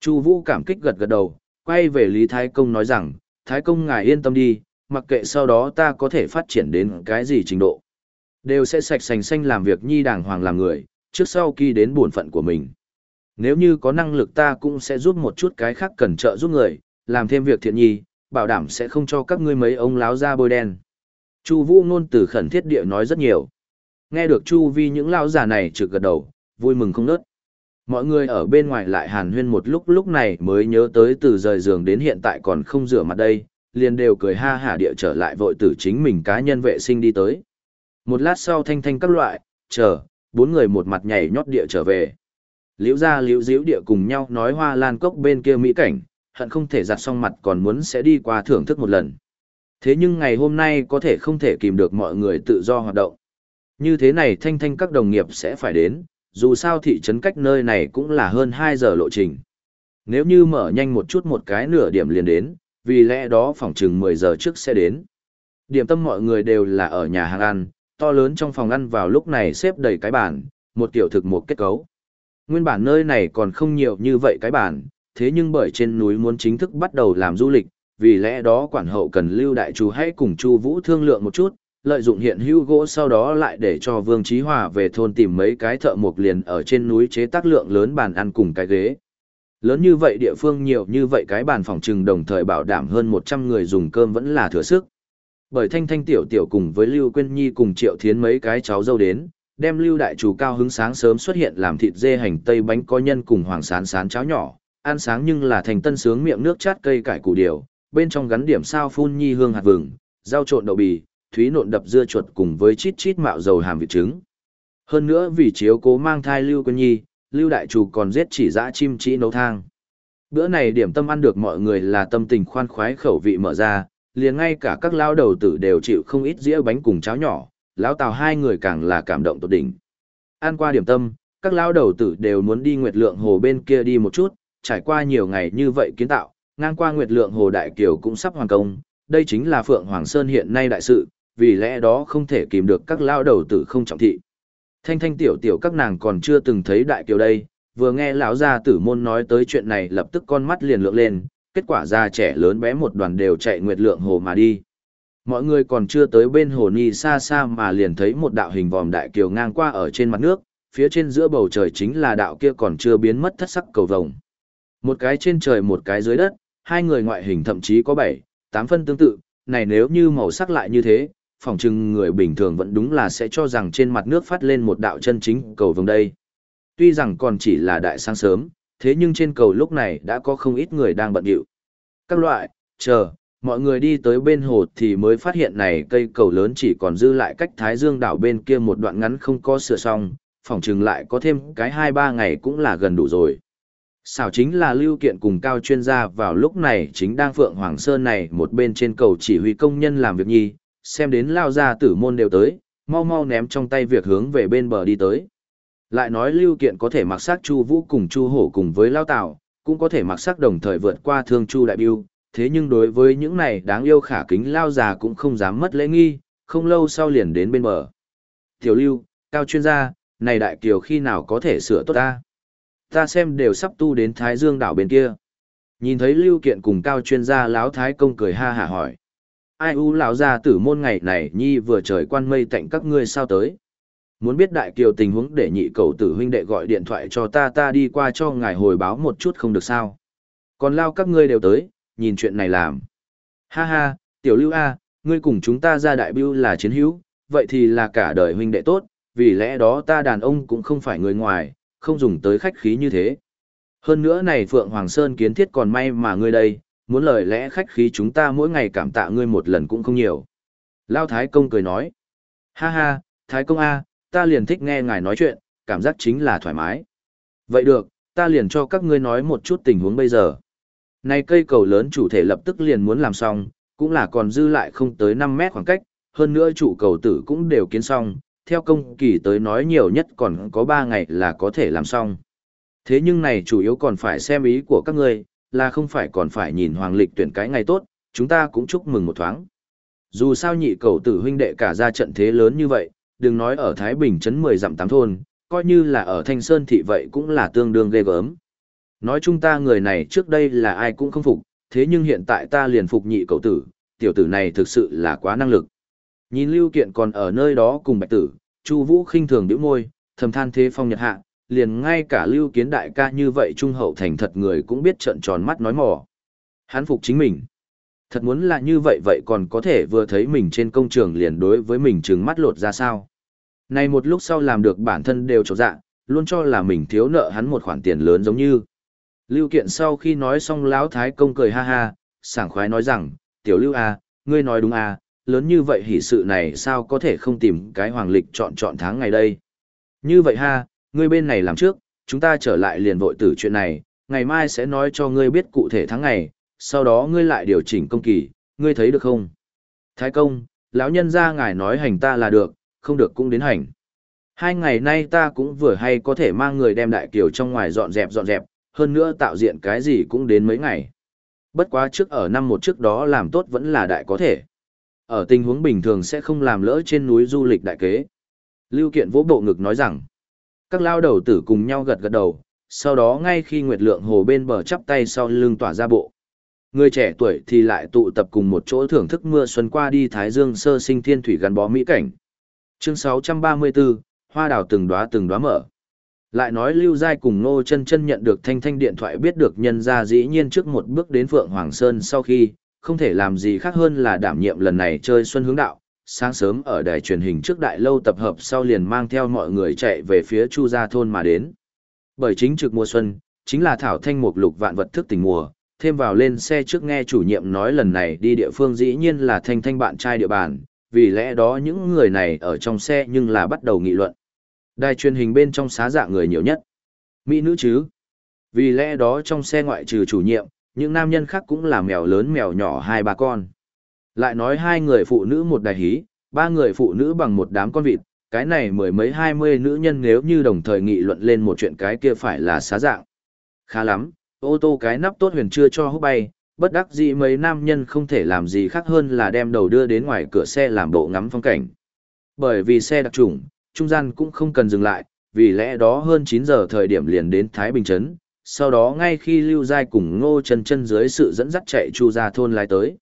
Chu Vũ cảm kích gật gật đầu, quay về Lý Thái Công nói rằng, Thái Công ngài yên tâm đi, mặc kệ sau đó ta có thể phát triển đến cái gì trình độ. Đều sẽ sạch sành xanh làm việc nhi đàng hoàng làm người, trước sau khi đến bổn phận của mình. Nếu như có năng lực ta cũng sẽ giúp một chút cái khác cần trợ giúp người, làm thêm việc thiện nhi, bảo đảm sẽ không cho các ngươi mấy ông láo ra bôi đen. Chu Vũ ngôn từ khẩn thiết địa nói rất nhiều. Nghe được Chu Vi những lão già này trực gật đầu, vui mừng không nớt. Mọi người ở bên ngoài lại hàn huyên một lúc lúc này mới nhớ tới từ rời giường đến hiện tại còn không rửa mặt đây, liền đều cười ha hả địa trở lại vội tử chính mình cá nhân vệ sinh đi tới. Một lát sau thanh thanh các loại, chờ, bốn người một mặt nhảy nhót địa trở về. Liễu ra liễu diễu địa cùng nhau nói hoa lan cốc bên kia mỹ cảnh, hận không thể giặt xong mặt còn muốn sẽ đi qua thưởng thức một lần. Thế nhưng ngày hôm nay có thể không thể kìm được mọi người tự do hoạt động. Như thế này thanh thanh các đồng nghiệp sẽ phải đến, dù sao thị trấn cách nơi này cũng là hơn 2 giờ lộ trình. Nếu như mở nhanh một chút một cái nửa điểm liền đến, vì lẽ đó phòng chừng 10 giờ trước sẽ đến. Điểm tâm mọi người đều là ở nhà hàng ăn, to lớn trong phòng ăn vào lúc này xếp đầy cái bàn, một tiểu thực một kết cấu. Nguyên bản nơi này còn không nhiều như vậy cái bàn, thế nhưng bởi trên núi muốn chính thức bắt đầu làm du lịch, vì lẽ đó quản hậu cần lưu đại chú hãy cùng Chu Vũ thương lượng một chút, lợi dụng hiện hữu gỗ sau đó lại để cho Vương Chí Hòa về thôn tìm mấy cái thợ mộc liền ở trên núi chế tác lượng lớn bàn ăn cùng cái ghế. Lớn như vậy địa phương nhiều như vậy cái bàn phòng trừng đồng thời bảo đảm hơn 100 người dùng cơm vẫn là thừa sức. Bởi Thanh Thanh tiểu tiểu cùng với Lưu Quyên Nhi cùng Triệu Thiến mấy cái cháu dâu đến, đem Lưu đại chủ cao hứng sáng sớm xuất hiện làm thịt dê hành tây bánh có nhân cùng hoàng sán sán cháo nhỏ, ăn sáng nhưng là thành tân sướng miệng nước chát cây cải củ điều, bên trong gắn điểm sao phun nhi hương hạt vừng, rau trộn đậu bì, thúy nộn đập dưa chuột cùng với chít chít mạo dầu hàm vịt trứng. Hơn nữa vì chiếu cố mang thai Lưu Quân Nhi, Lưu Đại Chủ còn giết chỉ dã chim chỉ nấu thang. Bữa này điểm tâm ăn được mọi người là tâm tình khoan khoái khẩu vị mở ra, liền ngay cả các lao đầu tử đều chịu không ít dĩa bánh cùng cháo nhỏ, lão tào hai người càng là cảm động tột đỉnh. Ăn qua điểm tâm, các lao đầu tử đều muốn đi Nguyệt Lượng Hồ bên kia đi một chút, trải qua nhiều ngày như vậy kiến tạo, ngang qua Nguyệt Lượng Hồ Đại Kiều cũng sắp hoàn công, đây chính là Phượng Hoàng Sơn hiện nay đại sự, vì lẽ đó không thể kìm được các lao đầu tử không trọng thị. Thanh thanh tiểu tiểu các nàng còn chưa từng thấy Đại Kiều đây, vừa nghe lão gia tử môn nói tới chuyện này lập tức con mắt liền lượng lên, kết quả già trẻ lớn bé một đoàn đều chạy Nguyệt Lượng Hồ mà đi. Mọi người còn chưa tới bên hồ ni xa xa mà liền thấy một đạo hình vòm đại kiều ngang qua ở trên mặt nước, phía trên giữa bầu trời chính là đạo kia còn chưa biến mất thất sắc cầu vồng. Một cái trên trời một cái dưới đất, hai người ngoại hình thậm chí có bảy, tám phân tương tự, này nếu như màu sắc lại như thế, phỏng chừng người bình thường vẫn đúng là sẽ cho rằng trên mặt nước phát lên một đạo chân chính cầu vồng đây. Tuy rằng còn chỉ là đại sáng sớm, thế nhưng trên cầu lúc này đã có không ít người đang bận điệu. Các loại, chờ, mọi người đi tới bên hồ thì mới phát hiện này cây cầu lớn chỉ còn dư lại cách Thái Dương đảo bên kia một đoạn ngắn không có sửa xong, phỏng chừng lại có thêm cái 2-3 ngày cũng là gần đủ rồi. Xảo chính là lưu kiện cùng cao chuyên gia vào lúc này chính đang Phượng Hoàng Sơn này một bên trên cầu chỉ huy công nhân làm việc nhi, xem đến lao ra tử môn đều tới, mau mau ném trong tay việc hướng về bên bờ đi tới. Lại nói lưu kiện có thể mặc sắc Chu Vũ cùng Chu Hổ cùng với Lao Tào, cũng có thể mặc sắc đồng thời vượt qua thương Chu Đại Biêu, thế nhưng đối với những này đáng yêu khả kính Lao già cũng không dám mất lễ nghi, không lâu sau liền đến bên bờ. Tiểu Lưu, cao chuyên gia, này đại kiều khi nào có thể sửa tốt ta? Ta xem đều sắp tu đến Thái Dương đảo bên kia. Nhìn thấy Lưu Kiện cùng cao chuyên gia láo Thái công cười ha hả hỏi ai u lão gia tử môn ngày này nhi vừa trời quan mây tạnh các ngươi sao tới? Muốn biết đại kiều tình huống để nhị cầu tử huynh đệ gọi điện thoại cho ta ta đi qua cho ngài hồi báo một chút không được sao? Còn lao các ngươi đều tới, nhìn chuyện này làm. Ha ha, tiểu lưu a, ngươi cùng chúng ta ra đại bưu là chiến hữu, vậy thì là cả đời huynh đệ tốt, vì lẽ đó ta đàn ông cũng không phải người ngoài, không dùng tới khách khí như thế. Hơn nữa này phượng hoàng sơn kiến thiết còn may mà ngươi đây muốn lời lẽ khách khí chúng ta mỗi ngày cảm tạ ngươi một lần cũng không nhiều. Lao Thái Công cười nói, ha ha, Thái Công A, ta liền thích nghe ngài nói chuyện, cảm giác chính là thoải mái. Vậy được, ta liền cho các ngươi nói một chút tình huống bây giờ. Này cây cầu lớn chủ thể lập tức liền muốn làm xong, cũng là còn dư lại không tới 5 mét khoảng cách, hơn nữa chủ cầu tử cũng đều kiến xong, theo công kỳ tới nói nhiều nhất còn có 3 ngày là có thể làm xong. Thế nhưng này chủ yếu còn phải xem ý của các ngươi, là không phải còn phải nhìn hoàng lịch tuyển cái ngày tốt, chúng ta cũng chúc mừng một thoáng. Dù sao nhị cầu tử huynh đệ cả ra trận thế lớn như vậy, đừng nói ở Thái Bình trấn 10 dặm tám thôn, coi như là ở Thanh Sơn thị vậy cũng là tương đương ghê gớm. Nói chung ta người này trước đây là ai cũng không phục, thế nhưng hiện tại ta liền phục nhị cầu tử, tiểu tử này thực sự là quá năng lực. Nhìn Lưu Kiện còn ở nơi đó cùng bạch tử, Chu Vũ khinh thường nhíu môi, thầm than thế phong nhật hạ, liền ngay cả Lưu Kiến đại ca như vậy trung hậu thành thật người cũng biết trợn tròn mắt nói mò. Hắn phục chính mình. Thật muốn là như vậy vậy còn có thể vừa thấy mình trên công trường liền đối với mình trừng mắt lột ra sao. Này một lúc sau làm được bản thân đều trột dạ, luôn cho là mình thiếu nợ hắn một khoản tiền lớn giống như. Lưu Kiện sau khi nói xong lão thái công cười ha ha, sảng khoái nói rằng, tiểu Lưu à, ngươi nói đúng à, lớn như vậy hỷ sự này sao có thể không tìm cái hoàng lịch chọn chọn tháng ngày đây. Như vậy ha, ngươi bên này làm trước, chúng ta trở lại liền vội tử chuyện này, ngày mai sẽ nói cho ngươi biết cụ thể tháng ngày, sau đó ngươi lại điều chỉnh công kỳ, ngươi thấy được không? Thái công, lão nhân ra ngài nói hành ta là được, không được cũng đến hành. Hai ngày nay ta cũng vừa hay có thể mang người đem đại kiều trong ngoài dọn dẹp dọn dẹp, hơn nữa tạo diện cái gì cũng đến mấy ngày. Bất quá trước ở năm một trước đó làm tốt vẫn là đại có thể. Ở tình huống bình thường sẽ không làm lỡ trên núi du lịch đại kế. Lưu Kiện vỗ bộ ngực nói rằng, các lao đầu tử cùng nhau gật gật đầu, sau đó ngay khi Nguyệt Lượng Hồ bên bờ chắp tay sau lưng tỏa ra bộ. Người trẻ tuổi thì lại tụ tập cùng một chỗ thưởng thức mưa xuân qua đi Thái Dương sơ sinh thiên thủy gắn bó mỹ cảnh. Chương 634, Hoa đào từng đóa từng đóa mở. Lại nói Lưu Giai cùng Nô chân chân nhận được thanh thanh điện thoại biết được nhân gia dĩ nhiên trước một bước đến Phượng Hoàng Sơn sau khi, không thể làm gì khác hơn là đảm nhiệm lần này chơi xuân hướng đạo. Sáng sớm ở đài truyền hình trước đại lâu tập hợp sau liền mang theo mọi người chạy về phía Chu Gia Thôn mà đến. Bởi chính trực mùa xuân, chính là thảo thanh mục lục vạn vật thức tình mùa, thêm vào lên xe trước nghe chủ nhiệm nói lần này đi địa phương dĩ nhiên là thanh thanh bạn trai địa bàn, vì lẽ đó những người này ở trong xe nhưng là bắt đầu nghị luận. Đài truyền hình bên trong xá dạ người nhiều nhất. Mỹ nữ chứ. Vì lẽ đó trong xe ngoại trừ chủ nhiệm, những nam nhân khác cũng là mèo lớn mèo nhỏ hai ba con. Lại nói hai người phụ nữ một đài hí, ba người phụ nữ bằng một đám con vịt, cái này mười mấy hai mươi nữ nhân nếu như đồng thời nghị luận lên một chuyện cái kia phải là xá dạng. Khá lắm, ô tô cái nắp tốt huyền chưa cho hút bay, bất đắc dĩ mấy nam nhân không thể làm gì khác hơn là đem đầu đưa đến ngoài cửa xe làm bộ ngắm phong cảnh. Bởi vì xe đặc trùng, trung gian cũng không cần dừng lại, vì lẽ đó hơn 9 giờ thời điểm liền đến Thái Bình Trấn, sau đó ngay khi Lưu Giai cùng Ngô Trần Chân dưới sự dẫn dắt chạy chu ra thôn lái tới.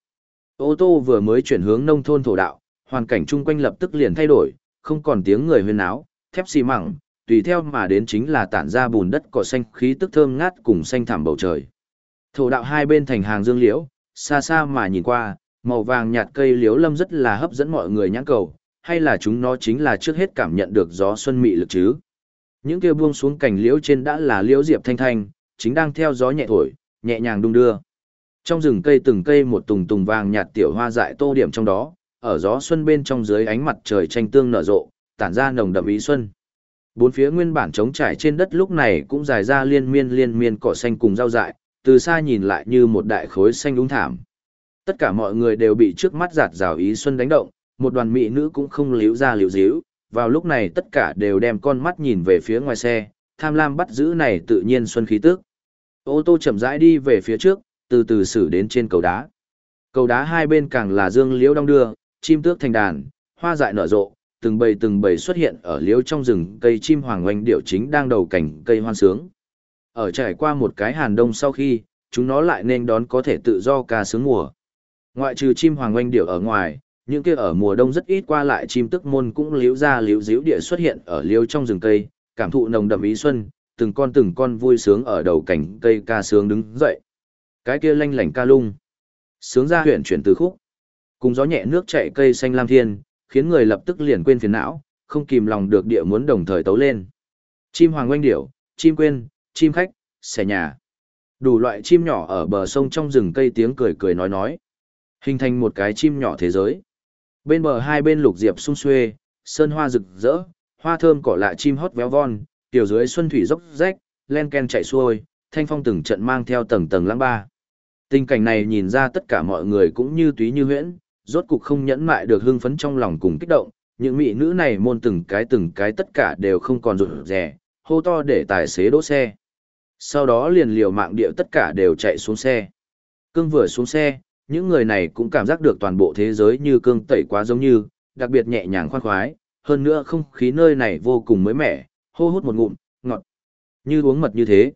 Ô tô vừa mới chuyển hướng nông thôn thổ đạo, hoàn cảnh chung quanh lập tức liền thay đổi, không còn tiếng người huyên náo, thép xi mẳng, tùy theo mà đến chính là tản ra bùn đất cỏ xanh khí tức thơm ngát cùng xanh thẳm bầu trời. Thổ đạo hai bên thành hàng dương liễu, xa xa mà nhìn qua, màu vàng nhạt cây liễu lâm rất là hấp dẫn mọi người nhãn cầu, hay là chúng nó chính là trước hết cảm nhận được gió xuân mị lực chứ. Những kia buông xuống cành liễu trên đã là liễu diệp thanh thanh, chính đang theo gió nhẹ thổi, nhẹ nhàng đung đưa. Trong rừng cây từng cây một tùng tùng vàng nhạt tiểu hoa dại tô điểm trong đó, ở gió xuân bên trong dưới ánh mặt trời tranh tương nở rộ, tản ra nồng đậm ý xuân. Bốn phía nguyên bản trống trải trên đất lúc này cũng dài ra liên miên liên miên cỏ xanh cùng rau dại, từ xa nhìn lại như một đại khối xanh đúng thảm. Tất cả mọi người đều bị trước mắt giạt rào ý xuân đánh động, một đoàn mỹ nữ cũng không liếu ra liếu díu, vào lúc này tất cả đều đem con mắt nhìn về phía ngoài xe, tham lam bắt giữ này tự nhiên xuân khí tức. Ô tô chậm rãi đi về phía trước, từ từ xử đến trên cầu đá. Cầu đá hai bên càng là dương liễu đong đưa, chim tước thành đàn, hoa dại nở rộ, từng bầy từng bầy xuất hiện ở liễu trong rừng cây chim hoàng oanh điệu chính đang đầu cảnh cây hoan sướng. Ở trải qua một cái hàn đông sau khi, chúng nó lại nên đón có thể tự do ca sướng mùa. Ngoại trừ chim hoàng oanh điệu ở ngoài, những kia ở mùa đông rất ít qua lại chim tức môn cũng liễu ra liễu díu địa xuất hiện ở liễu trong rừng cây, cảm thụ nồng đậm ý xuân, từng con từng con vui sướng ở đầu cảnh cây ca sướng đứng dậy. Cái kia lanh lảnh ca lung, sướng ra huyện chuyển từ khúc, cùng gió nhẹ nước chảy cây xanh lam thiên, khiến người lập tức liền quên phiền não, không kìm lòng được địa muốn đồng thời tấu lên. Chim hoàng oanh điểu, chim quên, chim khách, xẻ nhà. Đủ loại chim nhỏ ở bờ sông trong rừng cây tiếng cười cười nói nói. Hình thành một cái chim nhỏ thế giới. Bên bờ hai bên lục diệp sung xuê, sơn hoa rực rỡ, hoa thơm cỏ lạ chim hót véo von, tiểu dưới xuân thủy dốc rách, len ken chạy xuôi, thanh phong từng trận mang theo tầng tầng lăng ba. Tình cảnh này nhìn ra tất cả mọi người cũng như túy như huyễn, rốt cục không nhẫn mại được hưng phấn trong lòng cùng kích động, những mỹ nữ này môn từng cái từng cái tất cả đều không còn rụt rè, hô to để tài xế đỗ xe. Sau đó liền liều mạng điệu tất cả đều chạy xuống xe. Cương vừa xuống xe, những người này cũng cảm giác được toàn bộ thế giới như cương tẩy quá giống như, đặc biệt nhẹ nhàng khoan khoái, hơn nữa không khí nơi này vô cùng mới mẻ, hô hút một ngụm, ngọt, như uống mật như thế.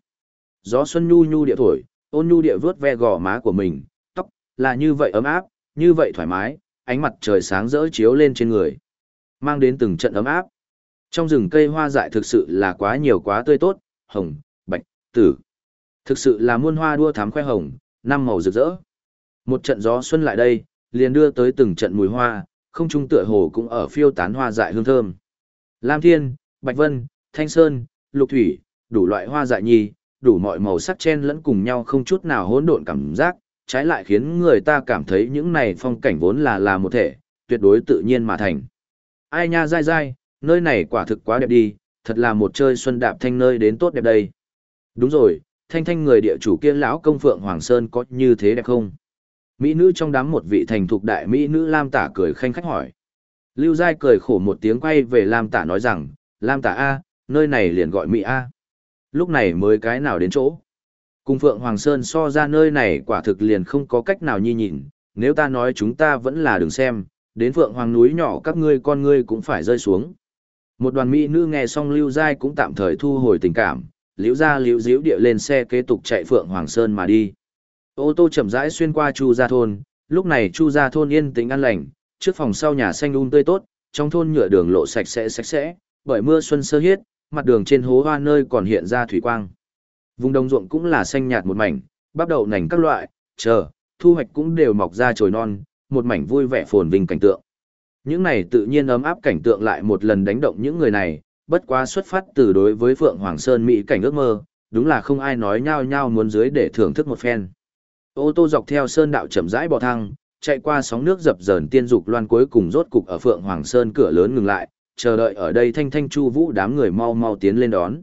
gió xuân nhu nhu địa thổi, ôn nhu địa vớt ve gò má của mình, tóc, là như vậy ấm áp, như vậy thoải mái, ánh mặt trời sáng rỡ chiếu lên trên người. Mang đến từng trận ấm áp. Trong rừng cây hoa dại thực sự là quá nhiều quá tươi tốt, hồng, bạch, tử. Thực sự là muôn hoa đua thắm khoe hồng, năm màu rực rỡ. Một trận gió xuân lại đây, liền đưa tới từng trận mùi hoa, không trung tựa hồ cũng ở phiêu tán hoa dại hương thơm. Lam Thiên, Bạch Vân, Thanh Sơn, Lục Thủy, đủ loại hoa dại nhi, đủ mọi màu sắc chen lẫn cùng nhau không chút nào hỗn độn cảm giác, trái lại khiến người ta cảm thấy những này phong cảnh vốn là là một thể, tuyệt đối tự nhiên mà thành. Ai nha dai dai, nơi này quả thực quá đẹp đi, thật là một chơi xuân đạp thanh nơi đến tốt đẹp đây. Đúng rồi, thanh thanh người địa chủ kia lão công phượng Hoàng Sơn có như thế đẹp không? Mỹ nữ trong đám một vị thành thục đại Mỹ nữ Lam Tả cười khanh khách hỏi. Lưu Giai cười khổ một tiếng quay về Lam Tả nói rằng, Lam Tả A, nơi này liền gọi Mỹ A. Lúc này mới cái nào đến chỗ. Cùng Phượng Hoàng Sơn so ra nơi này quả thực liền không có cách nào nhi nhìn, nếu ta nói chúng ta vẫn là đừng xem, đến Phượng Hoàng núi nhỏ các ngươi con ngươi cũng phải rơi xuống. Một đoàn mỹ nữ nghe xong Lưu Giai cũng tạm thời thu hồi tình cảm, liễu ra liễu diễu địa lên xe kế tục chạy Phượng Hoàng Sơn mà đi. Ô tô chậm rãi xuyên qua Chu Gia Thôn, lúc này Chu Gia Thôn yên tĩnh an lành, trước phòng sau nhà xanh um tươi tốt, trong thôn nhựa đường lộ sạch sẽ sạch sẽ, bởi mưa xuân sơ hiết, mặt đường trên hố hoa nơi còn hiện ra thủy quang. Vùng đồng ruộng cũng là xanh nhạt một mảnh, bắp đậu nành các loại, chờ, thu hoạch cũng đều mọc ra trồi non, một mảnh vui vẻ phồn vinh cảnh tượng. Những này tự nhiên ấm áp cảnh tượng lại một lần đánh động những người này, bất quá xuất phát từ đối với Phượng Hoàng Sơn Mỹ cảnh ước mơ, đúng là không ai nói nhau nhau muốn dưới để thưởng thức một phen. Ô tô dọc theo sơn đạo chậm rãi bò thăng, chạy qua sóng nước dập dờn tiên dục loan cuối cùng rốt cục ở Phượng Hoàng Sơn cửa lớn ngừng lại, chờ đợi ở đây Thanh Thanh Chu Vũ đám người mau mau tiến lên đón.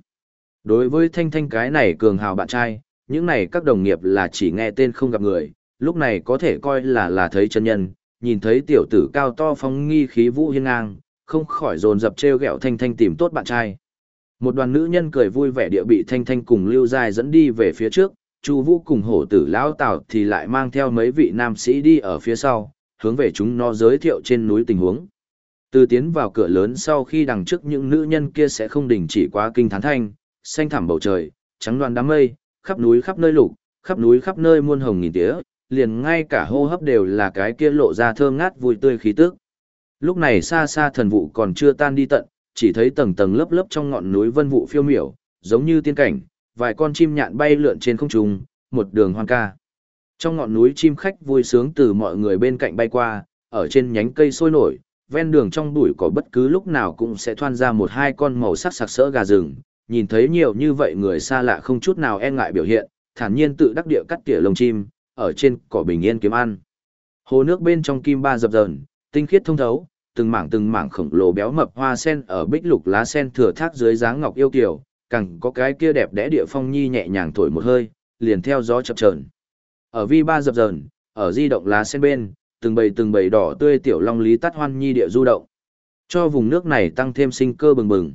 Đối với Thanh Thanh cái này cường hào bạn trai, những này các đồng nghiệp là chỉ nghe tên không gặp người, lúc này có thể coi là là thấy chân nhân, nhìn thấy tiểu tử cao to phong nghi khí vũ hiên ngang, không khỏi dồn dập treo gẹo Thanh Thanh tìm tốt bạn trai. Một đoàn nữ nhân cười vui vẻ địa bị Thanh Thanh cùng Lưu Giai dẫn đi về phía trước, Chu Vũ cùng hổ tử lão Tào thì lại mang theo mấy vị nam sĩ đi ở phía sau, hướng về chúng nó giới thiệu trên núi tình huống. Từ tiến vào cửa lớn sau khi đằng trước những nữ nhân kia sẽ không đình chỉ quá kinh thán thanh, xanh thẳm bầu trời, trắng loan đám mây, khắp núi khắp nơi lục, khắp núi khắp nơi muôn hồng nghìn tía, liền ngay cả hô hấp đều là cái kia lộ ra thơm ngát vui tươi khí tức. Lúc này xa xa thần vụ còn chưa tan đi tận, chỉ thấy tầng tầng lớp lớp trong ngọn núi vân vụ phiêu miểu, giống như tiên cảnh, vài con chim nhạn bay lượn trên không trung, một đường hoang ca. Trong ngọn núi chim khách vui sướng từ mọi người bên cạnh bay qua, ở trên nhánh cây sôi nổi, ven đường trong bụi cỏ bất cứ lúc nào cũng sẽ thoan ra một hai con màu sắc sặc sỡ gà rừng, nhìn thấy nhiều như vậy người xa lạ không chút nào e ngại biểu hiện, thản nhiên tự đắc địa cắt tỉa lông chim, ở trên cỏ bình yên kiếm ăn. Hồ nước bên trong kim ba dập dờn, tinh khiết thông thấu, từng mảng từng mảng khổng lồ béo mập hoa sen ở bích lục lá sen thừa thác dưới dáng ngọc yêu kiều, càng có cái kia đẹp đẽ địa phong nhi nhẹ nhàng thổi một hơi, liền theo gió chập chờn. Ở vi ba dập dờn, ở di động lá sen bên, từng bầy từng bầy đỏ tươi tiểu long lý tắt hoan nhi địa du động. Cho vùng nước này tăng thêm sinh cơ bừng bừng.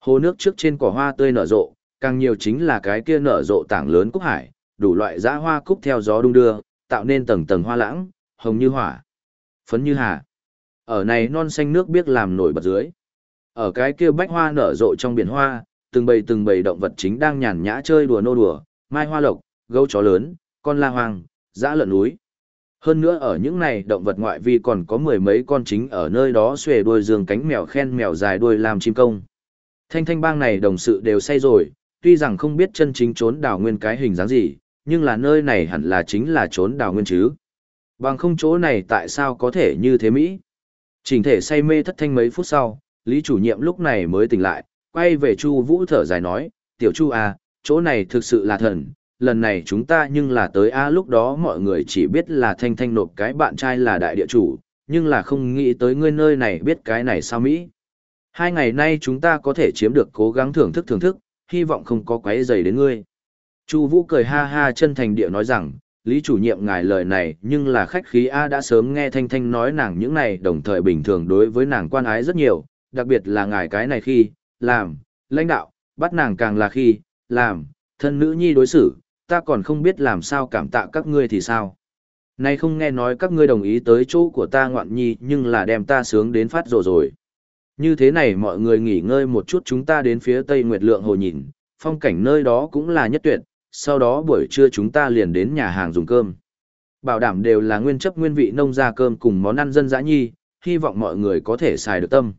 Hồ nước trước trên cỏ hoa tươi nở rộ, càng nhiều chính là cái kia nở rộ tảng lớn cúc hải, đủ loại dã hoa cúc theo gió đung đưa, tạo nên tầng tầng hoa lãng, hồng như hỏa, phấn như hà. Ở này non xanh nước biết làm nổi bật dưới. Ở cái kia bách hoa nở rộ trong biển hoa, từng bầy từng bầy động vật chính đang nhàn nhã chơi đùa nô đùa, mai hoa lộc, gấu chó lớn, con la hoang, dã lợn núi. Hơn nữa ở những này động vật ngoại vi còn có mười mấy con chính ở nơi đó xuề đuôi dương cánh mèo khen mèo dài đuôi làm chim công. Thanh thanh bang này đồng sự đều say rồi, tuy rằng không biết chân chính trốn đào nguyên cái hình dáng gì, nhưng là nơi này hẳn là chính là trốn đào nguyên chứ. Bằng không chỗ này tại sao có thể như thế Mỹ? Chỉnh thể say mê thất thanh mấy phút sau, Lý chủ nhiệm lúc này mới tỉnh lại, quay về Chu Vũ thở dài nói, "Tiểu Chu à, chỗ này thực sự là thần, lần này chúng ta nhưng là tới a lúc đó mọi người chỉ biết là Thanh Thanh nộp cái bạn trai là đại địa chủ, nhưng là không nghĩ tới ngươi nơi này biết cái này sao Mỹ. Hai ngày nay chúng ta có thể chiếm được cố gắng thưởng thức thưởng thức, hy vọng không có quấy rầy đến ngươi." Chu Vũ cười ha ha chân thành địa nói rằng, Lý chủ nhiệm ngài lời này nhưng là khách khí A đã sớm nghe Thanh Thanh nói nàng những này đồng thời bình thường đối với nàng quan ái rất nhiều, đặc biệt là ngài cái này khi, làm, lãnh đạo, bắt nàng càng là khi, làm, thân nữ nhi đối xử, ta còn không biết làm sao cảm tạ các ngươi thì sao. Nay không nghe nói các ngươi đồng ý tới chỗ của ta ngoạn nhi nhưng là đem ta sướng đến phát rồ rồi. Như thế này mọi người nghỉ ngơi một chút chúng ta đến phía Tây Nguyệt Lượng Hồ nhìn, phong cảnh nơi đó cũng là nhất tuyệt, sau đó buổi trưa chúng ta liền đến nhà hàng dùng cơm. Bảo đảm đều là nguyên chấp nguyên vị nông gia cơm cùng món ăn dân dã nhi, hy vọng mọi người có thể xài được tâm.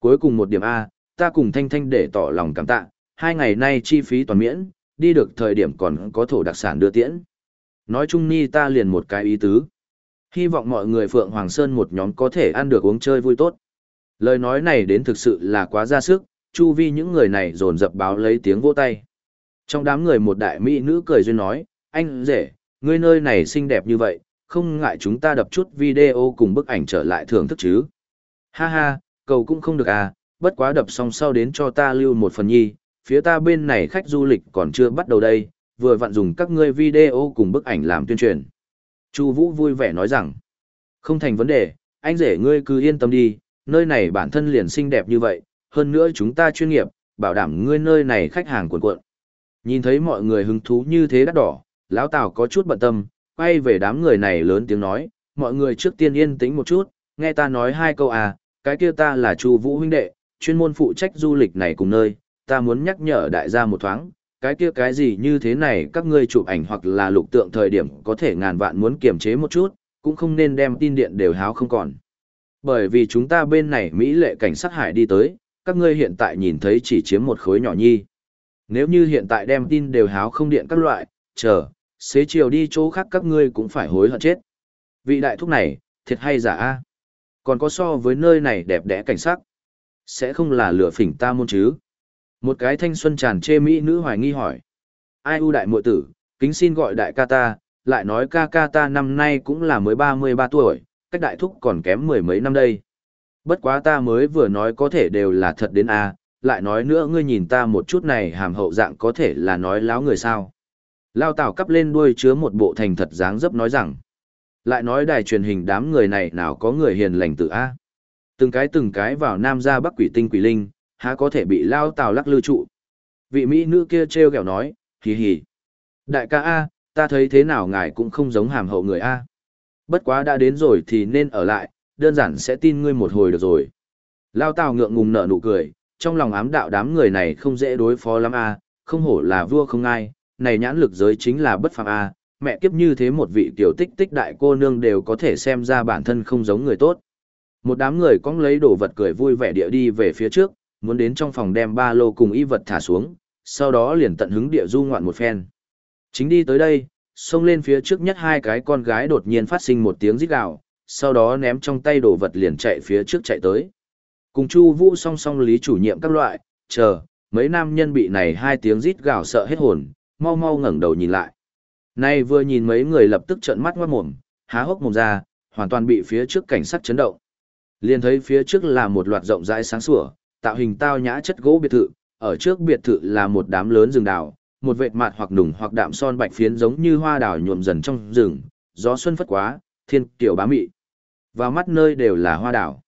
Cuối cùng một điểm A, ta cùng Thanh Thanh để tỏ lòng cảm tạ, hai ngày nay chi phí toàn miễn, đi được thời điểm còn có thổ đặc sản đưa tiễn. Nói chung ni ta liền một cái ý tứ. Hy vọng mọi người Phượng Hoàng Sơn một nhóm có thể ăn được uống chơi vui tốt. Lời nói này đến thực sự là quá ra sức, chu vi những người này dồn dập báo lấy tiếng vỗ tay. Trong đám người một đại mỹ nữ cười duyên nói, anh rể, ngươi nơi này xinh đẹp như vậy, không ngại chúng ta đập chút video cùng bức ảnh trở lại thưởng thức chứ. Ha ha, cầu cũng không được à, bất quá đập xong sau đến cho ta lưu một phần nhi, phía ta bên này khách du lịch còn chưa bắt đầu đây, vừa vặn dùng các ngươi video cùng bức ảnh làm tuyên truyền. Chu Vũ vui vẻ nói rằng, không thành vấn đề, anh rể ngươi cứ yên tâm đi, nơi này bản thân liền xinh đẹp như vậy, hơn nữa chúng ta chuyên nghiệp, bảo đảm ngươi nơi này khách hàng cuộn cuộn. Nhìn thấy mọi người hứng thú như thế đắt đỏ, lão Tào có chút bận tâm, quay về đám người này lớn tiếng nói, mọi người trước tiên yên tĩnh một chút, nghe ta nói hai câu à, cái kia ta là Chu Vũ huynh đệ, chuyên môn phụ trách du lịch này cùng nơi, ta muốn nhắc nhở đại gia một thoáng, cái kia cái gì như thế này các ngươi chụp ảnh hoặc là lục tượng thời điểm có thể ngàn vạn muốn kiềm chế một chút, cũng không nên đem tin điện đều háo không còn. Bởi vì chúng ta bên này Mỹ lệ cảnh sát hải đi tới, các ngươi hiện tại nhìn thấy chỉ chiếm một khối nhỏ nhi. Nếu như hiện tại đem tin đều háo không điện các loại, chờ, xế chiều đi chỗ khác các ngươi cũng phải hối hận chết. Vị đại thúc này, thiệt hay giả a Còn có so với nơi này đẹp đẽ cảnh sắc. Sẽ không là lửa phỉnh ta môn chứ? Một cái thanh xuân tràn chê mỹ nữ hoài nghi hỏi. Ai ưu đại muội tử, kính xin gọi đại ca ta, lại nói ca ca ta năm nay cũng là mới 33 tuổi, cách đại thúc còn kém mười mấy năm đây. Bất quá ta mới vừa nói có thể đều là thật đến a, lại nói nữa ngươi nhìn ta một chút này hàm hậu dạng có thể là nói láo người sao. Lao tảo cắp lên đuôi chứa một bộ thành thật dáng dấp nói rằng. Lại nói đài truyền hình đám người này nào có người hiền lành tự A. Từng cái từng cái vào nam ra bắc quỷ tinh quỷ linh, há có thể bị Lao Tào lắc lư trụ. Vị Mỹ nữ kia treo kẹo nói, hì hì. Đại ca A, ta thấy thế nào ngài cũng không giống hàm hậu người A. Bất quá đã đến rồi thì nên ở lại, đơn giản sẽ tin ngươi một hồi được rồi. Lao Tào ngượng ngùng nở nụ cười, trong lòng ám đạo đám người này không dễ đối phó lắm A, không hổ là vua không ai, này nhãn lực giới chính là bất phàm a, mẹ kiếp như thế một vị tiểu tích tích đại cô nương đều có thể xem ra bản thân không giống người tốt. Một đám người cong lấy đồ vật cười vui vẻ địa đi về phía trước, muốn đến trong phòng đem ba lô cùng y vật thả xuống, sau đó liền tận hứng địa du ngoạn một phen. Chính đi tới đây, xông lên phía trước nhất hai cái con gái đột nhiên phát sinh một tiếng rít gào, sau đó ném trong tay đồ vật liền chạy phía trước chạy tới. Cùng Chu Vũ song song lý chủ nhiệm các loại, chờ, mấy nam nhân bị này hai tiếng rít gào sợ hết hồn, mau mau ngẩng đầu nhìn lại. Nay vừa nhìn mấy người lập tức trợn mắt ngoát mồm, há hốc mồm ra, hoàn toàn bị phía trước cảnh sát chấn động. Liền thấy phía trước là một loạt rộng rãi sáng sủa, tạo hình tao nhã chất gỗ biệt thự, ở trước biệt thự là một đám lớn rừng đào, một vệt mặt hoặc nùng hoặc đạm son bạch phiến giống như hoa đào nhuộm dần trong rừng, gió xuân phất quá, thiên tiểu bá mị. Vào mắt nơi đều là hoa đào.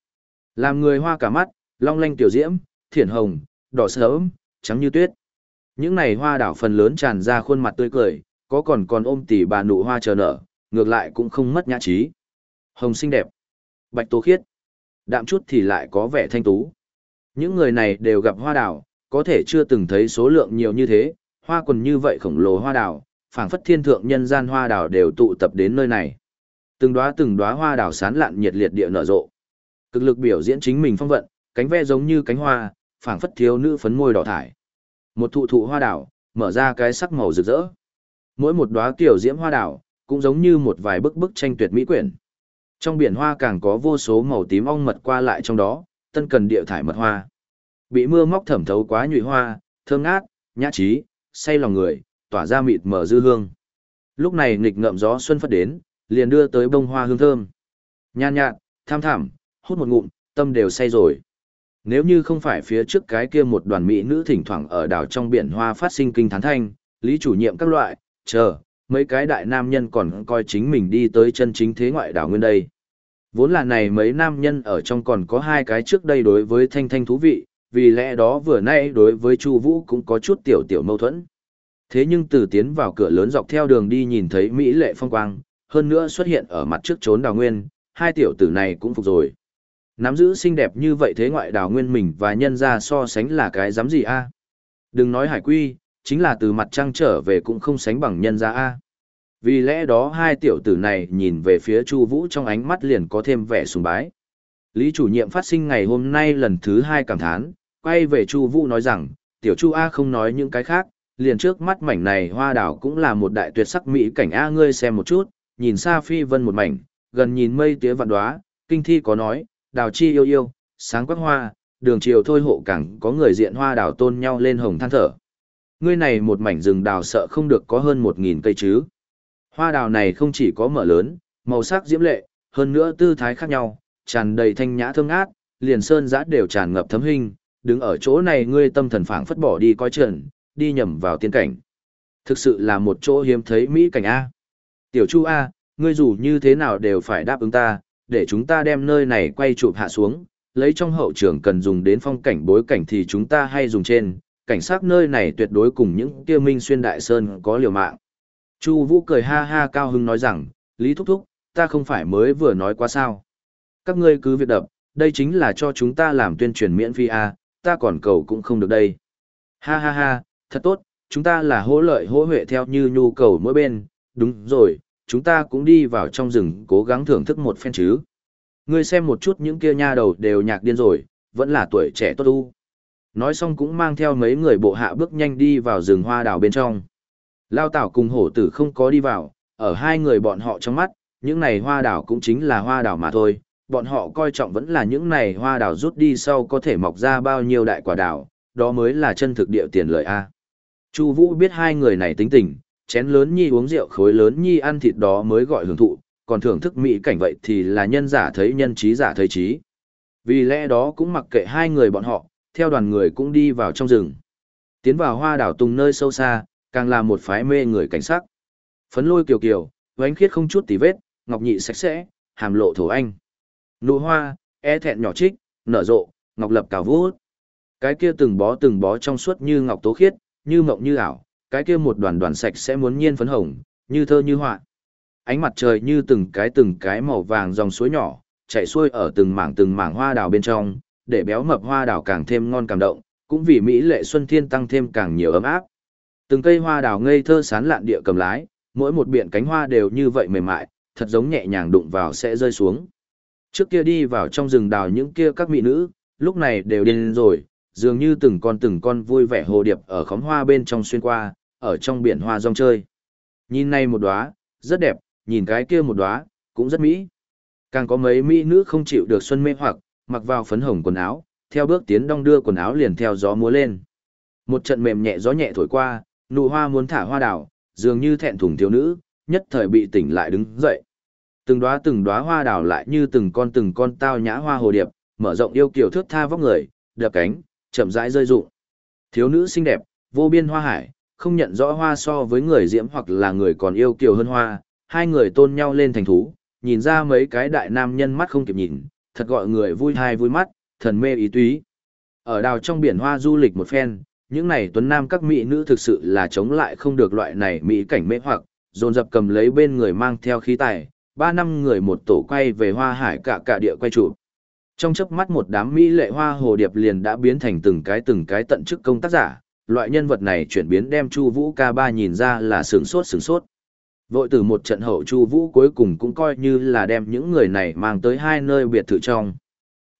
Làm người hoa cả mắt, long lanh tiểu diễm, thiển hồng, đỏ sớm, trắng như tuyết. Những này hoa đảo phần lớn tràn ra khuôn mặt tươi cười, có còn còn ôm tỉ bà nụ hoa chờ nở, ngược lại cũng không mất nhã trí. Hồng xinh đẹp, bạch tố khiết, đạm chút thì lại có vẻ thanh tú. Những người này đều gặp hoa đảo, có thể chưa từng thấy số lượng nhiều như thế, hoa quần như vậy khổng lồ hoa đảo, phảng phất thiên thượng nhân gian hoa đảo đều tụ tập đến nơi này. Từng đóa từng đóa hoa đảo sán lạn nhiệt liệt địa nở rộ. Cực lực biểu diễn chính mình phong vận, cánh ve giống như cánh hoa, phảng phất thiếu nữ phấn môi đỏ thải. Một thụ thụ hoa đảo, mở ra cái sắc màu rực rỡ. Mỗi một đóa kiểu diễm hoa đảo, cũng giống như một vài bức bức tranh tuyệt mỹ quyển. Trong biển hoa càng có vô số màu tím ong mật qua lại trong đó, tân cần địa thải mật hoa. Bị mưa móc thẩm thấu quá nhụy hoa, thơm ngát, nhã trí, say lòng người, tỏa ra mịt mờ dư hương. Lúc này nghịch ngậm gió xuân phất đến, liền đưa tới bông hoa hương thơm. Nhan nhạt, tham thảm, hút một ngụm, tâm đều say rồi. Nếu như không phải phía trước cái kia một đoàn mỹ nữ thỉnh thoảng ở đảo trong biển hoa phát sinh kinh thán thanh, lý chủ nhiệm các loại, chờ, mấy cái đại nam nhân còn coi chính mình đi tới chân chính thế ngoại đảo nguyên đây. Vốn là này mấy nam nhân ở trong còn có hai cái trước đây đối với thanh thanh thú vị, vì lẽ đó vừa nay đối với Chu Vũ cũng có chút tiểu tiểu mâu thuẫn. Thế nhưng từ tiến vào cửa lớn dọc theo đường đi nhìn thấy Mỹ lệ phong quang, hơn nữa xuất hiện ở mặt trước trốn đào nguyên, hai tiểu tử này cũng phục rồi. Nắm giữ xinh đẹp như vậy thế ngoại đào nguyên mình và nhân ra so sánh là cái dám gì a Đừng nói hải quy, chính là từ mặt trăng trở về cũng không sánh bằng nhân gia A. Vì lẽ đó hai tiểu tử này nhìn về phía Chu Vũ trong ánh mắt liền có thêm vẻ sùng bái. Lý chủ nhiệm phát sinh ngày hôm nay lần thứ hai cảm thán, quay về Chu Vũ nói rằng, tiểu Chu A không nói những cái khác, liền trước mắt mảnh này hoa đảo cũng là một đại tuyệt sắc mỹ cảnh A ngươi xem một chút, nhìn xa phi vân một mảnh, gần nhìn mây tía vạn đóa, kinh thi có nói, đào chi yêu yêu, sáng quắc hoa, đường chiều thôi hộ cẳng có người diện hoa đào tôn nhau lên hồng than thở. Ngươi này một mảnh rừng đào sợ không được có hơn một nghìn cây chứ. Hoa đào này không chỉ có mở lớn, màu sắc diễm lệ, hơn nữa tư thái khác nhau, tràn đầy thanh nhã thơm ngát, liền sơn giã đều tràn ngập thấm hình, đứng ở chỗ này ngươi tâm thần phảng phất bỏ đi coi trần, đi nhầm vào tiên cảnh. Thực sự là một chỗ hiếm thấy mỹ cảnh A. Tiểu Chu A, ngươi dù như thế nào đều phải đáp ứng ta, để chúng ta đem nơi này quay chụp hạ xuống, lấy trong hậu trường cần dùng đến phong cảnh bối cảnh thì chúng ta hay dùng trên, cảnh sát nơi này tuyệt đối cùng những kia minh xuyên đại sơn có liều mạng. Chu Vũ cười ha ha cao hứng nói rằng, Lý Thúc Thúc, ta không phải mới vừa nói quá sao. Các ngươi cứ việc đập, đây chính là cho chúng ta làm tuyên truyền miễn phí à, ta còn cầu cũng không được đây. Ha ha ha, thật tốt, chúng ta là hỗ lợi hỗ huệ theo như nhu cầu mỗi bên, đúng rồi, chúng ta cũng đi vào trong rừng cố gắng thưởng thức một phen chứ. Ngươi xem một chút những kia nha đầu đều nhạc điên rồi, vẫn là tuổi trẻ tốt u. Nói xong cũng mang theo mấy người bộ hạ bước nhanh đi vào rừng hoa đào bên trong. Lao Tảo cùng hổ tử không có đi vào, ở hai người bọn họ trong mắt, những này hoa đào cũng chính là hoa đào mà thôi, bọn họ coi trọng vẫn là những này hoa đào rút đi sau có thể mọc ra bao nhiêu đại quả đào, đó mới là chân thực địa tiền lợi A. Chu Vũ biết hai người này tính tình, chén lớn nhi uống rượu khối lớn nhi ăn thịt đó mới gọi hưởng thụ, còn thưởng thức mỹ cảnh vậy thì là nhân giả thấy nhân trí giả thấy trí. Vì lẽ đó cũng mặc kệ hai người bọn họ, theo đoàn người cũng đi vào trong rừng. Tiến vào hoa đảo tùng nơi sâu xa, càng là một phái mê người cảnh sắc. Phấn lôi kiều kiều, vánh khiết không chút tì vết, ngọc nhị sạch sẽ, hàm lộ thổ anh. Nụ hoa, e thẹn nhỏ trích, nở rộ, ngọc lập cào vút. Cái kia từng bó từng bó trong suốt như ngọc tố khiết, như mộng như ảo, cái kia một đoàn đoàn sạch sẽ muốn nhiên phấn hồng, như thơ như họa. Ánh mặt trời như từng cái từng cái màu vàng dòng suối nhỏ, chảy xuôi ở từng mảng từng mảng hoa đào bên trong, để béo mập hoa đào càng thêm ngon cảm động, cũng vì mỹ lệ xuân thiên tăng thêm càng nhiều ấm áp. Từng cây hoa đào ngây thơ sán lạn địa cầm lái, mỗi một biện cánh hoa đều như vậy mềm mại, thật giống nhẹ nhàng đụng vào sẽ rơi xuống. Trước kia đi vào trong rừng đào những kia các mỹ nữ, lúc này đều điên rồi, dường như từng con từng con vui vẻ hồ điệp ở khóm hoa bên trong xuyên qua, ở trong biển hoa rong chơi. Nhìn này một đóa, rất đẹp, nhìn cái kia một đóa, cũng rất mỹ. Càng có mấy mỹ nữ không chịu được xuân mê hoặc, mặc vào phấn hồng quần áo, theo bước tiến đong đưa quần áo liền theo gió múa lên. Một trận mềm nhẹ gió nhẹ thổi qua, nụ hoa muốn thả hoa đào, dường như thẹn thùng thiếu nữ, nhất thời bị tỉnh lại đứng dậy. Từng đóa từng đóa hoa đào lại như từng con từng con tao nhã hoa hồ điệp, mở rộng yêu kiều thước tha vóc người, đập cánh, chậm rãi rơi rụng. Thiếu nữ xinh đẹp, vô biên hoa hải, không nhận rõ hoa so với người diễm hoặc là người còn yêu kiều hơn hoa, hai người tôn nhau lên thành thú, nhìn ra mấy cái đại nam nhân mắt không kịp nhìn, thật gọi người vui thai vui mắt, thần mê ý túy. Ở đào trong biển hoa du lịch một phen, những này tuấn nam các mỹ nữ thực sự là chống lại không được loại này mỹ cảnh mê hoặc, dồn dập cầm lấy bên người mang theo khí tài, ba năm người một tổ quay về hoa hải cả cả địa quay trụ. Trong chớp mắt một đám mỹ lệ hoa hồ điệp liền đã biến thành từng cái từng cái tận chức công tác giả, loại nhân vật này chuyển biến đem Chu Vũ ca ba nhìn ra là sướng sốt sướng sốt. Vội từ một trận hậu Chu Vũ cuối cùng cũng coi như là đem những người này mang tới hai nơi biệt thự trong.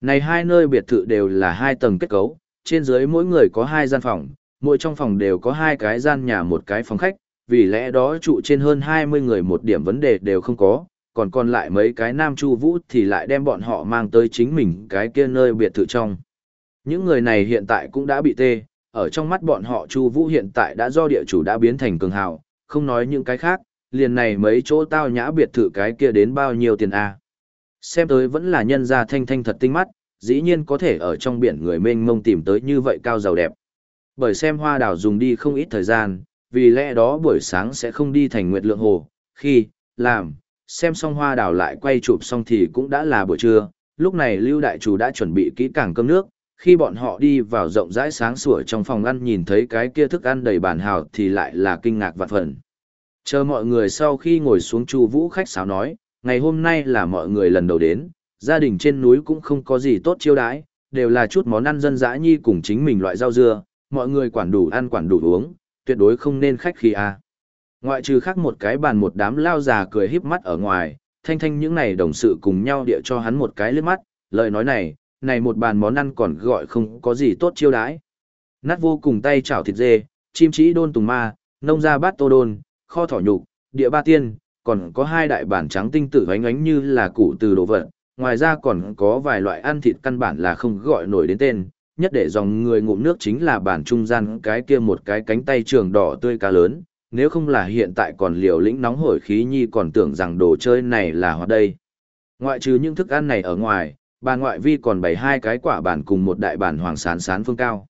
Này hai nơi biệt thự đều là hai tầng kết cấu, trên dưới mỗi người có hai gian phòng, mỗi trong phòng đều có hai cái gian nhà một cái phòng khách, vì lẽ đó trụ trên hơn 20 người một điểm vấn đề đều không có, còn còn lại mấy cái nam chu vũ thì lại đem bọn họ mang tới chính mình cái kia nơi biệt thự trong. Những người này hiện tại cũng đã bị tê, ở trong mắt bọn họ chu vũ hiện tại đã do địa chủ đã biến thành cường hào, không nói những cái khác, liền này mấy chỗ tao nhã biệt thự cái kia đến bao nhiêu tiền a Xem tới vẫn là nhân gia thanh thanh thật tinh mắt, dĩ nhiên có thể ở trong biển người mênh mông tìm tới như vậy cao giàu đẹp. Bởi xem hoa đào dùng đi không ít thời gian, vì lẽ đó buổi sáng sẽ không đi thành nguyệt lượng hồ, khi, làm, xem xong hoa đào lại quay chụp xong thì cũng đã là buổi trưa, lúc này Lưu Đại Chủ đã chuẩn bị kỹ càng cơm nước, khi bọn họ đi vào rộng rãi sáng sủa trong phòng ăn nhìn thấy cái kia thức ăn đầy bàn hào thì lại là kinh ngạc vạn phần. Chờ mọi người sau khi ngồi xuống Chu Vũ khách sáo nói, ngày hôm nay là mọi người lần đầu đến, gia đình trên núi cũng không có gì tốt chiêu đãi, đều là chút món ăn dân dã nhi cùng chính mình loại rau dưa, mọi người quản đủ ăn quản đủ uống, tuyệt đối không nên khách khí a. Ngoại trừ khác một cái bàn một đám lao già cười híp mắt ở ngoài, thanh thanh những này đồng sự cùng nhau địa cho hắn một cái liếc mắt, lời nói này, này một bàn món ăn còn gọi không có gì tốt chiêu đãi. Nát vô cùng tay chảo thịt dê, chim chỉ đôn tùng ma, nông ra bát tô đôn, kho thỏ nhục, địa ba tiên, còn có hai đại bản trắng tinh tử ánh ánh như là củ từ đồ vật. Ngoài ra còn có vài loại ăn thịt căn bản là không gọi nổi đến tên, nhất để dòng người ngụm nước chính là bản trung gian cái kia một cái cánh tay trường đỏ tươi cá lớn, nếu không là hiện tại còn liều lĩnh nóng hổi khí nhi còn tưởng rằng đồ chơi này là hoạt đây. Ngoại trừ những thức ăn này ở ngoài, bà ngoại vi còn bày hai cái quả bản cùng một đại bản hoàng sán sán phương cao.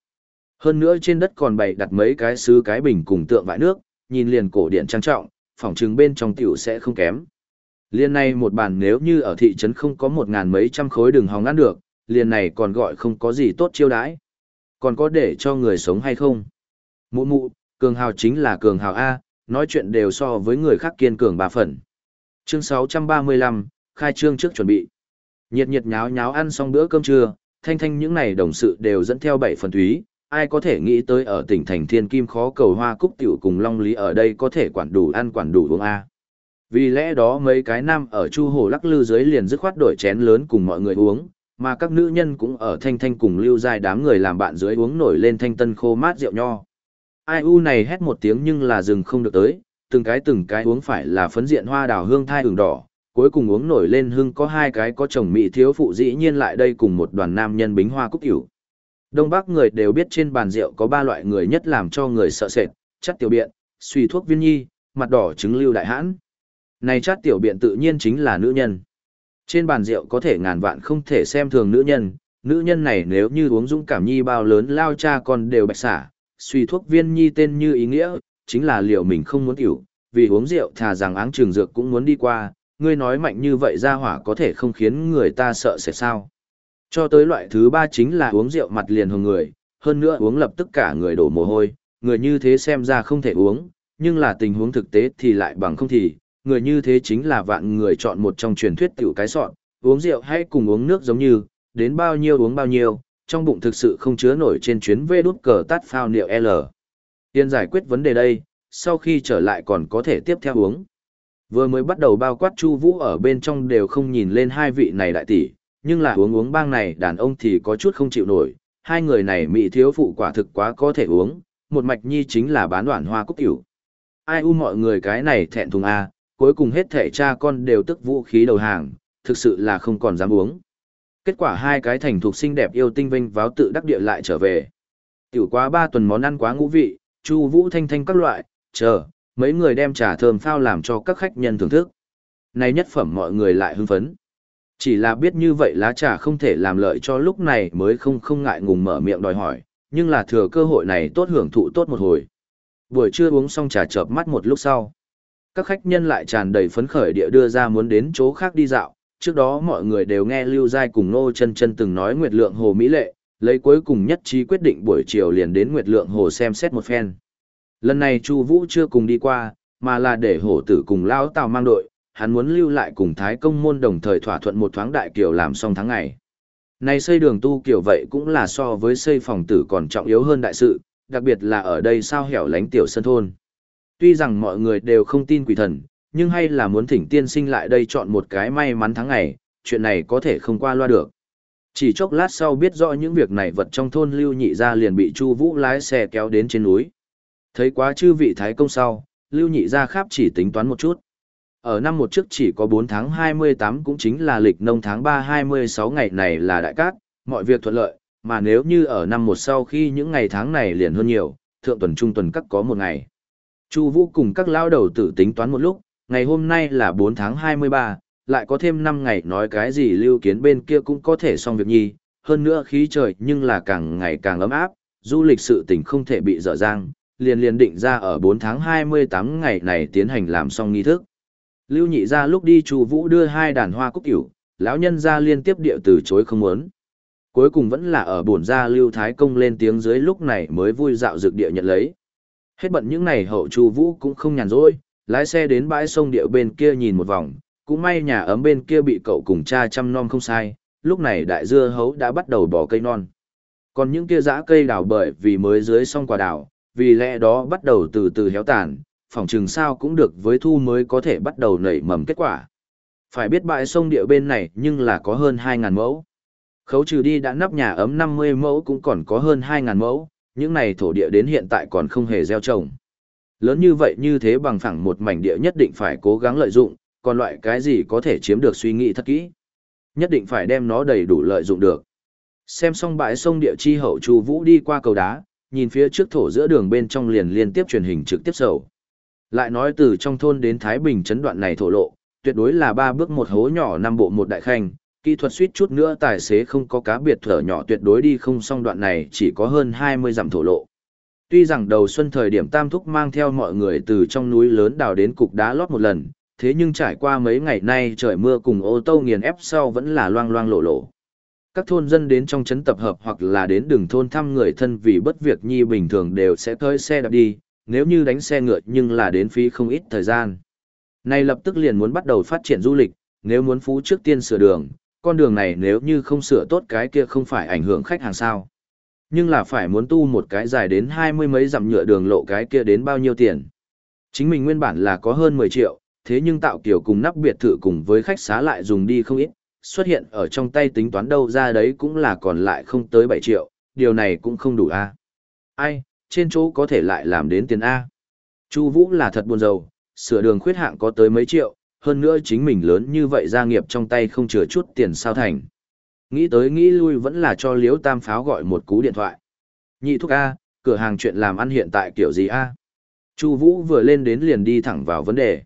Hơn nữa trên đất còn bày đặt mấy cái sứ cái bình cùng tượng vại nước, nhìn liền cổ điện trang trọng, phòng trừng bên trong tiểu sẽ không kém. Liên này một bàn nếu như ở thị trấn không có một ngàn mấy trăm khối đường hòng ăn được, liền này còn gọi không có gì tốt chiêu đãi. Còn có để cho người sống hay không? Mụ mụ, cường hào chính là cường hào A, nói chuyện đều so với người khác kiên cường bà phần. Chương 635, khai trương trước chuẩn bị. Nhiệt nhiệt nháo nháo ăn xong bữa cơm trưa, thanh thanh những này đồng sự đều dẫn theo bảy phần thúy, ai có thể nghĩ tới ở tỉnh thành thiên kim khó cầu hoa cúc tiểu cùng long lý ở đây có thể quản đủ ăn quản đủ uống A. Vì lẽ đó mấy cái nam ở chu hồ lắc lư dưới liền dứt khoát đổi chén lớn cùng mọi người uống, mà các nữ nhân cũng ở thanh thanh cùng lưu giai đám người làm bạn dưới uống nổi lên thanh tân khô mát rượu nho. Ai u này hét một tiếng nhưng là dừng không được tới, từng cái từng cái uống phải là phấn diện hoa đào hương thai hưởng đỏ, cuối cùng uống nổi lên hương có hai cái có chồng mỹ thiếu phụ dĩ nhiên lại đây cùng một đoàn nam nhân bính hoa cúc tiểu. Đông Bắc người đều biết trên bàn rượu có ba loại người nhất làm cho người sợ sệt, chắc tiểu biện, suy thuốc viên nhi, mặt đỏ trứng lưu đại hãn. Này chát tiểu biện tự nhiên chính là nữ nhân. Trên bàn rượu có thể ngàn vạn không thể xem thường nữ nhân, nữ nhân này nếu như uống dũng cảm nhi bao lớn lao cha con đều bạch xả, suy thuốc viên nhi tên như ý nghĩa, chính là liệu mình không muốn tiểu, vì uống rượu thà rằng áng trường dược cũng muốn đi qua, ngươi nói mạnh như vậy ra hỏa có thể không khiến người ta sợ sẽ sao. Cho tới loại thứ ba chính là uống rượu mặt liền hồng người, hơn nữa uống lập tức cả người đổ mồ hôi, người như thế xem ra không thể uống, nhưng là tình huống thực tế thì lại bằng không thì, người như thế chính là vạn người chọn một trong truyền thuyết tiểu cái sọn, uống rượu hay cùng uống nước giống như, đến bao nhiêu uống bao nhiêu, trong bụng thực sự không chứa nổi trên chuyến vê đút cờ tát phao niệu L. Tiên giải quyết vấn đề đây, sau khi trở lại còn có thể tiếp theo uống. Vừa mới bắt đầu bao quát Chu Vũ ở bên trong đều không nhìn lên hai vị này đại tỷ, nhưng là uống uống bang này đàn ông thì có chút không chịu nổi, hai người này mỹ thiếu phụ quả thực quá có thể uống, một mạch nhi chính là bán đoạn hoa cúc tiểu. Ai u mọi người cái này thẹn thùng a, cuối cùng hết thể cha con đều tức vũ khí đầu hàng, thực sự là không còn dám uống. Kết quả hai cái thành thuộc xinh đẹp yêu tinh vinh váo tự đắc địa lại trở về. Tiểu quá ba tuần món ăn quá ngũ vị, chu vũ thanh thanh các loại, chờ, mấy người đem trà thơm phao làm cho các khách nhân thưởng thức. Này nhất phẩm mọi người lại hưng phấn. Chỉ là biết như vậy lá trà không thể làm lợi cho lúc này mới không không ngại ngùng mở miệng đòi hỏi, nhưng là thừa cơ hội này tốt hưởng thụ tốt một hồi. Buổi trưa uống xong trà chợp mắt một lúc sau. Các khách nhân lại tràn đầy phấn khởi địa đưa ra muốn đến chỗ khác đi dạo, trước đó mọi người đều nghe Lưu Giai cùng Nô chân chân từng nói Nguyệt Lượng Hồ Mỹ Lệ, lấy cuối cùng nhất trí quyết định buổi chiều liền đến Nguyệt Lượng Hồ xem xét một phen. Lần này Chu Vũ chưa cùng đi qua, mà là để hổ tử cùng Lão Tào mang đội, hắn muốn lưu lại cùng Thái Công môn đồng thời thỏa thuận một thoáng đại kiều làm xong tháng ngày. Này xây đường tu kiểu vậy cũng là so với xây phòng tử còn trọng yếu hơn đại sự, đặc biệt là ở đây sao hẻo lánh tiểu sân thôn. Tuy rằng mọi người đều không tin quỷ thần, nhưng hay là muốn thỉnh tiên sinh lại đây chọn một cái may mắn tháng ngày, chuyện này có thể không qua loa được. Chỉ chốc lát sau biết rõ những việc này vật trong thôn lưu nhị ra liền bị Chu Vũ lái xe kéo đến trên núi. Thấy quá chư vị thái công sau, lưu nhị ra khắp chỉ tính toán một chút. Ở năm một trước chỉ có 4 tháng 28 cũng chính là lịch nông tháng 3 26 ngày này là đại cát, mọi việc thuận lợi, mà nếu như ở năm một sau khi những ngày tháng này liền hơn nhiều, thượng tuần trung tuần các có một ngày. Chu Vũ cùng các lao đầu tử tính toán một lúc, ngày hôm nay là 4 tháng 23, lại có thêm 5 ngày nói cái gì lưu kiến bên kia cũng có thể xong việc nhi, hơn nữa khí trời nhưng là càng ngày càng ấm áp, du lịch sự tình không thể bị dở dang, liền liền định ra ở 4 tháng 28 ngày này tiến hành làm xong nghi thức. Lưu nhị ra lúc đi Chu Vũ đưa hai đàn hoa cúc cửu, lão nhân ra liên tiếp địa từ chối không muốn. Cuối cùng vẫn là ở bổn gia Lưu Thái công lên tiếng dưới lúc này mới vui dạo dược địa nhận lấy. Hết bận những này hậu Chu Vũ cũng không nhàn rỗi, lái xe đến bãi sông địa bên kia nhìn một vòng, cũng may nhà ấm bên kia bị cậu cùng cha chăm nom không sai, lúc này đại dưa hấu đã bắt đầu bỏ cây non. Còn những kia dã cây đào bởi vì mới dưới xong quả đào, vì lẽ đó bắt đầu từ từ héo tàn, phòng chừng sao cũng được với thu mới có thể bắt đầu nảy mầm kết quả. Phải biết bãi sông địa bên này nhưng là có hơn 2.000 mẫu. Khấu trừ đi đã nắp nhà ấm 50 mẫu cũng còn có hơn 2.000 mẫu, những này thổ địa đến hiện tại còn không hề gieo trồng. Lớn như vậy như thế bằng phẳng một mảnh địa nhất định phải cố gắng lợi dụng, còn loại cái gì có thể chiếm được suy nghĩ thật kỹ. Nhất định phải đem nó đầy đủ lợi dụng được. Xem xong bãi sông địa chi hậu Chu Vũ đi qua cầu đá, nhìn phía trước thổ giữa đường bên trong liền liên tiếp truyền hình trực tiếp sầu. Lại nói từ trong thôn đến Thái Bình chấn đoạn này thổ lộ, tuyệt đối là ba bước một hố nhỏ năm bộ một đại khanh, kỹ thuật suýt chút nữa tài xế không có cá biệt thở nhỏ tuyệt đối đi không xong đoạn này chỉ có hơn 20 dặm thổ lộ. Tuy rằng đầu xuân thời điểm Tam Thúc mang theo mọi người từ trong núi lớn đào đến cục đá lót một lần, thế nhưng trải qua mấy ngày nay trời mưa cùng ô tô nghiền ép sau vẫn là loang loang lộ lộ. Các thôn dân đến trong trấn tập hợp hoặc là đến đường thôn thăm người thân vì bất việc nhi bình thường đều sẽ cơi xe đạp đi, nếu như đánh xe ngựa nhưng là đến phí không ít thời gian. Nay lập tức liền muốn bắt đầu phát triển du lịch, nếu muốn phú trước tiên sửa đường, con đường này nếu như không sửa tốt cái kia không phải ảnh hưởng khách hàng sao. Nhưng là phải muốn tu một cái dài đến hai mươi mấy dặm nhựa đường lộ cái kia đến bao nhiêu tiền. Chính mình nguyên bản là có hơn 10 triệu, thế nhưng tạo kiểu cùng nắp biệt thự cùng với khách xá lại dùng đi không ít, xuất hiện ở trong tay tính toán đâu ra đấy cũng là còn lại không tới 7 triệu, điều này cũng không đủ a. Ai, trên chỗ có thể lại làm đến tiền A. Chu Vũ là thật buồn rầu, sửa đường khuyết hạng có tới mấy triệu, hơn nữa chính mình lớn như vậy gia nghiệp trong tay không chừa chút tiền sao thành. Nghĩ tới nghĩ lui vẫn là cho Liễu Tam Pháo gọi một cú điện thoại. Nhị thúc A, cửa hàng chuyện làm ăn hiện tại kiểu gì A? Chu Vũ vừa lên đến liền đi thẳng vào vấn đề.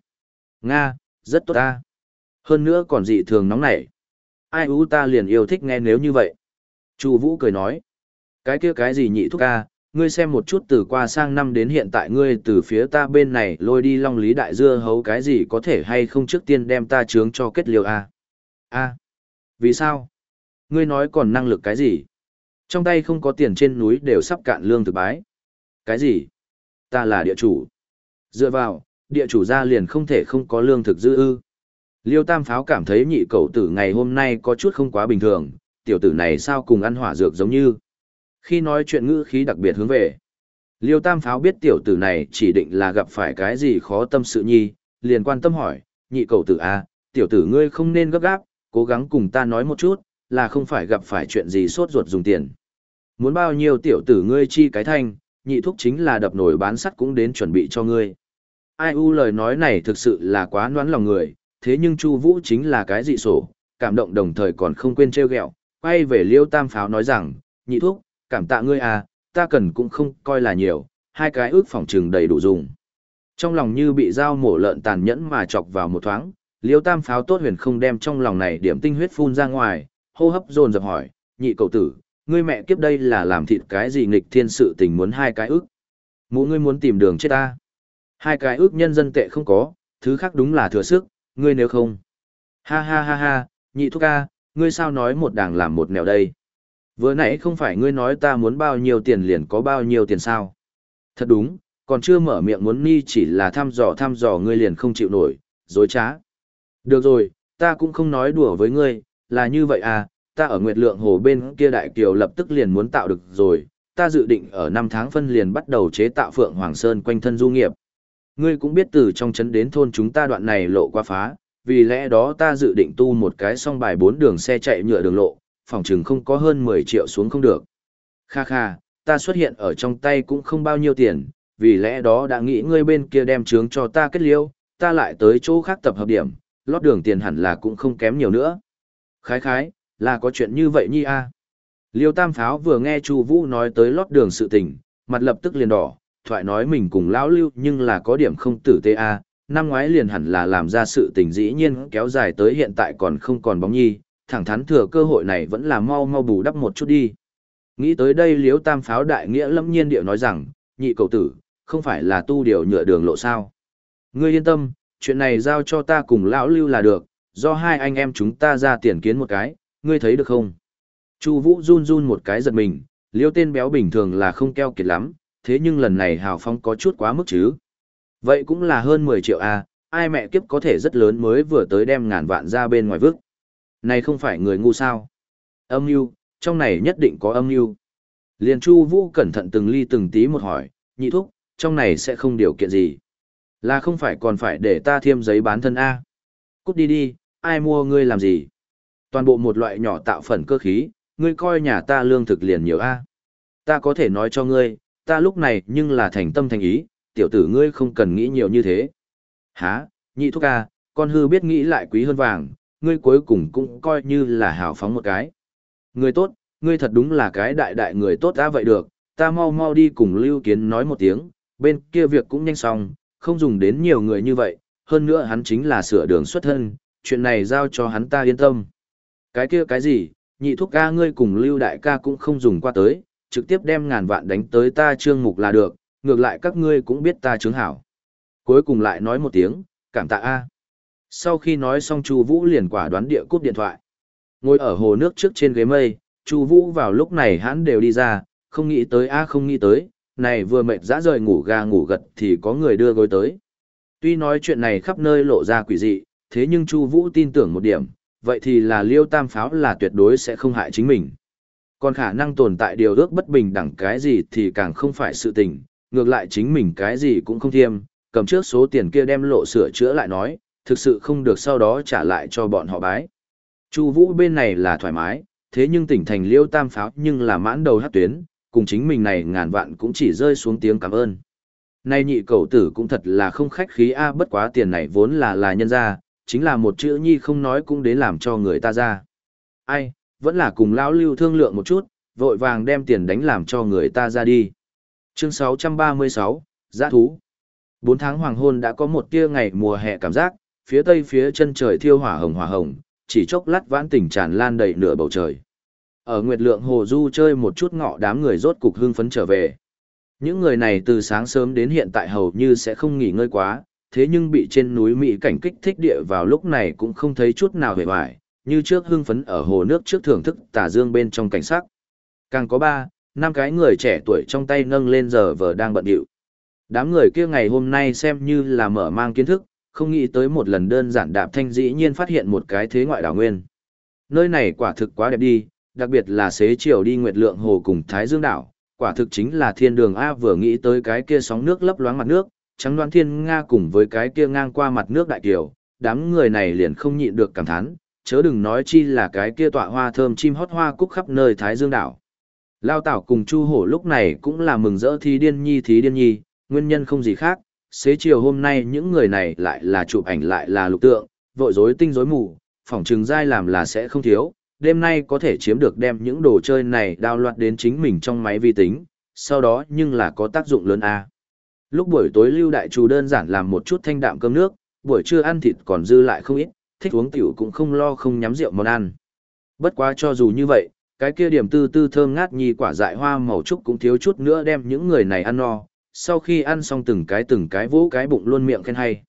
Nga, rất tốt A. Hơn nữa còn dị thường nóng nảy. Ai ú ta liền yêu thích nghe nếu như vậy. Chu Vũ cười nói. Cái kia cái gì nhị thúc A, ngươi xem một chút từ qua sang năm đến hiện tại ngươi từ phía ta bên này lôi đi long lý đại dưa hấu cái gì có thể hay không trước tiên đem ta chướng cho kết liều a? A. Vì sao? Ngươi nói còn năng lực cái gì? Trong tay không có tiền trên núi đều sắp cạn lương thực bái. Cái gì? Ta là địa chủ. Dựa vào, địa chủ ra liền không thể không có lương thực dư ư. Liêu tam pháo cảm thấy nhị cậu tử ngày hôm nay có chút không quá bình thường, tiểu tử này sao cùng ăn hỏa dược giống như? Khi nói chuyện ngữ khí đặc biệt hướng về, Liêu Tam Pháo biết tiểu tử này chỉ định là gặp phải cái gì khó tâm sự nhi, liền quan tâm hỏi, nhị cầu tử A, tiểu tử ngươi không nên gấp gáp, cố gắng cùng ta nói một chút, là không phải gặp phải chuyện gì sốt ruột dùng tiền. Muốn bao nhiêu tiểu tử ngươi chi cái thanh, nhị thúc chính là đập nổi bán sắt cũng đến chuẩn bị cho ngươi. Ai u lời nói này thực sự là quá noán lòng người, thế nhưng Chu Vũ chính là cái dị sổ, cảm động đồng thời còn không quên trêu ghẹo, quay về Liêu Tam Pháo nói rằng, nhị thúc, cảm tạ ngươi à, ta cần cũng không coi là nhiều, hai cái ước phòng trừng đầy đủ dùng. Trong lòng như bị dao mổ lợn tàn nhẫn mà chọc vào một thoáng, liêu tam pháo tốt huyền không đem trong lòng này điểm tinh huyết phun ra ngoài, hô hấp dồn dập hỏi, nhị cậu tử, ngươi mẹ kiếp đây là làm thịt cái gì nghịch thiên sự tình muốn hai cái ước. Mũ ngươi muốn tìm đường chết ta. Hai cái ước nhân dân tệ không có, thứ khác đúng là thừa sức, ngươi nếu không. Ha ha ha ha, nhị thúc ca, ngươi sao nói một đảng làm một nẻo đây. Vừa nãy không phải ngươi nói ta muốn bao nhiêu tiền liền có bao nhiêu tiền sao? Thật đúng, còn chưa mở miệng muốn ni chỉ là thăm dò thăm dò ngươi liền không chịu nổi, dối trá. Được rồi, ta cũng không nói đùa với ngươi, là như vậy à, ta ở Nguyệt Lượng Hồ bên kia Đại Kiều lập tức liền muốn tạo được rồi, ta dự định ở năm tháng phân liền bắt đầu chế tạo Phượng Hoàng Sơn quanh thân du nghiệp. Ngươi cũng biết từ trong trấn đến thôn chúng ta đoạn này lộ qua phá, vì lẽ đó ta dự định tu một cái song bài bốn đường xe chạy nhựa đường lộ, phòng chừng không có hơn 10 triệu xuống không được. Kha kha, ta xuất hiện ở trong tay cũng không bao nhiêu tiền, vì lẽ đó đã nghĩ ngươi bên kia đem trướng cho ta kết liêu, ta lại tới chỗ khác tập hợp điểm, lót đường tiền hẳn là cũng không kém nhiều nữa. Khái khái, là có chuyện như vậy nhi a. Liêu Tam Pháo vừa nghe Chu Vũ nói tới lót đường sự tình, mặt lập tức liền đỏ, thoại nói mình cùng lão Lưu nhưng là có điểm không tử tế a, năm ngoái liền hẳn là làm ra sự tình dĩ nhiên kéo dài tới hiện tại còn không còn bóng nhi, thẳng thắn thừa cơ hội này vẫn là mau mau bù đắp một chút đi. Nghĩ tới đây liếu tam pháo đại nghĩa lâm nhiên điệu nói rằng, nhị cầu tử, không phải là tu điều nhựa đường lộ sao. Ngươi yên tâm, chuyện này giao cho ta cùng lão lưu là được, do hai anh em chúng ta ra tiền kiến một cái, ngươi thấy được không? Chu Vũ run run một cái giật mình, liêu tên béo bình thường là không keo kiệt lắm, thế nhưng lần này hào phong có chút quá mức chứ. Vậy cũng là hơn 10 triệu a, à, ai mẹ kiếp có thể rất lớn mới vừa tới đem ngàn vạn ra bên ngoài vứt. Này không phải người ngu sao? Âm mưu, trong này nhất định có âm mưu. Liên Chu Vũ cẩn thận từng ly từng tí một hỏi, nhị thúc, trong này sẽ không điều kiện gì. Là không phải còn phải để ta thêm giấy bán thân A. Cút đi đi, ai mua ngươi làm gì? Toàn bộ một loại nhỏ tạo phần cơ khí, ngươi coi nhà ta lương thực liền nhiều A. Ta có thể nói cho ngươi, ta lúc này nhưng là thành tâm thành ý, tiểu tử ngươi không cần nghĩ nhiều như thế. Hả, nhị thúc A, con hư biết nghĩ lại quý hơn vàng, ngươi cuối cùng cũng coi như là hào phóng một cái. Ngươi tốt, ngươi thật đúng là cái đại đại người tốt đã vậy được, ta mau mau đi cùng Lưu Kiến nói một tiếng, bên kia việc cũng nhanh xong, không dùng đến nhiều người như vậy, hơn nữa hắn chính là sửa đường xuất thân, chuyện này giao cho hắn ta yên tâm. Cái kia cái gì, nhị thúc ca ngươi cùng Lưu Đại ca cũng không dùng qua tới, trực tiếp đem ngàn vạn đánh tới ta trương mục là được, ngược lại các ngươi cũng biết ta chứng hảo. Cuối cùng lại nói một tiếng, cảm tạ A. Sau khi nói xong Chu Vũ liền quả đoán địa cúp điện thoại. Ngồi ở hồ nước trước trên ghế mây, Chu Vũ vào lúc này hắn đều đi ra, không nghĩ tới a không nghĩ tới, này vừa mệt dã rời ngủ gà ngủ gật thì có người đưa gối tới. Tuy nói chuyện này khắp nơi lộ ra quỷ dị, thế nhưng Chu Vũ tin tưởng một điểm, vậy thì là Liêu Tam pháo là tuyệt đối sẽ không hại chính mình. Còn khả năng tồn tại điều ước bất bình đẳng cái gì thì càng không phải sự tình, ngược lại chính mình cái gì cũng không thiêm, cầm trước số tiền kia đem lộ sửa chữa lại nói, thực sự không được sau đó trả lại cho bọn họ bái. Chu Vũ bên này là thoải mái, thế nhưng tỉnh thành Liêu Tam pháo nhưng là mãn đầu hát tuyến, cùng chính mình này ngàn vạn cũng chỉ rơi xuống tiếng cảm ơn. Nay nhị cầu tử cũng thật là không khách khí a bất quá tiền này vốn là là nhân ra, chính là một chữ nhi không nói cũng đến làm cho người ta ra. Ai, vẫn là cùng lão lưu thương lượng một chút, vội vàng đem tiền đánh làm cho người ta ra đi. Chương 636, Giã thú. 4 tháng hoàng hôn đã có một tia ngày mùa hè cảm giác, phía tây phía chân trời thiêu hỏa hồng hỏa hồng, chỉ chốc lát vãn tình tràn lan đầy nửa bầu trời. Ở Nguyệt Lượng Hồ Du chơi một chút ngọ đám người rốt cục hưng phấn trở về. Những người này từ sáng sớm đến hiện tại hầu như sẽ không nghỉ ngơi quá, thế nhưng bị trên núi Mỹ cảnh kích thích địa vào lúc này cũng không thấy chút nào hề hoài, như trước hưng phấn ở hồ nước trước thưởng thức tà dương bên trong cảnh sắc. Càng có ba, năm cái người trẻ tuổi trong tay nâng lên giờ vờ đang bận điệu. Đám người kia ngày hôm nay xem như là mở mang kiến thức, không nghĩ tới một lần đơn giản đạp thanh dĩ nhiên phát hiện một cái thế ngoại đảo nguyên. Nơi này quả thực quá đẹp đi, đặc biệt là xế chiều đi Nguyệt Lượng Hồ cùng Thái Dương Đảo, quả thực chính là thiên đường A vừa nghĩ tới cái kia sóng nước lấp loáng mặt nước, trắng đoan thiên Nga cùng với cái kia ngang qua mặt nước đại kiều, đám người này liền không nhịn được cảm thán, chớ đừng nói chi là cái kia tọa hoa thơm chim hót hoa cúc khắp nơi Thái Dương Đảo. Lao Tảo cùng Chu Hổ lúc này cũng là mừng rỡ thí điên nhi thí điên nhi, nguyên nhân không gì khác, xế chiều hôm nay những người này lại là chụp ảnh lại là lục tượng, vội rối tinh rối mù, phỏng trừng dai làm là sẽ không thiếu, đêm nay có thể chiếm được đem những đồ chơi này đao loạt đến chính mình trong máy vi tính, sau đó nhưng là có tác dụng lớn a. Lúc buổi tối Lưu Đại Chủ đơn giản làm một chút thanh đạm cơm nước, buổi trưa ăn thịt còn dư lại không ít, thích uống tiểu cũng không lo không nhắm rượu món ăn. Bất quá cho dù như vậy, cái kia điểm tư tư thơm ngát nhì quả dại hoa màu trúc cũng thiếu chút nữa đem những người này ăn no, sau khi ăn xong từng cái từng cái vỗ cái bụng luôn miệng khen hay.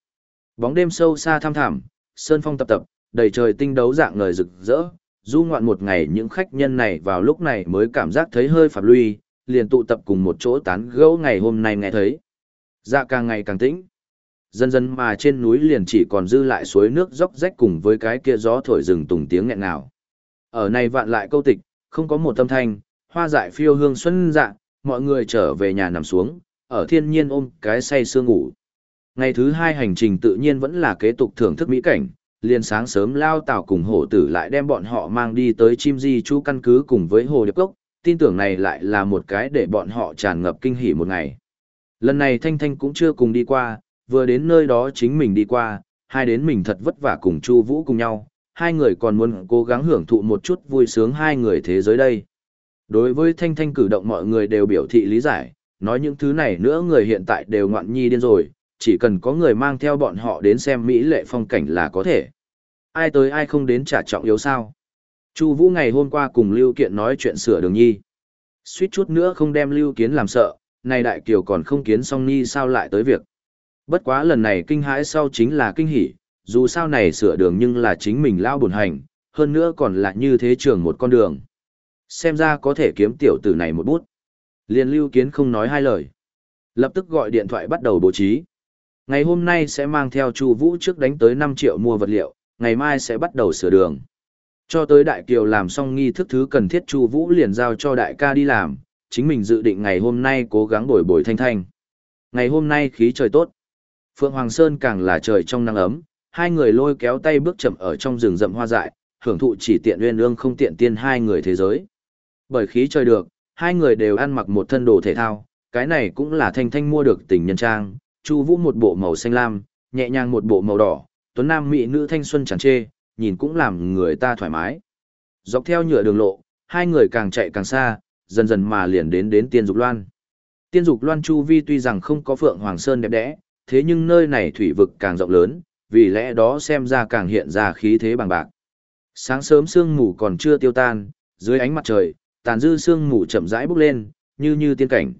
Bóng đêm sâu xa thăm thẳm, sơn phong tập tập, đầy trời tinh đấu dạng ngời rực rỡ, du ngoạn một ngày những khách nhân này vào lúc này mới cảm giác thấy hơi phạm lui, liền tụ tập cùng một chỗ tán gẫu ngày hôm nay nghe thấy. Dạ càng ngày càng tĩnh. Dần dần mà trên núi liền chỉ còn dư lại suối nước róc rách cùng với cái kia gió thổi rừng tùng tiếng nghẹn nào. Ở này vạn lại câu tịch, không có một tâm thanh, hoa dại phiêu hương xuân dạ, mọi người trở về nhà nằm xuống, ở thiên nhiên ôm cái say sương ngủ. Ngày thứ hai hành trình tự nhiên vẫn là kế tục thưởng thức mỹ cảnh, liền sáng sớm lao tảo cùng hổ tử lại đem bọn họ mang đi tới chim di chú căn cứ cùng với hồ điệp cốc, tin tưởng này lại là một cái để bọn họ tràn ngập kinh hỉ một ngày. Lần này Thanh Thanh cũng chưa cùng đi qua, vừa đến nơi đó chính mình đi qua, hai đến mình thật vất vả cùng Chu Vũ cùng nhau, hai người còn muốn cố gắng hưởng thụ một chút vui sướng hai người thế giới đây. Đối với Thanh Thanh cử động mọi người đều biểu thị lý giải, nói những thứ này nữa người hiện tại đều ngoạn nhi điên rồi, chỉ cần có người mang theo bọn họ đến xem mỹ lệ phong cảnh là có thể. Ai tới ai không đến trả trọng yếu sao? Chu Vũ ngày hôm qua cùng Lưu Kiện nói chuyện sửa đường nhi. Suýt chút nữa không đem Lưu Kiến làm sợ, này đại kiều còn không kiến xong nhi sao lại tới việc. Bất quá lần này kinh hãi sau chính là kinh hỉ, dù sao này sửa đường nhưng là chính mình lao buồn hành, hơn nữa còn là như thế trường một con đường. Xem ra có thể kiếm tiểu tử này một bút. Liên Lưu Kiến không nói hai lời. Lập tức gọi điện thoại bắt đầu bố trí. Ngày hôm nay sẽ mang theo Chu Vũ trước đánh tới 5 triệu mua vật liệu, ngày mai sẽ bắt đầu sửa đường. Cho tới Đại Kiều làm xong nghi thức thứ cần thiết Chu Vũ liền giao cho đại ca đi làm, chính mình dự định ngày hôm nay cố gắng bồi bồi thanh thanh. Ngày hôm nay khí trời tốt. Phượng Hoàng Sơn càng là trời trong nắng ấm, hai người lôi kéo tay bước chậm ở trong rừng rậm hoa dại, hưởng thụ chỉ tiện uyên ương không tiện tiên hai người thế giới. Bởi khí trời được, hai người đều ăn mặc một thân đồ thể thao, cái này cũng là thanh thanh mua được tình nhân trang, Chu Vũ một bộ màu xanh lam, nhẹ nhàng một bộ màu đỏ, tuấn nam mỹ nữ thanh xuân tràn trề, nhìn cũng làm người ta thoải mái. Dọc theo nhựa đường lộ, hai người càng chạy càng xa, dần dần mà liền đến đến Tiên Dục Loan. Tiên Dục Loan chu vi tuy rằng không có Phượng Hoàng Sơn đẹp đẽ, thế nhưng nơi này thủy vực càng rộng lớn, vì lẽ đó xem ra càng hiện ra khí thế bằng bạc. Sáng sớm sương mù còn chưa tiêu tan, dưới ánh mặt trời, tàn dư sương mù chậm rãi bốc lên, như như tiên cảnh.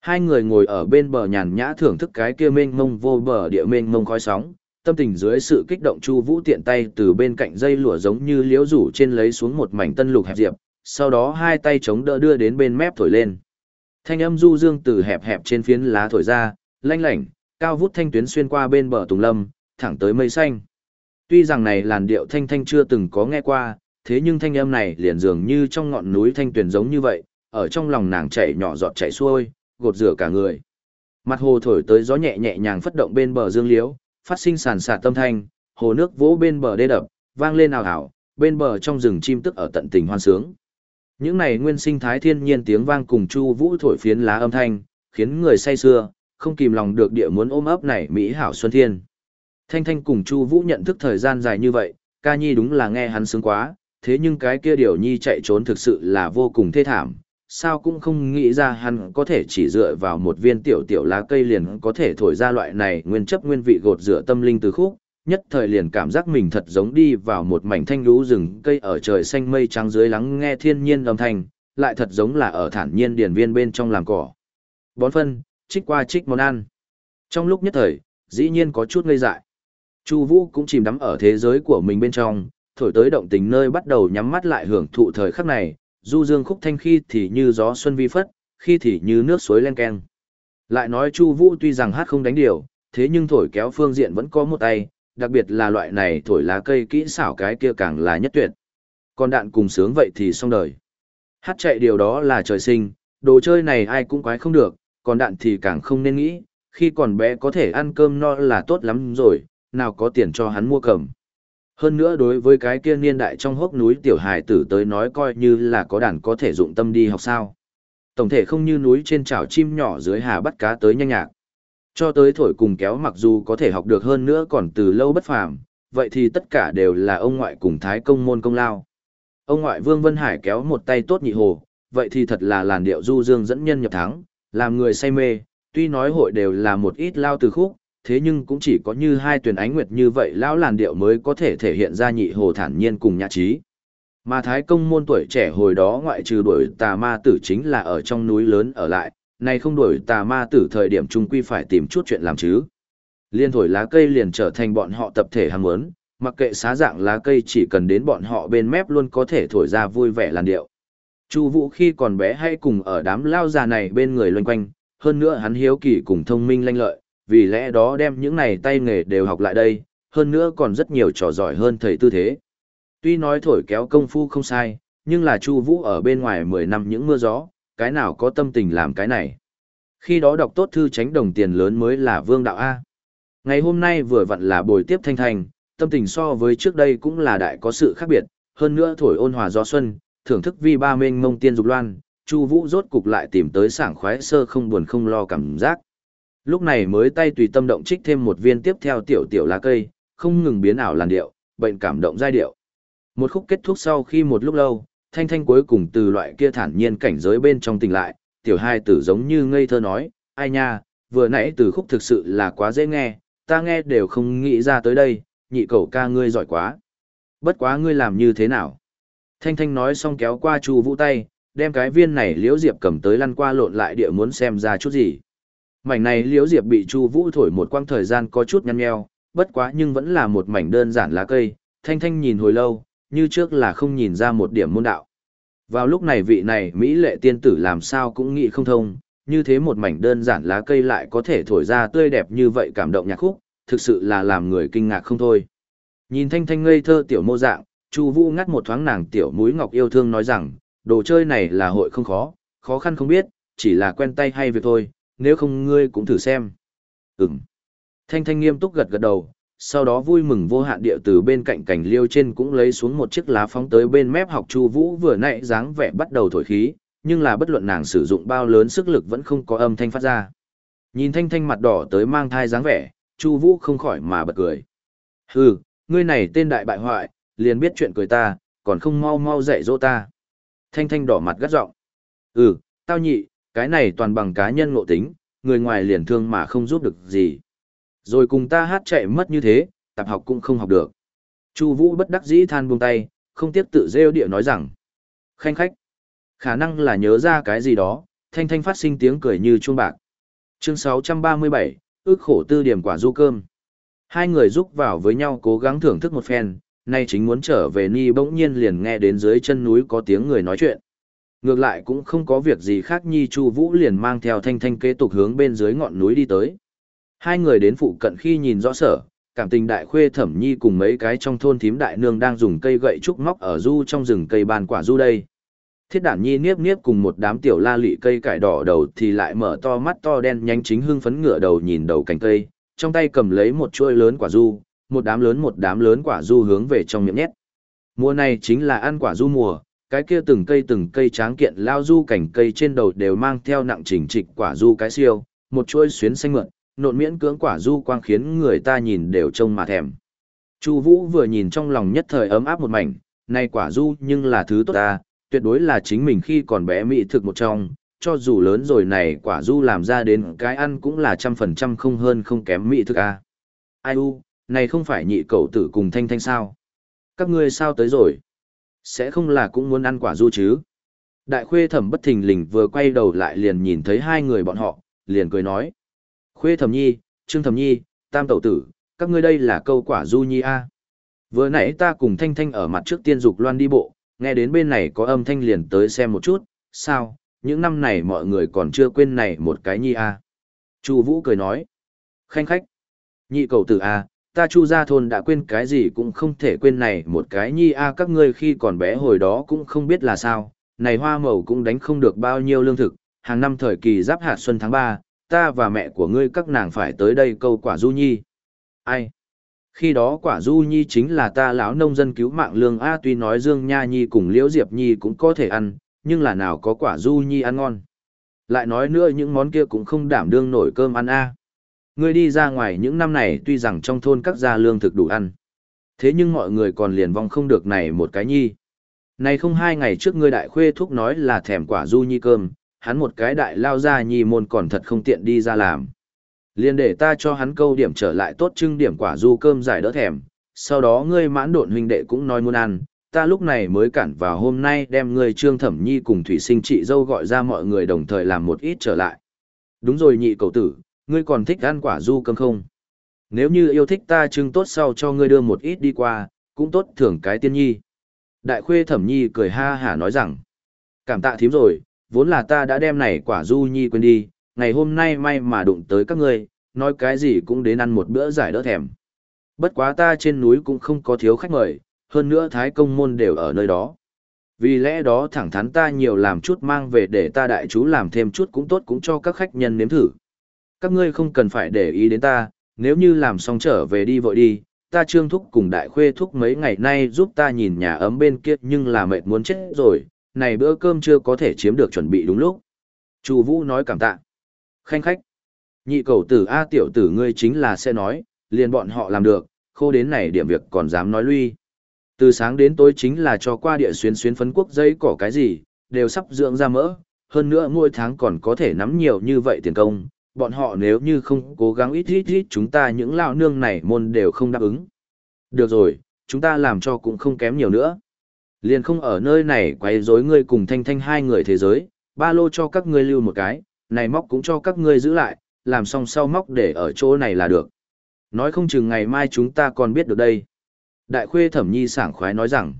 Hai người ngồi ở bên bờ nhàn nhã thưởng thức cái kia mênh mông vô bờ địa mênh mông khói sóng, tâm tình dưới sự kích động Chu Vũ tiện tay từ bên cạnh dây lụa giống như liễu rủ trên lấy xuống một mảnh tân lục hẹp diệp, sau đó hai tay chống đỡ đưa đến bên mép thổi lên. Thanh âm du dương từ hẹp hẹp trên phiến lá thổi ra, lanh lảnh, cao vút thanh tuyến xuyên qua bên bờ tùng lâm, thẳng tới mây xanh. Tuy rằng này làn điệu thanh thanh chưa từng có nghe qua, thế nhưng thanh âm này liền dường như trong ngọn núi thanh tuyền giống như vậy, ở trong lòng nàng chảy nhỏ giọt chảy xuôi, gột rửa cả người. Mặt hồ thổi tới gió nhẹ nhẹ nhàng phất động bên bờ dương liễu, phát sinh sàn sạt tâm thanh, hồ nước vỗ bên bờ đê đập, vang lên ào ào, bên bờ trong rừng chim tức ở tận tình hoan sướng. Những này nguyên sinh thái thiên nhiên tiếng vang cùng chu vũ thổi phiến lá âm thanh, khiến người say sưa, không kìm lòng được địa muốn ôm ấp này mỹ hảo xuân thiên. Thanh Thanh cùng Chu Vũ nhận thức thời gian dài như vậy, ca nhi đúng là nghe hắn sướng quá, thế nhưng cái kia điều nhi chạy trốn thực sự là vô cùng thê thảm, sao cũng không nghĩ ra hắn có thể chỉ dựa vào một viên tiểu tiểu lá cây liền có thể thổi ra loại này nguyên chấp nguyên vị gột rửa tâm linh từ khúc, nhất thời liền cảm giác mình thật giống đi vào một mảnh thanh lũ rừng cây ở trời xanh mây trắng dưới lắng nghe thiên nhiên âm thanh, lại thật giống là ở thản nhiên điển viên bên trong làng cỏ. Bón phân, trích qua trích món ăn. Trong lúc nhất thời, dĩ nhiên có chút ngây dại. Chu Vũ cũng chìm đắm ở thế giới của mình bên trong, thổi tới động tình nơi bắt đầu nhắm mắt lại hưởng thụ thời khắc này, du dương khúc thanh khi thì như gió xuân vi phất, khi thì như nước suối len keng. Lại nói Chu Vũ tuy rằng hát không đánh điều, thế nhưng thổi kéo phương diện vẫn có một tay, đặc biệt là loại này thổi lá cây kỹ xảo cái kia càng là nhất tuyệt. Còn đạn cùng sướng vậy thì xong đời. Hát chạy điều đó là trời sinh, đồ chơi này ai cũng quái không được, còn đạn thì càng không nên nghĩ, khi còn bé có thể ăn cơm no là tốt lắm rồi, nào có tiền cho hắn mua cầm. Hơn nữa đối với cái kia niên đại trong hốc núi tiểu hài tử tới nói coi như là có đàn có thể dụng tâm đi học sao. Tổng thể không như núi trên chảo chim nhỏ dưới hà bắt cá tới nhanh nhạc. Cho tới thổi cùng kéo mặc dù có thể học được hơn nữa còn từ lâu bất phàm, vậy thì tất cả đều là ông ngoại cùng thái công môn công lao. Ông ngoại Vương Vân Hải kéo một tay tốt nhị hồ, vậy thì thật là làn điệu du dương dẫn nhân nhập thắng, làm người say mê, tuy nói hội đều là một ít lao từ khúc, thế nhưng cũng chỉ có như hai tuyển ánh nguyệt như vậy lão làn điệu mới có thể thể hiện ra nhị hồ thản nhiên cùng nhã trí. Mà thái công môn tuổi trẻ hồi đó ngoại trừ đuổi tà ma tử chính là ở trong núi lớn ở lại, này không đuổi tà ma tử thời điểm trung quy phải tìm chút chuyện làm chứ. Liên thổi lá cây liền trở thành bọn họ tập thể hàng muốn, mặc kệ xá dạng lá cây chỉ cần đến bọn họ bên mép luôn có thể thổi ra vui vẻ làn điệu. Chu Vũ khi còn bé hay cùng ở đám lao già này bên người loanh quanh, hơn nữa hắn hiếu kỳ cùng thông minh lanh lợi, vì lẽ đó đem những này tay nghề đều học lại đây, hơn nữa còn rất nhiều trò giỏi hơn thầy tư thế. Tuy nói thổi kéo công phu không sai, nhưng là Chu Vũ ở bên ngoài 10 năm những mưa gió, cái nào có tâm tình làm cái này. Khi đó đọc tốt thư tránh đồng tiền lớn mới là vương đạo A. Ngày hôm nay vừa vặn là buổi tiếp thanh thành, tâm tình so với trước đây cũng là đại có sự khác biệt, hơn nữa thổi ôn hòa gió xuân, thưởng thức vi ba mênh mông tiên dục loan, Chu Vũ rốt cục lại tìm tới sảng khoái sơ không buồn không lo cảm giác. Lúc này mới tay tùy tâm động trích thêm một viên tiếp theo tiểu tiểu lá cây, không ngừng biến ảo làn điệu, bệnh cảm động giai điệu. Một khúc kết thúc sau khi một lúc lâu, thanh thanh cuối cùng từ loại kia thản nhiên cảnh giới bên trong tỉnh lại, tiểu hai tử giống như ngây thơ nói, ai nha, vừa nãy từ khúc thực sự là quá dễ nghe, ta nghe đều không nghĩ ra tới đây, nhị cậu ca ngươi giỏi quá. Bất quá ngươi làm như thế nào? Thanh thanh nói xong kéo qua chu vũ tay, đem cái viên này liễu diệp cầm tới lăn qua lộn lại địa muốn xem ra chút gì. Mảnh này liễu diệp bị Chu Vũ thổi một quãng thời gian có chút nhăn nheo, bất quá nhưng vẫn là một mảnh đơn giản lá cây, Thanh Thanh nhìn hồi lâu, như trước là không nhìn ra một điểm môn đạo. Vào lúc này vị này mỹ lệ tiên tử làm sao cũng nghĩ không thông, như thế một mảnh đơn giản lá cây lại có thể thổi ra tươi đẹp như vậy cảm động nhạc khúc, thực sự là làm người kinh ngạc không thôi. Nhìn Thanh Thanh ngây thơ tiểu mô dạng, Chu Vũ ngắt một thoáng nàng tiểu mũi ngọc yêu thương nói rằng, đồ chơi này là hội không khó, khó khăn không biết, chỉ là quen tay hay việc thôi, nếu không ngươi cũng thử xem. Ừm. Thanh Thanh nghiêm túc gật gật đầu, sau đó vui mừng vô hạn địa từ bên cạnh cảnh liêu trên cũng lấy xuống một chiếc lá phóng tới bên mép học Chu Vũ vừa nãy dáng vẻ bắt đầu thổi khí, nhưng là bất luận nàng sử dụng bao lớn sức lực vẫn không có âm thanh phát ra. Nhìn Thanh Thanh mặt đỏ tới mang thai dáng vẻ, Chu Vũ không khỏi mà bật cười. Hừ, ngươi này tên đại bại hoại, liền biết chuyện cười ta, còn không mau mau dạy dỗ ta. Thanh Thanh đỏ mặt gắt giọng. Ừ, tao nhị, cái này toàn bằng cá nhân ngộ tính, người ngoài liền thương mà không giúp được gì. Rồi cùng ta hát chạy mất như thế, tập học cũng không học được. Chu Vũ bất đắc dĩ than buông tay, không tiếc tự rêu địa nói rằng. Khanh khách. Khả năng là nhớ ra cái gì đó, thanh thanh phát sinh tiếng cười như chuông bạc. Chương 637, ước khổ tư điểm quả du cơm. Hai người rúc vào với nhau cố gắng thưởng thức một phen, nay chính muốn trở về Ni bỗng nhiên liền nghe đến dưới chân núi có tiếng người nói chuyện. Ngược lại cũng không có việc gì khác Nhi Chu Vũ liền mang theo Thanh Thanh kế tục hướng bên dưới ngọn núi đi tới. Hai người đến phụ cận khi nhìn rõ sở, cảm tình đại khuê thẩm nhi cùng mấy cái trong thôn thím đại nương đang dùng cây gậy trúc móc ở du trong rừng cây bàn quả du đây. Thiết đản nhi niếp niếp cùng một đám tiểu la lị cây cải đỏ đầu thì lại mở to mắt to đen nhanh chính hưng phấn ngựa đầu nhìn đầu cành cây, trong tay cầm lấy một chuôi lớn quả du, một đám lớn một đám lớn quả du hướng về trong miệng nhét. Mùa này chính là ăn quả du mùa, cái kia từng cây từng cây tráng kiện lao du cảnh cây trên đầu đều mang theo nặng chỉnh trịch quả du cái siêu, một chuôi xuyến xanh mượn, nộn miễn cưỡng quả du quang khiến người ta nhìn đều trông mà thèm. Chu Vũ vừa nhìn trong lòng nhất thời ấm áp một mảnh, này quả du nhưng là thứ tốt ta, tuyệt đối là chính mình khi còn bé mỹ thực một trong, cho dù lớn rồi này quả du làm ra đến cái ăn cũng là trăm phần trăm không hơn không kém mỹ thực a. Ai u, này không phải nhị cậu tử cùng thanh thanh sao? Các ngươi sao tới rồi? Sẽ không là cũng muốn ăn quả du chứ? Đại khuê thẩm bất thình lình vừa quay đầu lại liền nhìn thấy hai người bọn họ, liền cười nói. Khuê thẩm nhi, trương thẩm nhi, tam tẩu tử, các ngươi đây là câu quả du nhi a. Vừa nãy ta cùng thanh thanh ở mặt trước tiên dục loan đi bộ, nghe đến bên này có âm thanh liền tới xem một chút, sao, những năm này mọi người còn chưa quên này một cái nhi a. Chu Vũ cười nói. Khanh khách. Nhị cầu tử a, ta Chu gia thôn đã quên cái gì cũng không thể quên này một cái nhi a các ngươi khi còn bé hồi đó cũng không biết là sao, này hoa màu cũng đánh không được bao nhiêu lương thực, hàng năm thời kỳ giáp hạt xuân tháng ba, ta và mẹ của ngươi các nàng phải tới đây câu quả du nhi. Ai? Khi đó quả du nhi chính là ta lão nông dân cứu mạng lương A tuy nói Dương Nha Nhi cùng Liễu Diệp Nhi cũng có thể ăn, nhưng là nào có quả du nhi ăn ngon. Lại nói nữa những món kia cũng không đảm đương nổi cơm ăn A. Ngươi đi ra ngoài những năm này tuy rằng trong thôn các gia lương thực đủ ăn. Thế nhưng mọi người còn liền vong không được này một cái nhi. Này không hai ngày trước ngươi đại khuê thúc nói là thèm quả du nhi cơm, hắn một cái đại lao ra nhi môn còn thật không tiện đi ra làm. liền để ta cho hắn câu điểm trở lại tốt trưng điểm quả du cơm giải đỡ thèm, sau đó ngươi mãn độn huynh đệ cũng nói muốn ăn, ta lúc này mới cản vào hôm nay đem ngươi trương thẩm nhi cùng thủy sinh chị dâu gọi ra mọi người đồng thời làm một ít trở lại. Đúng rồi nhị cầu tử, ngươi còn thích ăn quả du cơm không? Nếu như yêu thích ta trưng tốt sau cho ngươi đưa một ít đi qua, cũng tốt thưởng cái tiên nhi. Đại khuê thẩm nhi cười ha hả nói rằng, cảm tạ thím rồi, vốn là ta đã đem này quả du nhi quên đi, ngày hôm nay may mà đụng tới các ngươi, nói cái gì cũng đến ăn một bữa giải đỡ thèm. Bất quá ta trên núi cũng không có thiếu khách mời, hơn nữa thái công môn đều ở nơi đó. Vì lẽ đó thẳng thắn ta nhiều làm chút mang về để ta đại chú làm thêm chút cũng tốt cũng cho các khách nhân nếm thử. Các ngươi không cần phải để ý đến ta, nếu như làm xong trở về đi vội đi, ta trương thúc cùng đại khuê thúc mấy ngày nay giúp ta nhìn nhà ấm bên kia nhưng là mệt muốn chết rồi, này bữa cơm chưa có thể chiếm được chuẩn bị đúng lúc. Chu Vũ nói cảm tạ. Khanh khách. Nhị cầu tử A tiểu tử ngươi chính là sẽ nói, liền bọn họ làm được, khô đến này điểm việc còn dám nói lui. Từ sáng đến tối chính là cho qua địa xuyên xuyên phấn quốc dây cỏ cái gì, đều sắp dưỡng ra mỡ, hơn nữa mỗi tháng còn có thể nắm nhiều như vậy tiền công, bọn họ nếu như không cố gắng ít ít ít chúng ta những lão nương này môn đều không đáp ứng. Được rồi, chúng ta làm cho cũng không kém nhiều nữa. Liền không ở nơi này quay rối ngươi cùng thanh thanh hai người thế giới, ba lô cho các ngươi lưu một cái, này móc cũng cho các ngươi giữ lại, làm xong sau móc để ở chỗ này là được. Nói không chừng ngày mai chúng ta còn biết được đây. Đại khuê thẩm nhi sảng khoái nói rằng,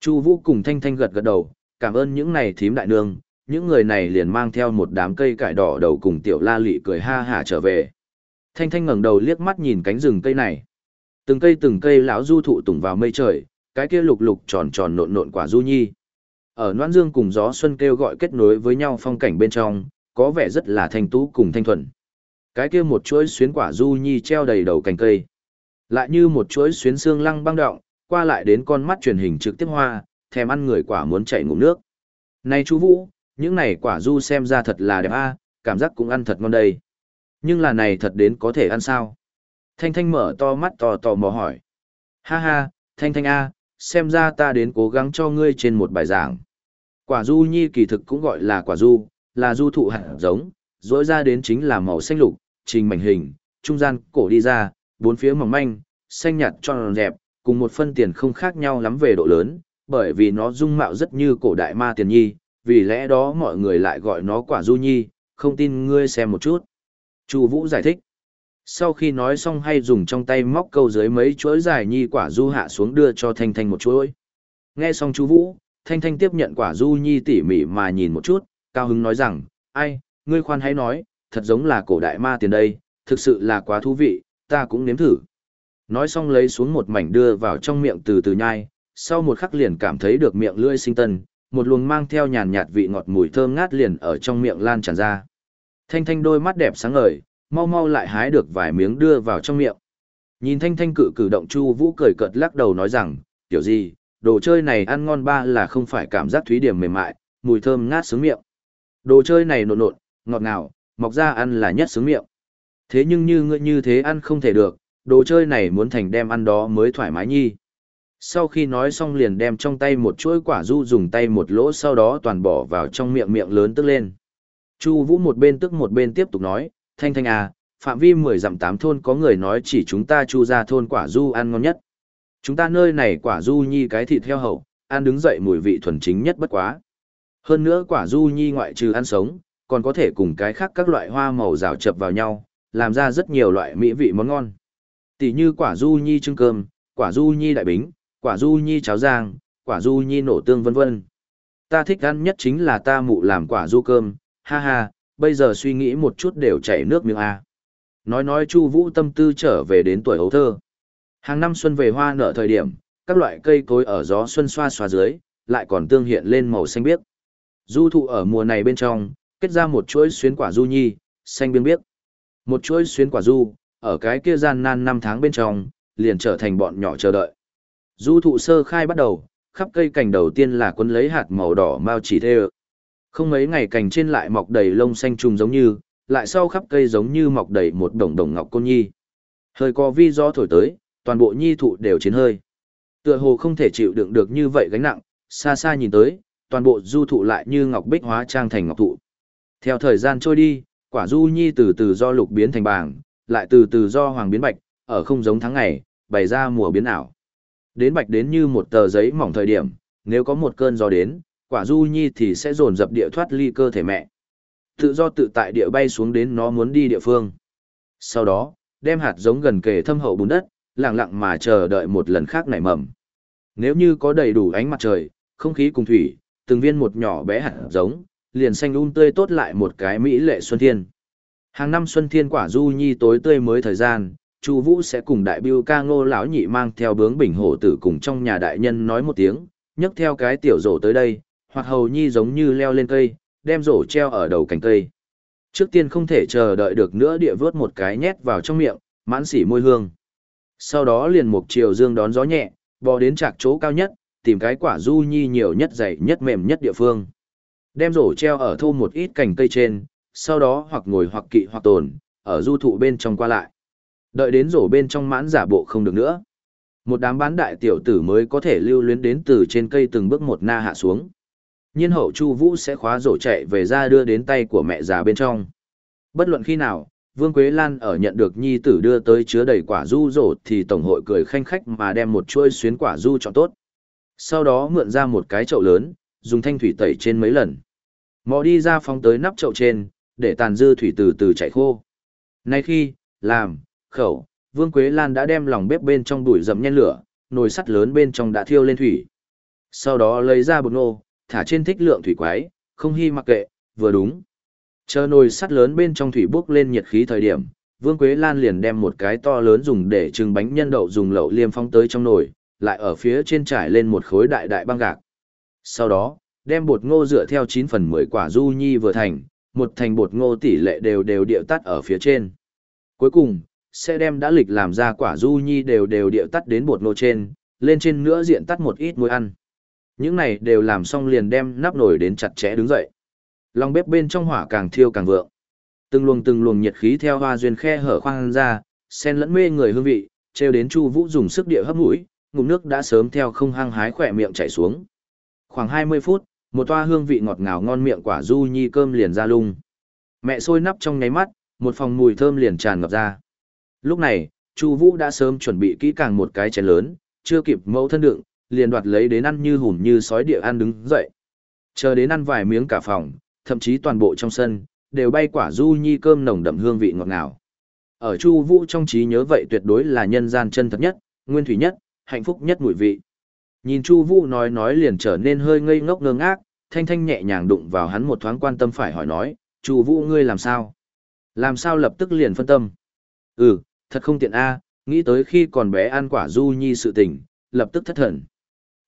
Chu Vũ cùng thanh thanh gật gật đầu, cảm ơn những này thím đại nương, những người này liền mang theo một đám cây cải đỏ đầu cùng tiểu la lị cười ha hả trở về. Thanh thanh ngẩng đầu liếc mắt nhìn cánh rừng cây này. Từng cây từng cây lão du thụ tùng vào mây trời, cái kia lục lục tròn tròn nộn nộn quả du nhi. Ở Noãn Dương cùng gió xuân kêu gọi kết nối với nhau phong cảnh bên trong, có vẻ rất là thanh tú cùng thanh thuần. Cái kia một chuỗi xuyến quả du nhi treo đầy đầu cành cây. Lại như một chuỗi xuyến xương lăng băng động, qua lại đến con mắt truyền hình trực tiếp hoa, thèm ăn người quả muốn chảy ngụm nước. Này chú Vũ, những này quả du xem ra thật là đẹp a, cảm giác cũng ăn thật ngon đây. Nhưng là này thật đến có thể ăn sao? Thanh Thanh mở to mắt to tò mò hỏi. Ha ha, Thanh Thanh a, xem ra ta đến cố gắng cho ngươi trên một bài giảng. Quả du nhi kỳ thực cũng gọi là quả du, là du thụ hạt giống, dỗi ra đến chính là màu xanh lục, trình mảnh hình, trung gian cổ đi ra, bốn phía mỏng manh, xanh nhạt tròn đẹp, cùng một phân tiền không khác nhau lắm về độ lớn, bởi vì nó dung mạo rất như cổ đại ma tiền nhi, vì lẽ đó mọi người lại gọi nó quả du nhi, không tin ngươi xem một chút. Chu Vũ giải thích. Sau khi nói xong hay dùng trong tay móc câu dưới mấy chuỗi dài nhi quả du hạ xuống đưa cho Thanh Thanh một chuỗi. Nghe xong Chu Vũ, Thanh Thanh tiếp nhận quả du nhi tỉ mỉ mà nhìn một chút, cao hứng nói rằng, ai, ngươi khoan hãy nói, thật giống là cổ đại ma tiền đây, thực sự là quá thú vị, ta cũng nếm thử. Nói xong lấy xuống một mảnh đưa vào trong miệng từ từ nhai, sau một khắc liền cảm thấy được miệng lưỡi sinh tân, một luồng mang theo nhàn nhạt vị ngọt mùi thơm ngát liền ở trong miệng lan tràn ra. Thanh Thanh đôi mắt đẹp sáng ngời, mau mau lại hái được vài miếng đưa vào trong miệng. Nhìn Thanh Thanh cử cử động Chu Vũ cười cợt lắc đầu nói rằng, "Tiểu gì, đồ chơi này ăn ngon ba là không phải cảm giác thúy điểm mềm mại, mùi thơm ngát sướng miệng. Đồ chơi này nộn nộn, ngọt ngào, mọc ra ăn là nhất sướng miệng. Thế nhưng như ngươi như thế ăn không thể được, đồ chơi này muốn thành đem ăn đó mới thoải mái nhi." Sau khi nói xong liền đem trong tay một chuỗi quả du dùng tay một lỗ sau đó toàn bỏ vào trong miệng miệng lớn tức lên. Chu Vũ một bên tức một bên tiếp tục nói, Thanh Thanh à, phạm vi 10 dặm 8 thôn có người nói chỉ chúng ta chu ra thôn quả du ăn ngon nhất. Chúng ta nơi này quả du nhi cái thịt heo hậu, ăn đứng dậy mùi vị thuần chính nhất bất quá. Hơn nữa quả du nhi ngoại trừ ăn sống, còn có thể cùng cái khác các loại hoa màu rào chập vào nhau, làm ra rất nhiều loại mỹ vị món ngon. Tỷ như quả du nhi trưng cơm, quả du nhi đại bính, quả du nhi cháo giang, quả du nhi nổ tương vân vân. Ta thích ăn nhất chính là ta mụ làm quả du cơm, ha ha, bây giờ suy nghĩ một chút đều chảy nước miếng a. Nói nói Chu Vũ tâm tư trở về đến tuổi hấu thơ. Hàng năm xuân về hoa nở thời điểm, các loại cây cối ở gió xuân xoa xoa dưới, lại còn tương hiện lên màu xanh biếc. Du thụ ở mùa này bên trong, kết ra một chuỗi xuyến quả du nhi, xanh biếc biếc. Một chuỗi xuyến quả du, ở cái kia gian nan năm tháng bên trong, liền trở thành bọn nhỏ chờ đợi. Du thụ sơ khai bắt đầu, khắp cây cành đầu tiên là quấn lấy hạt màu đỏ mao chỉ thê Không mấy ngày cành trên lại mọc đầy lông xanh trùng giống như, lại sau khắp cây giống như mọc đầy một đồng đồng ngọc côn nhi. Hơi có vi do thổi tới, toàn bộ nhi thụ đều chiến hơi. Tựa hồ không thể chịu đựng được như vậy gánh nặng, xa xa nhìn tới, toàn bộ du thụ lại như ngọc bích hóa trang thành ngọc thụ. Theo thời gian trôi đi, quả du nhi từ từ do lục biến thành bảng, lại từ từ do hoàng biến bạch, ở không giống tháng ngày, bày ra mùa biến ảo. Đến bạch đến như một tờ giấy mỏng thời điểm, nếu có một cơn gió đến, quả du nhi thì sẽ dồn dập địa thoát ly cơ thể mẹ. Tự do tự tại địa bay xuống đến nó muốn đi địa phương. Sau đó, đem hạt giống gần kề thâm hậu bùn đất, lặng lặng mà chờ đợi một lần khác nảy mầm. Nếu như có đầy đủ ánh mặt trời, không khí cùng thủy, từng viên một nhỏ bé hạt giống, liền xanh un um tươi tốt lại một cái mỹ lệ xuân thiên. Hàng năm xuân thiên quả du nhi tối tươi mới thời gian, Chu Vũ sẽ cùng đại bưu ca Ngô lão nhị mang theo bướng bình hổ tử cùng trong nhà đại nhân nói một tiếng, nhấc theo cái tiểu rổ tới đây, hoặc hầu nhi giống như leo lên cây, đem rổ treo ở đầu cành cây. Trước tiên không thể chờ đợi được nữa địa vớt một cái nhét vào trong miệng, mãn xỉ môi hương. Sau đó liền một chiều dương đón gió nhẹ, bò đến trạc chỗ cao nhất, tìm cái quả du nhi nhiều nhất dày nhất mềm nhất địa phương. Đem rổ treo ở thô một ít cành cây trên, sau đó hoặc ngồi hoặc kỵ hoặc tồn, ở du thụ bên trong qua lại. Đợi đến rổ bên trong mãn giả bộ không được nữa. Một đám bán đại tiểu tử mới có thể lưu luyến đến từ trên cây từng bước một na hạ xuống. Nhiên hậu Chu Vũ sẽ khóa rổ chạy về ra đưa đến tay của mẹ già bên trong. Bất luận khi nào, Vương Quế Lan ở nhận được nhi tử đưa tới chứa đầy quả du rổ thì tổng hội cười khanh khách mà đem một chuôi xuyến quả du chọn tốt. Sau đó mượn ra một cái chậu lớn, dùng thanh thủy tẩy trên mấy lần. Mò đi ra phóng tới nắp chậu trên, để tàn dư thủy từ từ chảy khô. Nay khi, làm, khẩu, Vương Quế Lan đã đem lòng bếp bên trong đuổi dầm nhen lửa, nồi sắt lớn bên trong đã thiêu lên thủy. Sau đó lấy ra bột nô, thả trên thích lượng thủy quái, không hy mặc kệ, vừa đúng. Chờ nồi sắt lớn bên trong thủy bốc lên nhiệt khí thời điểm, Vương Quế Lan liền đem một cái to lớn dùng để trưng bánh nhân đậu dùng lẩu liêm phong tới trong nồi, lại ở phía trên trải lên một khối đại đại băng gạc. Sau đó, đem bột ngô dựa theo 9 phần 10 quả du nhi vừa thành, một thành bột ngô tỷ lệ đều đều điệu tắt ở phía trên. Cuối cùng, sẽ đem đã lịch làm ra quả du nhi đều đều điệu tắt đến bột nô trên, lên trên nữa diện tắt một ít muối ăn. Những này đều làm xong liền đem nắp nồi đến chặt chẽ đứng dậy. Lòng bếp bên trong hỏa càng thiêu càng vượng. Từng luồng từng luồng nhiệt khí theo hoa duyên khe hở khoang ra, sen lẫn mê người hương vị, treo đến Chu Vũ dùng sức địa hấp mũi, ngụm nước đã sớm theo không hăng hái khỏe miệng chảy xuống. Khoảng 20 phút, một toa hương vị ngọt ngào ngon miệng quả du nhi cơm liền ra lung. Mẹ sôi nắp trong nháy mắt, một phòng mùi thơm liền tràn ngập ra. Lúc này, Chu Vũ đã sớm chuẩn bị kỹ càng một cái chén lớn, chưa kịp mẫu thân đựng, liền đoạt lấy đến ăn như hùm như sói địa ăn đứng dậy. Chờ đến ăn vài miếng cả phòng, thậm chí toàn bộ trong sân, đều bay quả du nhi cơm nồng đậm hương vị ngọt ngào. Ở Chu Vũ trong trí nhớ vậy tuyệt đối là nhân gian chân thật nhất, nguyên thủy nhất, hạnh phúc nhất mùi vị. Nhìn Chu Vũ nói nói liền trở nên hơi ngây ngốc ngơ ngác, Thanh Thanh nhẹ nhàng đụng vào hắn một thoáng quan tâm phải hỏi nói, "Chu Vũ ngươi làm sao?" Làm sao lập tức liền phân tâm? "Ừ, thật không tiện a, nghĩ tới khi còn bé ăn quả du nhi sự tình, lập tức thất thần."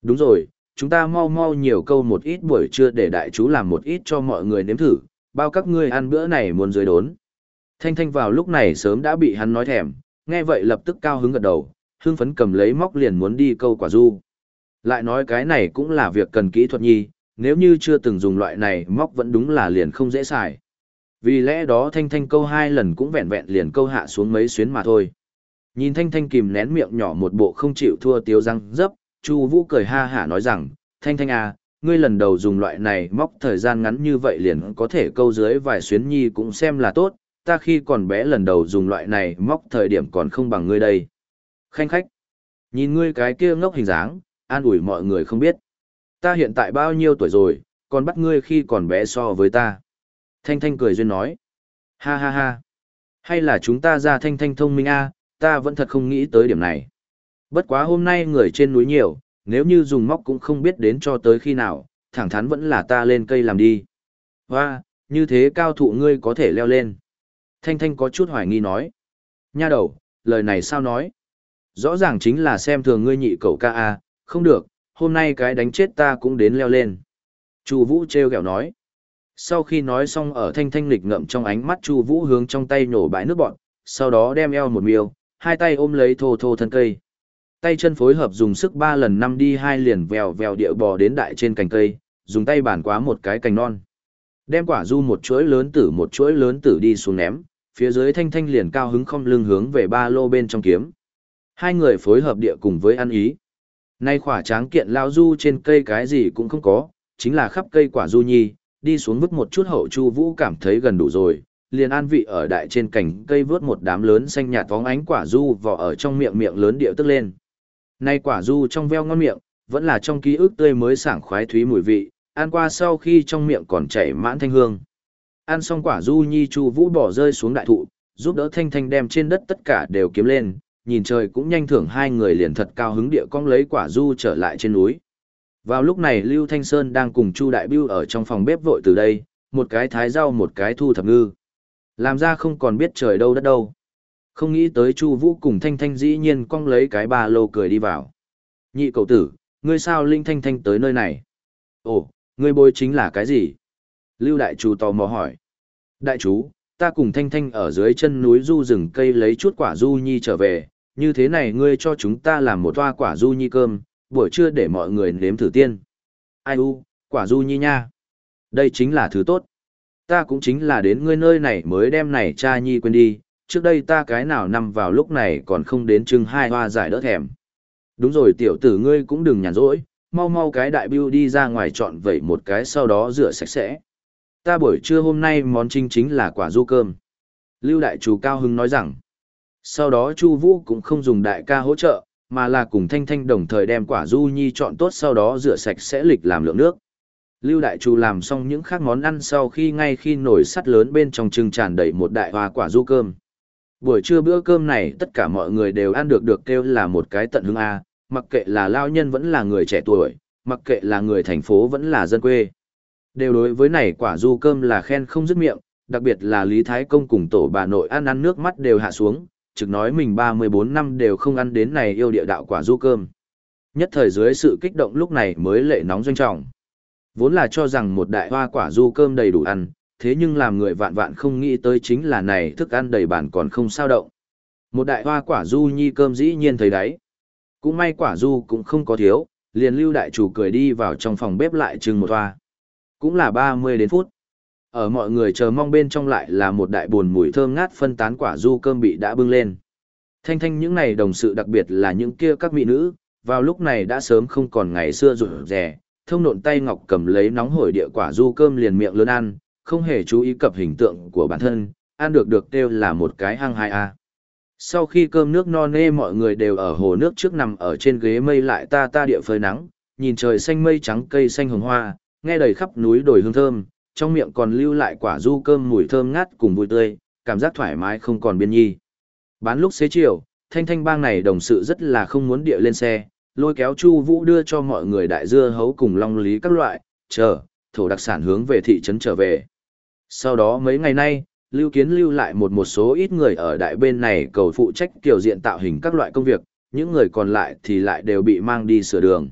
"Đúng rồi, chúng ta mau mau nhiều câu một ít buổi trưa để đại chú làm một ít cho mọi người nếm thử, bao các ngươi ăn bữa này muốn dưới đốn." Thanh Thanh vào lúc này sớm đã bị hắn nói thèm, nghe vậy lập tức cao hứng gật đầu, hưng phấn cầm lấy móc liền muốn đi câu quả du. Lại nói cái này cũng là việc cần kỹ thuật nhi, nếu như chưa từng dùng loại này móc vẫn đúng là liền không dễ xài. Vì lẽ đó Thanh Thanh câu hai lần cũng vẹn vẹn liền câu hạ xuống mấy xuyến mà thôi. Nhìn Thanh Thanh kìm nén miệng nhỏ một bộ không chịu thua tiếu răng dấp, Chu Vũ cười ha hả nói rằng, Thanh Thanh à, ngươi lần đầu dùng loại này móc thời gian ngắn như vậy liền có thể câu dưới vài xuyến nhi cũng xem là tốt, ta khi còn bé lần đầu dùng loại này móc thời điểm còn không bằng ngươi đây. Khanh khách, nhìn ngươi cái kia ngốc hình dáng, an ủi mọi người không biết. Ta hiện tại bao nhiêu tuổi rồi, còn bắt ngươi khi còn bé so với ta. Thanh Thanh cười duyên nói. Ha ha ha. Hay là chúng ta ra Thanh Thanh thông minh a, ta vẫn thật không nghĩ tới điểm này. Bất quá hôm nay người trên núi nhiều, nếu như dùng móc cũng không biết đến cho tới khi nào, thẳng thắn vẫn là ta lên cây làm đi. Hoa, như thế cao thụ ngươi có thể leo lên. Thanh Thanh có chút hoài nghi nói. Nha đầu, lời này sao nói? Rõ ràng chính là xem thường ngươi nhị cậu ca a, không được, hôm nay cái đánh chết ta cũng đến leo lên. Chu Vũ treo ghẹo nói. Sau khi nói xong ở thanh thanh lịch ngậm trong ánh mắt Chu Vũ hướng trong tay nổ bãi nước bọt, sau đó đem eo một miêu, hai tay ôm lấy thô thô thân cây. Tay chân phối hợp dùng sức ba lần năm đi hai liền vèo vèo địa bò đến đại trên cành cây, dùng tay bản quá một cái cành non. Đem quả du một chuỗi lớn tử một chuỗi lớn tử đi xuống ném, phía dưới thanh thanh liền cao hứng không lưng hướng về ba lô bên trong kiếm. Hai người phối hợp địa cùng với ăn ý. Nay khỏa tráng kiện lao du trên cây cái gì cũng không có, chính là khắp cây quả du nhi, đi xuống vứt một chút hậu chu vũ cảm thấy gần đủ rồi, liền an vị ở đại trên cành cây vớt một đám lớn xanh nhạt vóng ánh quả du vỏ ở trong miệng miệng lớn điệu tức lên. Nay quả du trong veo ngon miệng, vẫn là trong ký ức tươi mới sảng khoái thúy mùi vị, ăn qua sau khi trong miệng còn chảy mãn thanh hương. Ăn xong quả du nhi chu vũ bỏ rơi xuống đại thụ, giúp đỡ thanh thanh đem trên đất tất cả đều kiếm lên, nhìn trời cũng nhanh thưởng hai người liền thật cao hứng địa cong lấy quả du trở lại trên núi. Vào lúc này Lưu Thanh Sơn đang cùng Chu Đại Bưu ở trong phòng bếp vội từ đây, một cái thái rau một cái thu thập ngư. Làm ra không còn biết trời đâu đất đâu. Không nghĩ tới Chu Vũ cùng Thanh Thanh dĩ nhiên cong lấy cái ba lô cười đi vào. Nhị cậu tử, ngươi sao Linh Thanh Thanh tới nơi này? Ồ, ngươi bôi chính là cái gì? Lưu Đại Chú tò mò hỏi. Đại chú, ta cùng Thanh Thanh ở dưới chân núi du rừng cây lấy chút quả du nhi trở về, như thế này ngươi cho chúng ta làm một toa quả du nhi cơm, buổi trưa để mọi người nếm thử tiên. Ai u, quả du nhi nha. Đây chính là thứ tốt. Ta cũng chính là đến ngươi nơi này mới đem này cha nhi quên đi, trước đây ta cái nào nằm vào lúc này còn không đến chừng hai hoa giải đỡ thèm. Đúng rồi tiểu tử ngươi cũng đừng nhàn rỗi, mau mau cái đại bưu đi ra ngoài chọn vậy một cái sau đó rửa sạch sẽ. Ta buổi trưa hôm nay món chính chính là quả du cơm. Lưu đại chủ cao hưng nói rằng, sau đó Chu Vũ cũng không dùng đại ca hỗ trợ, mà là cùng Thanh Thanh đồng thời đem quả du nhi chọn tốt sau đó rửa sạch sẽ lịch làm lượng nước. Lưu Đại Trù làm xong những khác món ăn sau khi ngay khi nồi sắt lớn bên trong trưng tràn đầy một đại hoa quả du cơm. Buổi trưa bữa cơm này tất cả mọi người đều ăn được được kêu là một cái tận hương A, mặc kệ là lao nhân vẫn là người trẻ tuổi, mặc kệ là người thành phố vẫn là dân quê. Đều đối với này quả du cơm là khen không dứt miệng, đặc biệt là Lý Thái Công cùng tổ bà nội ăn ăn nước mắt đều hạ xuống, trực nói mình 34 năm đều không ăn đến này yêu địa đạo quả du cơm. Nhất thời dưới sự kích động lúc này mới lệ nóng doanh trọng. Vốn là cho rằng một đại hoa quả du cơm đầy đủ ăn, thế nhưng làm người vạn vạn không nghĩ tới chính là này thức ăn đầy bản còn không sao động. Một đại hoa quả du nhi cơm dĩ nhiên thấy đấy. Cũng may quả du cũng không có thiếu, liền lưu đại chủ cười đi vào trong phòng bếp lại chừng một hoa. Cũng là 30 đến phút. Ở mọi người chờ mong bên trong lại là một đại buồn mùi thơm ngát phân tán quả du cơm bị đã bưng lên. Thanh thanh những này đồng sự đặc biệt là những kia các mỹ nữ, vào lúc này đã sớm không còn ngày xưa rụt rè, thông nộn tay ngọc cầm lấy nóng hổi địa quả du cơm liền miệng lớn ăn, không hề chú ý cập hình tượng của bản thân, ăn được được kêu là một cái hăng hai a. Sau khi cơm nước no nê mọi người đều ở hồ nước trước nằm ở trên ghế mây lại ta ta địa phơi nắng, nhìn trời xanh mây trắng cây xanh hồng hoa, nghe đầy khắp núi đồi hương thơm, trong miệng còn lưu lại quả du cơm mùi thơm ngát cùng vui tươi, cảm giác thoải mái không còn biên nhi. Bán lúc xế chiều, thanh thanh bang này đồng sự rất là không muốn địa lên xe, lôi kéo Chu Vũ đưa cho mọi người đại dưa hấu cùng long lý các loại, chờ, thổ đặc sản hướng về thị trấn trở về. Sau đó mấy ngày nay, Lưu Kiến lưu lại một một số ít người ở đại bên này cầu phụ trách kiểu diện tạo hình các loại công việc, những người còn lại thì lại đều bị mang đi sửa đường.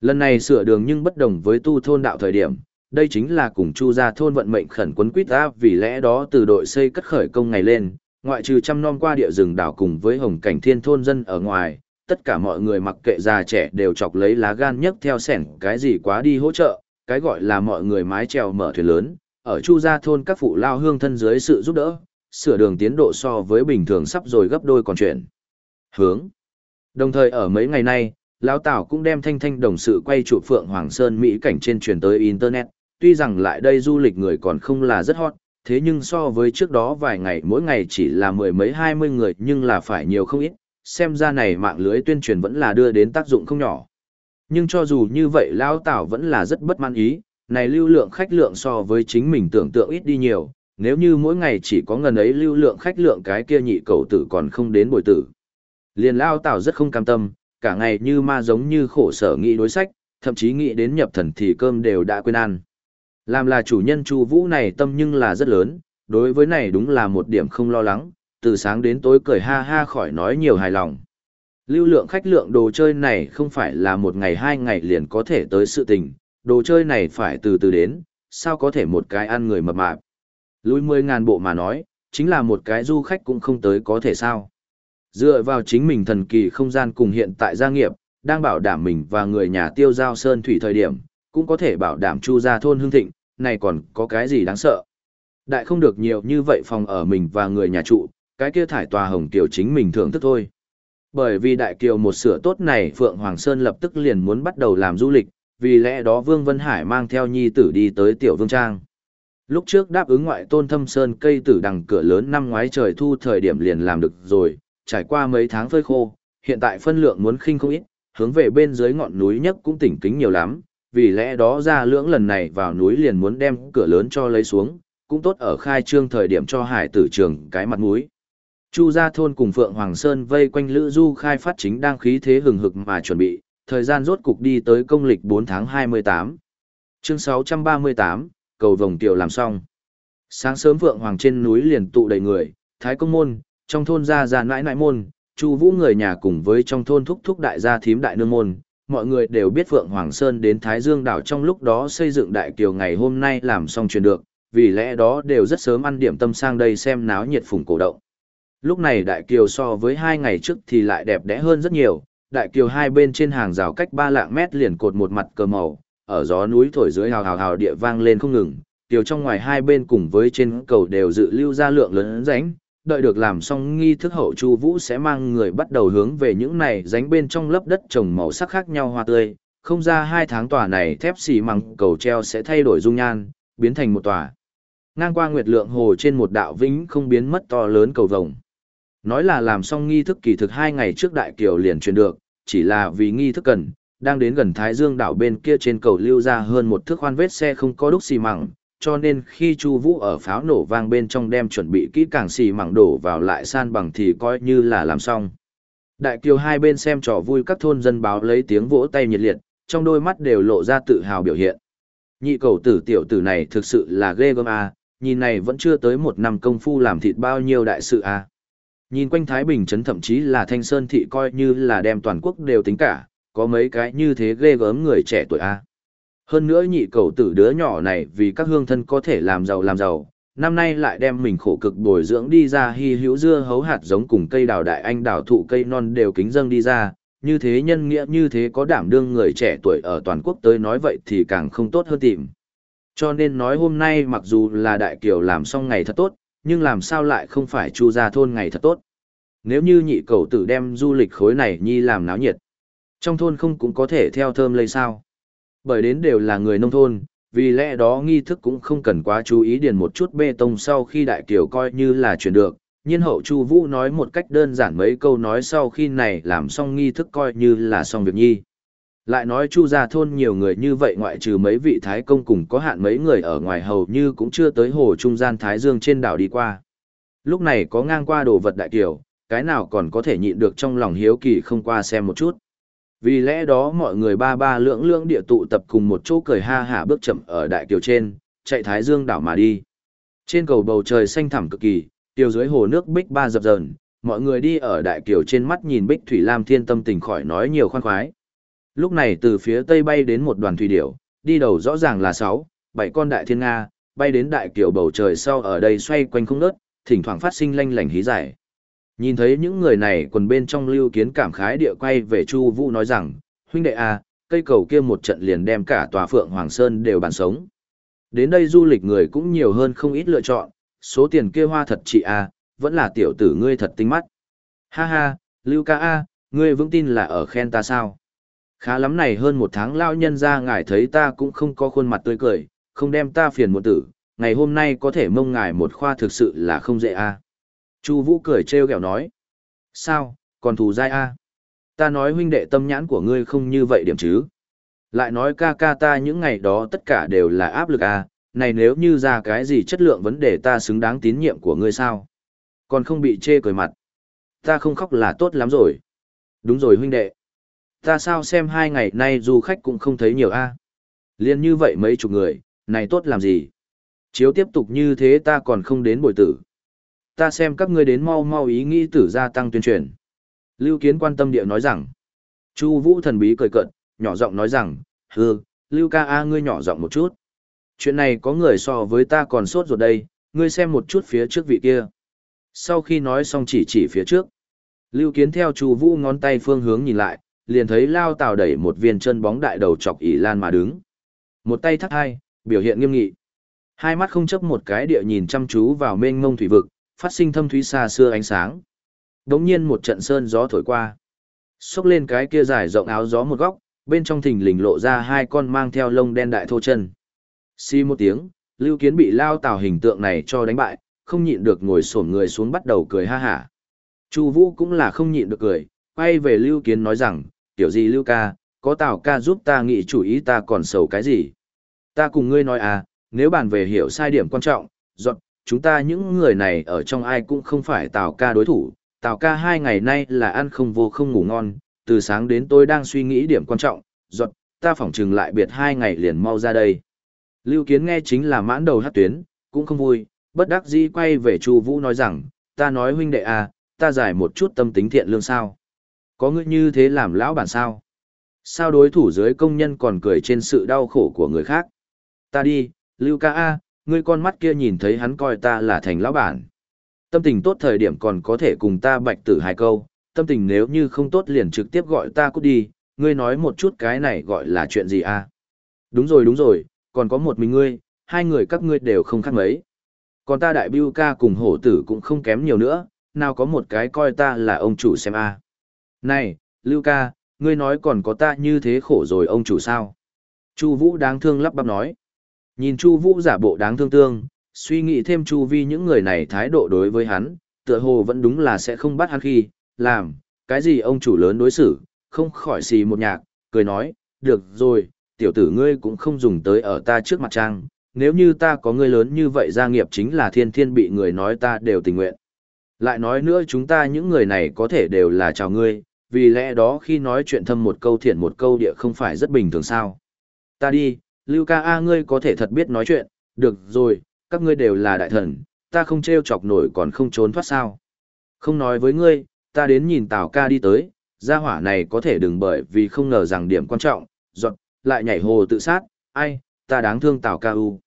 Lần này sửa đường nhưng bất đồng với tu thôn đạo thời điểm, đây chính là cùng chu gia thôn vận mệnh khẩn quấn quýt ta vì lẽ đó từ đội xây cất khởi công ngày lên, ngoại trừ trăm non qua địa rừng đảo cùng với hồng cảnh thiên thôn dân ở ngoài, tất cả mọi người mặc kệ già trẻ đều chọc lấy lá gan nhất theo sẻn cái gì quá đi hỗ trợ, cái gọi là mọi người mái trèo mở thuyền lớn, ở chu gia thôn các phụ lao hương thân dưới sự giúp đỡ, sửa đường tiến độ so với bình thường sắp rồi gấp đôi còn chuyện. Hướng. Đồng thời ở mấy ngày nay, Lão Tảo cũng đem thanh thanh đồng sự quay trụ Phượng Hoàng Sơn Mỹ cảnh trên truyền tới Internet, tuy rằng lại đây du lịch người còn không là rất hot, thế nhưng so với trước đó vài ngày mỗi ngày chỉ là mười mấy hai mươi người nhưng là phải nhiều không ít, xem ra này mạng lưới tuyên truyền vẫn là đưa đến tác dụng không nhỏ. Nhưng cho dù như vậy Lão Tảo vẫn là rất bất mãn ý, này lưu lượng khách lượng so với chính mình tưởng tượng ít đi nhiều, nếu như mỗi ngày chỉ có ngần ấy lưu lượng khách lượng cái kia nhị cầu tử còn không đến bồi tử. Liền Lao Tảo rất không cam tâm, cả ngày như ma giống như khổ sở nghĩ đối sách, thậm chí nghĩ đến nhập thần thì cơm đều đã quên ăn. Làm là chủ nhân Chu Vũ này tâm nhưng là rất lớn, đối với này đúng là một điểm không lo lắng, từ sáng đến tối cười ha ha khỏi nói nhiều hài lòng. Lưu lượng khách lượng đồ chơi này không phải là một ngày hai ngày liền có thể tới sự tình, đồ chơi này phải từ từ đến, sao có thể một cái ăn người mập mạp. Lùi mười ngàn bộ mà nói, chính là một cái du khách cũng không tới có thể sao. Dựa vào chính mình thần kỳ không gian cùng hiện tại gia nghiệp, đang bảo đảm mình và người nhà tiêu giao sơn thủy thời điểm, cũng có thể bảo đảm chu gia thôn hương thịnh, này còn có cái gì đáng sợ. Đại không được nhiều như vậy phòng ở mình và người nhà trụ, cái kia thải tòa hồng tiểu chính mình thưởng thức thôi. Bởi vì đại kiều một sửa tốt này Phượng Hoàng Sơn lập tức liền muốn bắt đầu làm du lịch, vì lẽ đó Vương Vân Hải mang theo nhi tử đi tới Tiểu Vương Trang. Lúc trước đáp ứng ngoại tôn thâm sơn cây tử đằng cửa lớn năm ngoái trời thu thời điểm liền làm được rồi, trải qua mấy tháng phơi khô, hiện tại phân lượng muốn khinh không ít, hướng về bên dưới ngọn núi nhất cũng tỉnh kính nhiều lắm, vì lẽ đó ra lưỡng lần này vào núi liền muốn đem cửa lớn cho lấy xuống, cũng tốt ở khai trương thời điểm cho hải tử trường cái mặt mũi. Chu gia thôn cùng Phượng Hoàng Sơn vây quanh Lữ Du khai phát chính đang khí thế hừng hực mà chuẩn bị, thời gian rốt cục đi tới công lịch 4 tháng 28. Chương 638, cầu vồng tiểu làm xong. Sáng sớm Phượng Hoàng trên núi liền tụ đầy người, Thái Công Môn, trong thôn gia già nãi nãi môn, Chu Vũ người nhà cùng với trong thôn thúc thúc đại gia thím đại nương môn, mọi người đều biết Phượng Hoàng Sơn đến Thái Dương đảo trong lúc đó xây dựng đại kiều ngày hôm nay làm xong truyền được, vì lẽ đó đều rất sớm ăn điểm tâm sang đây xem náo nhiệt phùng cổ động. Lúc này đại kiều so với hai ngày trước thì lại đẹp đẽ hơn rất nhiều, đại kiều hai bên trên hàng rào cách ba lạng mét liền cột một mặt cờ màu, ở gió núi thổi dưới hào hào hào địa vang lên không ngừng, kiều trong ngoài hai bên cùng với trên cầu đều dự lưu ra lượng lớn ránh, đợi được làm xong nghi thức hậu chu vũ sẽ mang người bắt đầu hướng về những này ránh bên trong lớp đất trồng màu sắc khác nhau hoa tươi. Không ra hai tháng tòa này thép xì măng cầu treo sẽ thay đổi dung nhan, biến thành một tòa. Ngang qua nguyệt lượng hồ trên một đạo vĩnh không biến mất to lớn cầu vồng. Nói là làm xong nghi thức kỳ thực hai ngày trước đại kiều liền truyền được, chỉ là vì nghi thức cần, đang đến gần thái dương đảo bên kia trên cầu lưu ra hơn một thước khoan vết xe không có đúc xì măng cho nên khi Chu Vũ ở pháo nổ vang bên trong đem chuẩn bị kỹ càng xì mảng đổ vào lại san bằng thì coi như là làm xong. Đại kiều hai bên xem trò vui các thôn dân báo lấy tiếng vỗ tay nhiệt liệt, trong đôi mắt đều lộ ra tự hào biểu hiện. Nhị cầu tử tiểu tử này thực sự là ghê gớm a, nhìn này vẫn chưa tới một năm công phu làm thịt bao nhiêu đại sự a. Nhìn quanh Thái Bình trấn thậm chí là Thanh Sơn thị coi như là đem toàn quốc đều tính cả, có mấy cái như thế ghê gớm người trẻ tuổi a. Hơn nữa nhị cầu tử đứa nhỏ này vì các hương thân có thể làm giàu làm giàu, năm nay lại đem mình khổ cực bồi dưỡng đi ra hy hữu dưa hấu hạt giống cùng cây đào đại anh đào thụ cây non đều kính dâng đi ra, như thế nhân nghĩa như thế có đảm đương người trẻ tuổi ở toàn quốc tới nói vậy thì càng không tốt hơn tìm. Cho nên nói hôm nay mặc dù là đại kiều làm xong ngày thật tốt, nhưng làm sao lại không phải chu ra thôn ngày thật tốt. Nếu như nhị cầu tử đem du lịch khối này nhi làm náo nhiệt, trong thôn không cũng có thể theo thơm lây sao. Bởi đến đều là người nông thôn, vì lẽ đó nghi thức cũng không cần quá chú ý điền một chút bê tông sau khi đại kiều coi như là chuyển được. Nhiên hậu Chu Vũ nói một cách đơn giản mấy câu nói sau khi này làm xong nghi thức coi như là xong việc nhi. Lại nói Chu gia thôn nhiều người như vậy ngoại trừ mấy vị thái công cùng có hạn mấy người ở ngoài hầu như cũng chưa tới hồ trung gian Thái Dương trên đảo đi qua. Lúc này có ngang qua đồ vật đại kiều, cái nào còn có thể nhịn được trong lòng hiếu kỳ không qua xem một chút. Vì lẽ đó mọi người ba ba lưỡng lưỡng địa tụ tập cùng một chỗ cười ha hả bước chậm ở đại kiều trên, chạy Thái Dương đảo mà đi. Trên cầu bầu trời xanh thẳm cực kỳ, kiều dưới hồ nước bích ba dập dờn, mọi người đi ở đại kiều trên mắt nhìn bích thủy lam thiên tâm tình khỏi nói nhiều khoan khoái. Lúc này từ phía tây bay đến một đoàn thủy điểu, đi đầu rõ ràng là sáu, bảy con đại thiên nga, bay đến đại kiều bầu trời sau ở đây xoay quanh không ngớt, thỉnh thoảng phát sinh lanh lảnh hí giải. Nhìn thấy những người này quần bên trong lưu kiến cảm khái địa quay về Chu Vũ nói rằng, huynh đệ à, cây cầu kia một trận liền đem cả tòa Phượng Hoàng Sơn đều bàn sống. Đến đây du lịch người cũng nhiều hơn không ít lựa chọn, số tiền kia hoa thật chị à, vẫn là tiểu tử ngươi thật tinh mắt. Ha ha, Lưu ca a, ngươi vững tin là ở khen ta sao? Khá lắm này hơn một tháng lao nhân ra ngài thấy ta cũng không có khuôn mặt tươi cười, không đem ta phiền một tử, ngày hôm nay có thể mông ngài một khoa thực sự là không dễ a. Chu Vũ cười trêu ghẹo nói. Sao, còn thù dai a? Ta nói huynh đệ tâm nhãn của ngươi không như vậy điểm chứ. Lại nói ca ca ta những ngày đó tất cả đều là áp lực a, này nếu như ra cái gì chất lượng vấn đề ta xứng đáng tín nhiệm của ngươi sao? Còn không bị chê cười mặt. Ta không khóc là tốt lắm rồi. Đúng rồi huynh đệ. Ta sao xem hai ngày nay du khách cũng không thấy nhiều a. Liên như vậy mấy chục người, này tốt làm gì? Chiếu tiếp tục như thế ta còn không đến bồi tử ta xem các ngươi đến mau mau ý nghĩ tử gia tăng tuyên truyền. Lưu Kiến quan tâm địa nói rằng, Chu Vũ thần bí cười cợt, nhỏ giọng nói rằng, hừ, Lưu ca a ngươi nhỏ giọng một chút. Chuyện này có người so với ta còn sốt ruột đây, ngươi xem một chút phía trước vị kia. Sau khi nói xong chỉ chỉ phía trước. Lưu Kiến theo Chu Vũ ngón tay phương hướng nhìn lại, liền thấy Lao Tào đẩy một viên chân bóng đại đầu chọc ỷ lan mà đứng. Một tay thắt hai, biểu hiện nghiêm nghị. Hai mắt không chấp một cái địa nhìn chăm chú vào mênh mông thủy vực, phát sinh thâm thúy xa xưa ánh sáng. Đống nhiên một trận sơn gió thổi qua. Xốc lên cái kia dài rộng áo gió một góc, bên trong thình lình lộ ra hai con mang theo lông đen đại thô chân. Xi một tiếng, Lưu Kiến bị lao tào hình tượng này cho đánh bại, không nhịn được ngồi xổm người xuống bắt đầu cười ha hả. Chu Vũ cũng là không nhịn được cười, quay về Lưu Kiến nói rằng, "Tiểu gì Lưu ca, có Tào ca giúp ta nghĩ chủ ý ta còn sầu cái gì? Ta cùng ngươi nói à, nếu bàn về hiểu sai điểm quan trọng, dọn, chúng ta những người này ở trong ai cũng không phải Tào ca đối thủ, Tào ca hai ngày nay là ăn không vô không ngủ ngon, từ sáng đến tôi đang suy nghĩ điểm quan trọng, giọt, ta phỏng chừng lại biệt hai ngày liền mau ra đây. Lưu Kiến nghe chính là mãn đầu hát tuyến, cũng không vui, bất đắc dĩ quay về Chu Vũ nói rằng, ta nói huynh đệ à, ta giải một chút tâm tính thiện lương sao? Có ngươi như thế làm lão bản sao? Sao đối thủ dưới công nhân còn cười trên sự đau khổ của người khác? Ta đi, Lưu ca a, ngươi con mắt kia nhìn thấy hắn coi ta là thành lão bản. Tâm tình tốt thời điểm còn có thể cùng ta bạch tử hai câu, tâm tình nếu như không tốt liền trực tiếp gọi ta cút đi, ngươi nói một chút cái này gọi là chuyện gì à? Đúng rồi đúng rồi, còn có một mình ngươi, hai người các ngươi đều không khác mấy. Còn ta đại Biu ca cùng hổ tử cũng không kém nhiều nữa, nào có một cái coi ta là ông chủ xem a. À. Này, Lưu ca, ngươi nói còn có ta như thế khổ rồi ông chủ sao? Chu Vũ đáng thương lắp bắp nói. Nhìn Chu Vũ giả bộ đáng thương tương, suy nghĩ thêm Chu Vi những người này thái độ đối với hắn, tựa hồ vẫn đúng là sẽ không bắt hắn khi, làm, cái gì ông chủ lớn đối xử, không khỏi xì một nhạc, cười nói, được rồi, tiểu tử ngươi cũng không dùng tới ở ta trước mặt trang, nếu như ta có ngươi lớn như vậy gia nghiệp chính là thiên thiên bị người nói ta đều tình nguyện. Lại nói nữa chúng ta những người này có thể đều là chào ngươi, vì lẽ đó khi nói chuyện thâm một câu thiện một câu địa không phải rất bình thường sao. Ta đi, Lưu ca A ngươi có thể thật biết nói chuyện, được rồi, các ngươi đều là đại thần, ta không treo chọc nổi còn không trốn thoát sao. Không nói với ngươi, ta đến nhìn Tào ca đi tới, gia hỏa này có thể đừng bởi vì không ngờ rằng điểm quan trọng, giọt, lại nhảy hồ tự sát, ai, ta đáng thương Tào Ca U.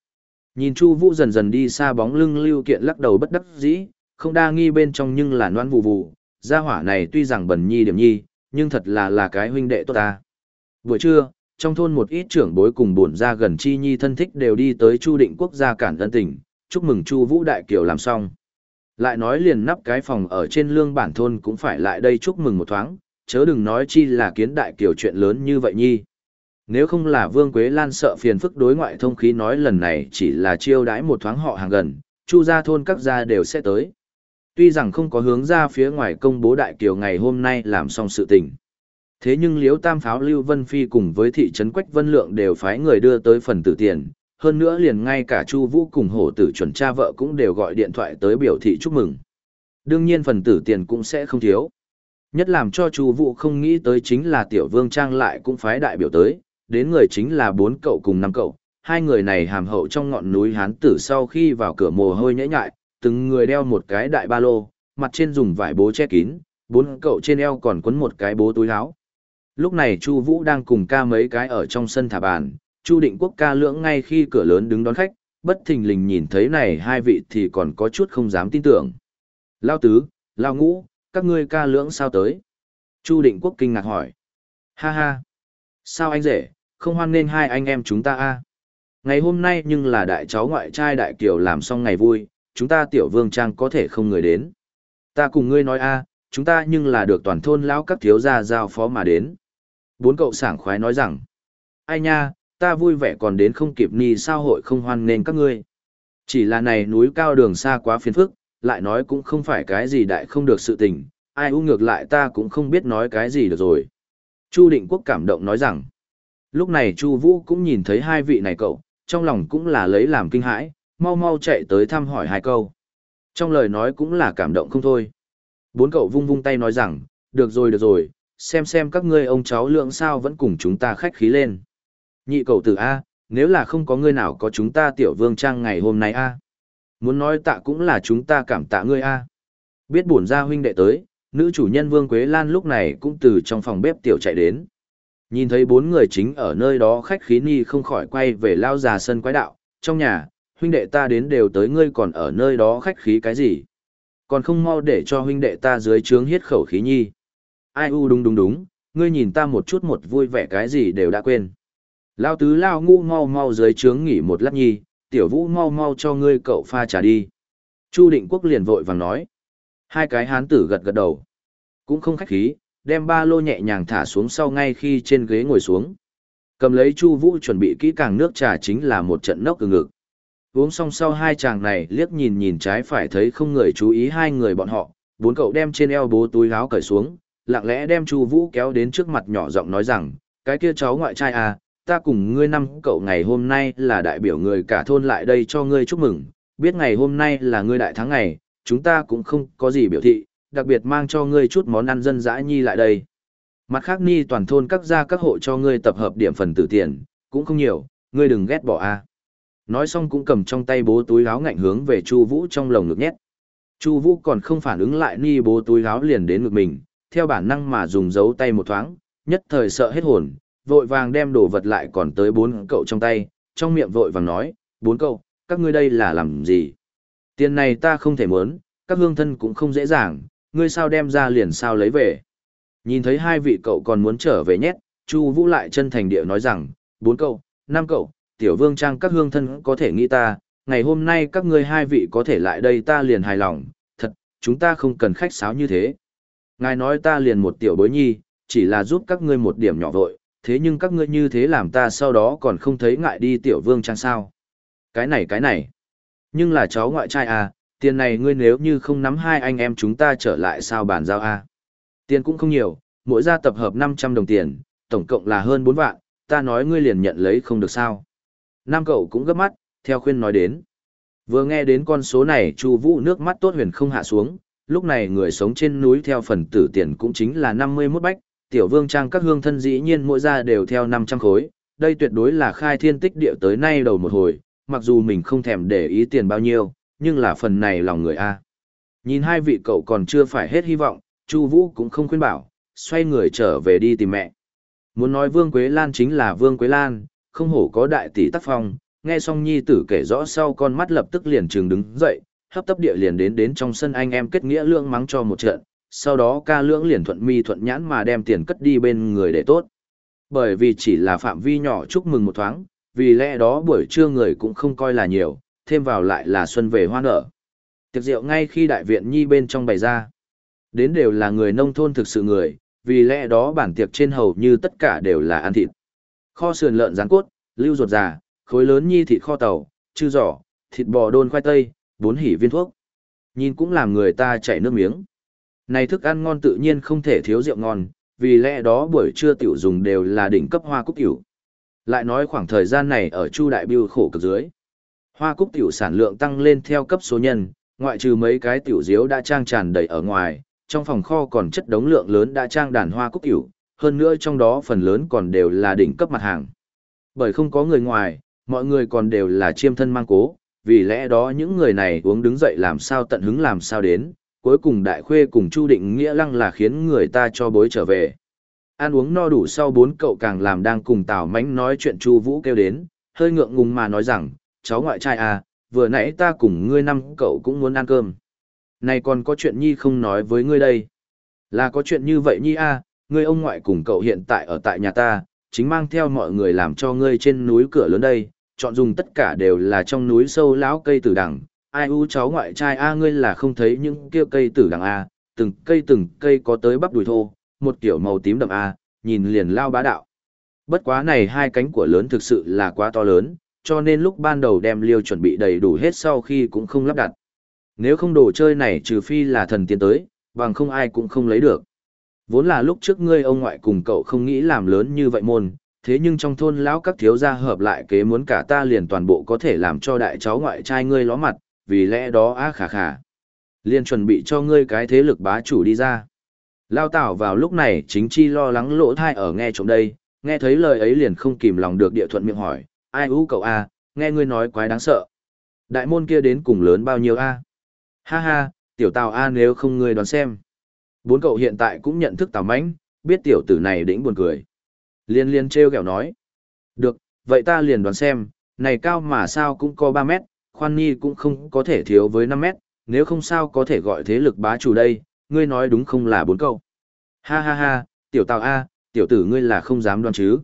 Nhìn Chu Vũ dần dần đi xa bóng lưng Lưu Kiện lắc đầu bất đắc dĩ, không đa nghi bên trong nhưng là noan vụ vụ, gia hỏa này tuy rằng bẩn nhi điểm nhi, nhưng thật là là cái huynh đệ tốt ta. Buổi trưa, trong thôn một ít trưởng bối cùng buồn ra gần chi nhi thân thích đều đi tới Chu Định Quốc gia cản ân tình, chúc mừng Chu Vũ đại kiều làm xong. Lại nói liền nắp cái phòng ở trên lương bản thôn cũng phải lại đây chúc mừng một thoáng, chớ đừng nói chi là kiến đại kiều chuyện lớn như vậy nhi. Nếu không là Vương Quế Lan sợ phiền phức đối ngoại thông khí nói lần này chỉ là chiêu đãi một thoáng họ hàng gần, chu gia thôn các gia đều sẽ tới. Tuy rằng không có hướng ra phía ngoài công bố đại kiều ngày hôm nay làm xong sự tình. Thế nhưng Liễu Tam Pháo Lưu Vân Phi cùng với thị trấn Quách Vân Lượng đều phái người đưa tới phần tử tiền, hơn nữa liền ngay cả Chu Vũ cùng hổ tử chuẩn cha vợ cũng đều gọi điện thoại tới biểu thị chúc mừng. Đương nhiên phần tử tiền cũng sẽ không thiếu. Nhất làm cho Chu Vũ không nghĩ tới chính là Tiểu Vương Trang lại cũng phái đại biểu tới, đến người chính là bốn cậu cùng năm cậu. Hai người này hàm hậu trong ngọn núi Hán tử sau khi vào cửa mồ hôi nhễ nhại, từng người đeo một cái đại ba lô, mặt trên dùng vải bố che kín, bốn cậu trên eo còn quấn một cái bố túi áo. Lúc này Chu Vũ đang cùng ca mấy cái ở trong sân thả bàn, Chu Định Quốc ca lưỡng ngay khi cửa lớn đứng đón khách, bất thình lình nhìn thấy này hai vị thì còn có chút không dám tin tưởng. Lao tứ, Lao ngũ, các ngươi ca lưỡng sao tới? Chu Định Quốc kinh ngạc hỏi. Ha ha, sao anh rể, không hoan nên hai anh em chúng ta a Ngày hôm nay nhưng là đại cháu ngoại trai đại kiều làm xong ngày vui, chúng ta tiểu vương trang có thể không người đến. Ta cùng ngươi nói a chúng ta nhưng là được toàn thôn lão các thiếu gia giao phó mà đến. Bốn cậu sảng khoái nói rằng, ai nha, ta vui vẻ còn đến không kịp ni sao hội không hoan nên các ngươi. Chỉ là này núi cao đường xa quá phiền phức, lại nói cũng không phải cái gì đại không được sự tình, ai u ngược lại ta cũng không biết nói cái gì được rồi. Chu Định Quốc cảm động nói rằng, lúc này Chu Vũ cũng nhìn thấy hai vị này cậu, trong lòng cũng là lấy làm kinh hãi, mau mau chạy tới thăm hỏi hai câu. Trong lời nói cũng là cảm động không thôi. Bốn cậu vung vung tay nói rằng, được rồi được rồi, xem xem các ngươi ông cháu lượng sao vẫn cùng chúng ta khách khí lên. Nhị cậu tử A, nếu là không có ngươi nào có chúng ta tiểu vương trang ngày hôm nay A. Muốn nói tạ cũng là chúng ta cảm tạ ngươi A. Biết buồn ra huynh đệ tới, nữ chủ nhân Vương Quế Lan lúc này cũng từ trong phòng bếp tiểu chạy đến. Nhìn thấy bốn người chính ở nơi đó khách khí ni không khỏi quay về lao già sân quái đạo, trong nhà, huynh đệ ta đến đều tới ngươi còn ở nơi đó khách khí cái gì. Còn không mau để cho huynh đệ ta dưới trướng hiết khẩu khí nhi. Ai u đúng đúng đúng, ngươi nhìn ta một chút một vui vẻ cái gì đều đã quên. Lao tứ lao ngu mau mau dưới trướng nghỉ một lát nhi, tiểu vũ mau mau cho ngươi cậu pha trà đi. Chu định quốc liền vội vàng nói. Hai cái hán tử gật gật đầu. Cũng không khách khí, đem ba lô nhẹ nhàng thả xuống sau ngay khi trên ghế ngồi xuống. Cầm lấy chu vũ chuẩn bị kỹ càng nước trà chính là một trận nốc từ ngực. Uống xong sau hai chàng này liếc nhìn nhìn trái phải thấy không người chú ý hai người bọn họ, bốn cậu đem trên eo bố túi áo cởi xuống, lặng lẽ đem chu vũ kéo đến trước mặt nhỏ giọng nói rằng, cái kia cháu ngoại trai à, ta cùng ngươi năm cậu ngày hôm nay là đại biểu người cả thôn lại đây cho ngươi chúc mừng, biết ngày hôm nay là ngươi đại thắng ngày, chúng ta cũng không có gì biểu thị, đặc biệt mang cho ngươi chút món ăn dân dã nhi lại đây. Mặt khác ni toàn thôn các gia các hộ cho ngươi tập hợp điểm phần tử tiền, cũng không nhiều, ngươi đừng ghét bỏ a. Nói xong cũng cầm trong tay bố túi áo ngạnh hướng về Chu Vũ trong lồng ngực nhét. Chu Vũ còn không phản ứng lại ni bố túi áo liền đến ngực mình, theo bản năng mà dùng dấu tay một thoáng, nhất thời sợ hết hồn, vội vàng đem đồ vật lại còn tới bốn cậu trong tay, trong miệng vội vàng nói, bốn cậu, các ngươi đây là làm gì? Tiền này ta không thể muốn, các hương thân cũng không dễ dàng, ngươi sao đem ra liền sao lấy về. Nhìn thấy hai vị cậu còn muốn trở về nhét, Chu Vũ lại chân thành địa nói rằng, bốn cậu, năm cậu, tiểu vương trang các hương thân có thể nghĩ ta, ngày hôm nay các ngươi hai vị có thể lại đây ta liền hài lòng, thật, chúng ta không cần khách sáo như thế. Ngài nói ta liền một tiểu bối nhi, chỉ là giúp các ngươi một điểm nhỏ vội, thế nhưng các ngươi như thế làm ta sau đó còn không thấy ngại đi tiểu vương trang sao. Cái này cái này. Nhưng là cháu ngoại trai à, tiền này ngươi nếu như không nắm hai anh em chúng ta trở lại sao bàn giao à. Tiền cũng không nhiều, mỗi gia tập hợp 500 đồng tiền, tổng cộng là hơn 4 vạn, ta nói ngươi liền nhận lấy không được sao. Nam cậu cũng gấp mắt, theo khuyên nói đến. Vừa nghe đến con số này Chu Vũ nước mắt tốt huyền không hạ xuống, lúc này người sống trên núi theo phần tử tiền cũng chính là 51 bách, tiểu vương trang các hương thân dĩ nhiên mỗi gia đều theo 500 khối, đây tuyệt đối là khai thiên tích địa tới nay đầu một hồi, mặc dù mình không thèm để ý tiền bao nhiêu, nhưng là phần này lòng người a. Nhìn hai vị cậu còn chưa phải hết hy vọng, Chu Vũ cũng không khuyên bảo, xoay người trở về đi tìm mẹ. Muốn nói Vương Quế Lan chính là Vương Quế Lan, không hổ có đại tỷ tác phong, nghe xong nhi tử kể rõ sau con mắt lập tức liền trường đứng dậy, hấp tấp địa liền đến đến trong sân anh em kết nghĩa lưỡng mắng cho một trận, sau đó ca lưỡng liền thuận mi thuận nhãn mà đem tiền cất đi bên người để tốt. Bởi vì chỉ là phạm vi nhỏ chúc mừng một thoáng, vì lẽ đó buổi trưa người cũng không coi là nhiều, thêm vào lại là xuân về hoa nở. Tiệc rượu ngay khi đại viện nhi bên trong bày ra. Đến đều là người nông thôn thực sự người, vì lẽ đó bản tiệc trên hầu như tất cả đều là ăn thịt. Kho sườn lợn rán cốt, lưu ruột già, khối lớn nhi thịt kho tàu, chư giỏ, thịt bò đôn khoai tây, bốn hỉ viên thuốc. Nhìn cũng làm người ta chảy nước miếng. Này thức ăn ngon tự nhiên không thể thiếu rượu ngon, vì lẽ đó buổi trưa tiểu dùng đều là đỉnh cấp hoa cúc tiểu. Lại nói khoảng thời gian này ở Chu Đại Biêu khổ cực dưới. Hoa cúc tiểu sản lượng tăng lên theo cấp số nhân, ngoại trừ mấy cái tiểu diếu đã trang tràn đầy ở ngoài, trong phòng kho còn chất đống lượng lớn đã trang đàn hoa cúc tiểu, hơn nữa trong đó phần lớn còn đều là đỉnh cấp mặt hàng. Bởi không có người ngoài, mọi người còn đều là chiêm thân mang cố, vì lẽ đó những người này uống đứng dậy làm sao tận hứng làm sao đến, cuối cùng đại khuê cùng Chu Định Nghĩa lăng là khiến người ta cho bối trở về. Ăn uống no đủ sau bốn cậu càng làm đang cùng Tào Mánh nói chuyện Chu Vũ kêu đến, hơi ngượng ngùng mà nói rằng, cháu ngoại trai à, vừa nãy ta cùng ngươi năm cậu cũng muốn ăn cơm. Này còn có chuyện nhi không nói với ngươi đây. Là có chuyện như vậy nhi à, ngươi ông ngoại cùng cậu hiện tại ở tại nhà ta, chính mang theo mọi người làm cho ngươi trên núi cửa lớn đây, chọn dùng tất cả đều là trong núi sâu lão cây tử đằng. Ai u cháu ngoại trai a ngươi là không thấy những kia cây tử đằng a, từng cây từng cây có tới bắp đùi thô, một kiểu màu tím đậm a, nhìn liền lao bá đạo. Bất quá này hai cánh của lớn thực sự là quá to lớn, cho nên lúc ban đầu đem liêu chuẩn bị đầy đủ hết sau khi cũng không lắp đặt. Nếu không đồ chơi này trừ phi là thần tiên tới, bằng không ai cũng không lấy được. Vốn là lúc trước ngươi ông ngoại cùng cậu không nghĩ làm lớn như vậy môn, thế nhưng trong thôn lão các thiếu gia hợp lại kế muốn cả ta liền toàn bộ có thể làm cho đại cháu ngoại trai ngươi ló mặt, vì lẽ đó á khả khả. Liền chuẩn bị cho ngươi cái thế lực bá chủ đi ra. Lao tảo vào lúc này chính chi lo lắng lỗ thai ở nghe trộm đây, nghe thấy lời ấy liền không kìm lòng được địa thuận miệng hỏi, ai ú cậu a nghe ngươi nói quái đáng sợ. Đại môn kia đến cùng lớn bao nhiêu a Ha ha, tiểu tào a nếu không ngươi đoán xem. Bốn cậu hiện tại cũng nhận thức tào mãnh, biết tiểu tử này đĩnh buồn cười. Liên liên treo kẹo nói. Được, vậy ta liền đoán xem, này cao mà sao cũng có 3 mét, khoan nhi cũng không có thể thiếu với 5 mét, nếu không sao có thể gọi thế lực bá chủ đây, ngươi nói đúng không là bốn câu. Ha ha ha, tiểu tào A, tiểu tử ngươi là không dám đoán chứ.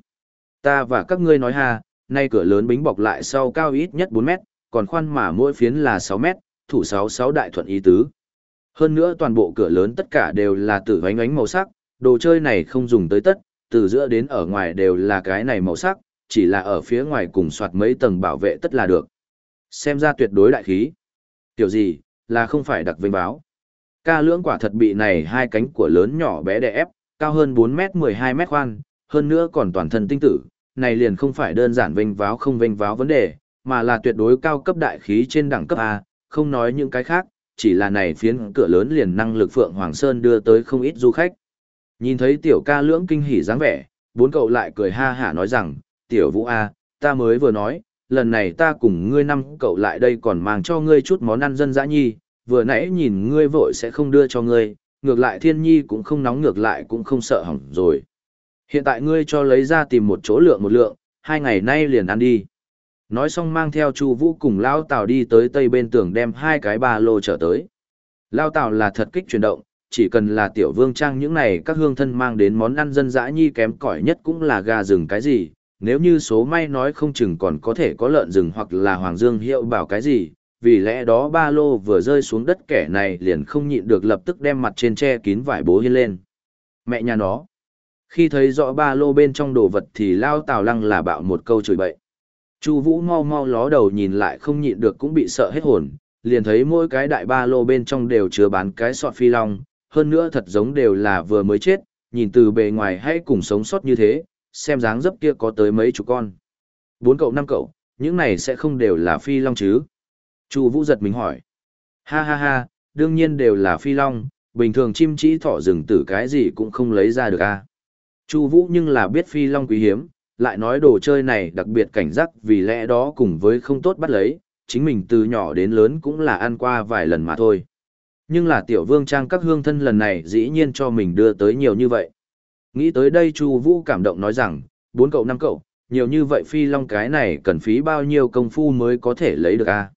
Ta và các ngươi nói ha, nay cửa lớn bính bọc lại sau cao ít nhất 4 mét, còn khoan mà mỗi phiến là 6 mét, thủ 66 đại thuận ý tứ. Hơn nữa toàn bộ cửa lớn tất cả đều là tử ánh ánh màu sắc, đồ chơi này không dùng tới tất, từ giữa đến ở ngoài đều là cái này màu sắc, chỉ là ở phía ngoài cùng soạt mấy tầng bảo vệ tất là được. Xem ra tuyệt đối đại khí. Tiểu gì, là không phải đặc vinh báo. Ca lưỡng quả thật bị này hai cánh của lớn nhỏ bé đè ép, cao hơn 4 mét 12 mét khoan, hơn nữa còn toàn thân tinh tử, này liền không phải đơn giản vinh váo không vinh váo vấn đề, mà là tuyệt đối cao cấp đại khí trên đẳng cấp A, không nói những cái khác, chỉ là này phiến cửa lớn liền năng lực Phượng Hoàng Sơn đưa tới không ít du khách. Nhìn thấy tiểu ca lưỡng kinh hỉ dáng vẻ, bốn cậu lại cười ha hả nói rằng, tiểu vũ A, ta mới vừa nói, lần này ta cùng ngươi năm cậu lại đây còn mang cho ngươi chút món ăn dân dã nhi, vừa nãy nhìn ngươi vội sẽ không đưa cho ngươi, ngược lại thiên nhi cũng không nóng ngược lại cũng không sợ hỏng rồi. Hiện tại ngươi cho lấy ra tìm một chỗ lượng một lượng, hai ngày nay liền ăn đi. Nói xong mang theo Chu Vũ cùng Lao Tào đi tới tây bên tường đem hai cái ba lô trở tới. Lao Tào là thật kích chuyển động, chỉ cần là tiểu vương trang những này các hương thân mang đến món ăn dân dã nhi kém cỏi nhất cũng là gà rừng cái gì, nếu như số may nói không chừng còn có thể có lợn rừng hoặc là hoàng dương hiệu bảo cái gì, vì lẽ đó ba lô vừa rơi xuống đất kẻ này liền không nhịn được lập tức đem mặt trên che kín vải bố hiên lên. Mẹ nhà nó. Khi thấy rõ ba lô bên trong đồ vật thì lao tào lăng là bạo một câu chửi bậy. Chu Vũ mau mau ló đầu nhìn lại không nhịn được cũng bị sợ hết hồn, liền thấy mỗi cái đại ba lô bên trong đều chứa bán cái sọt phi long, hơn nữa thật giống đều là vừa mới chết, nhìn từ bề ngoài hay cùng sống sót như thế, xem dáng dấp kia có tới mấy chục con. Bốn cậu năm cậu, những này sẽ không đều là phi long chứ? Chu Vũ giật mình hỏi. Ha ha ha, đương nhiên đều là phi long, bình thường chim chỉ thỏ rừng tử cái gì cũng không lấy ra được a. Chu Vũ nhưng là biết phi long quý hiếm, lại nói đồ chơi này đặc biệt cảnh giác vì lẽ đó cùng với không tốt bắt lấy, chính mình từ nhỏ đến lớn cũng là ăn qua vài lần mà thôi. Nhưng là tiểu vương trang các hương thân lần này dĩ nhiên cho mình đưa tới nhiều như vậy. Nghĩ tới đây Chu Vũ cảm động nói rằng, bốn cậu năm cậu, nhiều như vậy phi long cái này cần phí bao nhiêu công phu mới có thể lấy được a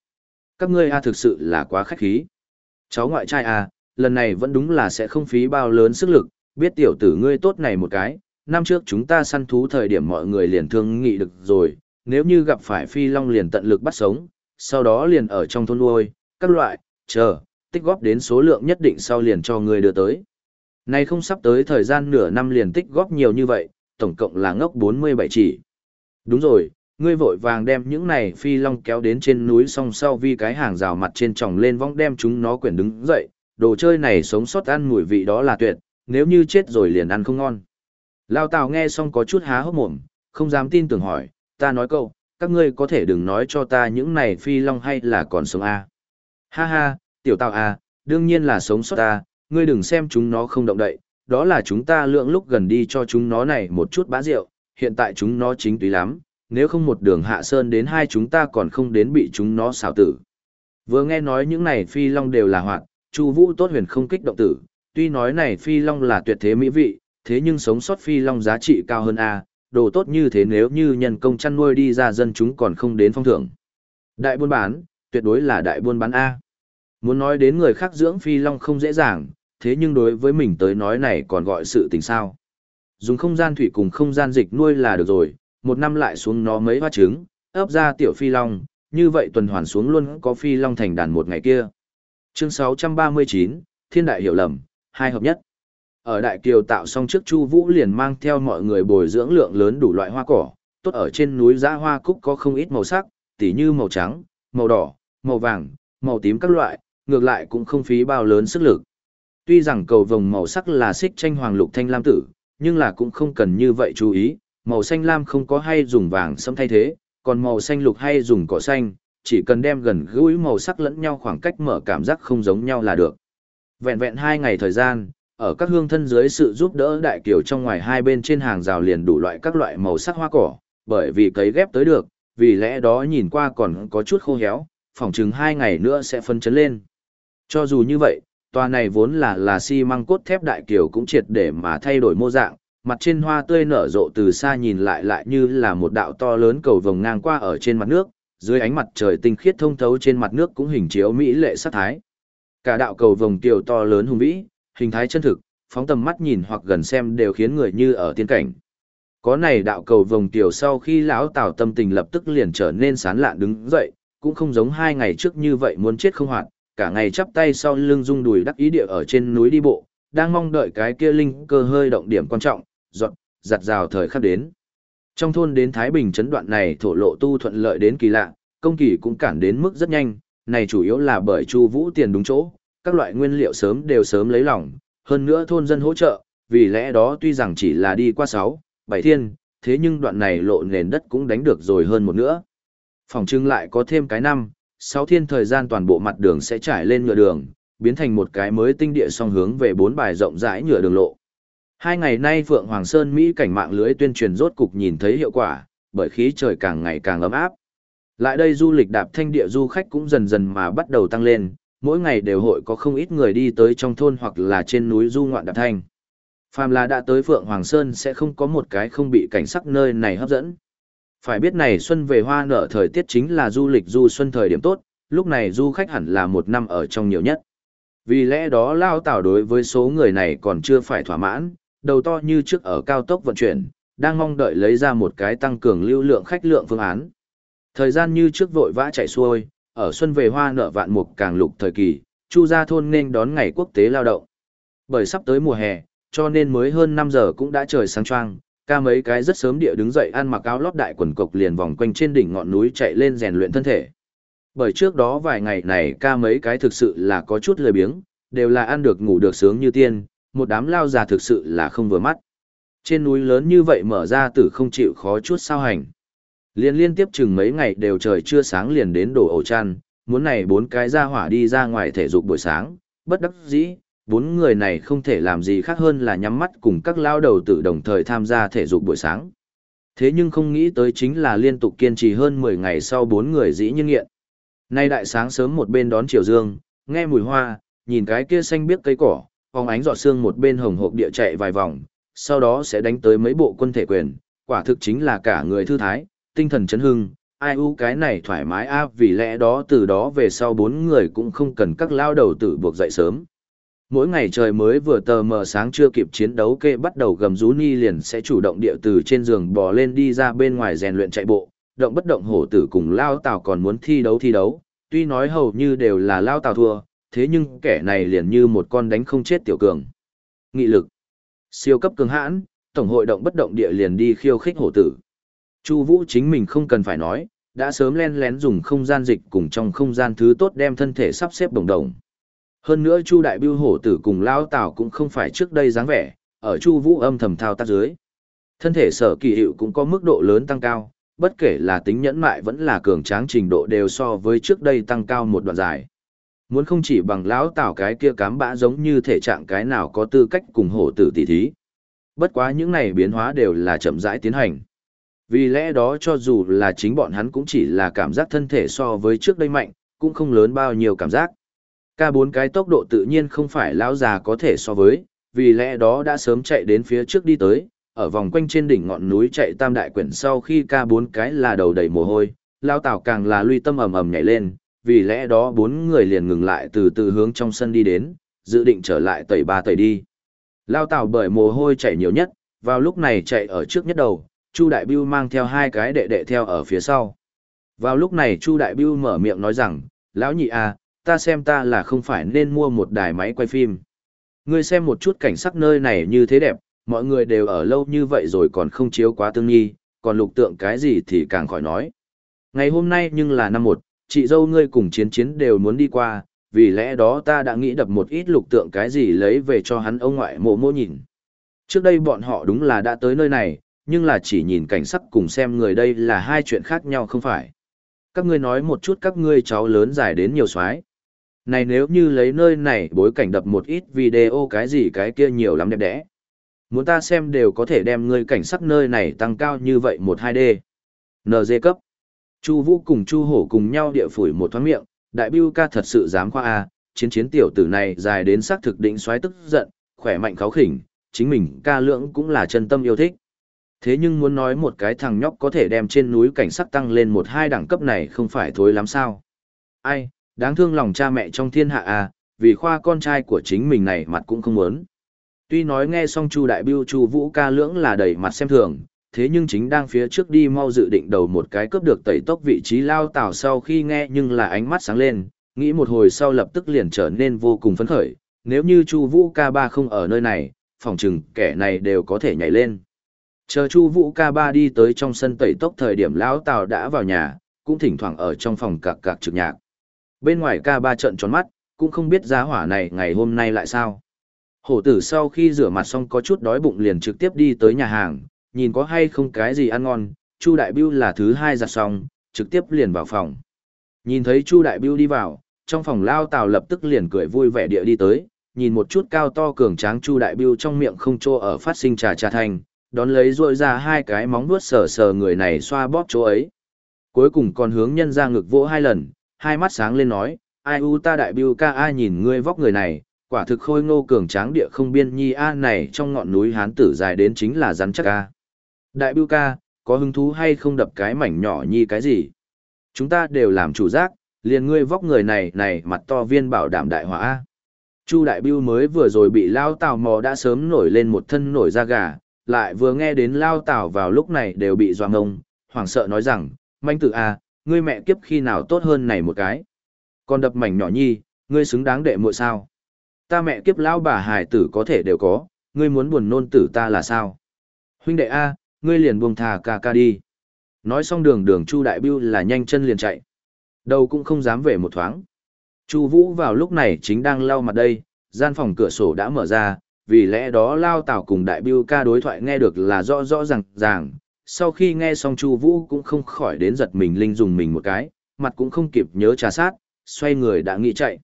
Các ngươi a thực sự là quá khách khí. Cháu ngoại trai a lần này vẫn đúng là sẽ không phí bao lớn sức lực, biết tiểu tử ngươi tốt này một cái, năm trước chúng ta săn thú thời điểm mọi người liền thương nghị được rồi, nếu như gặp phải phi long liền tận lực bắt sống, sau đó liền ở trong thôn nuôi, các loại, chờ, tích góp đến số lượng nhất định sau liền cho ngươi đưa tới. Này không sắp tới thời gian nửa năm liền tích góp nhiều như vậy, tổng cộng là ngốc 47 chỉ. Đúng rồi, ngươi vội vàng đem những này phi long kéo đến trên núi song sau vì cái hàng rào mặt trên tròng lên vong đem chúng nó quyển đứng dậy, đồ chơi này sống sót ăn mùi vị đó là tuyệt, nếu như chết rồi liền ăn không ngon. Lao Tào nghe xong có chút há hốc mồm, không dám tin tưởng hỏi, ta nói câu, các ngươi có thể đừng nói cho ta những này phi long hay là còn sống à. Ha ha, tiểu Tào à, đương nhiên là sống sót ta, ngươi đừng xem chúng nó không động đậy, đó là chúng ta lượng lúc gần đi cho chúng nó này một chút bá rượu, hiện tại chúng nó chính túy lắm, nếu không một đường hạ sơn đến hai chúng ta còn không đến bị chúng nó xảo tử. Vừa nghe nói những này phi long đều là hoạt, Chu Vũ tốt huyền không kích động tử, tuy nói này phi long là tuyệt thế mỹ vị, thế nhưng sống sót phi long giá trị cao hơn a, đồ tốt như thế nếu như nhân công chăn nuôi đi ra dân chúng còn không đến phong thưởng. Đại buôn bán, tuyệt đối là đại buôn bán a. Muốn nói đến người khác dưỡng phi long không dễ dàng, thế nhưng đối với mình tới nói này còn gọi sự tình sao. Dùng không gian thủy cùng không gian dịch nuôi là được rồi, một năm lại xuống nó mấy hoa trứng, ấp ra tiểu phi long, như vậy tuần hoàn xuống luôn có phi long thành đàn một ngày kia. Chương 639, Thiên đại hiểu lầm, hai hợp nhất. Ở Đại Kiều tạo xong trước Chu Vũ liền mang theo mọi người bồi dưỡng lượng lớn đủ loại hoa cỏ, tốt ở trên núi dã hoa cúc có không ít màu sắc, tỉ như màu trắng, màu đỏ, màu vàng, màu tím các loại, ngược lại cũng không phí bao lớn sức lực. Tuy rằng cầu vồng màu sắc là xích tranh hoàng lục thanh lam tử, nhưng là cũng không cần như vậy chú ý, màu xanh lam không có hay dùng vàng sẫm thay thế, còn màu xanh lục hay dùng cỏ xanh, chỉ cần đem gần gũi màu sắc lẫn nhau khoảng cách mở cảm giác không giống nhau là được. Vẹn vẹn hai ngày thời gian, ở các hương thân dưới sự giúp đỡ đại kiều trong ngoài hai bên trên hàng rào liền đủ loại các loại màu sắc hoa cỏ, bởi vì cấy ghép tới được, vì lẽ đó nhìn qua còn có chút khô héo, phỏng chừng hai ngày nữa sẽ phân chấn lên. Cho dù như vậy, tòa này vốn là là xi măng cốt thép đại kiều cũng triệt để mà thay đổi mô dạng, mặt trên hoa tươi nở rộ từ xa nhìn lại lại như là một đạo to lớn cầu vồng ngang qua ở trên mặt nước, dưới ánh mặt trời tinh khiết thông thấu trên mặt nước cũng hình chiếu mỹ lệ sát thái. Cả đạo cầu vồng kiều to lớn hùng vĩ, hình thái chân thực, phóng tầm mắt nhìn hoặc gần xem đều khiến người như ở tiên cảnh. Có này đạo cầu vồng kiều sau khi lão Tào tâm tình lập tức liền trở nên sán lạn đứng dậy, cũng không giống hai ngày trước như vậy muốn chết không hoạt, cả ngày chắp tay sau lưng rung đùi đắc ý địa ở trên núi đi bộ, đang mong đợi cái kia linh cơ hơi động điểm quan trọng, giọt, giặt rào thời khắc đến. Trong thôn đến Thái Bình chấn đoạn này thổ lộ tu thuận lợi đến kỳ lạ, công kỳ cũng cản đến mức rất nhanh, này chủ yếu là bởi Chu Vũ tiền đúng chỗ, các loại nguyên liệu sớm đều sớm lấy lòng, hơn nữa thôn dân hỗ trợ, vì lẽ đó tuy rằng chỉ là đi qua 6, 7 thiên, thế nhưng đoạn này lộ nền đất cũng đánh được rồi hơn một nữa. Phòng trưng lại có thêm cái năm, Sáu thiên thời gian toàn bộ mặt đường sẽ trải lên nhựa đường, biến thành một cái mới tinh địa song hướng về bốn bài rộng rãi nhựa đường lộ. Hai ngày nay Phượng Hoàng Sơn Mỹ cảnh mạng lưới tuyên truyền rốt cục nhìn thấy hiệu quả, bởi khí trời càng ngày càng ấm áp. Lại đây du lịch đạp thanh địa du khách cũng dần dần mà bắt đầu tăng lên, mỗi ngày đều hội có không ít người đi tới trong thôn hoặc là trên núi du ngoạn đạp thanh. Phàm là đã tới Phượng Hoàng Sơn sẽ không có một cái không bị cảnh sắc nơi này hấp dẫn. Phải biết này xuân về hoa nở thời tiết chính là du lịch du xuân thời điểm tốt, lúc này du khách hẳn là một năm ở trong nhiều nhất. Vì lẽ đó lao tảo đối với số người này còn chưa phải thỏa mãn, đầu to như trước ở cao tốc vận chuyển, đang mong đợi lấy ra một cái tăng cường lưu lượng khách lượng phương án. Thời gian như trước vội vã chạy xuôi, ở xuân về hoa nở vạn mục càng lục thời kỳ, Chu gia thôn nên đón ngày quốc tế lao động. Bởi sắp tới mùa hè, cho nên mới hơn 5 giờ cũng đã trời sáng choang, ca mấy cái rất sớm địa đứng dậy ăn mặc áo lót đại quần cộc liền vòng quanh trên đỉnh ngọn núi chạy lên rèn luyện thân thể. Bởi trước đó vài ngày này ca mấy cái thực sự là có chút lười biếng, đều là ăn được ngủ được sướng như tiên, một đám lao già thực sự là không vừa mắt. Trên núi lớn như vậy mở ra tử không chịu khó chút sao hành. Liên liên tiếp chừng mấy ngày đều trời chưa sáng liền đến đổ ổ chăn, muốn này bốn cái ra hỏa đi ra ngoài thể dục buổi sáng, bất đắc dĩ, bốn người này không thể làm gì khác hơn là nhắm mắt cùng các lao đầu tử đồng thời tham gia thể dục buổi sáng. Thế nhưng không nghĩ tới chính là liên tục kiên trì hơn 10 ngày sau bốn người dĩ nhiên nghiện. Nay đại sáng sớm một bên đón chiều dương, nghe mùi hoa, nhìn cái kia xanh biếc cây cỏ, phóng ánh giọt sương một bên hồng hộp địa chạy vài vòng, sau đó sẽ đánh tới mấy bộ quân thể quyền, quả thực chính là cả người thư thái, tinh thần chấn hưng, ai u cái này thoải mái áp vì lẽ đó từ đó về sau bốn người cũng không cần các lao đầu tử buộc dậy sớm. Mỗi ngày trời mới vừa tờ mờ sáng chưa kịp chiến đấu kê bắt đầu gầm rú ni liền sẽ chủ động địa từ trên giường bò lên đi ra bên ngoài rèn luyện chạy bộ, động bất động hổ tử cùng lao tào còn muốn thi đấu thi đấu, tuy nói hầu như đều là lao tào thua, thế nhưng kẻ này liền như một con đánh không chết tiểu cường. Nghị lực, siêu cấp cường hãn, tổng hội động bất động địa liền đi khiêu khích hổ tử. Chu Vũ chính mình không cần phải nói, đã sớm len lén dùng không gian dịch cùng trong không gian thứ tốt đem thân thể sắp xếp đồng đồng. Hơn nữa Chu Đại Bưu hổ tử cùng Lão Tào cũng không phải trước đây dáng vẻ, ở Chu Vũ âm thầm thao tác dưới. Thân thể sở kỳ hiệu cũng có mức độ lớn tăng cao, bất kể là tính nhẫn mại vẫn là cường tráng trình độ đều so với trước đây tăng cao một đoạn dài. Muốn không chỉ bằng lão tảo cái kia cám bã giống như thể trạng cái nào có tư cách cùng hổ tử tỷ thí. Bất quá những này biến hóa đều là chậm rãi tiến hành. Vì lẽ đó cho dù là chính bọn hắn cũng chỉ là cảm giác thân thể so với trước đây mạnh, cũng không lớn bao nhiêu cảm giác. Ca bốn cái tốc độ tự nhiên không phải lão già có thể so với, vì lẽ đó đã sớm chạy đến phía trước đi tới, ở vòng quanh trên đỉnh ngọn núi chạy tam đại quyển sau khi ca bốn cái là đầu đầy mồ hôi, lao tảo càng là luy tâm ầm ầm nhảy lên, vì lẽ đó bốn người liền ngừng lại từ từ hướng trong sân đi đến, dự định trở lại tẩy ba tẩy đi. Lao tảo bởi mồ hôi chạy nhiều nhất, vào lúc này chạy ở trước nhất đầu, Chu Đại Bưu mang theo hai cái đệ đệ theo ở phía sau. Vào lúc này Chu Đại Bưu mở miệng nói rằng, lão nhị à, ta xem ta là không phải nên mua một đài máy quay phim. Ngươi xem một chút cảnh sắc nơi này như thế đẹp, mọi người đều ở lâu như vậy rồi còn không chiếu quá tương nghi, còn lục tượng cái gì thì càng khỏi nói. Ngày hôm nay nhưng là năm một, chị dâu ngươi cùng chiến chiến đều muốn đi qua, vì lẽ đó ta đã nghĩ đập một ít lục tượng cái gì lấy về cho hắn ông ngoại mộ mô nhìn. Trước đây bọn họ đúng là đã tới nơi này, nhưng là chỉ nhìn cảnh sắc cùng xem người đây là hai chuyện khác nhau không phải. Các ngươi nói một chút các ngươi cháu lớn dài đến nhiều xoái. Này nếu như lấy nơi này bối cảnh đập một ít video cái gì cái kia nhiều lắm đẹp đẽ. Muốn ta xem đều có thể đem ngươi cảnh sắc nơi này tăng cao như vậy một hai d NG cấp. Chu Vũ cùng Chu Hổ cùng nhau địa phủi một thoáng miệng, đại bưu ca thật sự dám khoa a, chiến chiến tiểu tử này dài đến sắc thực định xoáy tức giận, khỏe mạnh kháo khỉnh, chính mình ca lượng cũng là chân tâm yêu thích. Thế nhưng muốn nói một cái thằng nhóc có thể đem trên núi cảnh sắc tăng lên một hai đẳng cấp này không phải thối lắm sao. Ai, đáng thương lòng cha mẹ trong thiên hạ à, vì khoa con trai của chính mình này mặt cũng không muốn. Tuy nói nghe xong Chu Đại Biêu Chu Vũ ca lưỡng là đầy mặt xem thường, thế nhưng chính đang phía trước đi mau dự định đầu một cái cướp được tẩy tốc vị trí lao tảo sau khi nghe nhưng là ánh mắt sáng lên, nghĩ một hồi sau lập tức liền trở nên vô cùng phấn khởi, nếu như Chu Vũ ca ba không ở nơi này, phòng chừng kẻ này đều có thể nhảy lên. Chờ Chu Vũ ca ba đi tới trong sân tẩy tốc thời điểm lão Tào đã vào nhà, cũng thỉnh thoảng ở trong phòng cặc cặc trực nhạc. Bên ngoài ca ba trận tròn mắt, cũng không biết giá hỏa này ngày hôm nay lại sao. Hổ tử sau khi rửa mặt xong có chút đói bụng liền trực tiếp đi tới nhà hàng, nhìn có hay không cái gì ăn ngon, Chu Đại Bưu là thứ hai giặt xong, trực tiếp liền vào phòng. Nhìn thấy Chu Đại Bưu đi vào, trong phòng lao tào lập tức liền cười vui vẻ địa đi tới, nhìn một chút cao to cường tráng Chu Đại Bưu trong miệng không trô ở phát sinh trà trà thành, đón lấy rội ra hai cái móng vuốt sờ sờ người này xoa bóp chỗ ấy. Cuối cùng còn hướng nhân ra ngực vỗ hai lần, hai mắt sáng lên nói, ai u ta Đại Bưu ca ai nhìn ngươi vóc người này, quả thực khôi ngô cường tráng địa không biên nhi a này trong ngọn núi hán tử dài đến chính là rắn chắc ca. Đại bưu ca, có hứng thú hay không đập cái mảnh nhỏ nhi cái gì? Chúng ta đều làm chủ giác, liền ngươi vóc người này này mặt to viên bảo đảm đại hỏa. Chu đại bưu mới vừa rồi bị lao tào mò đã sớm nổi lên một thân nổi da gà, lại vừa nghe đến lao tào vào lúc này đều bị doang ngông, hoảng sợ nói rằng, manh tử a, ngươi mẹ kiếp khi nào tốt hơn này một cái. Còn đập mảnh nhỏ nhi, ngươi xứng đáng đệ muội sao? Ta mẹ kiếp lão bà hải tử có thể đều có, ngươi muốn buồn nôn tử ta là sao? Huynh đệ A, ngươi liền buông thà ca ca đi. Nói xong đường đường Chu Đại Biêu là nhanh chân liền chạy. Đầu cũng không dám về một thoáng. Chu Vũ vào lúc này chính đang lau mặt đây, gian phòng cửa sổ đã mở ra, vì lẽ đó Lao Tảo cùng Đại Biêu ca đối thoại nghe được là rõ rõ ràng ràng. Sau khi nghe xong Chu Vũ cũng không khỏi đến giật mình linh dùng mình một cái, mặt cũng không kịp nhớ trà sát, xoay người đã nghĩ chạy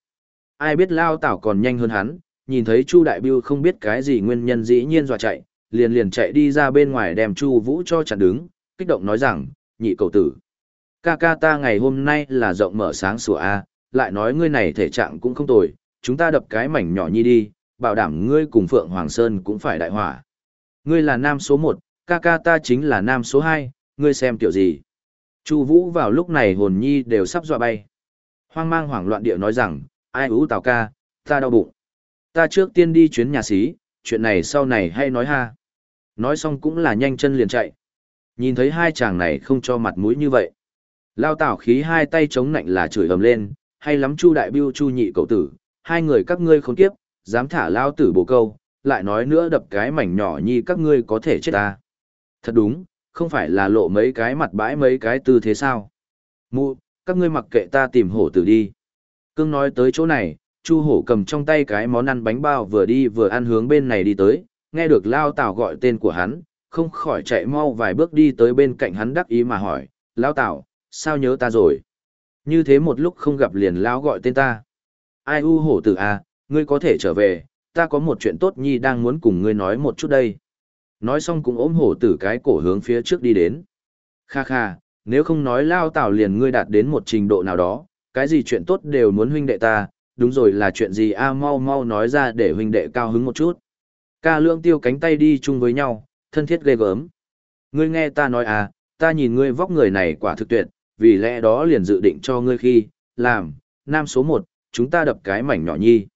ai biết lao tảo còn nhanh hơn hắn, nhìn thấy Chu Đại Biêu không biết cái gì nguyên nhân dĩ nhiên dọa chạy, liền liền chạy đi ra bên ngoài đem Chu Vũ cho chặn đứng, kích động nói rằng, nhị cầu tử. Ca ca ta ngày hôm nay là rộng mở sáng sủa A, lại nói ngươi này thể trạng cũng không tồi, chúng ta đập cái mảnh nhỏ nhi đi, bảo đảm ngươi cùng Phượng Hoàng Sơn cũng phải đại hỏa. Ngươi là nam số một, ca ca ta chính là nam số hai, ngươi xem tiểu gì. Chu Vũ vào lúc này hồn nhi đều sắp dọa bay. Hoang mang hoảng loạn địa nói rằng, ai ú tào ca, ta đau bụng. Ta trước tiên đi chuyến nhà xí, chuyện này sau này hay nói ha. Nói xong cũng là nhanh chân liền chạy. Nhìn thấy hai chàng này không cho mặt mũi như vậy. Lao tảo khí hai tay chống nạnh là chửi ầm lên, hay lắm chu đại biêu chu nhị cậu tử, hai người các ngươi khốn kiếp, dám thả lao tử bồ câu, lại nói nữa đập cái mảnh nhỏ nhi các ngươi có thể chết ta. Thật đúng, không phải là lộ mấy cái mặt bãi mấy cái tư thế sao. Mụ, các ngươi mặc kệ ta tìm hổ tử đi. cương nói tới chỗ này, Chu hổ cầm trong tay cái món ăn bánh bao vừa đi vừa ăn hướng bên này đi tới, nghe được Lao Tảo gọi tên của hắn, không khỏi chạy mau vài bước đi tới bên cạnh hắn đắc ý mà hỏi, Lao Tảo, sao nhớ ta rồi? Như thế một lúc không gặp liền Lao gọi tên ta. Ai u hổ tử à, ngươi có thể trở về, ta có một chuyện tốt nhi đang muốn cùng ngươi nói một chút đây. Nói xong cũng ôm hổ tử cái cổ hướng phía trước đi đến. Kha kha, nếu không nói Lao Tảo liền ngươi đạt đến một trình độ nào đó, cái gì chuyện tốt đều muốn huynh đệ ta, đúng rồi là chuyện gì a mau mau nói ra để huynh đệ cao hứng một chút. Ca lương tiêu cánh tay đi chung với nhau, thân thiết ghê gớm. Ngươi nghe ta nói à, ta nhìn ngươi vóc người này quả thực tuyệt, vì lẽ đó liền dự định cho ngươi khi, làm, nam số một, chúng ta đập cái mảnh nhỏ nhi.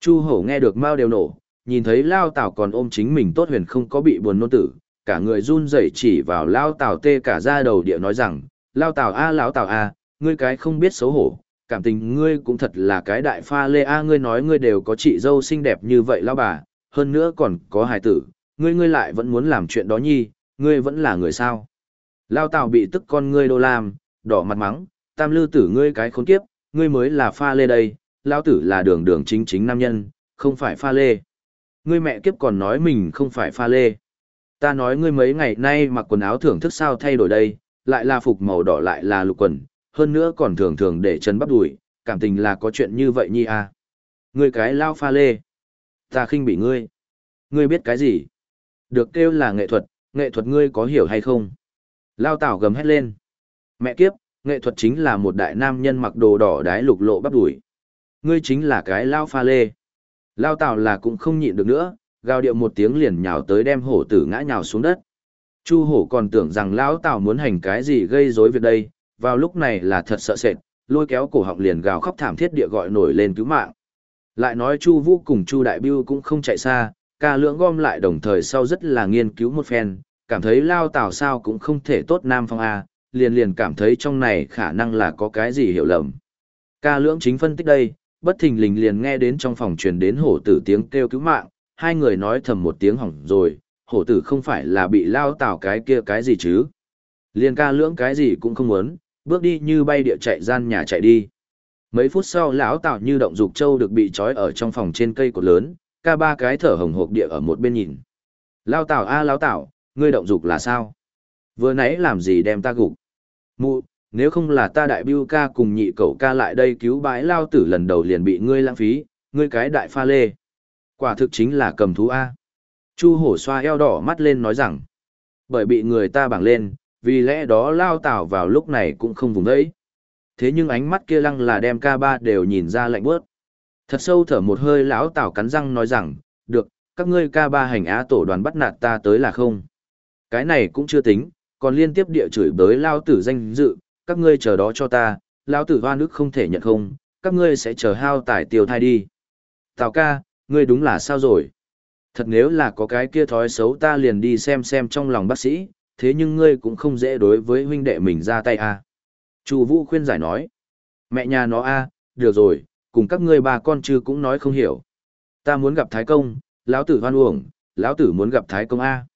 Chu hổ nghe được mau đều nổ, nhìn thấy lao tảo còn ôm chính mình tốt huyền không có bị buồn nôn tử, cả người run rẩy chỉ vào lao tảo tê cả ra đầu địa nói rằng, lao tảo a lão tảo a, ngươi cái không biết xấu hổ, cảm tình ngươi cũng thật là cái đại pha lê a ngươi nói ngươi đều có chị dâu xinh đẹp như vậy Lao bà, hơn nữa còn có hài tử, ngươi ngươi lại vẫn muốn làm chuyện đó nhi, ngươi vẫn là người sao. Lao Tảo bị tức con ngươi đô làm, đỏ mặt mắng, tam lư tử ngươi cái khốn kiếp, ngươi mới là pha lê đây, lao tử là đường đường chính chính nam nhân, không phải pha lê. Ngươi mẹ kiếp còn nói mình không phải pha lê. Ta nói ngươi mấy ngày nay mặc quần áo thưởng thức sao thay đổi đây, lại là phục màu đỏ lại là lục quần, hơn nữa còn thường thường để chân bắp đùi, cảm tình là có chuyện như vậy nhi à. Ngươi cái lao pha lê. Ta khinh bị ngươi. Ngươi biết cái gì? Được kêu là nghệ thuật, nghệ thuật ngươi có hiểu hay không? Lao tảo gầm hét lên. Mẹ kiếp, nghệ thuật chính là một đại nam nhân mặc đồ đỏ đái lục lộ bắp đùi. Ngươi chính là cái lao pha lê. Lao Tào là cũng không nhịn được nữa, gào điệu một tiếng liền nhào tới đem hổ tử ngã nhào xuống đất. Chu hổ còn tưởng rằng lão Tào muốn hành cái gì gây rối việc đây, vào lúc này là thật sợ sệt, lôi kéo cổ họng liền gào khóc thảm thiết địa gọi nổi lên cứu mạng. Lại nói Chu Vũ cùng Chu Đại Bưu cũng không chạy xa, ca lưỡng gom lại đồng thời sau rất là nghiên cứu một phen, cảm thấy lao Tào sao cũng không thể tốt Nam Phong A, liền liền cảm thấy trong này khả năng là có cái gì hiểu lầm. Ca lưỡng chính phân tích đây, bất thình lình liền nghe đến trong phòng truyền đến hổ tử tiếng kêu cứu mạng, hai người nói thầm một tiếng hỏng rồi, hổ tử không phải là bị lao tảo cái kia cái gì chứ. Liền ca lưỡng cái gì cũng không muốn, bước đi như bay địa chạy gian nhà chạy đi. Mấy phút sau lão Tào như động dục châu được bị trói ở trong phòng trên cây cột lớn, ca ba cái thở hồng hộc địa ở một bên nhìn. Lao Tào a à, lão Tào, ngươi động dục là sao? Vừa nãy làm gì đem ta gục? Mụ, nếu không là ta đại biêu ca cùng nhị cậu ca lại đây cứu bãi lao tử lần đầu liền bị ngươi lãng phí, ngươi cái đại pha lê. Quả thực chính là cầm thú A. Chu hổ xoa eo đỏ mắt lên nói rằng, bởi bị người ta bảng lên, vì lẽ đó lao tảo vào lúc này cũng không vùng đấy. Thế nhưng ánh mắt kia lăng là đem ca ba đều nhìn ra lạnh bớt. Thật sâu thở một hơi lão tảo cắn răng nói rằng, được, các ngươi ca ba hành á tổ đoàn bắt nạt ta tới là không. Cái này cũng chưa tính, còn liên tiếp địa chửi bới lao tử danh dự, các ngươi chờ đó cho ta, lão tử hoa nước không thể nhận không, các ngươi sẽ chờ hao tải tiêu thai đi. Tào ca, ngươi đúng là sao rồi? Thật nếu là có cái kia thói xấu ta liền đi xem xem trong lòng bác sĩ, thế nhưng ngươi cũng không dễ đối với huynh đệ mình ra tay a à. chu vũ khuyên giải nói mẹ nhà nó a được rồi cùng các ngươi ba con chứ cũng nói không hiểu ta muốn gặp thái công lão tử hoan uổng lão tử muốn gặp thái công a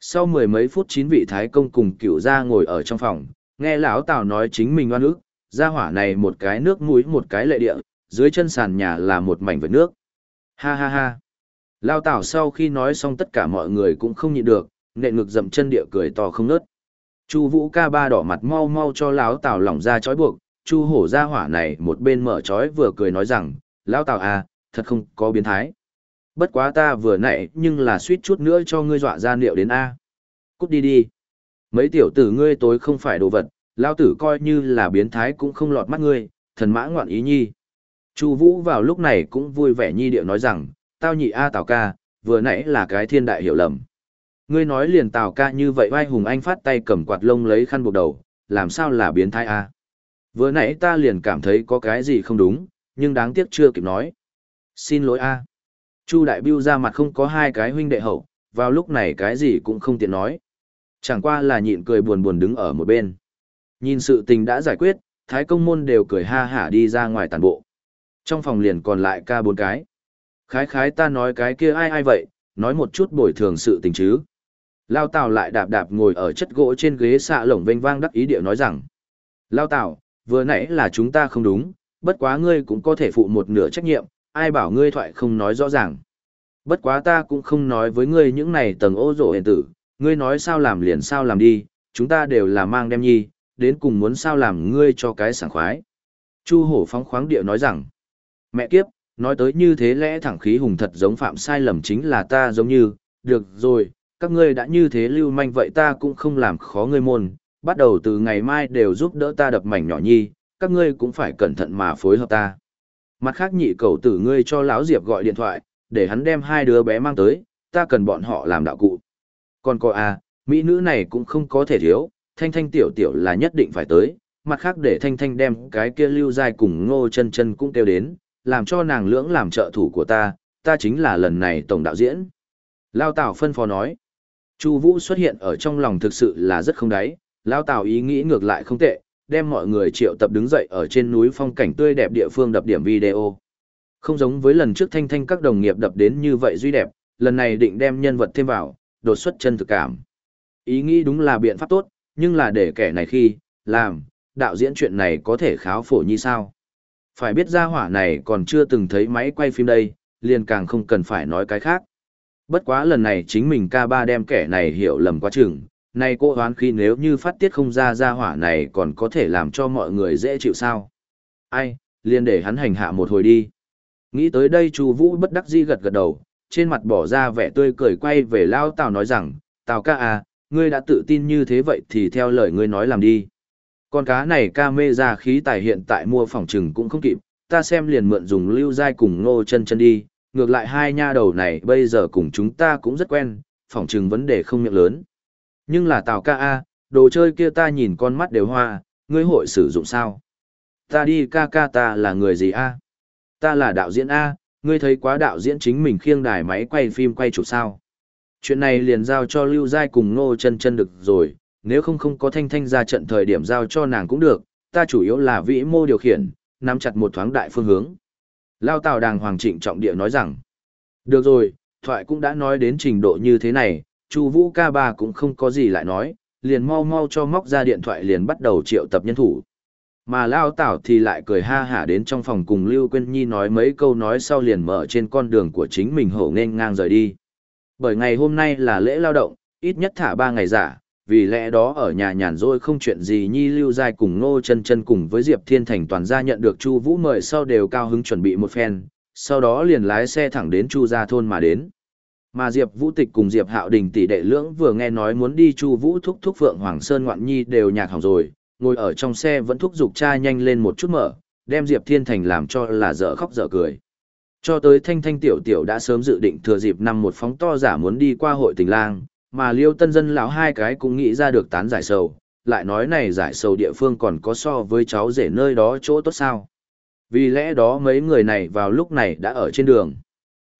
sau mười mấy phút chín vị thái công cùng cựu gia ngồi ở trong phòng nghe lão tào nói chính mình oan ức gia hỏa này một cái nước mũi một cái lệ địa dưới chân sàn nhà là một mảnh vệt nước ha ha ha lao tào sau khi nói xong tất cả mọi người cũng không nhịn được nện ngực dậm chân địa cười to không nớt. Chu Vũ ca ba đỏ mặt mau mau cho lão Tào lỏng ra chói buộc, Chu Hổ ra hỏa này một bên mở chói vừa cười nói rằng, lão Tào à, thật không có biến thái. Bất quá ta vừa nãy nhưng là suýt chút nữa cho ngươi dọa ra liệu đến a. Cút đi đi. Mấy tiểu tử ngươi tối không phải đồ vật, lao tử coi như là biến thái cũng không lọt mắt ngươi, thần mã ngoạn ý nhi. Chu Vũ vào lúc này cũng vui vẻ nhi điệu nói rằng, tao nhị a Tào ca, vừa nãy là cái thiên đại hiểu lầm. Ngươi nói liền Tào ca như vậy vai hùng anh phát tay cầm quạt lông lấy khăn buộc đầu, làm sao là biến thái a? Vừa nãy ta liền cảm thấy có cái gì không đúng, nhưng đáng tiếc chưa kịp nói. Xin lỗi a. Chu Đại Biêu ra mặt không có hai cái huynh đệ hậu, vào lúc này cái gì cũng không tiện nói. Chẳng qua là nhịn cười buồn buồn đứng ở một bên. Nhìn sự tình đã giải quyết, Thái công môn đều cười ha hả đi ra ngoài tàn bộ. Trong phòng liền còn lại ca bốn cái. Khái khái ta nói cái kia ai ai vậy, nói một chút bồi thường sự tình chứ. Lao Tào lại đạp đạp ngồi ở chất gỗ trên ghế xạ lồng vênh vang đắc ý điệu nói rằng. Lao Tào, vừa nãy là chúng ta không đúng, bất quá ngươi cũng có thể phụ một nửa trách nhiệm, ai bảo ngươi thoại không nói rõ ràng. Bất quá ta cũng không nói với ngươi những này tầng ô rổ hền tử, ngươi nói sao làm liền sao làm đi, chúng ta đều là mang đem nhi, đến cùng muốn sao làm ngươi cho cái sảng khoái. Chu hổ phóng khoáng địa nói rằng, mẹ kiếp, nói tới như thế lẽ thẳng khí hùng thật giống phạm sai lầm chính là ta giống như, được rồi, các ngươi đã như thế lưu manh vậy ta cũng không làm khó ngươi môn, bắt đầu từ ngày mai đều giúp đỡ ta đập mảnh nhỏ nhi, các ngươi cũng phải cẩn thận mà phối hợp ta. Mặt khác nhị cầu tử ngươi cho lão Diệp gọi điện thoại, để hắn đem hai đứa bé mang tới, ta cần bọn họ làm đạo cụ. Còn có à, mỹ nữ này cũng không có thể thiếu, thanh thanh tiểu tiểu là nhất định phải tới, mặt khác để thanh thanh đem cái kia lưu dài cùng ngô chân chân cũng kêu đến, làm cho nàng lưỡng làm trợ thủ của ta, ta chính là lần này tổng đạo diễn. Lao Tào phân phó nói, Chu Vũ xuất hiện ở trong lòng thực sự là rất không đáy, Lao Tào ý nghĩ ngược lại không tệ, đem mọi người triệu tập đứng dậy ở trên núi phong cảnh tươi đẹp địa phương đập điểm video. Không giống với lần trước thanh thanh các đồng nghiệp đập đến như vậy duy đẹp, lần này định đem nhân vật thêm vào, đột xuất chân thực cảm. Ý nghĩ đúng là biện pháp tốt, nhưng là để kẻ này khi, làm, đạo diễn chuyện này có thể kháo phổ như sao. Phải biết ra hỏa này còn chưa từng thấy máy quay phim đây, liền càng không cần phải nói cái khác. Bất quá lần này chính mình ca ba đem kẻ này hiểu lầm quá chừng, này cô hoán khi nếu như phát tiết không ra ra hỏa này còn có thể làm cho mọi người dễ chịu sao. Ai, liền để hắn hành hạ một hồi đi. Nghĩ tới đây Chu Vũ bất đắc dĩ gật gật đầu, trên mặt bỏ ra vẻ tươi cười quay về Lao Tào nói rằng, Tào ca à, ngươi đã tự tin như thế vậy thì theo lời ngươi nói làm đi. Con cá này ca mê ra khí tài hiện tại mua phòng chừng cũng không kịp, ta xem liền mượn dùng lưu giai cùng ngô chân chân đi, ngược lại hai nha đầu này bây giờ cùng chúng ta cũng rất quen, phòng chừng vấn đề không miệng lớn. Nhưng là Tào ca A, đồ chơi kia ta nhìn con mắt đều hoa, ngươi hội sử dụng sao? Ta đi ca ca ta là người gì A? Ta là đạo diễn A, ngươi thấy quá đạo diễn chính mình khiêng đài máy quay phim quay chụp sao? Chuyện này liền giao cho Lưu Giai cùng Ngô chân chân được rồi, nếu không không có thanh thanh ra trận thời điểm giao cho nàng cũng được, ta chủ yếu là vĩ mô điều khiển, nắm chặt một thoáng đại phương hướng. Lao Tào đàng hoàng trịnh trọng địa nói rằng, được rồi, thoại cũng đã nói đến trình độ như thế này, Chu Vũ ca ba cũng không có gì lại nói, liền mau mau cho móc ra điện thoại liền bắt đầu triệu tập nhân thủ. Mà Lao Tảo thì lại cười ha hả đến trong phòng cùng Lưu Quyên Nhi nói mấy câu nói sau liền mở trên con đường của chính mình hổ nên ngang rời đi. Bởi ngày hôm nay là lễ lao động, ít nhất thả ba ngày giả, vì lẽ đó ở nhà nhàn rỗi không chuyện gì Nhi Lưu Giai cùng Ngô chân chân cùng với Diệp Thiên Thành toàn gia nhận được Chu Vũ mời sau đều cao hứng chuẩn bị một phen, sau đó liền lái xe thẳng đến Chu gia thôn mà đến. Mà Diệp Vũ Tịch cùng Diệp Hạo Đình tỷ đệ lưỡng vừa nghe nói muốn đi Chu Vũ thúc thúc Phượng Hoàng Sơn ngoạn nhi đều nhạc hỏng rồi, ngồi ở trong xe vẫn thúc giục cha nhanh lên một chút mở, đem Diệp Thiên Thành làm cho là dở khóc dở cười. Cho tới Thanh Thanh tiểu tiểu đã sớm dự định thừa dịp năm một phóng to giả muốn đi qua hội tình lang, mà Liêu Tân dân lão hai cái cũng nghĩ ra được tán giải sầu, lại nói này giải sầu địa phương còn có so với cháu rể nơi đó chỗ tốt sao. Vì lẽ đó mấy người này vào lúc này đã ở trên đường.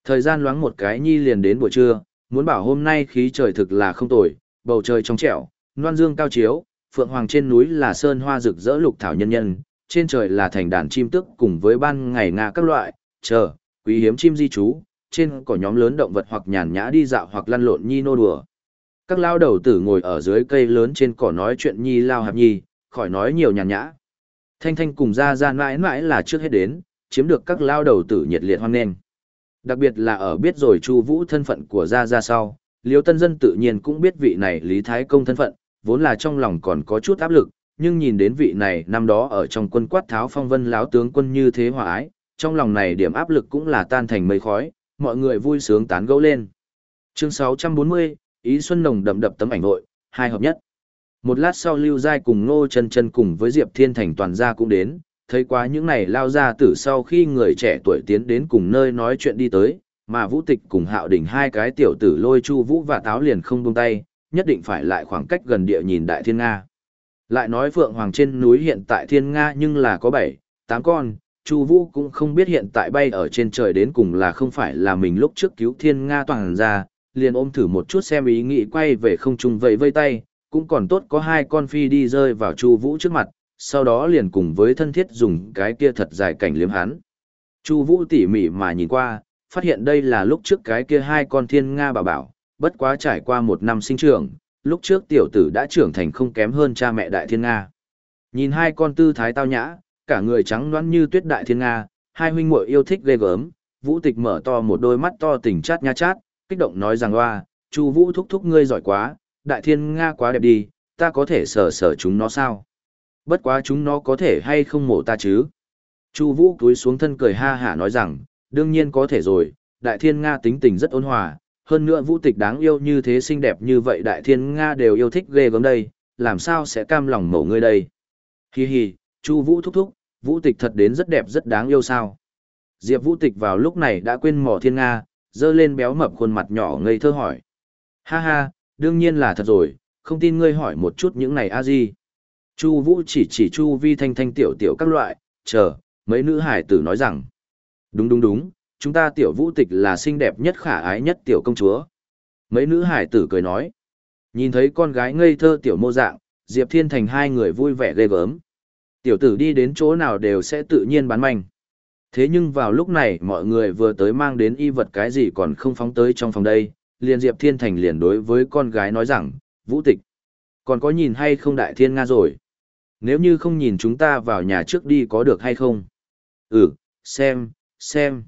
Thời gian loáng một cái nhi liền đến buổi trưa, muốn bảo hôm nay khí trời thực là không tồi, bầu trời trong trẻo, noan dương cao chiếu, phượng hoàng trên núi là sơn hoa rực rỡ lục thảo nhân nhân, trên trời là thành đàn chim tức cùng với ban ngày nga các loại, chờ, quý hiếm chim di trú, trên cỏ nhóm lớn động vật hoặc nhàn nhã đi dạo hoặc lăn lộn nhi nô đùa. Các lao đầu tử ngồi ở dưới cây lớn trên cỏ nói chuyện nhi lao hạp nhi, khỏi nói nhiều nhàn nhã. Thanh thanh cùng ra ra mãi mãi là trước hết đến, chiếm được các lao đầu tử nhiệt liệt hoan nghênh. Đặc biệt là ở biết rồi Chu Vũ thân phận của Gia Gia sau, Liêu Tân Dân tự nhiên cũng biết vị này Lý Thái Công thân phận, vốn là trong lòng còn có chút áp lực, nhưng nhìn đến vị này năm đó ở trong quân quát tháo phong vân láo tướng quân như thế hòa ái, trong lòng này điểm áp lực cũng là tan thành mây khói, mọi người vui sướng tán gẫu lên. Chương 640, ý xuân nồng đậm đập tấm ảnh hội, hai hợp nhất. Một lát sau Lưu Giai cùng Ngô Chân Chân cùng với Diệp Thiên Thành toàn gia cũng đến, thấy quá những này lao ra từ sau khi người trẻ tuổi tiến đến cùng nơi nói chuyện đi tới, mà Vũ Tịch cùng Hạo Đỉnh hai cái tiểu tử lôi Chu Vũ và Táo liền không buông tay, nhất định phải lại khoảng cách gần địa nhìn Đại Thiên Nga. Lại nói Phượng Hoàng trên núi hiện tại Thiên Nga nhưng là có 7, 8 con, Chu Vũ cũng không biết hiện tại bay ở trên trời đến cùng là không phải là mình lúc trước cứu Thiên Nga toàn ra, liền ôm thử một chút xem ý nghĩ quay về không trung vẫy vây tay, cũng còn tốt có hai con phi đi rơi vào Chu Vũ trước mặt, sau đó liền cùng với thân thiết dùng cái kia thật dài cảnh liếm hắn. Chu Vũ tỉ mỉ mà nhìn qua, phát hiện đây là lúc trước cái kia hai con thiên nga bảo bảo, bất quá trải qua một năm sinh trưởng, lúc trước tiểu tử đã trưởng thành không kém hơn cha mẹ đại thiên nga. Nhìn hai con tư thái tao nhã, cả người trắng nõn như tuyết đại thiên nga, hai huynh muội yêu thích ghê gớm, Vũ Tịch mở to một đôi mắt to tỉnh chát nha chát, kích động nói rằng hoa, Chu Vũ thúc thúc ngươi giỏi quá, đại thiên nga quá đẹp đi, ta có thể sờ sờ chúng nó sao? Bất quá chúng nó có thể hay không mổ ta chứ? Chu Vũ cúi xuống thân cười ha hả nói rằng, đương nhiên có thể rồi, đại thiên nga tính tình rất ôn hòa, hơn nữa Vũ Tịch đáng yêu như thế xinh đẹp như vậy đại thiên nga đều yêu thích ghê gớm đây, làm sao sẽ cam lòng mổ ngươi đây? Hi hi, Chu Vũ thúc thúc, Vũ Tịch thật đến rất đẹp rất đáng yêu sao? Diệp Vũ Tịch vào lúc này đã quên mỏ thiên nga, dơ lên béo mập khuôn mặt nhỏ ngây thơ hỏi. Ha ha, đương nhiên là thật rồi, không tin ngươi hỏi một chút những này a di. Chu Vũ chỉ chỉ Chu Vi Thanh Thanh tiểu tiểu các loại, chờ, mấy nữ hải tử nói rằng. Đúng đúng đúng, chúng ta tiểu Vũ Tịch là xinh đẹp nhất khả ái nhất tiểu công chúa. Mấy nữ hải tử cười nói. Nhìn thấy con gái ngây thơ tiểu mô dạng, Diệp Thiên Thành hai người vui vẻ ghê gớm. Tiểu tử đi đến chỗ nào đều sẽ tự nhiên bán manh. Thế nhưng vào lúc này mọi người vừa tới mang đến y vật cái gì còn không phóng tới trong phòng đây, liền Diệp Thiên Thành liền đối với con gái nói rằng, Vũ Tịch, còn có nhìn hay không Đại Thiên Nga rồi? Nếu như không nhìn chúng ta vào nhà trước đi có được hay không? Ừ, xem, xem.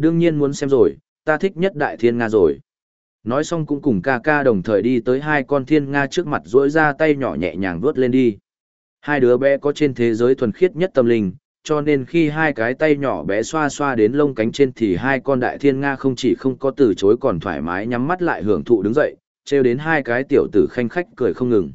Đương nhiên muốn xem rồi, ta thích nhất Đại Thiên Nga rồi. Nói xong cũng cùng ca ca đồng thời đi tới hai con Thiên Nga trước mặt rỗi ra tay nhỏ nhẹ nhàng vuốt lên đi. Hai đứa bé có trên thế giới thuần khiết nhất tâm linh, cho nên khi hai cái tay nhỏ bé xoa xoa đến lông cánh trên thì hai con đại thiên nga không chỉ không có từ chối còn thoải mái nhắm mắt lại hưởng thụ đứng dậy, treo đến hai cái tiểu tử khanh khách cười không ngừng.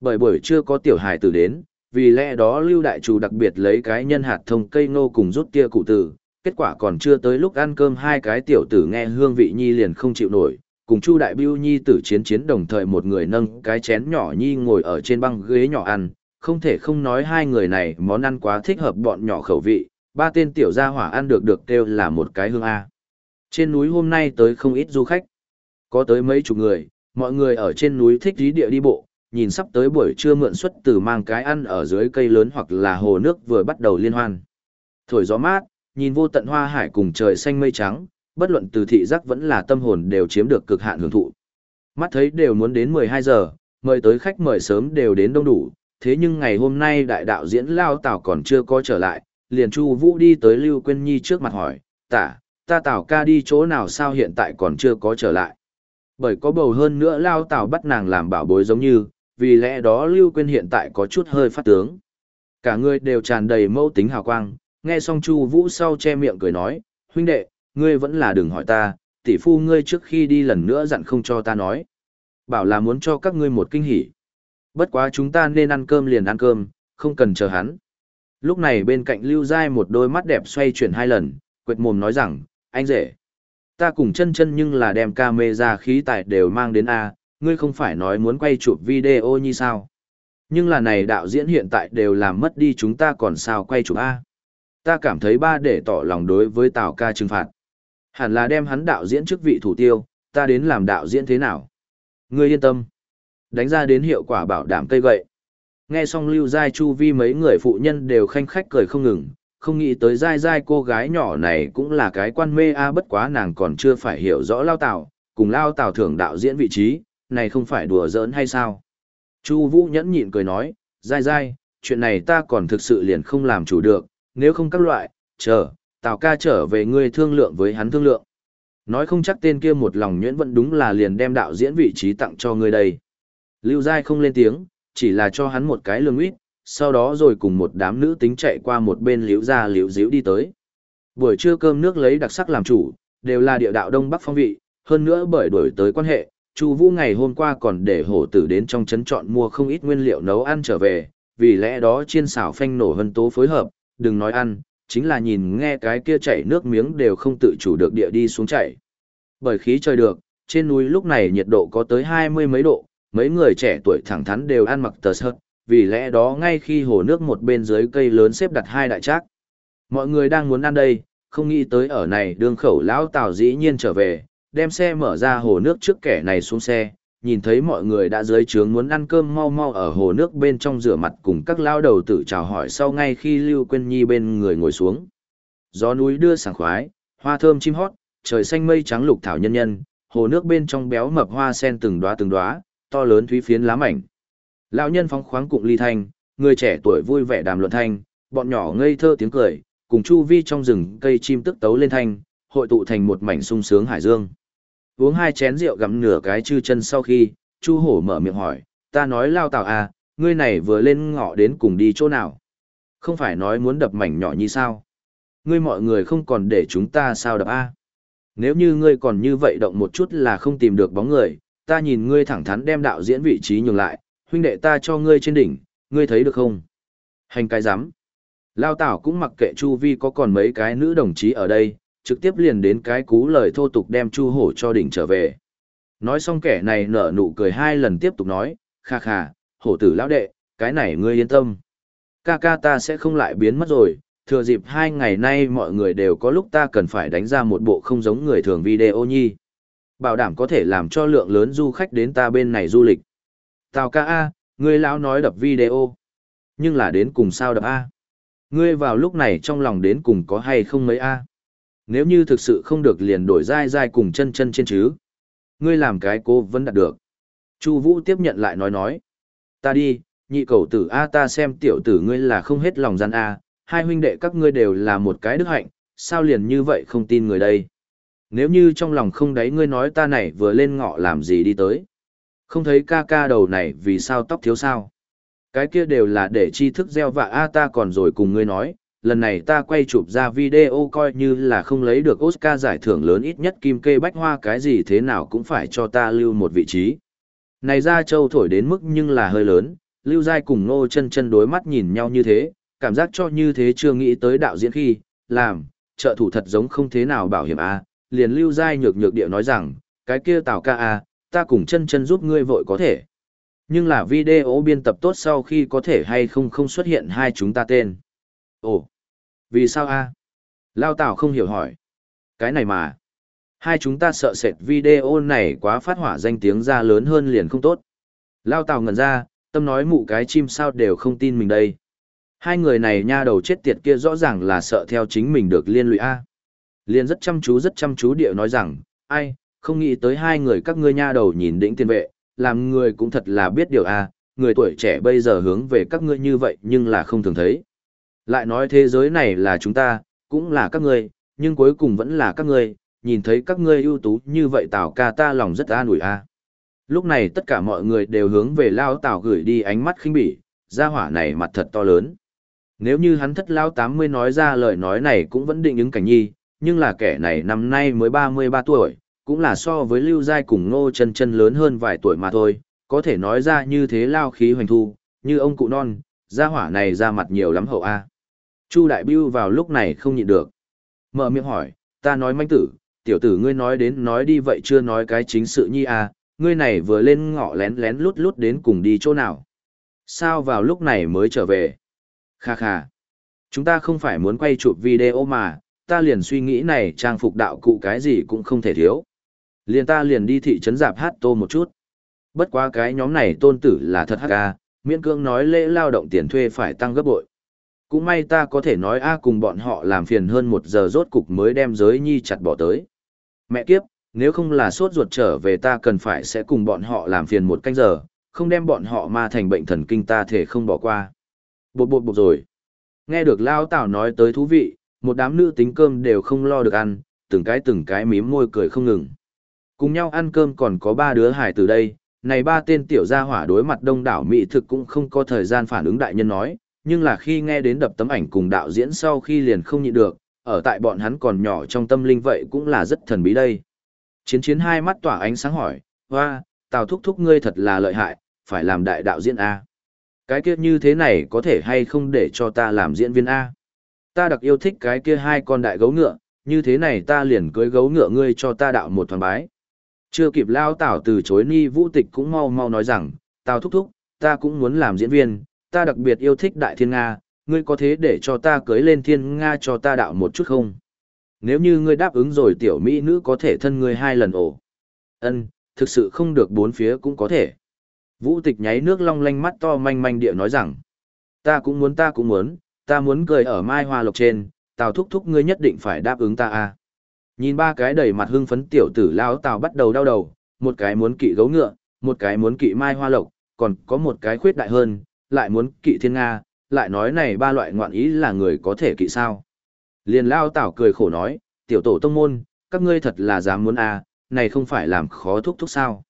Bởi buổi chưa có tiểu hài tử đến, vì lẽ đó lưu đại chủ đặc biệt lấy cái nhân hạt thông cây nô cùng rút tia cụ tử, kết quả còn chưa tới lúc ăn cơm hai cái tiểu tử nghe hương vị nhi liền không chịu nổi, cùng Chu đại biêu nhi tử chiến chiến đồng thời một người nâng cái chén nhỏ nhi ngồi ở trên băng ghế nhỏ ăn, không thể không nói hai người này món ăn quá thích hợp bọn nhỏ khẩu vị, ba tên tiểu gia hỏa ăn được được kêu là một cái hương A. Trên núi hôm nay tới không ít du khách, có tới mấy chục người, mọi người ở trên núi thích dí địa đi bộ, nhìn sắp tới buổi trưa mượn xuất từ mang cái ăn ở dưới cây lớn hoặc là hồ nước vừa bắt đầu liên hoan. Thổi gió mát, nhìn vô tận hoa hải cùng trời xanh mây trắng, bất luận từ thị giác vẫn là tâm hồn đều chiếm được cực hạn hưởng thụ. Mắt thấy đều muốn đến 12 giờ, mời tới khách mời sớm đều đến đông đủ, thế nhưng ngày hôm nay đại đạo diễn Lao tảo còn chưa có trở lại, liền Chu Vũ đi tới Lưu Quyên Nhi trước mặt hỏi, tả, ta tảo ca đi chỗ nào sao hiện tại còn chưa có trở lại. Bởi có bầu hơn nữa Lao tảo bắt nàng làm bảo bối giống như, vì lẽ đó Lưu Quyên hiện tại có chút hơi phát tướng. Cả người đều tràn đầy mâu tính hào quang, nghe xong Chu Vũ sau che miệng cười nói, huynh đệ, ngươi vẫn là đừng hỏi ta, tỷ phu ngươi trước khi đi lần nữa dặn không cho ta nói. Bảo là muốn cho các ngươi một kinh hỉ. Bất quá chúng ta nên ăn cơm liền ăn cơm, không cần chờ hắn. Lúc này bên cạnh Lưu Giai một đôi mắt đẹp xoay chuyển hai lần, quệt mồm nói rằng, anh rể. Ta cùng chân chân nhưng là đem camera khí tài đều mang đến A, ngươi không phải nói muốn quay chụp video như sao. Nhưng là này đạo diễn hiện tại đều làm mất đi chúng ta còn sao quay chụp A. Ta cảm thấy ba để tỏ lòng đối với Tào ca trừng phạt. Hẳn là đem hắn đạo diễn chức vị thủ tiêu, ta đến làm đạo diễn thế nào. Ngươi yên tâm. Đánh ra đến hiệu quả bảo đảm cây gậy. Nghe xong lưu giai chu vi mấy người phụ nhân đều khanh khách cười không ngừng, không nghĩ tới Giai Giai cô gái nhỏ này cũng là cái quan mê a bất quá nàng còn chưa phải hiểu rõ lao tào cùng lao tào thưởng đạo diễn vị trí này không phải đùa giỡn hay sao chu vũ nhẫn nhịn cười nói Giai Giai, chuyện này ta còn thực sự liền không làm chủ được nếu không các loại chờ tào ca trở về ngươi thương lượng với hắn thương lượng nói không chắc tên kia một lòng nhuyễn vẫn đúng là liền đem đạo diễn vị trí tặng cho ngươi đây Lưu Giai không lên tiếng, chỉ là cho hắn một cái lương ít, sau đó rồi cùng một đám nữ tính chạy qua một bên liễu ra liễu diễu đi tới. Buổi trưa cơm nước lấy đặc sắc làm chủ, đều là địa đạo Đông Bắc phong vị, hơn nữa bởi đổi tới quan hệ, Chu Vũ ngày hôm qua còn để hổ tử đến trong trấn chọn mua không ít nguyên liệu nấu ăn trở về, vì lẽ đó chiên xào phanh nổ hân tố phối hợp, đừng nói ăn, chính là nhìn nghe cái kia chảy nước miếng đều không tự chủ được địa đi xuống chảy. Bởi khí trời được, trên núi lúc này nhiệt độ có tới hai mươi mấy độ, mấy người trẻ tuổi thẳng thắn đều ăn mặc tờ sợt, vì lẽ đó ngay khi hồ nước một bên dưới cây lớn xếp đặt hai đại trác. Mọi người đang muốn ăn đây, không nghĩ tới ở này đường khẩu lão Tào dĩ nhiên trở về, đem xe mở ra hồ nước trước kẻ này xuống xe, nhìn thấy mọi người đã dưới trướng muốn ăn cơm mau mau ở hồ nước bên trong rửa mặt cùng các lao đầu tử chào hỏi sau ngay khi Lưu Quyên Nhi bên người ngồi xuống. Gió núi đưa sảng khoái, hoa thơm chim hót, trời xanh mây trắng lục thảo nhân nhân, hồ nước bên trong béo mập hoa sen từng đóa từng đóa, to lớn thúy phiến lá mảnh. Lão nhân phóng khoáng cụng ly thanh, người trẻ tuổi vui vẻ đàm luận thanh, bọn nhỏ ngây thơ tiếng cười, cùng chu vi trong rừng cây chim tức tấu lên thanh, hội tụ thành một mảnh sung sướng hải dương. Uống hai chén rượu gặm nửa cái chư chân sau khi, chu hổ mở miệng hỏi, ta nói lao tào à, ngươi này vừa lên ngọ đến cùng đi chỗ nào? Không phải nói muốn đập mảnh nhỏ như sao? Ngươi mọi người không còn để chúng ta sao đập a? Nếu như ngươi còn như vậy động một chút là không tìm được bóng người, ta nhìn ngươi thẳng thắn đem đạo diễn vị trí nhường lại, huynh đệ ta cho ngươi trên đỉnh, ngươi thấy được không? Hành cái rắm Lao Tảo cũng mặc kệ Chu Vi có còn mấy cái nữ đồng chí ở đây, trực tiếp liền đến cái cú lời thô tục đem Chu Hổ cho đỉnh trở về. Nói xong kẻ này nở nụ cười hai lần tiếp tục nói, kha kha, hổ tử lão đệ, cái này ngươi yên tâm. Ca ca ta sẽ không lại biến mất rồi, thừa dịp hai ngày nay mọi người đều có lúc ta cần phải đánh ra một bộ không giống người thường video nhi. Bảo đảm có thể làm cho lượng lớn du khách đến ta bên này du lịch. Tào ca A, ngươi lão nói đập video. Nhưng là đến cùng sao đập A. Ngươi vào lúc này trong lòng đến cùng có hay không mấy A. Nếu như thực sự không được liền đổi dai dai cùng chân chân trên chứ. Ngươi làm cái cô vẫn đạt được. Chu Vũ tiếp nhận lại nói nói. Ta đi, nhị cầu tử A ta xem tiểu tử ngươi là không hết lòng gian A, hai huynh đệ các ngươi đều là một cái đức hạnh, sao liền như vậy không tin người đây. Nếu như trong lòng không đấy ngươi nói ta này vừa lên ngọ làm gì đi tới. Không thấy ca ca đầu này vì sao tóc thiếu sao. Cái kia đều là để tri thức gieo vạ A ta còn rồi cùng ngươi nói, lần này ta quay chụp ra video coi như là không lấy được Oscar giải thưởng lớn ít nhất kim kê bách hoa cái gì thế nào cũng phải cho ta lưu một vị trí. Này ra châu thổi đến mức nhưng là hơi lớn, lưu giai cùng nô chân chân đối mắt nhìn nhau như thế, cảm giác cho như thế chưa nghĩ tới đạo diễn khi, làm, trợ thủ thật giống không thế nào bảo hiểm a liền lưu giai nhược nhược điệu nói rằng, cái kia tào ca a ta cùng chân chân giúp ngươi vội có thể. Nhưng là video biên tập tốt sau khi có thể hay không không xuất hiện hai chúng ta tên. Ồ, vì sao a Lao Tào không hiểu hỏi. Cái này mà. Hai chúng ta sợ sệt video này quá phát hỏa danh tiếng ra lớn hơn liền không tốt. Lao Tào ngẩn ra, tâm nói mụ cái chim sao đều không tin mình đây. Hai người này nha đầu chết tiệt kia rõ ràng là sợ theo chính mình được liên lụy A. Liên rất chăm chú rất chăm chú điệu nói rằng, ai, không nghĩ tới hai người các ngươi nha đầu nhìn đỉnh tiền vệ, làm người cũng thật là biết điều A, người tuổi trẻ bây giờ hướng về các ngươi như vậy nhưng là không thường thấy. Lại nói thế giới này là chúng ta, cũng là các ngươi, nhưng cuối cùng vẫn là các ngươi, nhìn thấy các ngươi ưu tú như vậy tào ca ta lòng rất an ủi a. Lúc này tất cả mọi người đều hướng về Lao Tào gửi đi ánh mắt khinh bỉ, gia hỏa này mặt thật to lớn. Nếu như hắn thất Lao tám mươi nói ra lời nói này cũng vẫn định ứng cảnh nhi, nhưng là kẻ này năm nay mới ba mươi ba tuổi, cũng là so với Lưu Giai cùng Ngô chân chân lớn hơn vài tuổi mà thôi, có thể nói ra như thế lao khí hoành thu, như ông cụ non, gia hỏa này ra mặt nhiều lắm hậu A. Chu Đại Bưu vào lúc này không nhịn được. Mở miệng hỏi, ta nói manh tử, tiểu tử ngươi nói đến nói đi vậy chưa nói cái chính sự nhi à, ngươi này vừa lên ngọ lén lén lút lút đến cùng đi chỗ nào. Sao vào lúc này mới trở về? Kha kha. Chúng ta không phải muốn quay chụp video mà, ta liền suy nghĩ này trang phục đạo cụ cái gì cũng không thể thiếu. Liền ta liền đi thị trấn giạp hát tô một chút. Bất quá cái nhóm này tôn tử là thật hắc ca, miễn cương nói lễ lao động tiền thuê phải tăng gấp bội. Cũng may ta có thể nói a cùng bọn họ làm phiền hơn một giờ rốt cục mới đem giới nhi chặt bỏ tới. Mẹ kiếp, nếu không là sốt ruột trở về ta cần phải sẽ cùng bọn họ làm phiền một canh giờ, không đem bọn họ ma thành bệnh thần kinh ta thể không bỏ qua. Bột bột bột rồi. Nghe được Lao Tảo nói tới thú vị, một đám nữ tính cơm đều không lo được ăn, từng cái từng cái mím môi cười không ngừng. Cùng nhau ăn cơm còn có ba đứa hải từ đây, này ba tên tiểu gia hỏa đối mặt đông đảo mỹ thực cũng không có thời gian phản ứng đại nhân nói, nhưng là khi nghe đến đập tấm ảnh cùng đạo diễn sau khi liền không nhịn được, ở tại bọn hắn còn nhỏ trong tâm linh vậy cũng là rất thần bí đây. Chiến chiến hai mắt tỏa ánh sáng hỏi, hoa, tào thúc thúc ngươi thật là lợi hại, phải làm đại đạo diễn A. Cái kia như thế này có thể hay không để cho ta làm diễn viên A. ta đặc yêu thích cái kia hai con đại gấu ngựa, như thế này ta liền cưới gấu ngựa ngươi cho ta đạo một thoáng bái. Chưa kịp lao tảo từ chối ni vũ tịch cũng mau mau nói rằng, tào thúc thúc, ta cũng muốn làm diễn viên, ta đặc biệt yêu thích đại thiên Nga, ngươi có thế để cho ta cưới lên thiên Nga cho ta đạo một chút không? Nếu như ngươi đáp ứng rồi tiểu mỹ nữ có thể thân ngươi hai lần ổ. Ân, thực sự không được bốn phía cũng có thể. Vũ tịch nháy nước long lanh mắt to manh manh địa nói rằng, ta cũng muốn ta cũng muốn, ta muốn cười ở mai hoa lộc trên, tào thúc thúc ngươi nhất định phải đáp ứng ta a. Nhìn ba cái đầy mặt hưng phấn tiểu tử lao tào bắt đầu đau đầu, một cái muốn kỵ gấu ngựa, một cái muốn kỵ mai hoa lộc, còn có một cái khuyết đại hơn, lại muốn kỵ thiên nga, lại nói này ba loại ngoạn ý là người có thể kỵ sao. Liền lao tảo cười khổ nói, tiểu tổ tông môn, các ngươi thật là dám muốn a, này không phải làm khó thúc thúc sao.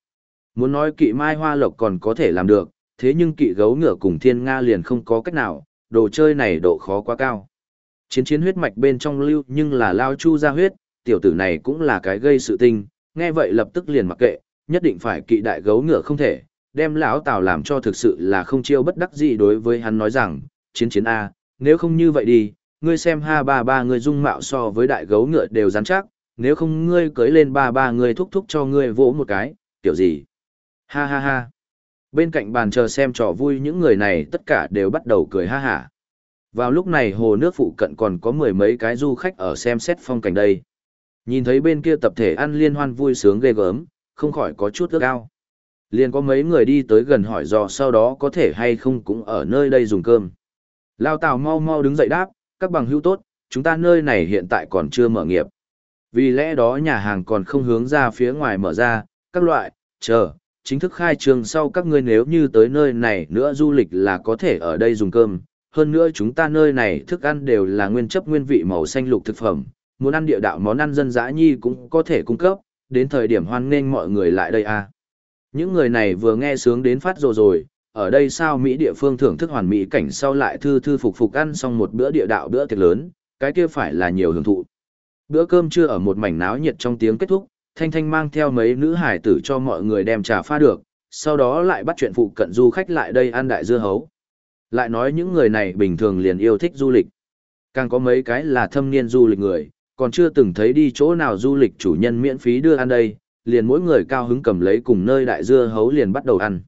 Muốn nói kỵ mai hoa lộc còn có thể làm được, thế nhưng kỵ gấu ngựa cùng thiên nga liền không có cách nào, đồ chơi này độ khó quá cao. Chiến chiến huyết mạch bên trong lưu nhưng là lao chu ra huyết, tiểu tử này cũng là cái gây sự tinh, nghe vậy lập tức liền mặc kệ, nhất định phải kỵ đại gấu ngựa không thể, đem lão Tào làm cho thực sự là không chiêu bất đắc gì đối với hắn nói rằng, chiến chiến A, nếu không như vậy đi, ngươi xem ha ba ba ngươi dung mạo so với đại gấu ngựa đều rắn chắc, nếu không ngươi cưới lên ba ba ngươi thúc thúc cho ngươi vỗ một cái, kiểu gì? Ha ha ha. Bên cạnh bàn chờ xem trò vui những người này tất cả đều bắt đầu cười ha hả. Vào lúc này hồ nước phụ cận còn có mười mấy cái du khách ở xem xét phong cảnh đây. Nhìn thấy bên kia tập thể ăn liên hoan vui sướng ghê gớm, không khỏi có chút ước ao. Liền có mấy người đi tới gần hỏi dò sau đó có thể hay không cũng ở nơi đây dùng cơm. Lao Tào mau mau đứng dậy đáp, các bằng hữu tốt, chúng ta nơi này hiện tại còn chưa mở nghiệp. Vì lẽ đó nhà hàng còn không hướng ra phía ngoài mở ra, các loại, chờ, chính thức khai trương sau các ngươi nếu như tới nơi này nữa du lịch là có thể ở đây dùng cơm. Hơn nữa chúng ta nơi này thức ăn đều là nguyên chấp nguyên vị màu xanh lục thực phẩm, muốn ăn địa đạo món ăn dân dã nhi cũng có thể cung cấp, đến thời điểm hoan nghênh mọi người lại đây à. Những người này vừa nghe sướng đến phát rồi rồi, ở đây sao Mỹ địa phương thưởng thức hoàn mỹ cảnh sau lại thư thư phục phục ăn xong một bữa địa đạo bữa tiệc lớn, cái kia phải là nhiều hưởng thụ. Bữa cơm trưa ở một mảnh náo nhiệt trong tiếng kết thúc, Thanh Thanh mang theo mấy nữ hải tử cho mọi người đem trà pha được, sau đó lại bắt chuyện phụ cận du khách lại đây ăn đại dưa hấu. Lại nói những người này bình thường liền yêu thích du lịch. Càng có mấy cái là thâm niên du lịch người, còn chưa từng thấy đi chỗ nào du lịch chủ nhân miễn phí đưa ăn đây, liền mỗi người cao hứng cầm lấy cùng nơi đại dưa hấu liền bắt đầu ăn.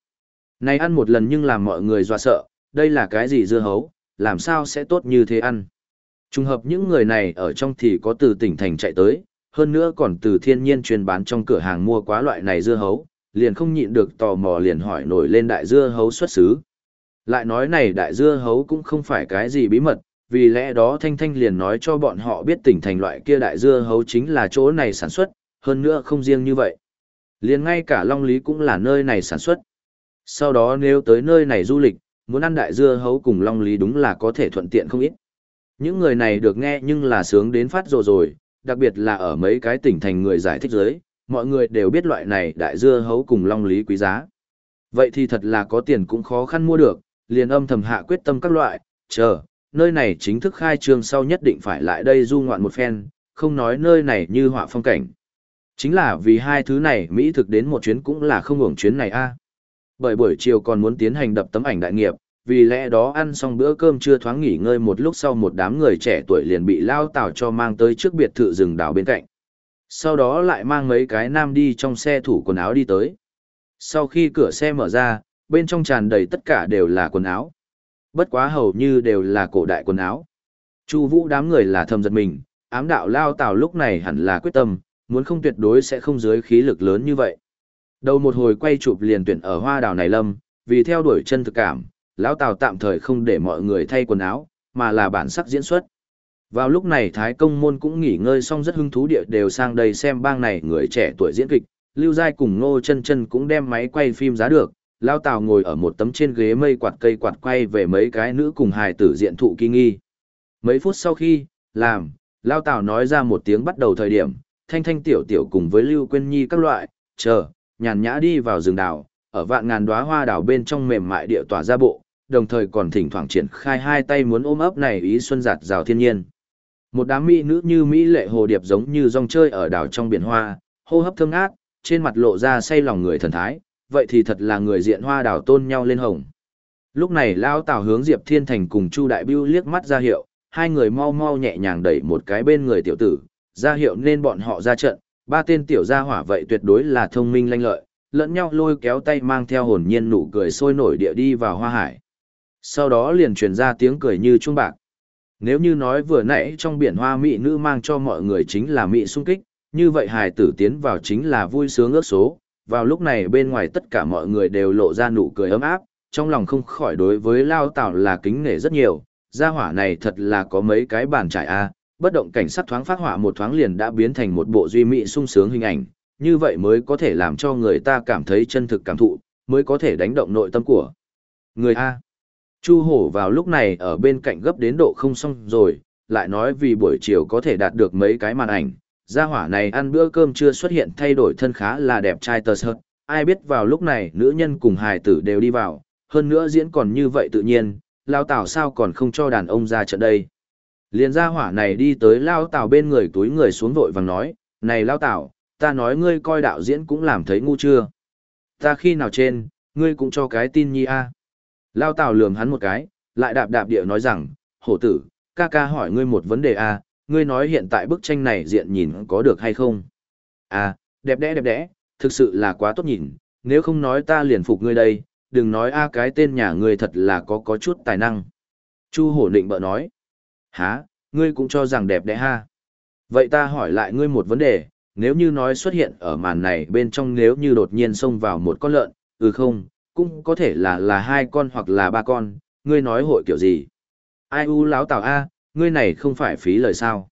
Này ăn một lần nhưng làm mọi người dọa sợ, đây là cái gì dưa hấu, làm sao sẽ tốt như thế ăn. Trùng hợp những người này ở trong thì có từ tỉnh thành chạy tới, hơn nữa còn từ thiên nhiên truyền bán trong cửa hàng mua quá loại này dưa hấu, liền không nhịn được tò mò liền hỏi nổi lên đại dưa hấu xuất xứ. Lại nói này đại dưa hấu cũng không phải cái gì bí mật, vì lẽ đó Thanh Thanh liền nói cho bọn họ biết tỉnh thành loại kia đại dưa hấu chính là chỗ này sản xuất, hơn nữa không riêng như vậy. Liền ngay cả Long Lý cũng là nơi này sản xuất. Sau đó nếu tới nơi này du lịch, muốn ăn đại dưa hấu cùng Long Lý đúng là có thể thuận tiện không ít. Những người này được nghe nhưng là sướng đến phát rồi rồi, đặc biệt là ở mấy cái tỉnh thành người giải thích giới, mọi người đều biết loại này đại dưa hấu cùng Long Lý quý giá. Vậy thì thật là có tiền cũng khó khăn mua được, liền âm thầm hạ quyết tâm các loại, chờ, nơi này chính thức khai trương sau nhất định phải lại đây du ngoạn một phen, không nói nơi này như họa phong cảnh. Chính là vì hai thứ này Mỹ thực đến một chuyến cũng là không hưởng chuyến này a. Bởi buổi chiều còn muốn tiến hành đập tấm ảnh đại nghiệp, vì lẽ đó ăn xong bữa cơm chưa thoáng nghỉ ngơi một lúc sau một đám người trẻ tuổi liền bị lao tảo cho mang tới trước biệt thự rừng đảo bên cạnh. Sau đó lại mang mấy cái nam đi trong xe thủ quần áo đi tới. Sau khi cửa xe mở ra, bên trong tràn đầy tất cả đều là quần áo. Bất quá hầu như đều là cổ đại quần áo. Chu vũ đám người là thầm giật mình, ám đạo lao tảo lúc này hẳn là quyết tâm, muốn không tuyệt đối sẽ không dưới khí lực lớn như vậy. Đầu một hồi quay chụp liền tuyển ở hoa đào này lâm, vì theo đuổi chân thực cảm, lão Tào tạm thời không để mọi người thay quần áo, mà là bản sắc diễn xuất. Vào lúc này Thái Công Môn cũng nghỉ ngơi xong rất hứng thú địa đều sang đây xem bang này người trẻ tuổi diễn kịch, Lưu Giai cùng Ngô Chân Chân cũng đem máy quay phim giá được, Lão Tào ngồi ở một tấm trên ghế mây quạt cây quạt quay về mấy cái nữ cùng hài tử diện thụ kỳ nghi. Mấy phút sau khi, làm, Lão Tào nói ra một tiếng bắt đầu thời điểm, thanh thanh tiểu tiểu cùng với Lưu Quyên Nhi các loại, chờ, nhàn nhã đi vào rừng đào, ở vạn ngàn đóa hoa đào bên trong mềm mại địa tỏa ra bộ, đồng thời còn thỉnh thoảng triển khai hai tay muốn ôm ấp này ý xuân giạt rào thiên nhiên. Một đám mỹ nữ như mỹ lệ hồ điệp giống như rong chơi ở đảo trong biển hoa, hô hấp thơm ngát, trên mặt lộ ra say lòng người thần thái, vậy thì thật là người diện hoa đảo tôn nhau lên hồng. Lúc này Lao Tào hướng Diệp Thiên Thành cùng Chu Đại Bưu liếc mắt ra hiệu, hai người mau mau nhẹ nhàng đẩy một cái bên người tiểu tử, ra hiệu nên bọn họ ra trận, ba tên tiểu gia hỏa vậy tuyệt đối là thông minh lanh lợi, lẫn nhau lôi kéo tay mang theo hồn nhiên nụ cười sôi nổi địa đi vào hoa hải. Sau đó liền truyền ra tiếng cười như chuông bạc. Nếu như nói vừa nãy trong biển hoa mỹ nữ mang cho mọi người chính là mỹ sung kích, như vậy hài tử tiến vào chính là vui sướng ước số. Vào lúc này bên ngoài tất cả mọi người đều lộ ra nụ cười ấm áp, trong lòng không khỏi đối với Lao Tảo là kính nể rất nhiều. Gia hỏa này thật là có mấy cái bàn trải A, bất động cảnh sát thoáng phát họa một thoáng liền đã biến thành một bộ duy mỹ sung sướng hình ảnh, như vậy mới có thể làm cho người ta cảm thấy chân thực cảm thụ, mới có thể đánh động nội tâm của người A. Chu hổ vào lúc này ở bên cạnh gấp đến độ không xong rồi, lại nói vì buổi chiều có thể đạt được mấy cái màn ảnh. Gia hỏa này ăn bữa cơm chưa xuất hiện thay đổi thân khá là đẹp trai tờ sợt. Ai biết vào lúc này nữ nhân cùng hài tử đều đi vào, hơn nữa diễn còn như vậy tự nhiên, lao tảo sao còn không cho đàn ông ra trận đây. Liền gia hỏa này đi tới lao tào bên người túi người xuống vội vàng nói, này lao tào ta nói ngươi coi đạo diễn cũng làm thấy ngu chưa. Ta khi nào trên, ngươi cũng cho cái tin nhi a. Lao Tào lườm hắn một cái, lại đạp đạp địa nói rằng, hổ tử, ca ca hỏi ngươi một vấn đề a, à, ngươi nói hiện tại bức tranh này diện nhìn có được hay không? À, đẹp đẽ đẹp đẽ, thực sự là quá tốt nhìn, nếu không nói ta liền phục ngươi đây, đừng nói a cái tên nhà ngươi thật là có có chút tài năng. Chu hổ định bợ nói, há, ngươi cũng cho rằng đẹp đẽ ha. Vậy ta hỏi lại ngươi một vấn đề, nếu như nói xuất hiện ở màn này bên trong nếu như đột nhiên xông vào một con lợn, ừ không, cũng có thể là là hai con hoặc là ba con, ngươi nói hội kiểu gì. Ai u láo tào a, ngươi này không phải phí lời sao.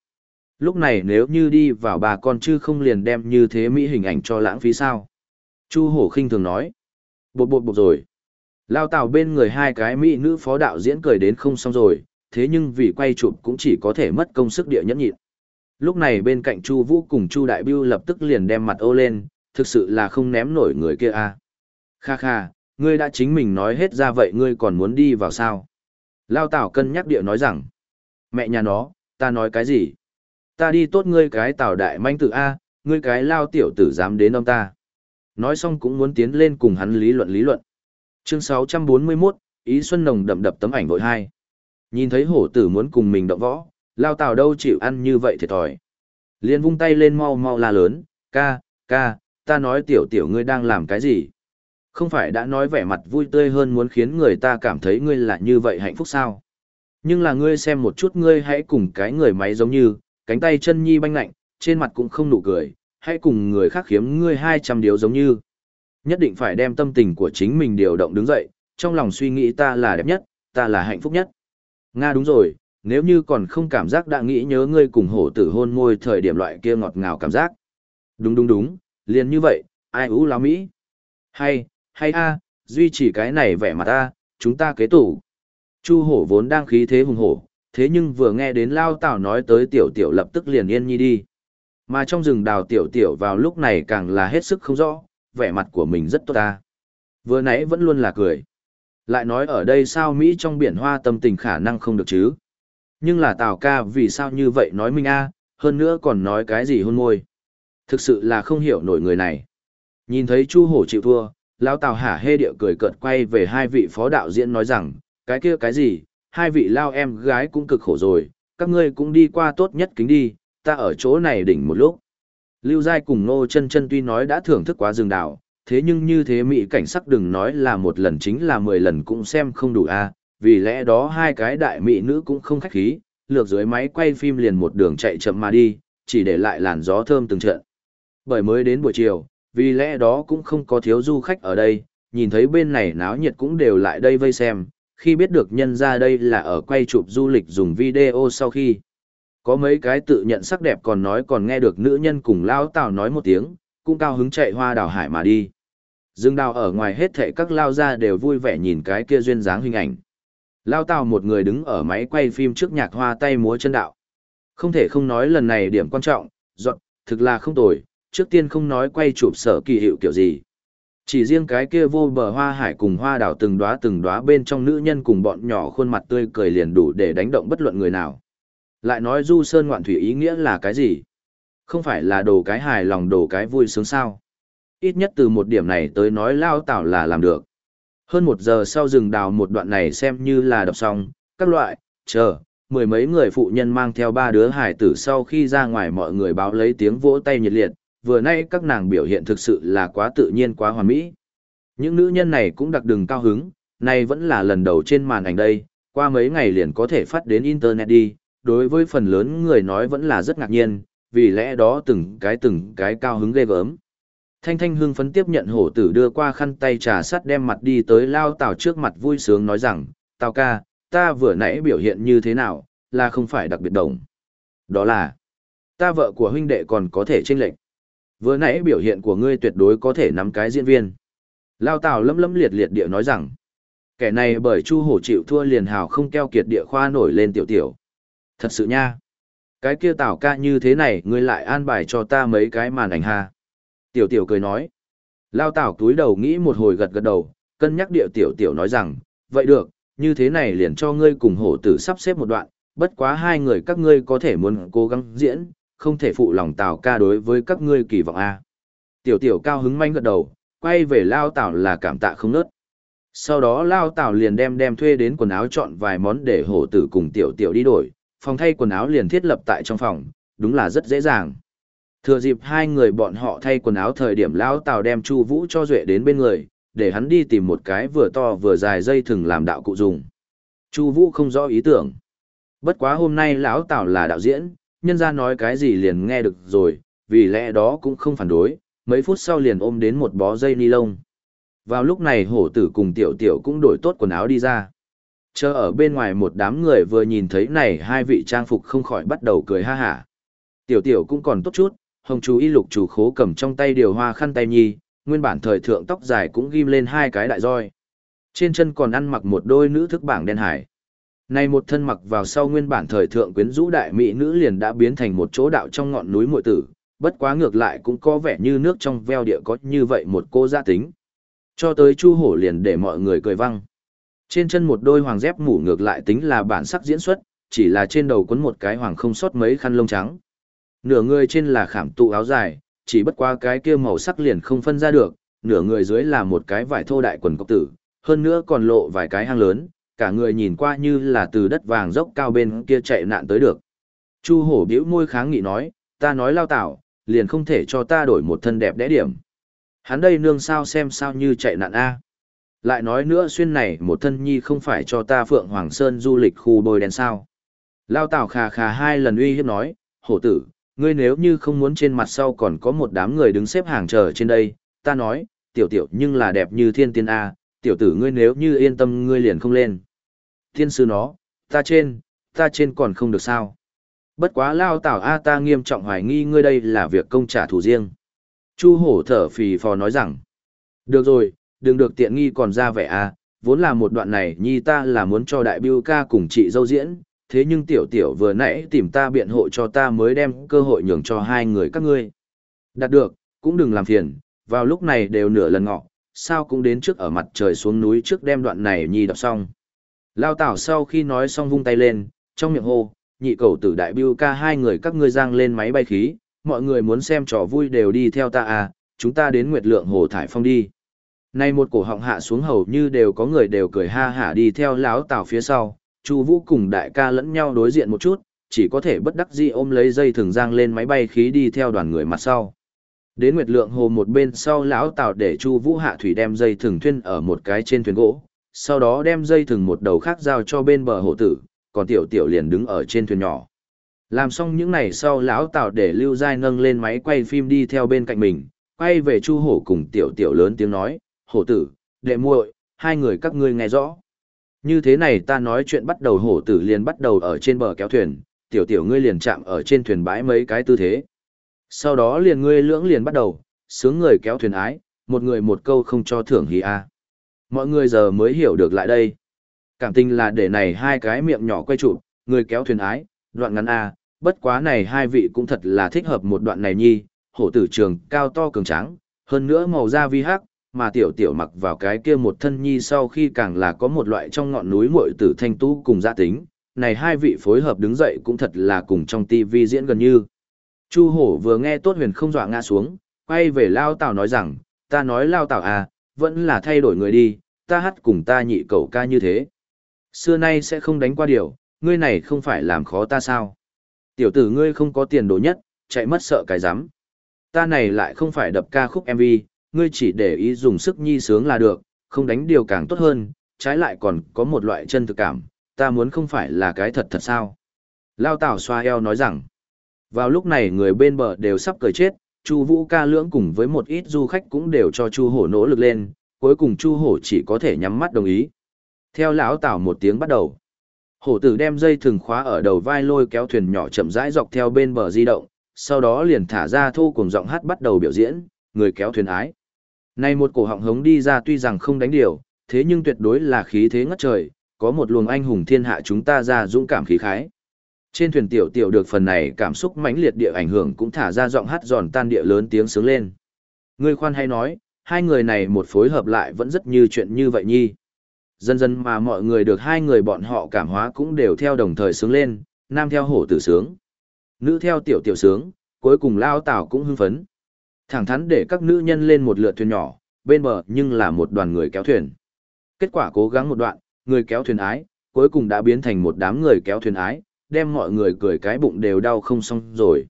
Lúc này nếu như đi vào ba con chứ không liền đem như thế mỹ hình ảnh cho lãng phí sao. Chu hổ khinh thường nói. Bột bột bột rồi. Lao tào bên người hai cái mỹ nữ phó đạo diễn cười đến không xong rồi, thế nhưng vì quay chụp cũng chỉ có thể mất công sức địa nhẫn nhịn. Lúc này bên cạnh Chu Vũ cùng Chu Đại Bưu lập tức liền đem mặt ô lên, thực sự là không ném nổi người kia a. Kha kha, ngươi đã chính mình nói hết ra vậy ngươi còn muốn đi vào sao? Lao Tảo cân nhắc địa nói rằng, mẹ nhà nó, ta nói cái gì? Ta đi tốt ngươi cái Tảo đại manh tử A, ngươi cái Lao tiểu tử dám đến ông ta. Nói xong cũng muốn tiến lên cùng hắn lý luận lý luận. Chương 641, Ý Xuân Nồng đậm đập tấm ảnh vội hai. Nhìn thấy hổ tử muốn cùng mình động võ, Lao tào đâu chịu ăn như vậy thiệt thòi. Liên vung tay lên mau mau la lớn, ca, ca, ta nói tiểu tiểu ngươi đang làm cái gì? Không phải đã nói vẻ mặt vui tươi hơn muốn khiến người ta cảm thấy ngươi là như vậy hạnh phúc sao? Nhưng là ngươi xem một chút ngươi hãy cùng cái người máy giống như, cánh tay chân nhi banh lạnh, trên mặt cũng không nụ cười, hãy cùng người khác khiếm ngươi hai trăm điều giống như. Nhất định phải đem tâm tình của chính mình điều động đứng dậy, trong lòng suy nghĩ ta là đẹp nhất, ta là hạnh phúc nhất. Nga đúng rồi, nếu như còn không cảm giác đã nghĩ nhớ ngươi cùng hổ tử hôn môi thời điểm loại kia ngọt ngào cảm giác. Đúng đúng đúng, liền như vậy, ai ú láo Mỹ. Hay, hay a duy trì cái này vẻ mặt ta chúng ta kế tủ chu hổ vốn đang khí thế hùng hổ thế nhưng vừa nghe đến lao tảo nói tới tiểu tiểu lập tức liền yên nhi đi mà trong rừng đào tiểu tiểu vào lúc này càng là hết sức không rõ vẻ mặt của mình rất tốt ta vừa nãy vẫn luôn là cười lại nói ở đây sao mỹ trong biển hoa tâm tình khả năng không được chứ? Nhưng là tào ca vì sao như vậy nói mình a? Hơn nữa còn nói cái gì hôn môi? Thực sự là không hiểu nổi người này. Nhìn thấy chu hổ chịu thua Lão Tào hả hê địa cười cợt quay về hai vị phó đạo diễn nói rằng, cái kia cái gì, hai vị lao em gái cũng cực khổ rồi, các ngươi cũng đi qua tốt nhất kính đi, ta ở chỗ này đỉnh một lúc. Lưu Giai cùng Nô chân chân tuy nói đã thưởng thức quá rừng đảo, thế nhưng như thế mỹ cảnh sắc đừng nói là một lần chính là mười lần cũng xem không đủ a vì lẽ đó hai cái đại mỹ nữ cũng không khách khí, lược dưới máy quay phim liền một đường chạy chậm mà đi, chỉ để lại làn gió thơm từng trận. Bởi mới đến buổi chiều, vì lẽ đó cũng không có thiếu du khách ở đây, nhìn thấy bên này náo nhiệt cũng đều lại đây vây xem, khi biết được nhân ra đây là ở quay chụp du lịch dùng video sau khi. Có mấy cái tự nhận sắc đẹp còn nói còn nghe được nữ nhân cùng lao tào nói một tiếng, cũng cao hứng chạy hoa đào hải mà đi. Dương đào ở ngoài hết thệ các lao ra đều vui vẻ nhìn cái kia duyên dáng hình ảnh. Lao tào một người đứng ở máy quay phim trước nhạc hoa tay múa chân đạo. Không thể không nói lần này điểm quan trọng, dọn, thực là không tồi, trước tiên không nói quay chụp sở kỳ hiệu kiểu gì. Chỉ riêng cái kia vô bờ hoa hải cùng hoa đảo từng đóa từng đóa bên trong nữ nhân cùng bọn nhỏ khuôn mặt tươi cười liền đủ để đánh động bất luận người nào. Lại nói du sơn ngoạn thủy ý nghĩa là cái gì? Không phải là đồ cái hài lòng đồ cái vui sướng sao? Ít nhất từ một điểm này tới nói lao tảo là làm được. Hơn một giờ sau rừng đào một đoạn này xem như là đọc xong, các loại, chờ, mười mấy người phụ nhân mang theo ba đứa hải tử sau khi ra ngoài mọi người báo lấy tiếng vỗ tay nhiệt liệt, vừa nay các nàng biểu hiện thực sự là quá tự nhiên quá hoàn mỹ. Những nữ nhân này cũng đặc đừng cao hứng, này vẫn là lần đầu trên màn ảnh đây, qua mấy ngày liền có thể phát đến Internet đi, đối với phần lớn người nói vẫn là rất ngạc nhiên, vì lẽ đó từng cái từng cái cao hứng ghê gớm. Thanh Thanh hưng phấn tiếp nhận hổ tử đưa qua khăn tay trà sắt đem mặt đi tới lao tào trước mặt vui sướng nói rằng, tào ca, ta vừa nãy biểu hiện như thế nào, là không phải đặc biệt đồng. Đó là, ta vợ của huynh đệ còn có thể chênh lệch. Vừa nãy biểu hiện của ngươi tuyệt đối có thể nắm cái diễn viên. Lao tào lâm lâm liệt liệt địa nói rằng, kẻ này bởi chu hổ chịu thua liền hào không keo kiệt địa khoa nổi lên tiểu tiểu. Thật sự nha. Cái kia tào ca như thế này ngươi lại an bài cho ta mấy cái màn ảnh ha. Tiểu tiểu cười nói. Lao Tảo túi đầu nghĩ một hồi gật gật đầu, cân nhắc địa tiểu tiểu nói rằng, vậy được, như thế này liền cho ngươi cùng hổ tử sắp xếp một đoạn, bất quá hai người các ngươi có thể muốn cố gắng diễn, không thể phụ lòng tào ca đối với các ngươi kỳ vọng a. Tiểu tiểu cao hứng manh gật đầu, quay về lao Tảo là cảm tạ không nớt. Sau đó lao Tảo liền đem đem thuê đến quần áo chọn vài món để hổ tử cùng tiểu tiểu đi đổi, phòng thay quần áo liền thiết lập tại trong phòng, đúng là rất dễ dàng. Thừa dịp hai người bọn họ thay quần áo thời điểm lão Tào đem Chu Vũ cho duệ đến bên người, để hắn đi tìm một cái vừa to vừa dài dây thừng làm đạo cụ dùng. Chu Vũ không rõ ý tưởng. Bất quá hôm nay lão Tào là đạo diễn, nhân gia nói cái gì liền nghe được rồi, vì lẽ đó cũng không phản đối, mấy phút sau liền ôm đến một bó dây ni lông. Vào lúc này hổ tử cùng tiểu tiểu cũng đổi tốt quần áo đi ra. Chờ ở bên ngoài một đám người vừa nhìn thấy này hai vị trang phục không khỏi bắt đầu cười ha hả. Tiểu tiểu cũng còn tốt chút, hồng chú y lục chủ khố cầm trong tay điều hoa khăn tay nhi, nguyên bản thời thượng tóc dài cũng ghim lên hai cái đại roi. Trên chân còn ăn mặc một đôi nữ thức bảng đen hải. Này một thân mặc vào sau nguyên bản thời thượng quyến rũ đại mỹ nữ liền đã biến thành một chỗ đạo trong ngọn núi muội tử, bất quá ngược lại cũng có vẻ như nước trong veo địa có như vậy một cô gia tính. Cho tới Chu Hổ liền để mọi người cười văng. Trên chân một đôi hoàng dép mũ ngược lại tính là bản sắc diễn xuất, chỉ là trên đầu quấn một cái hoàng không sót mấy khăn lông trắng. Nửa người trên là khảm tụ áo dài, chỉ bất qua cái kia màu sắc liền không phân ra được, nửa người dưới là một cái vải thô đại quần cộc tử, hơn nữa còn lộ vài cái hang lớn, cả người nhìn qua như là từ đất vàng dốc cao bên kia chạy nạn tới được. Chu hổ bĩu môi kháng nghị nói, ta nói lao tảo, liền không thể cho ta đổi một thân đẹp đẽ điểm. Hắn đây nương sao xem sao như chạy nạn A. Lại nói nữa xuyên này một thân nhi không phải cho ta Phượng Hoàng Sơn du lịch khu bồi đèn sao. Lao Tào khà khà hai lần uy hiếp nói, hổ tử, ngươi nếu như không muốn trên mặt sau còn có một đám người đứng xếp hàng chờ trên đây, ta nói, tiểu tiểu nhưng là đẹp như thiên tiên A, tiểu tử ngươi nếu như yên tâm ngươi liền không lên. Thiên sư nó, ta trên, ta trên còn không được sao. Bất quá lao tảo A ta nghiêm trọng hoài nghi ngươi đây là việc công trả thù riêng. Chu hổ thở phì phò nói rằng, được rồi, đừng được tiện nghi còn ra vẻ à vốn là một đoạn này nhi ta là muốn cho đại biêu ca cùng chị dâu diễn, thế nhưng tiểu tiểu vừa nãy tìm ta biện hộ cho ta mới đem cơ hội nhường cho hai người các ngươi. Đạt được, cũng đừng làm phiền, vào lúc này đều nửa lần ngọ, sao cũng đến trước ở mặt trời xuống núi trước đem đoạn này nhi đọc xong. Lao tảo sau khi nói xong vung tay lên, trong miệng hô, nhị cầu tử đại biêu ca hai người các ngươi giang lên máy bay khí, mọi người muốn xem trò vui đều đi theo ta à, chúng ta đến Nguyệt Lượng Hồ Thải Phong đi. Nay một cổ họng hạ xuống hầu như đều có người đều cười ha hả đi theo lão tào phía sau, Chu Vũ cùng đại ca lẫn nhau đối diện một chút, chỉ có thể bất đắc dĩ ôm lấy dây thường giang lên máy bay khí đi theo đoàn người mặt sau. Đến Nguyệt Lượng Hồ một bên sau lão Tào để Chu Vũ hạ thủy đem dây thường thuyên ở một cái trên thuyền gỗ, sau đó đem dây thường một đầu khác giao cho bên bờ hồ tử, còn tiểu tiểu liền đứng ở trên thuyền nhỏ. Làm xong những này sau lão Tào để Lưu Giai nâng lên máy quay phim đi theo bên cạnh mình, quay về Chu Hổ cùng tiểu tiểu lớn tiếng nói, "Hổ tử, đệ muội, hai người các ngươi nghe rõ." Như thế này ta nói chuyện bắt đầu hổ tử liền bắt đầu ở trên bờ kéo thuyền, tiểu tiểu ngươi liền chạm ở trên thuyền bãi mấy cái tư thế. Sau đó liền ngươi lưỡng liền bắt đầu, sướng người kéo thuyền ái, một người một câu không cho thưởng hì a. Mọi người giờ mới hiểu được lại đây. Cảm tình là để này hai cái miệng nhỏ quay trụ, người kéo thuyền ái, đoạn ngắn a, bất quá này hai vị cũng thật là thích hợp một đoạn này nhi, hổ tử trường cao to cường tráng, hơn nữa màu da vi hắc, mà tiểu tiểu mặc vào cái kia một thân nhi sau khi càng là có một loại trong ngọn núi muội tử thanh tú cùng gia tính, này hai vị phối hợp đứng dậy cũng thật là cùng trong tivi diễn gần như. Chu hổ vừa nghe tốt huyền không dọa ngã xuống, quay về lao tào nói rằng, ta nói lao tào à, vẫn là thay đổi người đi, ta hát cùng ta nhị cậu ca như thế. Xưa nay sẽ không đánh qua điều, ngươi này không phải làm khó ta sao? Tiểu tử ngươi không có tiền đồ nhất, chạy mất sợ cái rắm Ta này lại không phải đập ca khúc MV, ngươi chỉ để ý dùng sức nhi sướng là được, không đánh điều càng tốt hơn, trái lại còn có một loại chân thực cảm, ta muốn không phải là cái thật thật sao. Lao Tảo xoa eo nói rằng, vào lúc này người bên bờ đều sắp cười chết, Chu Vũ ca lưỡng cùng với một ít du khách cũng đều cho Chu Hổ nỗ lực lên, cuối cùng Chu Hổ chỉ có thể nhắm mắt đồng ý. Theo lão Tảo một tiếng bắt đầu, hổ tử đem dây thừng khóa ở đầu vai lôi kéo thuyền nhỏ chậm rãi dọc theo bên bờ di động, sau đó liền thả ra thu cùng giọng hát bắt đầu biểu diễn, người kéo thuyền ái. Này một cổ họng hống đi ra tuy rằng không đánh điều, thế nhưng tuyệt đối là khí thế ngất trời, có một luồng anh hùng thiên hạ chúng ta ra dũng cảm khí khái. Trên thuyền tiểu tiểu được phần này cảm xúc mãnh liệt địa ảnh hưởng cũng thả ra giọng hát giòn tan địa lớn tiếng sướng lên. Ngươi khoan hay nói, hai người này một phối hợp lại vẫn rất như chuyện như vậy nhi. Dần dần mà mọi người được hai người bọn họ cảm hóa cũng đều theo đồng thời sướng lên, nam theo hổ tử sướng, nữ theo tiểu tiểu sướng, cuối cùng lao tảo cũng hưng phấn. Thẳng thắn để các nữ nhân lên một lượt thuyền nhỏ, bên bờ nhưng là một đoàn người kéo thuyền. Kết quả cố gắng một đoạn, người kéo thuyền ái, cuối cùng đã biến thành một đám người kéo thuyền ái, đem mọi người cười cái bụng đều đau không xong rồi.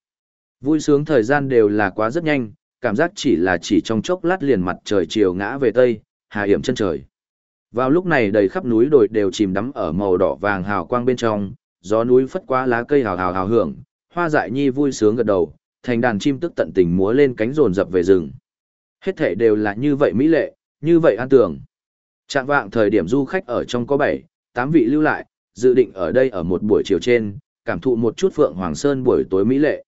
Vui sướng thời gian đều là quá rất nhanh, cảm giác chỉ là chỉ trong chốc lát liền mặt trời chiều ngã về tây, hà hiểm chân trời. Vào lúc này đầy khắp núi đồi đều chìm đắm ở màu đỏ vàng hào quang bên trong, gió núi phất qua lá cây hào hào hào hưởng, hoa dại nhi vui sướng gật đầu, thành đàn chim tức tận tình múa lên cánh rồn rập về rừng. Hết thể đều là như vậy mỹ lệ, như vậy an tường. Trạng vạng thời điểm du khách ở trong có 7, 8 vị lưu lại, dự định ở đây ở một buổi chiều trên, cảm thụ một chút Phượng Hoàng Sơn buổi tối mỹ lệ.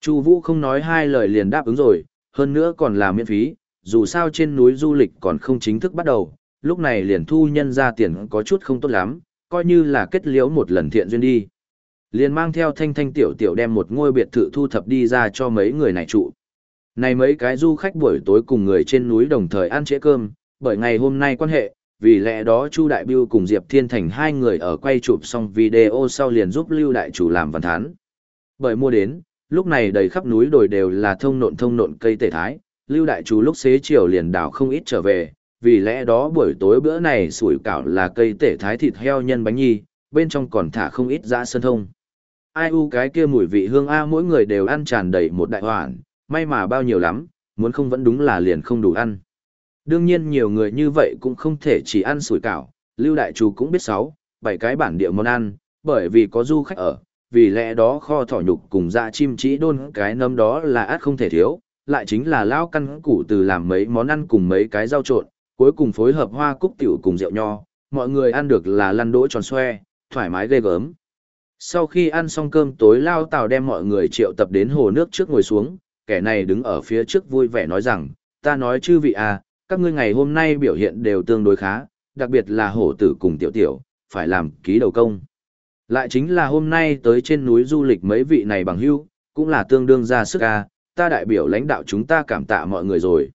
Chu Vũ không nói hai lời liền đáp ứng rồi, hơn nữa còn là miễn phí, dù sao trên núi du lịch còn không chính thức bắt đầu, lúc này liền thu nhân ra tiền có chút không tốt lắm, coi như là kết liễu một lần thiện duyên đi. Liền mang theo thanh thanh tiểu tiểu đem một ngôi biệt thự thu thập đi ra cho mấy người này trụ. Này mấy cái du khách buổi tối cùng người trên núi đồng thời ăn trễ cơm, bởi ngày hôm nay quan hệ, vì lẽ đó Chu Đại Biêu cùng Diệp Thiên Thành hai người ở quay chụp xong video sau liền giúp Lưu Đại Chủ làm văn thán. Bởi mua đến, lúc này đầy khắp núi đồi đều là thông nộn thông nộn cây tể thái, Lưu Đại Chủ lúc xế chiều liền đảo không ít trở về, vì lẽ đó buổi tối bữa này sủi cảo là cây tể thái thịt heo nhân bánh nhi, bên trong còn thả không ít dã sơn thông. Ai u cái kia mùi vị hương A mỗi người đều ăn tràn đầy một đại hoàn, may mà bao nhiêu lắm, muốn không vẫn đúng là liền không đủ ăn. Đương nhiên nhiều người như vậy cũng không thể chỉ ăn sủi cảo, Lưu Đại Chủ cũng biết sáu, bảy cái bản địa món ăn, bởi vì có du khách ở, vì lẽ đó kho thỏ nhục cùng dạ chim chỉ đôn cái nấm đó là át không thể thiếu, lại chính là lao căn củ từ làm mấy món ăn cùng mấy cái rau trộn, cuối cùng phối hợp hoa cúc tiểu cùng rượu nho, mọi người ăn được là lăn đỗ tròn xoe, thoải mái ghê gớm. Sau khi ăn xong cơm tối Lao Tào đem mọi người triệu tập đến hồ nước trước ngồi xuống, kẻ này đứng ở phía trước vui vẻ nói rằng, ta nói chư vị à, các ngươi ngày hôm nay biểu hiện đều tương đối khá, đặc biệt là hổ tử cùng tiểu tiểu, phải làm ký đầu công. Lại chính là hôm nay tới trên núi du lịch mấy vị này bằng hưu, cũng là tương đương ra sức à, ta đại biểu lãnh đạo chúng ta cảm tạ mọi người rồi.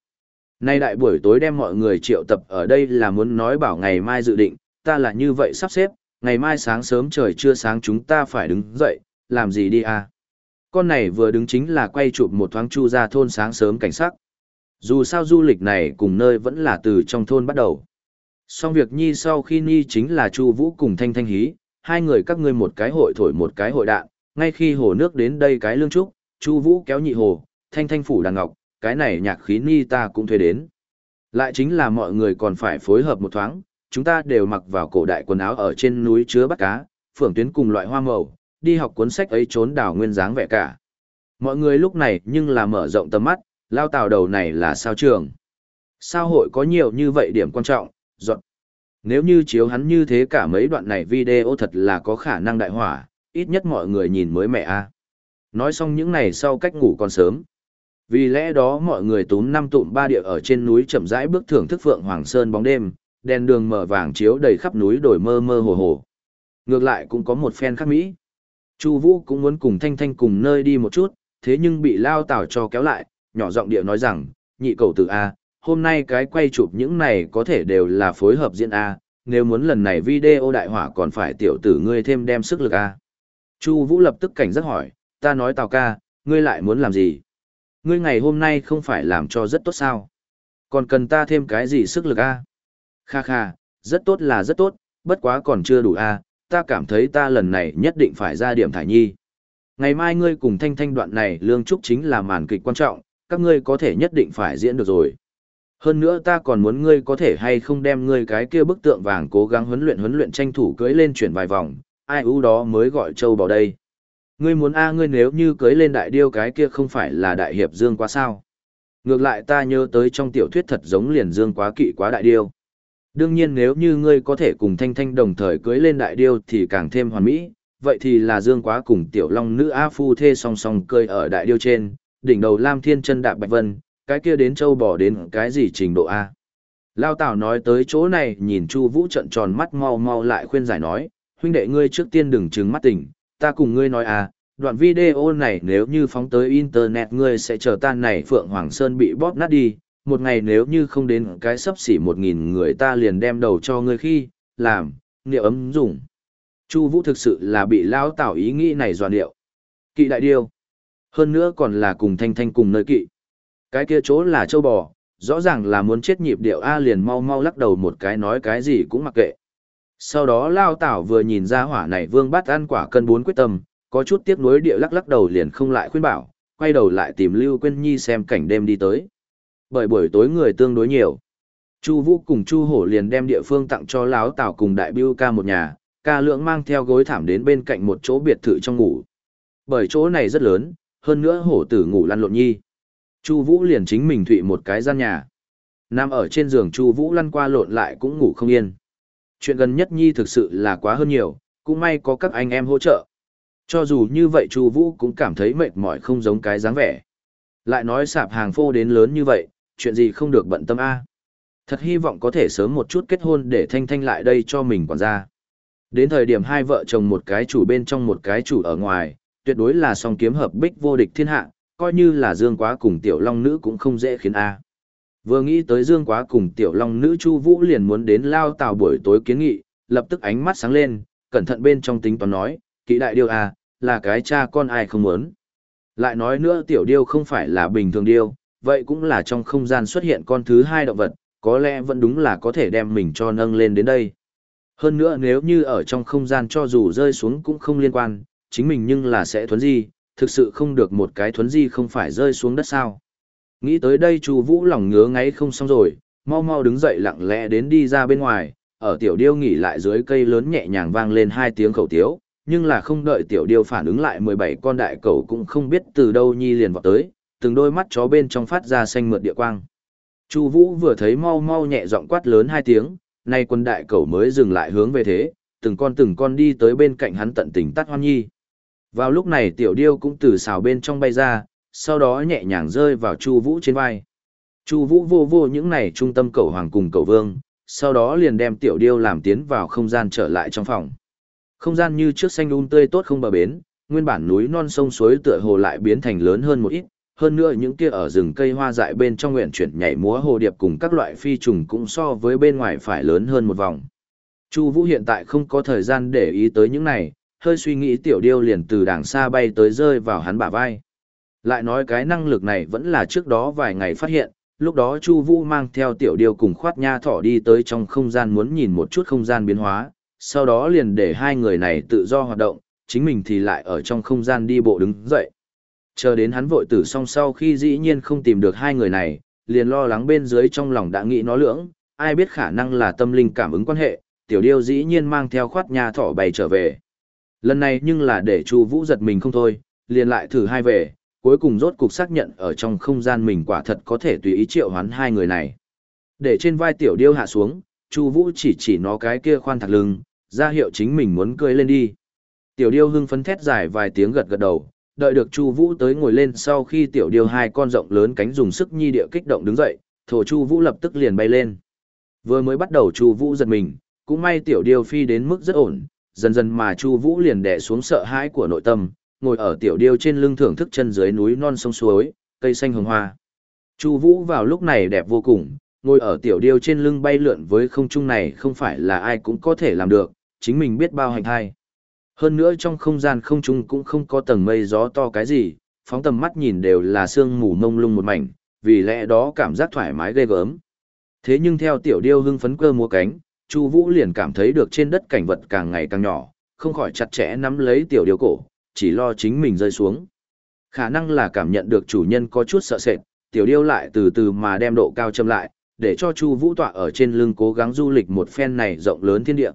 Nay đại buổi tối đem mọi người triệu tập ở đây là muốn nói bảo ngày mai dự định, ta là như vậy sắp xếp, ngày mai sáng sớm trời chưa sáng chúng ta phải đứng dậy, làm gì đi à? Con này vừa đứng chính là quay chụp một thoáng chu ra thôn sáng sớm cảnh sắc. Dù sao du lịch này cùng nơi vẫn là từ trong thôn bắt đầu. Xong việc Nhi sau khi Nhi chính là Chu Vũ cùng Thanh Thanh Hí, hai người các ngươi một cái hội thổi một cái hội đạn, ngay khi hồ nước đến đây cái lương trúc, Chu Vũ kéo nhị hồ, Thanh Thanh phủ đàn ngọc, cái này nhạc khí Nhi ta cũng thuê đến. Lại chính là mọi người còn phải phối hợp một thoáng, chúng ta đều mặc vào cổ đại quần áo ở trên núi chứa bắt cá, phưởng tuyến cùng loại hoa màu, đi học cuốn sách ấy trốn đảo nguyên dáng vẻ cả. Mọi người lúc này nhưng là mở rộng tầm mắt, lao tàu đầu này là sao trường. Sao hội có nhiều như vậy điểm quan trọng, dọn. Nếu như chiếu hắn như thế cả mấy đoạn này video thật là có khả năng đại hỏa, ít nhất mọi người nhìn mới mẹ a. Nói xong những này sau cách ngủ còn sớm. Vì lẽ đó mọi người túm năm tụm ba địa ở trên núi chậm rãi bước thưởng thức Phượng Hoàng Sơn bóng đêm, đèn đường mở vàng chiếu đầy khắp núi đồi mơ mơ hồ hồ. Ngược lại cũng có một phen khác Mỹ. Chu Vũ cũng muốn cùng Thanh Thanh cùng nơi đi một chút, thế nhưng bị Lao Tảo cho kéo lại, nhỏ giọng điệu nói rằng, nhị cầu tử A, hôm nay cái quay chụp những này có thể đều là phối hợp diễn A, nếu muốn lần này video đại hỏa còn phải tiểu tử ngươi thêm đem sức lực A. Chu Vũ lập tức cảnh giác hỏi, ta nói Tào ca, ngươi lại muốn làm gì? Ngươi ngày hôm nay không phải làm cho rất tốt sao? Còn cần ta thêm cái gì sức lực A? Kha kha, rất tốt là rất tốt, bất quá còn chưa đủ A, ta cảm thấy ta lần này nhất định phải ra điểm thải nhi. Ngày mai ngươi cùng thanh thanh đoạn này lương trúc chính là màn kịch quan trọng, các ngươi có thể nhất định phải diễn được rồi. Hơn nữa ta còn muốn ngươi có thể hay không đem ngươi cái kia bức tượng vàng cố gắng huấn luyện huấn luyện tranh thủ cưới lên chuyển vài vòng, ai ưu đó mới gọi châu vào đây. Ngươi muốn a ngươi nếu như cưới lên đại điêu cái kia không phải là đại hiệp dương quá sao. Ngược lại ta nhớ tới trong tiểu thuyết thật giống liền dương quá kỵ quá đại điêu. Đương nhiên nếu như ngươi có thể cùng Thanh Thanh đồng thời cưới lên đại điêu thì càng thêm hoàn mỹ, vậy thì là Dương Quá cùng Tiểu Long nữ A Phu thê song song cưới ở đại điêu trên, đỉnh đầu Lam Thiên chân đạp Bạch Vân, cái kia đến châu bỏ đến cái gì trình độ A. Lao Tảo nói tới chỗ này nhìn Chu Vũ trận tròn mắt mau mau lại khuyên giải nói, huynh đệ ngươi trước tiên đừng trừng mắt tỉnh, ta cùng ngươi nói à, đoạn video này nếu như phóng tới internet ngươi sẽ chờ tan này Phượng Hoàng Sơn bị bóp nát đi, một ngày nếu như không đến cái sấp xỉ một nghìn người ta liền đem đầu cho ngươi khi, làm, niệu ấm dùng. Chu Vũ thực sự là bị lão tảo ý nghĩ này dọa điệu. Kỵ đại điêu. Hơn nữa còn là cùng thanh thanh cùng nơi kỵ. Cái kia chỗ là châu bò, rõ ràng là muốn chết nhịp điệu A liền mau mau lắc đầu một cái nói cái gì cũng mặc kệ. Sau đó Lao Tảo vừa nhìn ra hỏa này vương bát ăn quả cân bốn quyết tâm, có chút tiếc nuối điệu lắc lắc đầu liền không lại khuyên bảo, quay đầu lại tìm Lưu Quyên Nhi xem cảnh đêm đi tới. Bởi buổi tối người tương đối nhiều. Chu Vũ cùng Chu Hổ liền đem địa phương tặng cho lão Tảo cùng đại bưu ca một nhà, ca lượng mang theo gối thảm đến bên cạnh một chỗ biệt thự trong ngủ. Bởi chỗ này rất lớn, hơn nữa hổ tử ngủ lăn lộn nhi. Chu Vũ liền chính mình thụy một cái gian nhà. nam ở trên giường Chu Vũ lăn qua lộn lại cũng ngủ không yên. Chuyện gần nhất nhi thực sự là quá hơn nhiều, cũng may có các anh em hỗ trợ. Cho dù như vậy Chu Vũ cũng cảm thấy mệt mỏi không giống cái dáng vẻ. Lại nói sạp hàng phô đến lớn như vậy, chuyện gì không được bận tâm a. Thật hy vọng có thể sớm một chút kết hôn để Thanh Thanh lại đây cho mình quản gia. Đến thời điểm hai vợ chồng một cái chủ bên trong một cái chủ ở ngoài, tuyệt đối là song kiếm hợp bích vô địch thiên hạ, coi như là Dương Quá cùng Tiểu Long Nữ cũng không dễ khiến A. Vừa nghĩ tới Dương Quá cùng Tiểu Long Nữ Chu Vũ liền muốn đến lao tàu buổi tối kiến nghị, lập tức ánh mắt sáng lên, cẩn thận bên trong tính toán nói, kỵ đại điêu A, là cái cha con ai không muốn. Lại nói nữa Tiểu Điêu không phải là bình thường điêu, vậy cũng là trong không gian xuất hiện con thứ hai động vật, có lẽ vẫn đúng là có thể đem mình cho nâng lên đến đây. Hơn nữa nếu như ở trong không gian cho dù rơi xuống cũng không liên quan, chính mình nhưng là sẽ thuấn di, thực sự không được một cái thuấn di không phải rơi xuống đất sao. Nghĩ tới đây Chu Vũ lòng ngứa ngáy không xong rồi, mau mau đứng dậy lặng lẽ đến đi ra bên ngoài, ở tiểu điêu nghỉ lại dưới cây lớn nhẹ nhàng vang lên hai tiếng khẩu tiếu, nhưng là không đợi tiểu điêu phản ứng lại 17 con đại cẩu cũng không biết từ đâu nhi liền vọt tới, từng đôi mắt chó bên trong phát ra xanh mượt địa quang. Chu Vũ vừa thấy mau mau nhẹ giọng quát lớn hai tiếng, nay quân đại cẩu mới dừng lại hướng về thế, từng con từng con đi tới bên cạnh hắn tận tình tắt hoan nhi. Vào lúc này tiểu điêu cũng từ xào bên trong bay ra, sau đó nhẹ nhàng rơi vào Chu Vũ trên vai. Chu Vũ vô vô những này trung tâm cẩu hoàng cùng cẩu vương, sau đó liền đem tiểu điêu làm tiến vào không gian trở lại trong phòng. Không gian như trước xanh um tươi tốt không bờ bến, nguyên bản núi non sông suối tựa hồ lại biến thành lớn hơn một ít, hơn nữa những kia ở rừng cây hoa dại bên trong nguyện chuyển nhảy múa hồ điệp cùng các loại phi trùng cũng so với bên ngoài phải lớn hơn một vòng. Chu Vũ hiện tại không có thời gian để ý tới những này, hơi suy nghĩ tiểu điêu liền từ đàng xa bay tới rơi vào hắn bả vai. Lại nói cái năng lực này vẫn là trước đó vài ngày phát hiện, lúc đó Chu Vũ mang theo tiểu điêu cùng khoát nha thỏ đi tới trong không gian muốn nhìn một chút không gian biến hóa, sau đó liền để hai người này tự do hoạt động, chính mình thì lại ở trong không gian đi bộ đứng dậy. Chờ đến hắn vội tử xong sau khi dĩ nhiên không tìm được hai người này, liền lo lắng bên dưới trong lòng đã nghĩ nó lưỡng, ai biết khả năng là tâm linh cảm ứng quan hệ, tiểu điêu dĩ nhiên mang theo khoát nhà thỏ bày trở về. Lần này nhưng là để Chu Vũ giật mình không thôi, liền lại thử hai về, cuối cùng rốt cục xác nhận ở trong không gian mình quả thật có thể tùy ý triệu hoán hai người này. Để trên vai tiểu điêu hạ xuống, Chu Vũ chỉ chỉ nó cái kia khoan thạc lưng, ra hiệu chính mình muốn cưỡi lên đi. Tiểu điêu hưng phấn thét dài vài tiếng gật gật đầu, đợi được Chu Vũ tới ngồi lên sau khi tiểu điêu hai con rộng lớn cánh dùng sức nhi địa kích động đứng dậy, thổ Chu Vũ lập tức liền bay lên. Vừa mới bắt đầu Chu Vũ giật mình, cũng may tiểu điêu phi đến mức rất ổn, dần dần mà Chu Vũ liền đè xuống sợ hãi của nội tâm, ngồi ở tiểu điêu trên lưng thưởng thức chân dưới núi non sông suối, cây xanh hồng hoa. Chu Vũ vào lúc này đẹp vô cùng, ngồi ở tiểu điêu trên lưng bay lượn với không trung này không phải là ai cũng có thể làm được, chính mình biết bao hành hay. Hơn nữa trong không gian không trung cũng không có tầng mây gió to cái gì, phóng tầm mắt nhìn đều là sương mù mông lung một mảnh, vì lẽ đó cảm giác thoải mái ghê gớm. Thế nhưng theo tiểu điêu hưng phấn cơ múa cánh, Chu Vũ liền cảm thấy được trên đất cảnh vật càng ngày càng nhỏ, không khỏi chặt chẽ nắm lấy tiểu điêu cổ, chỉ lo chính mình rơi xuống. Khả năng là cảm nhận được chủ nhân có chút sợ sệt, tiểu điêu lại từ từ mà đem độ cao châm lại, để cho Chu Vũ tọa ở trên lưng cố gắng du lịch một phen này rộng lớn thiên địa.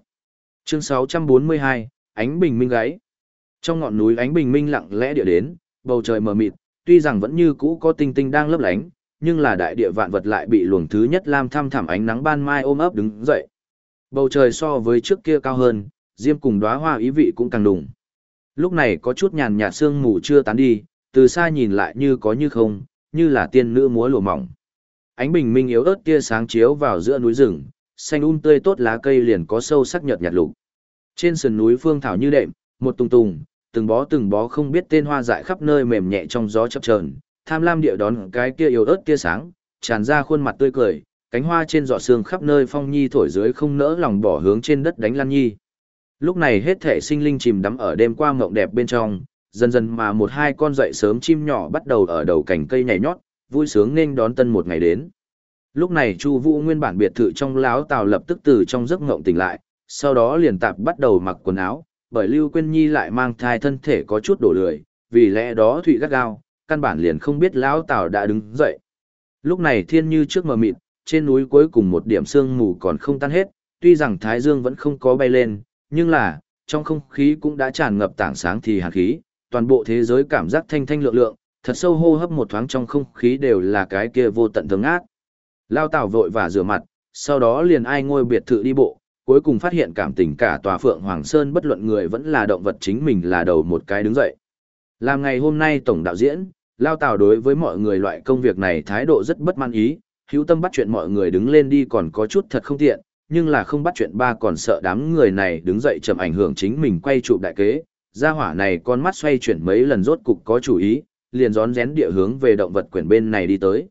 Chương 642, ánh bình minh gáy. Trong ngọn núi ánh bình minh lặng lẽ địa đến, bầu trời mờ mịt, tuy rằng vẫn như cũ có tinh tinh đang lấp lánh, nhưng là đại địa vạn vật lại bị luồng thứ nhất lam thăm thẳm ánh nắng ban mai ôm ấp đứng dậy. Bầu trời so với trước kia cao hơn, diêm cùng đóa hoa ý vị cũng càng đùng. Lúc này có chút nhàn nhạt sương mù chưa tán đi, từ xa nhìn lại như có như không, như là tiên nữ múa lụa mỏng. Ánh bình minh yếu ớt tia sáng chiếu vào giữa núi rừng, xanh um tươi tốt lá cây liền có sâu sắc nhợt nhạt lục. Trên sườn núi phương thảo như đệm, một tùng tùng, từng bó từng bó không biết tên hoa dại khắp nơi mềm nhẹ trong gió chập chờn, tham lam địa đón cái kia yếu ớt tia sáng, tràn ra khuôn mặt tươi cười, cánh hoa trên giọ xương khắp nơi phong nhi thổi dưới không nỡ lòng bỏ hướng trên đất đánh lan nhi. Lúc này hết thể sinh linh chìm đắm ở đêm qua mộng đẹp bên trong, dần dần mà một hai con dậy sớm chim nhỏ bắt đầu ở đầu cành cây nhảy nhót, vui sướng nên đón tân một ngày đến. Lúc này Chu Vũ nguyên bản biệt thự trong láo tàu lập tức từ trong giấc ngộng tỉnh lại, sau đó liền tạp bắt đầu mặc quần áo, bởi Lưu Quyên Nhi lại mang thai thân thể có chút đổ lười, vì lẽ đó thụy gắt gao, căn bản liền không biết lão Tào đã đứng dậy. Lúc này thiên như trước mờ mịt, trên núi cuối cùng một điểm sương mù còn không tan hết, tuy rằng thái dương vẫn không có bay lên, nhưng là trong không khí cũng đã tràn ngập tảng sáng thì hàn khí, toàn bộ thế giới cảm giác thanh thanh lượng lượng, thật sâu hô hấp một thoáng trong không khí đều là cái kia vô tận thương ác. Lao Tảo vội và rửa mặt, sau đó liền ai ngôi biệt thự đi bộ, cuối cùng phát hiện cảm tình cả tòa Phượng Hoàng Sơn bất luận người vẫn là động vật chính mình là đầu một cái đứng dậy. Làm ngày hôm nay tổng đạo diễn, Lao tào đối với mọi người loại công việc này thái độ rất bất mãn ý, hữu tâm bắt chuyện mọi người đứng lên đi còn có chút thật không tiện, nhưng là không bắt chuyện ba còn sợ đám người này đứng dậy chậm ảnh hưởng chính mình quay chụp đại kế. Gia hỏa này con mắt xoay chuyển mấy lần rốt cục có chủ ý, liền rón rén địa hướng về động vật quyển bên này đi tới.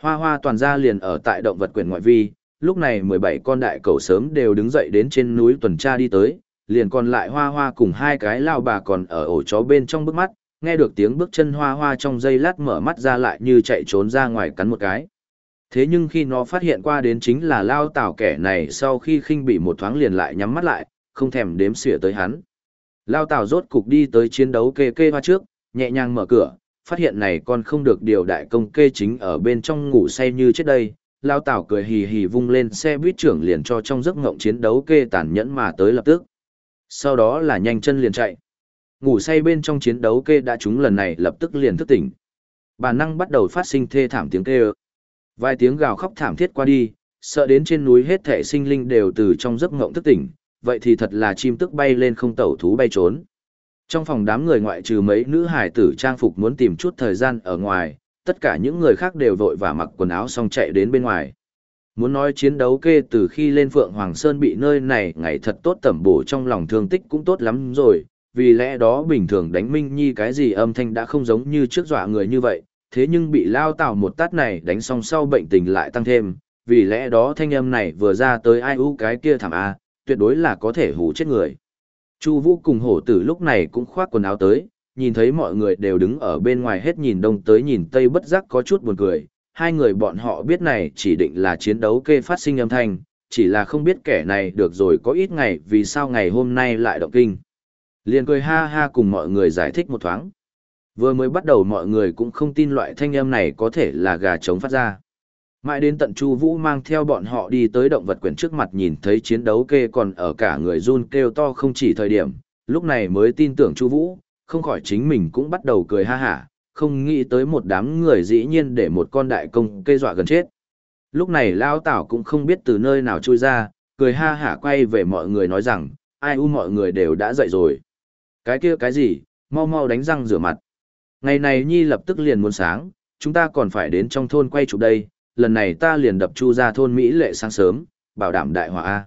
Hoa hoa toàn ra liền ở tại động vật quyển ngoại vi, lúc này 17 con đại cầu sớm đều đứng dậy đến trên núi tuần tra đi tới, liền còn lại hoa hoa cùng hai cái lao bà còn ở ổ chó bên trong bước mắt, nghe được tiếng bước chân hoa hoa trong giây lát mở mắt ra lại như chạy trốn ra ngoài cắn một cái. Thế nhưng khi nó phát hiện qua đến chính là lao tảo kẻ này sau khi khinh bị một thoáng liền lại nhắm mắt lại, không thèm đếm xỉa tới hắn. Lao tảo rốt cục đi tới chiến đấu kê kê hoa trước, nhẹ nhàng mở cửa, phát hiện này con không được điều đại công kê chính ở bên trong ngủ say như trước đây. Lao tảo cười hì hì vung lên xe buýt trưởng liền cho trong giấc ngộng chiến đấu kê tàn nhẫn mà tới lập tức. Sau đó là nhanh chân liền chạy. Ngủ say bên trong chiến đấu kê đã trúng lần này lập tức liền thức tỉnh. Bản năng bắt đầu phát sinh thê thảm tiếng kêu. Vài tiếng gào khóc thảm thiết qua đi, sợ đến trên núi hết thẻ sinh linh đều từ trong giấc ngộng thức tỉnh, vậy thì thật là chim tức bay lên không tẩu thú bay trốn. Trong phòng đám người ngoại trừ mấy nữ hải tử trang phục muốn tìm chút thời gian ở ngoài, tất cả những người khác đều vội và mặc quần áo xong chạy đến bên ngoài. Muốn nói chiến đấu kê từ khi lên Phượng Hoàng Sơn bị nơi này ngày thật tốt tẩm bổ trong lòng thương tích cũng tốt lắm rồi, vì lẽ đó bình thường đánh Minh Nhi cái gì âm thanh đã không giống như trước dọa người như vậy, thế nhưng bị lao tảo một tát này đánh xong sau bệnh tình lại tăng thêm, vì lẽ đó thanh âm này vừa ra tới ai u cái kia thảm a, tuyệt đối là có thể hù chết người. Chu Vũ cùng hổ tử lúc này cũng khoác quần áo tới, nhìn thấy mọi người đều đứng ở bên ngoài hết nhìn đông tới nhìn tây bất giác có chút buồn cười, hai người bọn họ biết này chỉ định là chiến đấu kê phát sinh âm thanh, chỉ là không biết kẻ này được rồi có ít ngày vì sao ngày hôm nay lại động kinh. Liền cười ha ha cùng mọi người giải thích một thoáng. Vừa mới bắt đầu mọi người cũng không tin loại thanh âm này có thể là gà trống phát ra. Mãi đến tận Chu Vũ mang theo bọn họ đi tới động vật quyển trước mặt nhìn thấy chiến đấu kê còn ở cả người run kêu to không chỉ thời điểm, lúc này mới tin tưởng Chu Vũ, không khỏi chính mình cũng bắt đầu cười ha hả, không nghĩ tới một đám người dĩ nhiên để một con đại công cây dọa gần chết. Lúc này lao Tảo cũng không biết từ nơi nào chui ra, cười ha hả quay về mọi người nói rằng, ai u mọi người đều đã dậy rồi. Cái kia cái gì, mau mau đánh răng rửa mặt. Ngày này Nhi lập tức liền muốn sáng, chúng ta còn phải đến trong thôn quay chụp đây, lần này ta liền đập chu ra thôn Mỹ lệ sáng sớm, bảo đảm đại hỏa A.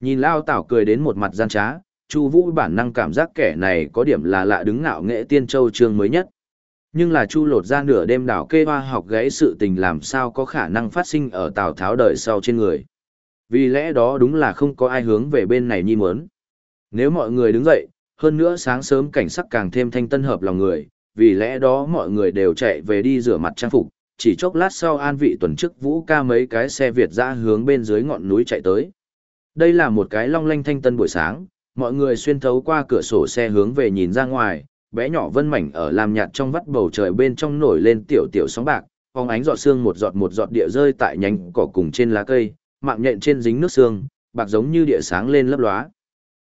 Nhìn Lao Tảo cười đến một mặt gian trá, Chu Vũ bản năng cảm giác kẻ này có điểm là lạ đứng ngạo nghệ tiên châu chương mới nhất. Nhưng là Chu lột ra nửa đêm đảo kê hoa học gãy sự tình làm sao có khả năng phát sinh ở Tào Tháo đời sau trên người. Vì lẽ đó đúng là không có ai hướng về bên này nhi muốn. Nếu mọi người đứng dậy, hơn nữa sáng sớm cảnh sắc càng thêm thanh tân hợp lòng người, vì lẽ đó mọi người đều chạy về đi rửa mặt trang phục, chỉ chốc lát sau an vị tuần chức vũ ca mấy cái xe Việt ra hướng bên dưới ngọn núi chạy tới. Đây là một cái long lanh thanh tân buổi sáng, mọi người xuyên thấu qua cửa sổ xe hướng về nhìn ra ngoài, bé nhỏ vân mảnh ở làm nhạt trong vắt bầu trời bên trong nổi lên tiểu tiểu sóng bạc, phóng ánh giọt sương một giọt một giọt địa rơi tại nhánh cỏ cùng trên lá cây, mạng nhện trên dính nước sương, bạc giống như địa sáng lên lấp lóa.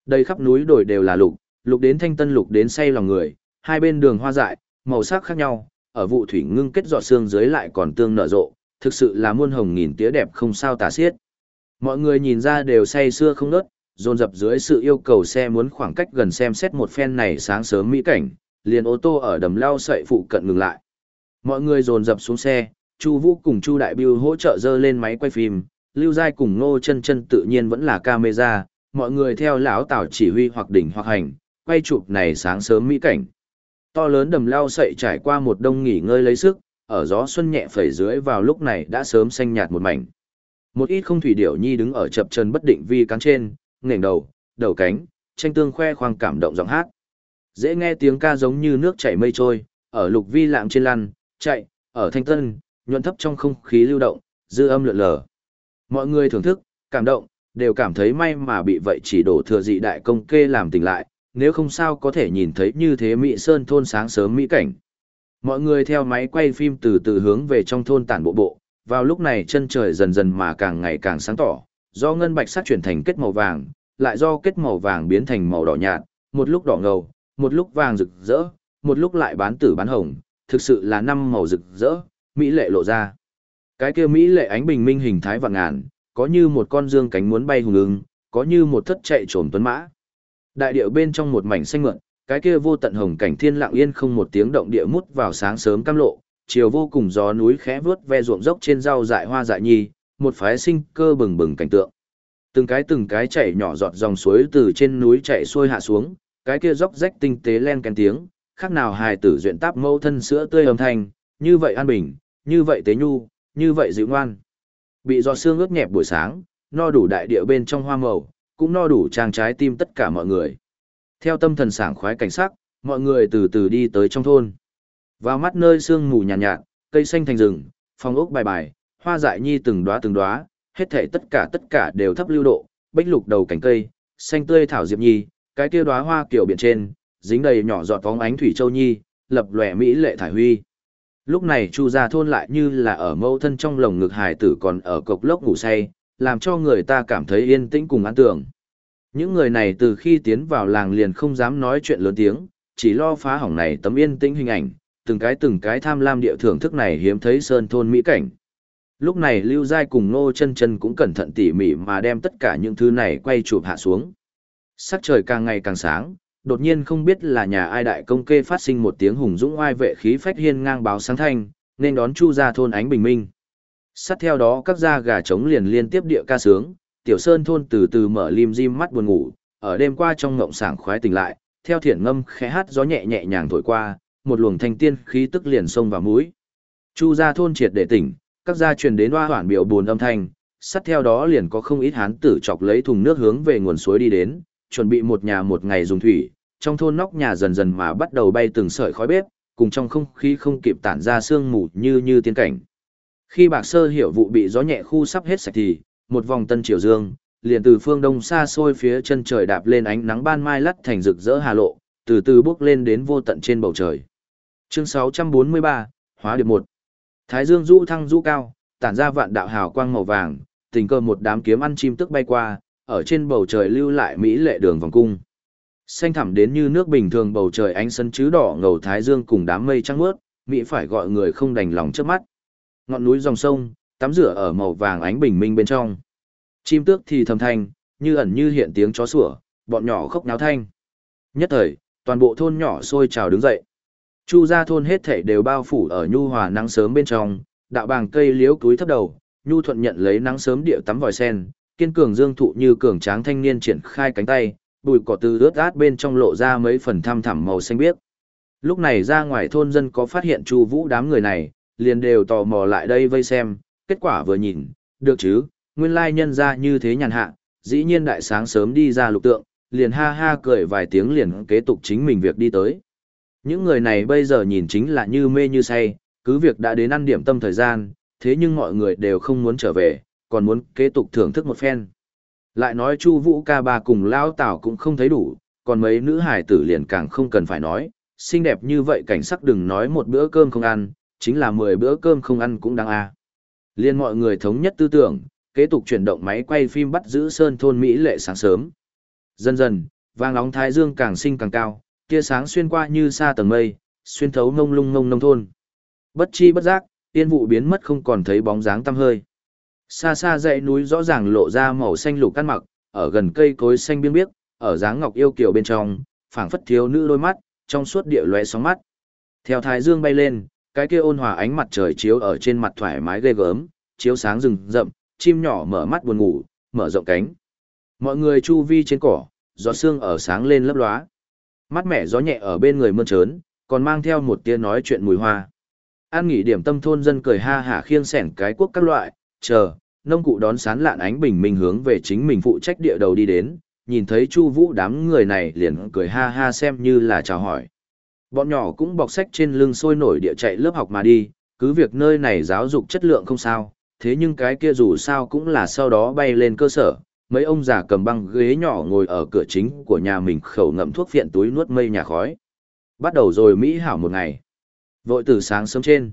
Đây khắp núi đồi đều là lục, lục đến thanh tân lục đến say lòng người, hai bên đường hoa dại, màu sắc khác nhau, ở vụ thủy ngưng kết giọt sương dưới lại còn tương nở rộ, thực sự là muôn hồng nghìn tía đẹp không sao tả xiết. Mọi người nhìn ra đều say xưa không nớt, dồn dập dưới sự yêu cầu xe muốn khoảng cách gần xem xét một phen này sáng sớm mỹ cảnh, liền ô tô ở đầm lao sậy phụ cận ngừng lại. Mọi người dồn dập xuống xe, Chu Vũ cùng Chu Đại Bưu hỗ trợ dơ lên máy quay phim, Lưu Giai cùng Ngô Chân Chân tự nhiên vẫn là camera, mọi người theo lão Tào chỉ huy hoặc đỉnh hoặc hành, quay chụp này sáng sớm mỹ cảnh. To lớn đầm lao sậy trải qua một đông nghỉ ngơi lấy sức, ở gió xuân nhẹ phẩy dưới vào lúc này đã sớm xanh nhạt một mảnh. Một ít không thủy điểu nhi đứng ở chập chân bất định vi cắn trên, ngẩng đầu, đầu cánh, tranh tương khoe khoang cảm động giọng hát. Dễ nghe tiếng ca giống như nước chảy mây trôi, ở lục vi lạng trên lăn, chạy, ở thanh tân, nhuận thấp trong không khí lưu động, dư âm lượn lờ. Mọi người thưởng thức, cảm động, đều cảm thấy may mà bị vậy chỉ đổ thừa dị đại công kê làm tỉnh lại, nếu không sao có thể nhìn thấy như thế Mỹ Sơn thôn sáng sớm Mỹ cảnh. Mọi người theo máy quay phim từ từ hướng về trong thôn tản bộ bộ, vào lúc này chân trời dần dần mà càng ngày càng sáng tỏ, do ngân bạch sắc chuyển thành kết màu vàng, lại do kết màu vàng biến thành màu đỏ nhạt, một lúc đỏ ngầu, một lúc vàng rực rỡ, một lúc lại bán tử bán hồng, thực sự là năm màu rực rỡ, mỹ lệ lộ ra. Cái kia mỹ lệ ánh bình minh hình thái vạn ngàn, có như một con dương cánh muốn bay hùng ưng, có như một thất chạy trồm tuấn mã. Đại điệu bên trong một mảnh xanh mượn, cái kia vô tận hồng cảnh thiên lặng yên không một tiếng động địa mút vào sáng sớm cam lộ, chiều vô cùng gió núi khẽ vướt ve ruộng dốc trên rau dại hoa dại nhi, một phái sinh cơ bừng bừng cảnh tượng. Từng cái từng cái chảy nhỏ giọt dòng suối từ trên núi chảy xuôi hạ xuống, cái kia dốc rách tinh tế len ken tiếng, khác nào hài tử duyện táp mâu thân sữa tươi âm thanh, như vậy an bình, như vậy tế nhu, như vậy dịu ngoan. Bị giọt sương ướt nhẹp buổi sáng, no đủ đại địa bên trong hoa màu, cũng no đủ trang trái tim tất cả mọi người. Theo tâm thần sảng khoái cảnh sắc, mọi người từ từ đi tới trong thôn. Vào mắt nơi sương mù nhàn nhạt, nhạt, cây xanh thành rừng, phong ốc bài bài, hoa dại nhi từng đóa từng đóa, hết thảy tất cả tất cả đều thấp lưu độ, bích lục đầu cánh cây, xanh tươi thảo diệp nhi, cái kia đóa hoa kiểu biển trên, dính đầy nhỏ giọt phóng ánh thủy châu nhi, lập lòe mỹ lệ thải huy. Lúc này Chu gia thôn lại như là ở mâu thân trong lồng ngực hài tử còn ở cộc lốc ngủ say, làm cho người ta cảm thấy yên tĩnh cùng an tưởng. Những người này từ khi tiến vào làng liền không dám nói chuyện lớn tiếng, chỉ lo phá hỏng này tấm yên tĩnh hình ảnh, từng cái từng cái tham lam địa thưởng thức này hiếm thấy sơn thôn mỹ cảnh. Lúc này Lưu Giai cùng Nô chân chân cũng cẩn thận tỉ mỉ mà đem tất cả những thứ này quay chụp hạ xuống. Sắc trời càng ngày càng sáng, đột nhiên không biết là nhà ai đại công kê phát sinh một tiếng hùng dũng oai vệ khí phách hiên ngang báo sáng thanh, nên đón Chu ra thôn ánh bình minh. Sát theo đó các gia gà trống liền liên tiếp địa ca sướng, tiểu sơn thôn từ từ mở lim dim mắt buồn ngủ, ở đêm qua trong ngộng sảng khoái tỉnh lại, theo thiển ngâm khẽ hát gió nhẹ nhẹ nhàng thổi qua, một luồng thanh tiên khí tức liền xông vào mũi. Chu gia thôn triệt để tỉnh, các gia truyền đến hoa hoản biểu buồn âm thanh, sát theo đó liền có không ít hán tử chọc lấy thùng nước hướng về nguồn suối đi đến, chuẩn bị một nhà một ngày dùng thủy, trong thôn nóc nhà dần dần mà bắt đầu bay từng sợi khói bếp, cùng trong không khí không kịp tản ra sương mù như như tiên cảnh. Khi bạc sơ hiểu vụ bị gió nhẹ khu sắp hết sạch thì, một vòng tân triều dương, liền từ phương đông xa xôi phía chân trời đạp lên ánh nắng ban mai lắt thành rực rỡ hà lộ, từ từ bước lên đến vô tận trên bầu trời. Chương 643, Hóa điệp 1. Thái dương du thăng du cao, tản ra vạn đạo hào quang màu vàng, tình cờ một đám kiếm ăn chim tức bay qua, ở trên bầu trời lưu lại mỹ lệ đường vòng cung. Xanh thẳm đến như nước bình thường bầu trời ánh sân chứ đỏ ngầu thái dương cùng đám mây trắng mướt, mỹ phải gọi người không đành lòng trước mắt. Ngọn núi dòng sông, tắm rửa ở màu vàng ánh bình minh bên trong. Chim tước thì thầm thanh, như ẩn như hiện tiếng chó sủa, bọn nhỏ khóc náo thanh. Nhất thời, toàn bộ thôn nhỏ sôi trào đứng dậy. Chu gia thôn hết thảy đều bao phủ ở nhu hòa nắng sớm bên trong, đạo bàng cây liễu túi thấp đầu, nhu thuận nhận lấy nắng sớm điệu tắm vòi sen, kiên cường dương thụ như cường tráng thanh niên triển khai cánh tay, bụi cỏ từ ướt át bên trong lộ ra mấy phần thăm thẳm màu xanh biếc. Lúc này ra ngoài thôn dân có phát hiện Chu Vũ đám người này, liền đều tò mò lại đây vây xem, kết quả vừa nhìn, được chứ, nguyên lai nhân ra như thế nhàn hạ, dĩ nhiên đại sáng sớm đi ra lục tượng, liền ha ha cười vài tiếng liền kế tục chính mình việc đi tới. Những người này bây giờ nhìn chính là như mê như say, cứ việc đã đến ăn điểm tâm thời gian, thế nhưng mọi người đều không muốn trở về, còn muốn kế tục thưởng thức một phen. Lại nói Chu Vũ ca ba cùng Lão Tào cũng không thấy đủ, còn mấy nữ hài tử liền càng không cần phải nói, xinh đẹp như vậy cảnh sắc đừng nói một bữa cơm không ăn, chính là 10 bữa cơm không ăn cũng đáng a. Liên mọi người thống nhất tư tưởng, kế tục chuyển động máy quay phim bắt giữ sơn thôn Mỹ lệ sáng sớm. Dần dần, vàng nóng thái dương càng sinh càng cao, tia sáng xuyên qua như xa tầng mây, xuyên thấu ngông lung ngông nông thôn. Bất chi bất giác, tiên vụ biến mất không còn thấy bóng dáng tăm hơi. Xa xa dãy núi rõ ràng lộ ra màu xanh lục căn mặc, ở gần cây cối xanh biên biếc, ở dáng ngọc yêu kiều bên trong, phảng phất thiếu nữ đôi mắt, trong suốt địa lóe sóng mắt. Theo thái dương bay lên, cái kia ôn hòa ánh mặt trời chiếu ở trên mặt thoải mái ghê gớm, chiếu sáng rừng rậm, chim nhỏ mở mắt buồn ngủ, mở rộng cánh. Mọi người chu vi trên cỏ, gió sương ở sáng lên lấp lóa. Mắt mẻ gió nhẹ ở bên người mơn trớn, còn mang theo một tia nói chuyện mùi hoa. An nghỉ điểm tâm thôn dân cười ha hả khiêng sẻn cái quốc các loại, chờ, nông cụ đón sán lạn ánh bình minh hướng về chính mình phụ trách địa đầu đi đến, nhìn thấy Chu Vũ đám người này liền cười ha ha xem như là chào hỏi. Bọn nhỏ cũng bọc sách trên lưng sôi nổi địa chạy lớp học mà đi, cứ việc nơi này giáo dục chất lượng không sao, thế nhưng cái kia dù sao cũng là sau đó bay lên cơ sở, mấy ông già cầm băng ghế nhỏ ngồi ở cửa chính của nhà mình khẩu ngậm thuốc phiện túi nuốt mây nhà khói. Bắt đầu rồi Mỹ hảo một ngày. Vội từ sáng sớm trên.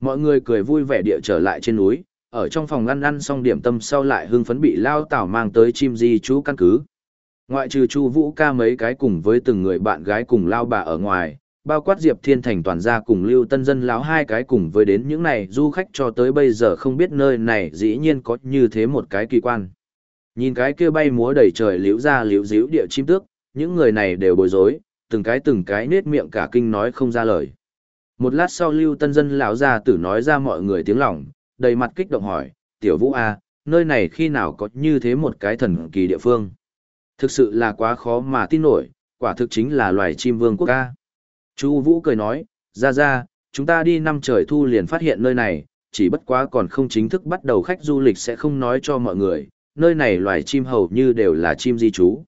Mọi người cười vui vẻ địa trở lại trên núi, ở trong phòng ăn ăn xong điểm tâm sau lại hưng phấn bị lao tảo mang tới chim di chú căn cứ. Ngoại trừ Chu Vũ ca mấy cái cùng với từng người bạn gái cùng lao bà ở ngoài, bao quát Diệp Thiên Thành toàn gia cùng Lưu Tân Dân lão hai cái cùng với đến những này du khách cho tới bây giờ không biết nơi này dĩ nhiên có như thế một cái kỳ quan. Nhìn cái kia bay múa đầy trời liễu ra liễu díu địa chim tước, những người này đều bối rối, từng cái từng cái nết miệng cả kinh nói không ra lời. Một lát sau Lưu Tân Dân lão gia tử nói ra mọi người tiếng lòng, đầy mặt kích động hỏi, "Tiểu Vũ a, nơi này khi nào có như thế một cái thần kỳ địa phương?" Thực sự là quá khó mà tin nổi, quả thực chính là loài chim vương quốc ca. Chu Vũ cười nói, ra ra, chúng ta đi năm trời thu liền phát hiện nơi này, chỉ bất quá còn không chính thức bắt đầu khách du lịch sẽ không nói cho mọi người, nơi này loài chim hầu như đều là chim di trú.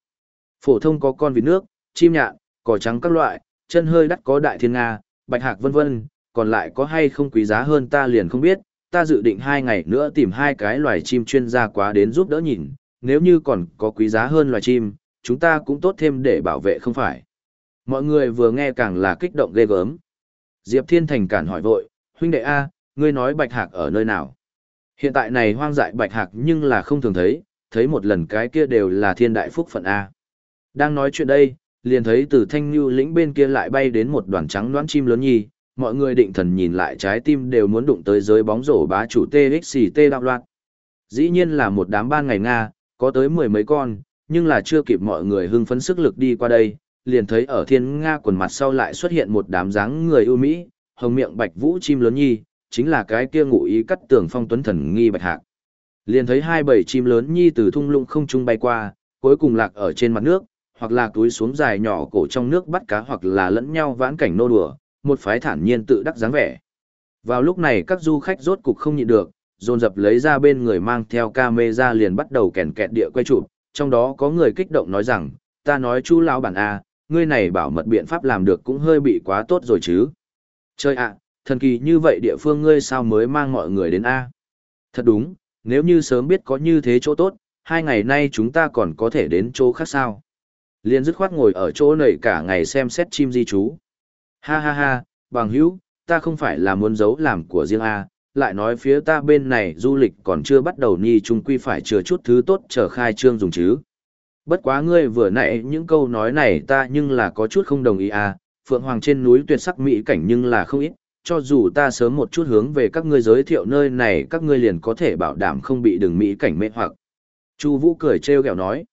Phổ thông có con vịt nước, chim nhạn, cỏ trắng các loại, chân hơi đắt có đại thiên nga, bạch hạc vân vân, còn lại có hay không quý giá hơn ta liền không biết, ta dự định hai ngày nữa tìm hai cái loài chim chuyên gia quá đến giúp đỡ nhìn, nếu như còn có quý giá hơn loài chim, chúng ta cũng tốt thêm để bảo vệ không phải. Mọi người vừa nghe càng là kích động ghê gớm. Diệp Thiên Thành cản hỏi vội, huynh đệ A, ngươi nói bạch hạc ở nơi nào? Hiện tại này hoang dại bạch hạc nhưng là không thường thấy, thấy một lần cái kia đều là thiên đại phúc phận A. Đang nói chuyện đây, liền thấy từ thanh như lĩnh bên kia lại bay đến một đoàn trắng đoán chim lớn nhi, mọi người định thần nhìn lại trái tim đều muốn đụng tới giới bóng rổ bá chủ TXT đạo loạn. Dĩ nhiên là một đám ban ngày Nga, có tới mười mấy con, nhưng là chưa kịp mọi người hưng phấn sức lực đi qua đây, liền thấy ở thiên Nga quần mặt sau lại xuất hiện một đám dáng người ưu mỹ, hồng miệng bạch vũ chim lớn nhi, chính là cái kia ngụ ý cắt tường phong tuấn thần nghi bạch hạc. Liền thấy hai bầy chim lớn nhi từ thung lũng không trung bay qua, cuối cùng lạc ở trên mặt nước, hoặc là túi xuống dài nhỏ cổ trong nước bắt cá hoặc là lẫn nhau vãn cảnh nô đùa, một phái thản nhiên tự đắc dáng vẻ. Vào lúc này các du khách rốt cục không nhịn được, dồn dập lấy ra bên người mang theo camera liền bắt đầu kèn kẹt địa quay chụp, trong đó có người kích động nói rằng, ta nói chú lão bản A, ngươi này bảo mật biện pháp làm được cũng hơi bị quá tốt rồi chứ. Chơi ạ, thần kỳ như vậy địa phương ngươi sao mới mang mọi người đến A. Thật đúng, nếu như sớm biết có như thế chỗ tốt, hai ngày nay chúng ta còn có thể đến chỗ khác sao. Liên dứt khoát ngồi ở chỗ này cả ngày xem xét chim di chú. Ha ha ha, bằng hữu, ta không phải là muốn giấu làm của riêng A, lại nói phía ta bên này du lịch còn chưa bắt đầu ni chung quy phải chừa chút thứ tốt chờ khai trương dùng chứ. Bất quá ngươi vừa nãy những câu nói này ta nhưng là có chút không đồng ý à, Phượng Hoàng trên núi tuyệt sắc mỹ cảnh nhưng là không ít, cho dù ta sớm một chút hướng về các ngươi giới thiệu nơi này các ngươi liền có thể bảo đảm không bị đường mỹ cảnh mê hoặc. Chu Vũ cười trêu ghẹo nói,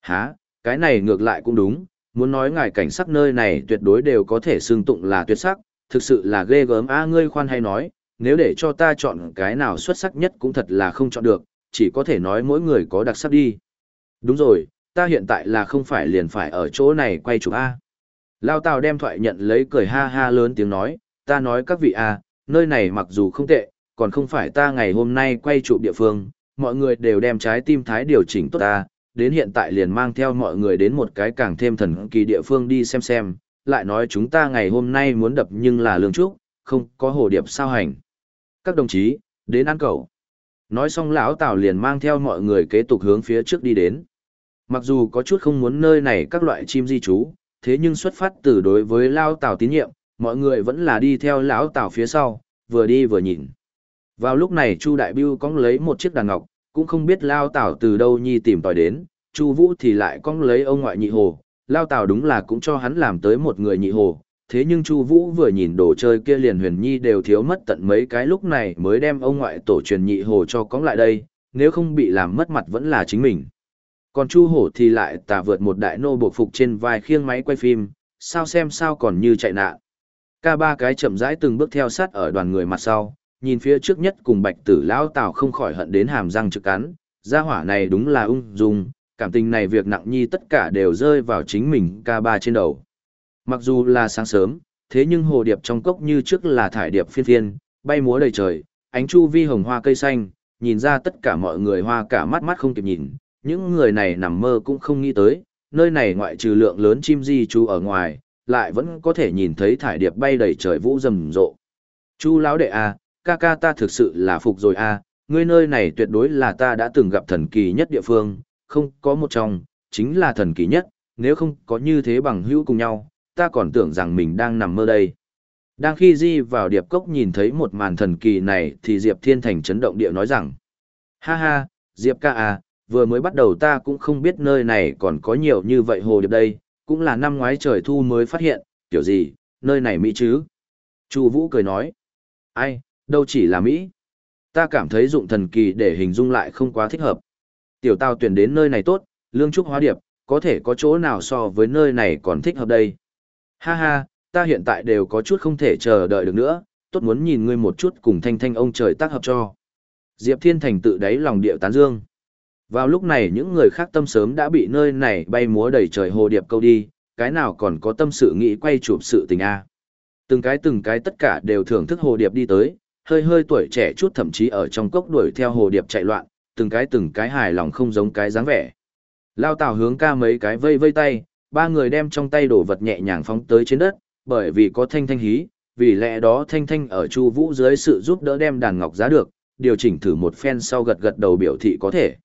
há, cái này ngược lại cũng đúng, muốn nói ngài cảnh sắc nơi này tuyệt đối đều có thể xưng tụng là tuyệt sắc, thực sự là ghê gớm a ngươi khoan hay nói, nếu để cho ta chọn cái nào xuất sắc nhất cũng thật là không chọn được, chỉ có thể nói mỗi người có đặc sắc đi. Đúng rồi, ta hiện tại là không phải liền phải ở chỗ này quay chụp A. Lao Tào đem thoại nhận lấy cười ha ha lớn tiếng nói, ta nói các vị à, nơi này mặc dù không tệ, còn không phải ta ngày hôm nay quay chụp địa phương, mọi người đều đem trái tim thái điều chỉnh tốt ta, đến hiện tại liền mang theo mọi người đến một cái càng thêm thần kỳ địa phương đi xem xem, lại nói chúng ta ngày hôm nay muốn đập nhưng là lương trúc, không có hồ điệp sao hành. Các đồng chí, đến ăn cầu. Nói xong lão Tào liền mang theo mọi người kế tục hướng phía trước đi đến. Mặc dù có chút không muốn nơi này các loại chim di trú, thế nhưng xuất phát từ đối với Lao Tào tín nhiệm, mọi người vẫn là đi theo lão Tào phía sau, vừa đi vừa nhìn. Vào lúc này Chu Đại Biêu cóng lấy một chiếc đàn ngọc, cũng không biết Lao Tào từ đâu nhi tìm tòi đến, Chu Vũ thì lại cóng lấy ông ngoại nhị hồ, Lao Tào đúng là cũng cho hắn làm tới một người nhị hồ, thế nhưng Chu Vũ vừa nhìn đồ chơi kia liền Huyền Nhi đều thiếu mất tận mấy cái lúc này mới đem ông ngoại tổ truyền nhị hồ cho cóng lại đây, nếu không bị làm mất mặt vẫn là chính mình. Còn Chu Hổ thì lại tà vượt một đại nô buộc phục trên vai khiêng máy quay phim, sao xem sao còn như chạy nạn. Ca ba cái chậm rãi từng bước theo sát ở đoàn người mặt sau, nhìn phía trước nhất cùng bạch tử lão tào không khỏi hận đến hàm răng trực cắn, gia hỏa này đúng là ung dung, cảm tình này việc nặng nhi tất cả đều rơi vào chính mình ca ba trên đầu. Mặc dù là sáng sớm, thế nhưng hồ điệp trong cốc như trước là thải điệp phiên phiên, bay múa đầy trời, ánh chu vi hồng hoa cây xanh, nhìn ra tất cả mọi người hoa cả mắt mắt không kịp nhìn, những người này nằm mơ cũng không nghĩ tới, nơi này ngoại trừ lượng lớn chim di trú ở ngoài, lại vẫn có thể nhìn thấy thải điệp bay đầy trời vũ rầm rộ. Chu lão đệ a, à, ca ca ta thực sự là phục rồi a, à, ngươi nơi này tuyệt đối là ta đã từng gặp thần kỳ nhất địa phương, không có một trong, chính là thần kỳ nhất, nếu không có như thế bằng hữu cùng nhau, ta còn tưởng rằng mình đang nằm mơ đây. Đang khi Di vào điệp cốc nhìn thấy một màn thần kỳ này thì Diệp Thiên Thành chấn động địa nói rằng, ha ha, Diệp ca à, vừa mới bắt đầu ta cũng không biết nơi này còn có nhiều như vậy hồ điệp đây, cũng là năm ngoái trời thu mới phát hiện, kiểu gì, nơi này Mỹ chứ. Chu Vũ cười nói, ai, đâu chỉ là Mỹ. Ta cảm thấy dụng thần kỳ để hình dung lại không quá thích hợp. Tiểu tao tuyển đến nơi này tốt, lương trúc hóa điệp, có thể có chỗ nào so với nơi này còn thích hợp đây. Ha ha, ta hiện tại đều có chút không thể chờ đợi được nữa, tốt muốn nhìn ngươi một chút cùng thanh thanh ông trời tác hợp cho. Diệp Thiên Thành tự đáy lòng điệu tán dương. Vào lúc này những người khác tâm sớm đã bị nơi này bay múa đầy trời hồ điệp câu đi, cái nào còn có tâm sự nghĩ quay chụp sự tình a. Từng cái từng cái tất cả đều thưởng thức hồ điệp đi tới, hơi hơi tuổi trẻ chút thậm chí ở trong cốc đuổi theo hồ điệp chạy loạn, từng cái từng cái hài lòng không giống cái dáng vẻ. Lao Tào hướng ca mấy cái vây vây tay, ba người đem trong tay đổ vật nhẹ nhàng phóng tới trên đất, bởi vì có thanh thanh hí, vì lẽ đó thanh thanh ở Chu Vũ dưới sự giúp đỡ đem đàn ngọc giá được, điều chỉnh thử một phen sau gật gật đầu biểu thị có thể.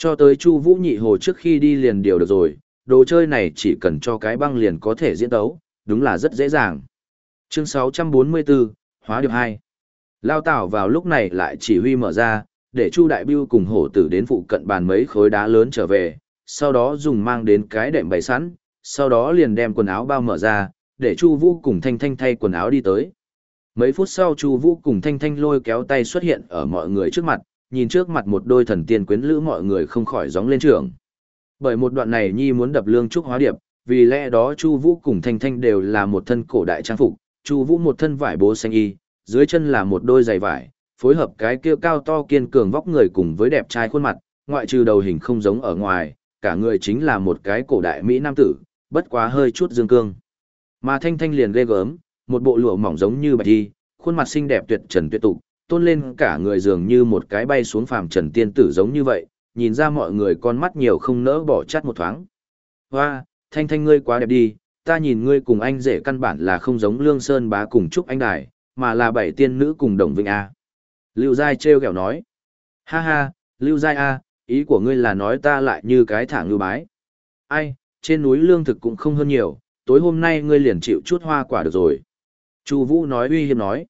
Cho tới Chu Vũ nhị hồ trước khi đi liền điều được rồi, đồ chơi này chỉ cần cho cái băng liền có thể diễn tấu, đúng là rất dễ dàng. Chương 644, Hóa điệp 2. Lao Tảo vào lúc này lại chỉ huy mở ra, để Chu Đại Bưu cùng hổ tử đến phụ cận bàn mấy khối đá lớn trở về, sau đó dùng mang đến cái đệm bày sẵn, sau đó liền đem quần áo bao mở ra, để Chu Vũ cùng Thanh Thanh thay quần áo đi tới. Mấy phút sau Chu Vũ cùng Thanh Thanh lôi kéo tay xuất hiện ở mọi người trước mặt, nhìn trước mặt một đôi thần tiên quyến lữ mọi người không khỏi gióng lên trường. Bởi một đoạn này Nhi muốn đập lương trúc hóa điệp, vì lẽ đó Chu Vũ cùng Thanh Thanh đều là một thân cổ đại trang phục, Chu Vũ một thân vải bố xanh y, dưới chân là một đôi giày vải, phối hợp cái kia cao to kiên cường vóc người cùng với đẹp trai khuôn mặt, ngoại trừ đầu hình không giống ở ngoài, cả người chính là một cái cổ đại mỹ nam tử, bất quá hơi chút dương cương. Mà Thanh Thanh liền ghê gớm, một bộ lụa mỏng giống như bạch y, khuôn mặt xinh đẹp tuyệt trần tuyệt tục, tôn lên cả người dường như một cái bay xuống phàm trần tiên tử giống như vậy, nhìn ra mọi người con mắt nhiều không nỡ bỏ chắt một thoáng. Hoa, Thanh Thanh ngươi quá đẹp đi, ta nhìn ngươi cùng anh rể căn bản là không giống Lương Sơn bá cùng Trúc Anh Đài, mà là bảy tiên nữ cùng Đồng Vinh A. Lưu Giai treo kẹo nói. Ha ha, Lưu Giai A, ý của ngươi là nói ta lại như cái thả ngư bái. Ai, trên núi lương thực cũng không hơn nhiều, tối hôm nay ngươi liền chịu chút hoa quả được rồi. Chu Vũ nói uy hiếp nói.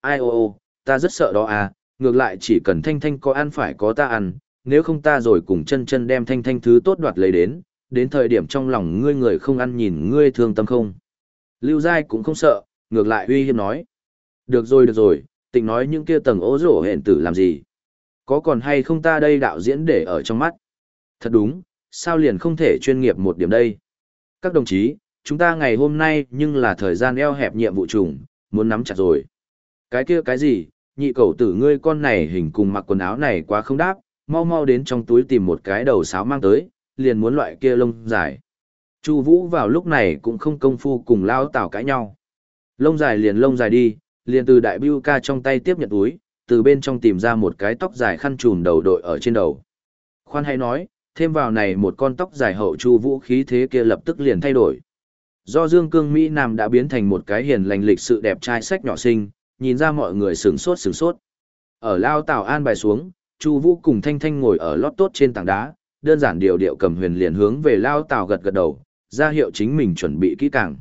Ai ô ô, ta rất sợ đó à, ngược lại chỉ cần thanh thanh có ăn phải có ta ăn, nếu không ta rồi cùng chân chân đem thanh thanh thứ tốt đoạt lấy đến, đến thời điểm trong lòng ngươi người không ăn nhìn ngươi thương tâm không. Lưu Giai cũng không sợ, ngược lại uy hiếp nói. Được rồi được rồi, tình nói những kia tầng ố rổ hẹn tử làm gì. Có còn hay không ta đây đạo diễn để ở trong mắt? Thật đúng, sao liền không thể chuyên nghiệp một điểm đây? Các đồng chí, chúng ta ngày hôm nay nhưng là thời gian eo hẹp nhiệm vụ trùng, muốn nắm chặt rồi. Cái kia cái gì, nhị cầu tử ngươi con này hình cùng mặc quần áo này quá không đáp, mau mau đến trong túi tìm một cái đầu sáo mang tới, liền muốn loại kia lông dài. Chu Vũ vào lúc này cũng không công phu cùng lao tảo cãi nhau. Lông dài liền lông dài đi, liền từ đại bưu ca trong tay tiếp nhận túi, từ bên trong tìm ra một cái tóc dài khăn trùm đầu đội ở trên đầu. Khoan hay nói, thêm vào này một con tóc dài hậu chu vũ khí thế kia lập tức liền thay đổi. Do Dương Cương Mỹ Nam đã biến thành một cái hiền lành lịch sự đẹp trai sách nhỏ xinh, nhìn ra mọi người sửng sốt sửng sốt. Ở Lao Tào An bài xuống, Chu Vũ cùng Thanh Thanh ngồi ở lót tốt trên tảng đá, đơn giản điều điệu cầm huyền liền hướng về Lao Tào gật gật đầu, ra hiệu chính mình chuẩn bị kỹ càng.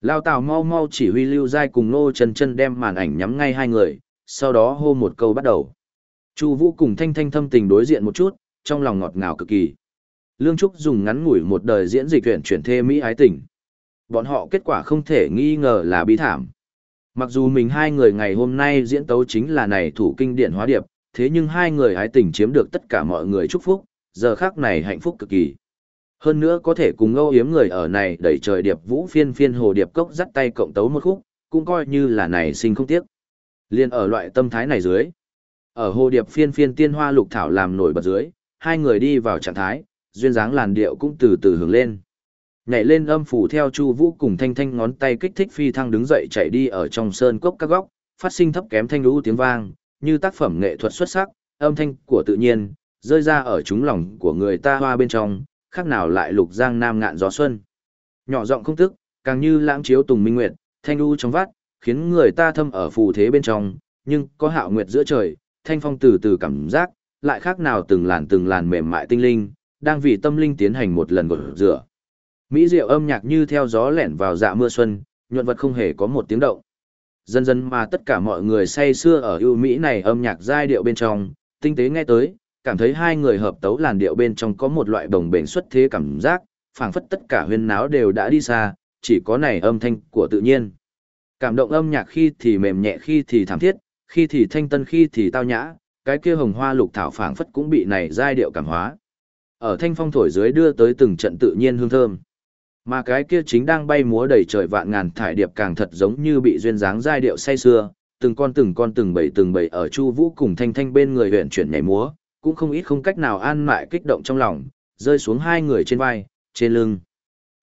Lao Tào mau mau chỉ huy Lưu Giai cùng Nô Chân Chân đem màn ảnh nhắm ngay hai người, sau đó hô một câu bắt đầu. Chu Vũ cùng Thanh Thanh thâm tình đối diện một chút, trong lòng ngọt ngào cực kỳ. Lương Trúc dùng ngắn ngủi một đời diễn dịch chuyển chuyển thê mỹ ái tình. Bọn họ kết quả không thể nghi ngờ là bi thảm. Mặc dù mình hai người ngày hôm nay diễn tấu chính là này thủ kinh điển hóa điệp, thế nhưng hai người hái tình chiếm được tất cả mọi người chúc phúc, giờ khắc này hạnh phúc cực kỳ. Hơn nữa có thể cùng ngâu yếm người ở này đẩy trời điệp vũ phiên phiên hồ điệp cốc dắt tay cộng tấu một khúc, cũng coi như là này sinh không tiếc. Liên ở loại tâm thái này dưới. Ở hồ điệp phiên phiên tiên hoa lục thảo làm nổi bật dưới, hai người đi vào trạng thái, duyên dáng làn điệu cũng từ từ hướng lên. Nhảy lên âm phủ theo Chu Vũ cùng Thanh Thanh ngón tay kích thích phi thăng đứng dậy chạy đi ở trong sơn cốc các góc, phát sinh thấp kém thanh lũ tiếng vang, như tác phẩm nghệ thuật xuất sắc, âm thanh của tự nhiên, rơi ra ở chúng lòng của người ta hoa bên trong, khác nào lại lục giang nam ngạn gió xuân. Nhỏ giọng không tức, càng như lãng chiếu tùng minh nguyệt, thanh u trong vắt, khiến người ta thâm ở phù thế bên trong, nhưng có hạo nguyệt giữa trời, thanh phong từ từ cảm giác, lại khác nào từng làn từng làn mềm mại tinh linh, đang vì tâm linh tiến hành một lần gột rửa. Mỹ diệu âm nhạc như theo gió lẻn vào dạ mưa xuân, nhuận vật không hề có một tiếng động. Dần dần mà tất cả mọi người say xưa ở ưu Mỹ này âm nhạc giai điệu bên trong, tinh tế nghe tới, cảm thấy hai người hợp tấu làn điệu bên trong có một loại đồng bền xuất thế cảm giác, phảng phất tất cả huyên náo đều đã đi xa, chỉ có này âm thanh của tự nhiên. Cảm động âm nhạc khi thì mềm nhẹ khi thì thảm thiết, khi thì thanh tân khi thì tao nhã, cái kia hồng hoa lục thảo phảng phất cũng bị này giai điệu cảm hóa. Ở thanh phong thổi dưới đưa tới từng trận tự nhiên hương thơm. Mà cái kia chính đang bay múa đầy trời vạn ngàn thải điệp càng thật giống như bị duyên dáng giai điệu say xưa, từng con từng con từng bầy từng bầy ở Chu Vũ cùng Thanh Thanh bên người huyền chuyển nhảy múa, cũng không ít không cách nào an mại kích động trong lòng, rơi xuống hai người trên vai, trên lưng.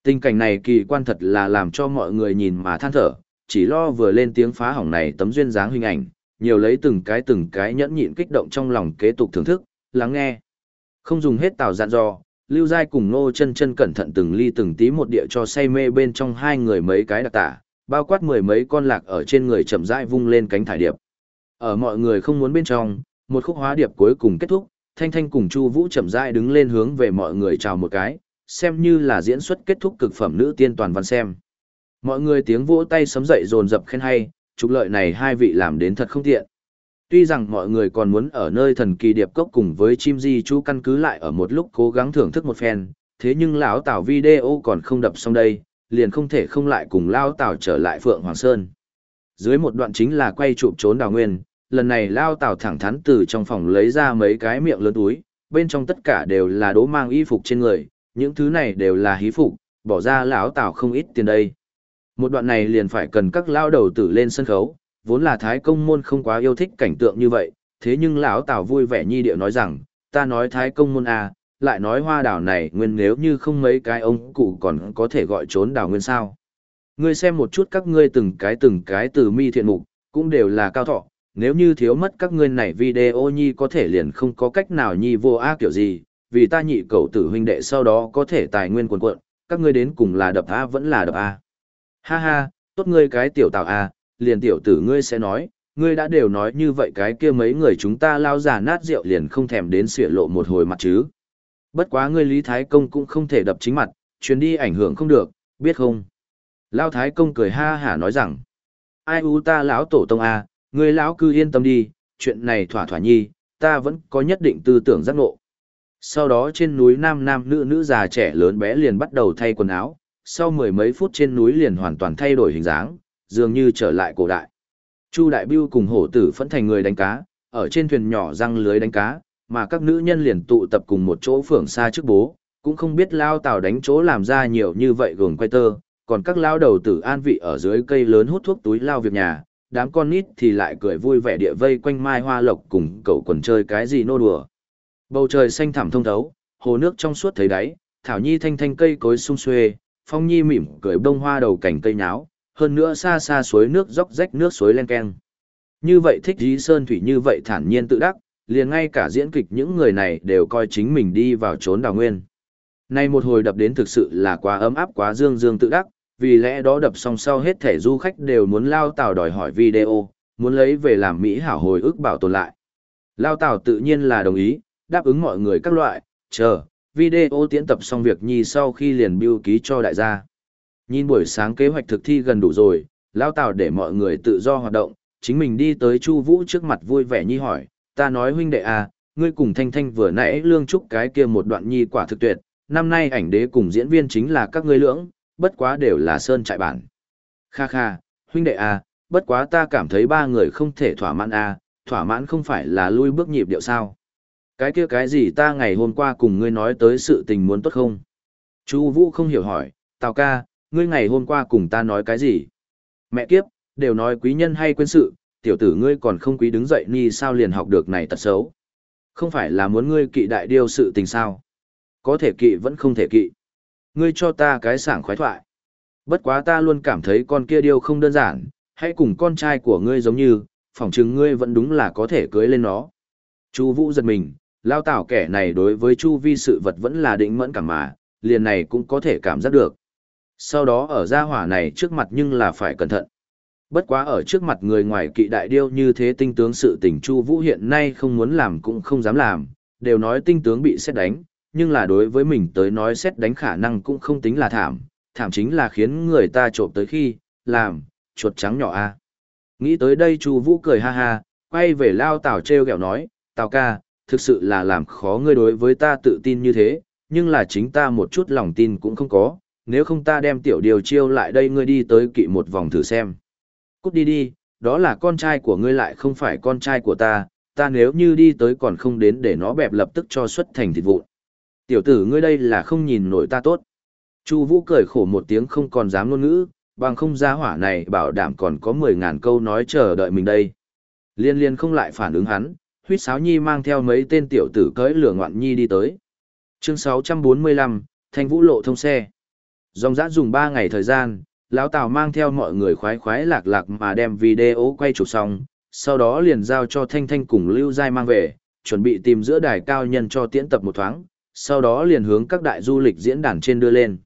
Tình cảnh này kỳ quan thật là làm cho mọi người nhìn mà than thở, chỉ lo vừa lên tiếng phá hỏng này tấm duyên dáng hình ảnh, nhiều lấy từng cái từng cái nhẫn nhịn kích động trong lòng kế tục thưởng thức, lắng nghe. Không dùng hết tào dặn dò, Lưu Giai cùng Nô chân chân cẩn thận từng ly từng tí một địa cho say mê bên trong hai người mấy cái đặc tả, bao quát mười mấy con lạc ở trên người chậm rãi vung lên cánh thải điệp. Ở mọi người không muốn bên trong, một khúc hóa điệp cuối cùng kết thúc, Thanh Thanh cùng Chu Vũ chậm rãi đứng lên hướng về mọi người chào một cái, xem như là diễn xuất kết thúc cực phẩm nữ tiên toàn văn xem. Mọi người tiếng vỗ tay sấm dậy dồn dập khen hay, trục lợi này hai vị làm đến thật không tiện. Tuy rằng mọi người còn muốn ở nơi thần kỳ điệp cốc cùng với chim di chú căn cứ lại ở một lúc cố gắng thưởng thức một phen, thế nhưng lão Tào video còn không đập xong đây, liền không thể không lại cùng lão Tào trở lại Phượng Hoàng Sơn. Dưới một đoạn chính là quay chụp trốn đào nguyên, lần này Lão Tào thẳng thắn từ trong phòng lấy ra mấy cái miệng lớn túi, bên trong tất cả đều là đố mang y phục trên người, những thứ này đều là hí phục, bỏ ra lão Tào không ít tiền đây. Một đoạn này liền phải cần các lão đầu tử lên sân khấu, vốn là thái công môn không quá yêu thích cảnh tượng như vậy, thế nhưng lão Tào vui vẻ nhi điệu nói rằng, ta nói thái công môn à, lại nói hoa đảo này nguyên nếu như không mấy cái ông cụ còn có thể gọi trốn đảo nguyên sao. Ngươi xem một chút các ngươi từng cái từng cái từ mi thiện mục, cũng đều là cao thọ, nếu như thiếu mất các ngươi này video nhi có thể liền không có cách nào nhi vô a kiểu gì, vì ta nhị cầu tử huynh đệ sau đó có thể tài nguyên quần cuộn, các ngươi đến cùng là đập a vẫn là đập a. Ha ha, tốt ngươi cái tiểu tạo a, à, liền tiểu tử ngươi sẽ nói, ngươi đã đều nói như vậy cái kia mấy người chúng ta lao giả nát rượu liền không thèm đến xỉa lộ một hồi mặt chứ. Bất quá ngươi Lý Thái Công cũng không thể đập chính mặt, chuyến đi ảnh hưởng không được, biết không? Lao Thái Công cười ha hả nói rằng, ai u ta lão tổ tông a, ngươi lão cứ yên tâm đi, chuyện này thỏa thỏa nhi, ta vẫn có nhất định tư tưởng giác ngộ. Sau đó trên núi nam nam nữ nữ già trẻ lớn bé liền bắt đầu thay quần áo, sau mười mấy phút trên núi liền hoàn toàn thay đổi hình dáng, dường như trở lại cổ đại. Chu Đại Biêu cùng hổ tử phẫn thành người đánh cá, ở trên thuyền nhỏ răng lưới đánh cá, mà các nữ nhân liền tụ tập cùng một chỗ phưởng xa trước bố, cũng không biết lao tàu đánh chỗ làm ra nhiều như vậy gồm quay tơ, còn các lao đầu tử an vị ở dưới cây lớn hút thuốc túi lao việc nhà, đám con nít thì lại cười vui vẻ địa vây quanh mai hoa lộc cùng cậu quần chơi cái gì nô đùa. Bầu trời xanh thẳm thông thấu, hồ nước trong suốt thấy đáy, thảo nhi thanh thanh cây cối sung xuê, phong nhi mỉm cười bông hoa đầu cảnh cây nháo, hơn nữa xa xa suối nước róc rách nước suối len keng. Như vậy thích dí sơn thủy như vậy thản nhiên tự đắc, liền ngay cả diễn kịch những người này đều coi chính mình đi vào trốn đào nguyên. Nay một hồi đập đến thực sự là quá ấm áp quá dương dương tự đắc, vì lẽ đó đập xong sau hết thể du khách đều muốn lao tàu đòi hỏi video, muốn lấy về làm Mỹ hảo hồi ức bảo tồn lại. Lao Tào tự nhiên là đồng ý, đáp ứng mọi người các loại, chờ, video tiến tập xong việc nhi sau khi liền biêu ký cho đại gia. Nhìn buổi sáng kế hoạch thực thi gần đủ rồi, Lao Tào để mọi người tự do hoạt động, chính mình đi tới Chu Vũ trước mặt vui vẻ nhi hỏi, ta nói huynh đệ à, ngươi cùng Thanh Thanh vừa nãy lương trúc cái kia một đoạn nhi quả thực tuyệt, năm nay ảnh đế cùng diễn viên chính là các ngươi lưỡng, bất quá đều là sơn trại bản. Kha kha, huynh đệ à, bất quá ta cảm thấy ba người không thể thỏa mãn à, thỏa mãn không phải là lui bước nhịp điệu sao. Cái kia cái gì ta ngày hôm qua cùng ngươi nói tới sự tình muốn tốt không? Chu Vũ không hiểu hỏi, Tào ca, ngươi ngày hôm qua cùng ta nói cái gì? Mẹ kiếp, đều nói quý nhân hay quên sự, tiểu tử ngươi còn không quý đứng dậy ni sao liền học được này tật xấu. Không phải là muốn ngươi kỵ đại điêu sự tình sao? Có thể kỵ vẫn không thể kỵ. Ngươi cho ta cái sảng khoái thoại. Bất quá ta luôn cảm thấy con kia điêu không đơn giản, hãy cùng con trai của ngươi giống như, phỏng chừng ngươi vẫn đúng là có thể cưới lên nó. Chu Vũ giật mình, lao tảo kẻ này đối với chu vi sự vật vẫn là định mẫn cảm mà, liền này cũng có thể cảm giác được. Sau đó ở gia hỏa này trước mặt nhưng là phải cẩn thận. Bất quá ở trước mặt người ngoài kỵ đại điêu như thế tinh tướng sự tình Chu Vũ hiện nay không muốn làm cũng không dám làm, đều nói tinh tướng bị xét đánh, nhưng là đối với mình tới nói xét đánh khả năng cũng không tính là thảm, thảm chính là khiến người ta trộm tới khi, làm, chuột trắng nhỏ a. Nghĩ tới đây Chu Vũ cười ha ha, quay về Lao Tào trêu ghẹo nói, "Tào ca, thực sự là làm khó ngươi đối với ta tự tin như thế, nhưng là chính ta một chút lòng tin cũng không có, nếu không ta đem tiểu điều chiêu lại đây ngươi đi tới kỵ một vòng thử xem." Cút đi đi, đó là con trai của ngươi lại không phải con trai của ta, ta nếu như đi tới còn không đến để nó bẹp lập tức cho xuất thành thịt vụn. Tiểu tử ngươi đây là không nhìn nổi ta tốt. Chu Vũ cười khổ một tiếng không còn dám ngôn ngữ, bằng không gia hỏa này bảo đảm còn có 10.000 câu nói chờ đợi mình đây. Liên liên không lại phản ứng hắn, huyết sáo nhi mang theo mấy tên tiểu tử cưỡi lửa ngoạn nhi đi tới. Chương 645, Thanh Vũ lộ thông xe. Dòng dã dùng 3 ngày thời gian, lão Tào mang theo mọi người khoái khoái lạc lạc mà đem video quay chụp xong, sau đó liền giao cho Thanh Thanh cùng Lưu Giai mang về, chuẩn bị tìm giữa đài cao nhân cho tiễn tập một thoáng, sau đó liền hướng các đại du lịch diễn đàn trên đưa lên.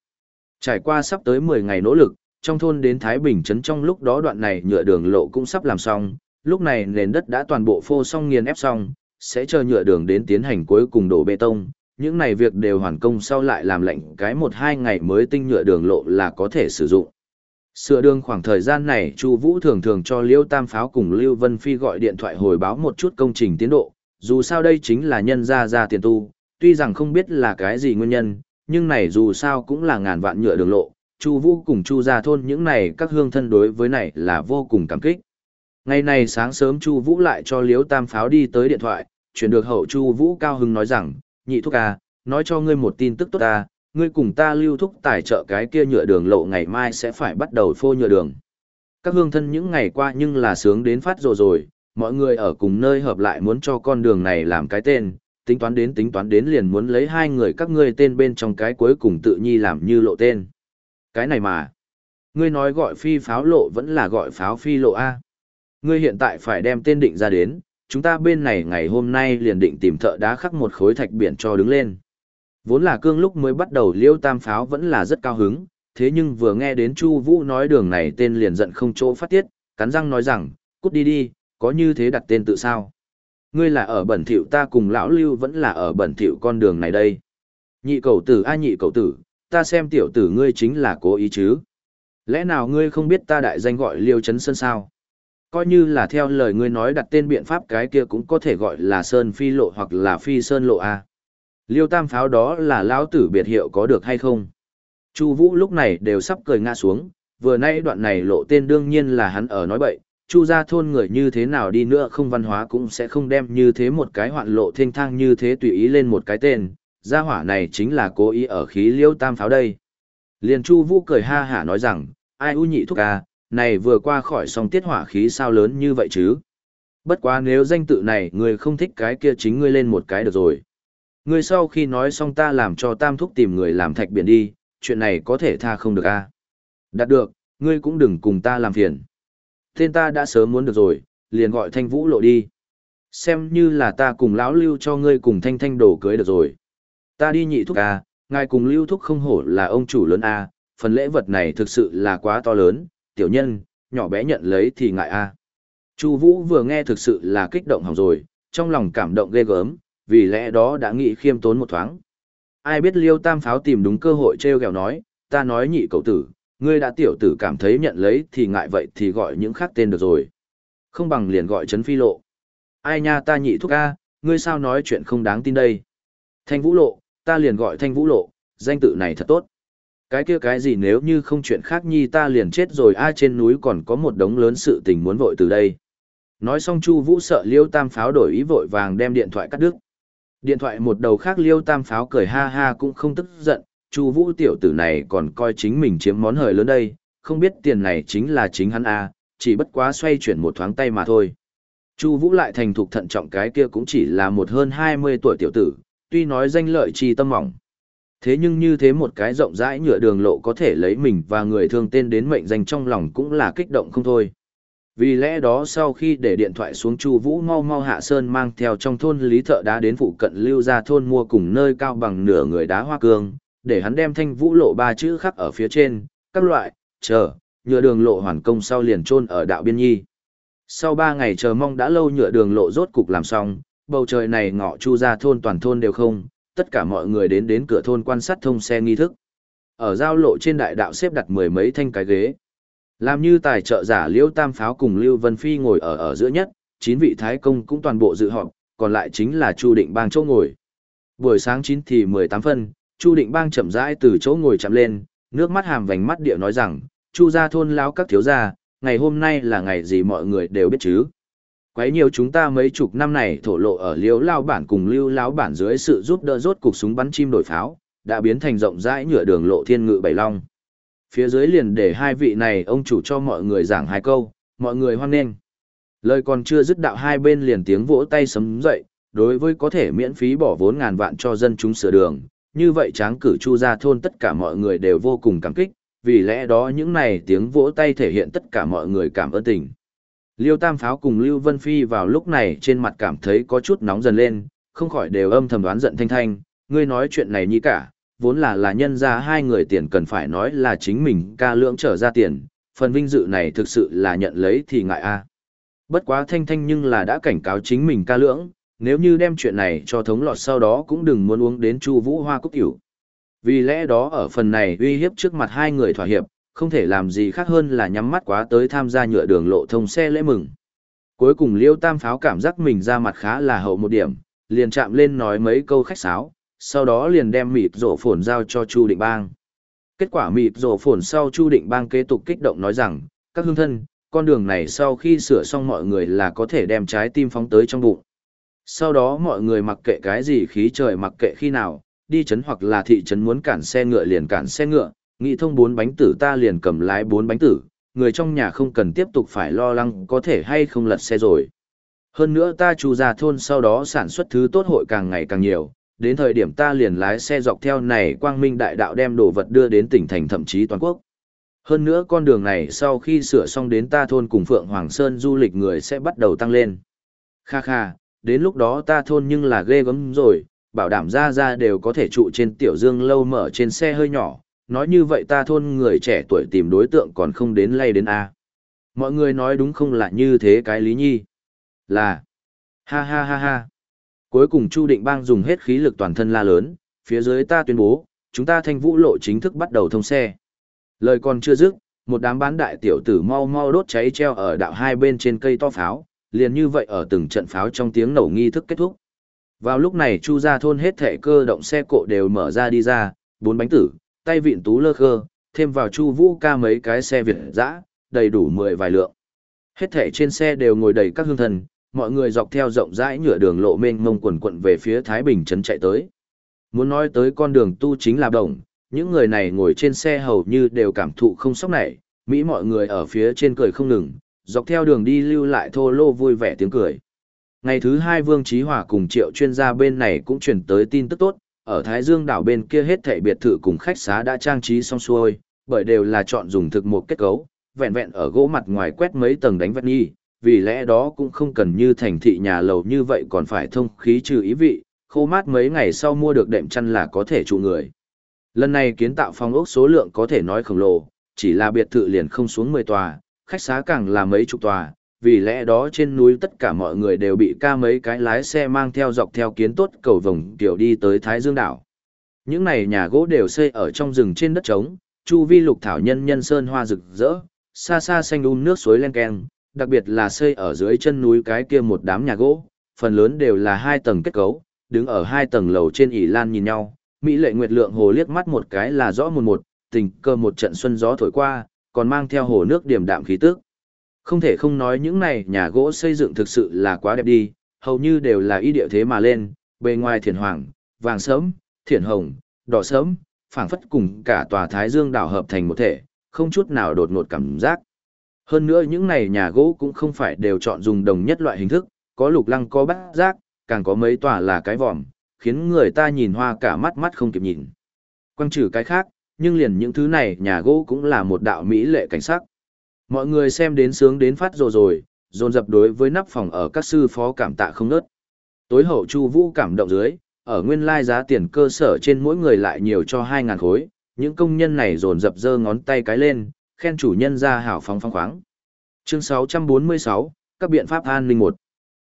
Trải qua sắp tới 10 ngày nỗ lực, trong thôn đến Thái Bình Trấn trong lúc đó đoạn này nhựa đường lộ cũng sắp làm xong, lúc này nền đất đã toàn bộ phô xong nghiền ép xong, sẽ chờ nhựa đường đến tiến hành cuối cùng đổ bê tông. Những này việc đều hoàn công sau lại làm lệnh cái một hai ngày mới tinh nhựa đường lộ là có thể sử dụng. Sửa đường khoảng thời gian này Chu Vũ thường thường cho Liêu Tam Pháo cùng Lưu Vân Phi gọi điện thoại hồi báo một chút công trình tiến độ, dù sao đây chính là nhân gia ra tiền tu, tuy rằng không biết là cái gì nguyên nhân, nhưng này dù sao cũng là ngàn vạn nhựa đường lộ, Chu Vũ cùng Chu gia thôn những này các hương thân đối với này là vô cùng cảm kích. Ngày này sáng sớm Chu Vũ lại cho Liễu Tam Pháo đi tới điện thoại, chuyển được hậu Chu Vũ cao hứng nói rằng, "Nhị thúc à, nói cho ngươi một tin tức tốt ta, ngươi cùng ta lưu thúc tài trợ cái kia nhựa đường lộ ngày mai sẽ phải bắt đầu phô nhựa đường." Các hương thân những ngày qua nhưng là sướng đến phát rồi rồi, mọi người ở cùng nơi hợp lại muốn cho con đường này làm cái tên, tính toán đến tính toán đến liền muốn lấy hai người các ngươi tên bên trong cái cuối cùng tự nhi làm như lộ tên. Cái này mà, ngươi nói gọi phi pháo lộ vẫn là gọi pháo phi lộ A. Ngươi hiện tại phải đem tên định ra đến, chúng ta bên này ngày hôm nay liền định tìm thợ đá khắc một khối thạch biển cho đứng lên. Vốn là cương lúc mới bắt đầu liêu tam pháo vẫn là rất cao hứng, thế nhưng vừa nghe đến Chu Vũ nói đường này tên liền giận không chỗ phát tiết, cắn răng nói rằng, cút đi đi, có như thế đặt tên tự sao? Ngươi là ở bẩn thỉu ta cùng lão Lưu vẫn là ở bẩn thỉu con đường này đây. Nhị cầu tử a nhị cầu tử, ta xem tiểu tử ngươi chính là cố ý chứ. Lẽ nào ngươi không biết ta đại danh gọi Liêu Trấn Sơn sao? Coi như là theo lời ngươi nói đặt tên biện pháp cái kia cũng có thể gọi là Sơn Phi Lộ hoặc là Phi Sơn Lộ A. Liêu Tam Pháo đó là lão tử biệt hiệu có được hay không? Chu Vũ lúc này đều sắp cười ngã xuống, vừa nay đoạn này lộ tên đương nhiên là hắn ở nói bậy, Chu gia thôn người như thế nào đi nữa không văn hóa cũng sẽ không đem như thế một cái hoạn lộ thênh thang như thế tùy ý lên một cái tên, gia hỏa này chính là cố ý ở khí liêu tam pháo đây. Liền Chu Vũ cười ha hả nói rằng, ai u nhị thúc à, này vừa qua khỏi xong tiết hỏa khí sao lớn như vậy chứ. Bất quá nếu danh tự này người không thích cái kia chính ngươi lên một cái được rồi. Ngươi sau khi nói xong ta làm cho tam thúc tìm người làm thạch biển đi, chuyện này có thể tha không được a à? Đạt được, ngươi cũng đừng cùng ta làm phiền. Tên ta đã sớm muốn được rồi, liền gọi thanh vũ lộ đi. Xem như là ta cùng lão lưu cho ngươi cùng thanh thanh đổ cưới được rồi. Ta đi nhị thúc à, ngài cùng lưu thúc không hổ là ông chủ lớn à, phần lễ vật này thực sự là quá to lớn, tiểu nhân, nhỏ bé nhận lấy thì ngại à. Chu Vũ vừa nghe thực sự là kích động hỏng rồi, trong lòng cảm động ghê gớm, vì lẽ đó đã nghĩ khiêm tốn một thoáng. Ai biết Liêu Tam Pháo tìm đúng cơ hội treo gẹo nói, ta nói nhị cậu tử, ngươi đã tiểu tử cảm thấy nhận lấy thì ngại vậy thì gọi những khác tên được rồi. Không bằng liền gọi Trấn Phi Lộ. Ai nha ta nhị thúc a, ngươi sao nói chuyện không đáng tin đây. Thanh Vũ Lộ, ta liền gọi Thanh Vũ Lộ, danh tự này thật tốt. Cái kia cái gì nếu như không chuyện khác nhi ta liền chết rồi ai trên núi còn có một đống lớn sự tình muốn vội từ đây. Nói xong Chu Vũ sợ Liêu Tam Pháo đổi ý vội vàng đem điện thoại cắt đứt. Điện thoại một đầu khác Liêu Tam Pháo cười ha ha cũng không tức giận, Chu Vũ tiểu tử này còn coi chính mình chiếm món hời lớn đây, không biết tiền này chính là chính hắn a, chỉ bất quá xoay chuyển một thoáng tay mà thôi. Chu Vũ lại thành thục thận trọng cái kia cũng chỉ là một hơn 20 tuổi tiểu tử, tuy nói danh lợi chi tâm mỏng. Thế nhưng như thế một cái rộng rãi nhựa đường lộ có thể lấy mình và người thương tên đến mệnh danh trong lòng cũng là kích động không thôi. Vì lẽ đó sau khi để điện thoại xuống Chu Vũ mau mau hạ sơn mang theo trong thôn Lý Thợ đá đến phụ cận lưu ra thôn mua cùng nơi cao bằng nửa người đá hoa cương, để hắn đem thanh vũ lộ ba chữ khắc ở phía trên, các loại, chờ, nhựa đường lộ hoàn công sau liền chôn ở đạo biên nhi. Sau ba ngày chờ mong đã lâu nhựa đường lộ rốt cục làm xong, bầu trời này ngọ chu ra thôn toàn thôn đều không, tất cả mọi người đến đến cửa thôn quan sát thông xe nghi thức. Ở giao lộ trên đại đạo xếp đặt mười mấy thanh cái ghế. Làm như tài trợ giả Liễu Tam Pháo cùng Lưu Vân Phi ngồi ở ở giữa nhất, chín vị thái công cũng toàn bộ dự họp, còn lại chính là Chu Định Bang chỗ ngồi. Buổi sáng 9 thì 18 phân, Chu Định Bang chậm rãi từ chỗ ngồi chậm lên, nước mắt hàm vành mắt địa nói rằng, Chu gia thôn lão các thiếu gia, ngày hôm nay là ngày gì mọi người đều biết chứ. Quấy nhiều chúng ta mấy chục năm này thổ lộ ở liếu lao bản cùng lưu lao bản dưới sự giúp đỡ rốt cục súng bắn chim đổi pháo, đã biến thành rộng rãi nhựa đường lộ thiên ngự bảy long. Phía dưới liền để hai vị này ông chủ cho mọi người giảng hai câu, mọi người hoan nghênh. Lời còn chưa dứt đạo hai bên liền tiếng vỗ tay sấm dậy, đối với có thể miễn phí bỏ vốn ngàn vạn cho dân chúng sửa đường, như vậy tráng cử chu ra thôn tất cả mọi người đều vô cùng cảm kích, vì lẽ đó những này tiếng vỗ tay thể hiện tất cả mọi người cảm ơn tình. Liêu Tam Pháo cùng Lưu Vân Phi vào lúc này trên mặt cảm thấy có chút nóng dần lên, không khỏi đều âm thầm đoán giận thanh thanh, ngươi nói chuyện này như cả, vốn là là nhân ra hai người tiền cần phải nói là chính mình ca lượng trở ra tiền, phần vinh dự này thực sự là nhận lấy thì ngại a. Bất quá thanh thanh nhưng là đã cảnh cáo chính mình ca lượng, nếu như đem chuyện này cho thống lọt sau đó cũng đừng muốn uống đến Chu Vũ Hoa cúc tiểu. Vì lẽ đó ở phần này uy hiếp trước mặt hai người thỏa hiệp, không thể làm gì khác hơn là nhắm mắt quá tới tham gia nhựa đường lộ thông xe lễ mừng. Cuối cùng Liêu Tam Pháo cảm giác mình ra mặt khá là hậu một điểm, liền chạm lên nói mấy câu khách sáo, sau đó liền đem mịt rổ phồn giao cho Chu Định Bang. Kết quả mịt rổ phồn sau Chu Định Bang kế tục kích động nói rằng, các hương thân, con đường này sau khi sửa xong mọi người là có thể đem trái tim phóng tới trong bụng. Sau đó mọi người mặc kệ cái gì khí trời mặc kệ khi nào, đi chấn hoặc là thị trấn muốn cản xe ngựa liền cản xe ngựa, nghĩ thông bốn bánh tử ta liền cầm lái bốn bánh tử, người trong nhà không cần tiếp tục phải lo lắng có thể hay không lật xe rồi. Hơn nữa ta chu ra thôn sau đó sản xuất thứ tốt hội càng ngày càng nhiều, đến thời điểm ta liền lái xe dọc theo này quang minh đại đạo đem đồ vật đưa đến tỉnh thành thậm chí toàn quốc. Hơn nữa con đường này sau khi sửa xong đến ta thôn cùng Phượng Hoàng Sơn du lịch người sẽ bắt đầu tăng lên. Kha kha, đến lúc đó ta thôn nhưng là ghê gớm rồi, bảo đảm ra ra đều có thể trụ trên tiểu dương lâu mở trên xe hơi nhỏ, nói như vậy ta thôn người trẻ tuổi tìm đối tượng còn không đến lay đến A. Mọi người nói đúng không là như thế cái lý nhi? Là, ha ha ha ha. Cuối cùng Chu Định Bang dùng hết khí lực toàn thân la lớn, phía dưới ta tuyên bố, chúng ta thanh vũ lộ chính thức bắt đầu thông xe. Lời còn chưa dứt, một đám bán đại tiểu tử mau mau đốt cháy treo ở đạo hai bên trên cây to pháo, liền như vậy ở từng trận pháo trong tiếng nổ nghi thức kết thúc. Vào lúc này Chu ra thôn hết thệ cơ động xe cộ đều mở ra đi ra, bốn bánh tử, tay vịn tú lơ khơ, thêm vào Chu Vũ ca mấy cái xe Việt dã, đầy đủ mười vài lượng. Hết thảy trên xe đều ngồi đầy các hương thần, mọi người dọc theo rộng rãi nhựa đường lộ mênh mông quần quận về phía Thái Bình trấn chạy tới. Muốn nói tới con đường tu chính là đồng, những người này ngồi trên xe hầu như đều cảm thụ không sốc nảy, Mỹ mọi người ở phía trên cười không ngừng, dọc theo đường đi lưu lại thô lô vui vẻ tiếng cười. Ngày thứ hai Vương Trí Hòa cùng triệu chuyên gia bên này cũng chuyển tới tin tức tốt, ở Thái Dương đảo bên kia hết thảy biệt thự cùng khách xá đã trang trí xong xuôi, bởi đều là chọn dùng thực một kết cấu, vẹn vẹn ở gỗ mặt ngoài quét mấy tầng đánh vẹn nghi, vì lẽ đó cũng không cần như thành thị nhà lầu như vậy còn phải thông khí trừ ý vị, khô mát mấy ngày sau mua được đệm chăn là có thể trụ người. Lần này kiến tạo phòng ốc số lượng có thể nói khổng lồ, chỉ là biệt thự liền không xuống 10 tòa, khách xá càng là mấy chục tòa, vì lẽ đó trên núi tất cả mọi người đều bị ca mấy cái lái xe mang theo dọc theo kiến tốt cầu vồng kiểu đi tới Thái Dương đảo. Những này nhà gỗ đều xây ở trong rừng trên đất trống, chu vi lục thảo nhân nhân sơn hoa rực rỡ, xa xa xanh um nước suối len keng, đặc biệt là xây ở dưới chân núi cái kia một đám nhà gỗ, phần lớn đều là hai tầng kết cấu, đứng ở hai tầng lầu trên ỉ lan nhìn nhau, Mỹ lệ nguyệt lượng hồ liếc mắt một cái là rõ một một, tình cơ một trận xuân gió thổi qua, còn mang theo hồ nước điểm đạm khí tức. Không thể không nói những này nhà gỗ xây dựng thực sự là quá đẹp đi, hầu như đều là y địa thế mà lên, bề ngoài thiền hoàng, vàng sớm, thiền hồng, đỏ sớm, phảng phất cùng cả tòa Thái Dương đảo hợp thành một thể, không chút nào đột ngột cảm giác. Hơn nữa những này nhà gỗ cũng không phải đều chọn dùng đồng nhất loại hình thức, có lục lăng có bát giác, càng có mấy tòa là cái vòm, khiến người ta nhìn hoa cả mắt mắt không kịp nhìn. Quang trừ cái khác, nhưng liền những thứ này nhà gỗ cũng là một đạo mỹ lệ cảnh sắc. Mọi người xem đến sướng đến phát rồi rồi, dồn dập đối với nắp phòng ở các sư phó cảm tạ không nớt. Tối hậu Chu Vũ cảm động dưới, ở nguyên lai giá tiền cơ sở trên mỗi người lại nhiều cho hai ngàn khối, những công nhân này dồn dập giơ ngón tay cái lên, khen chủ nhân ra hảo phóng phóng khoáng. Chương 646, các biện pháp an ninh một.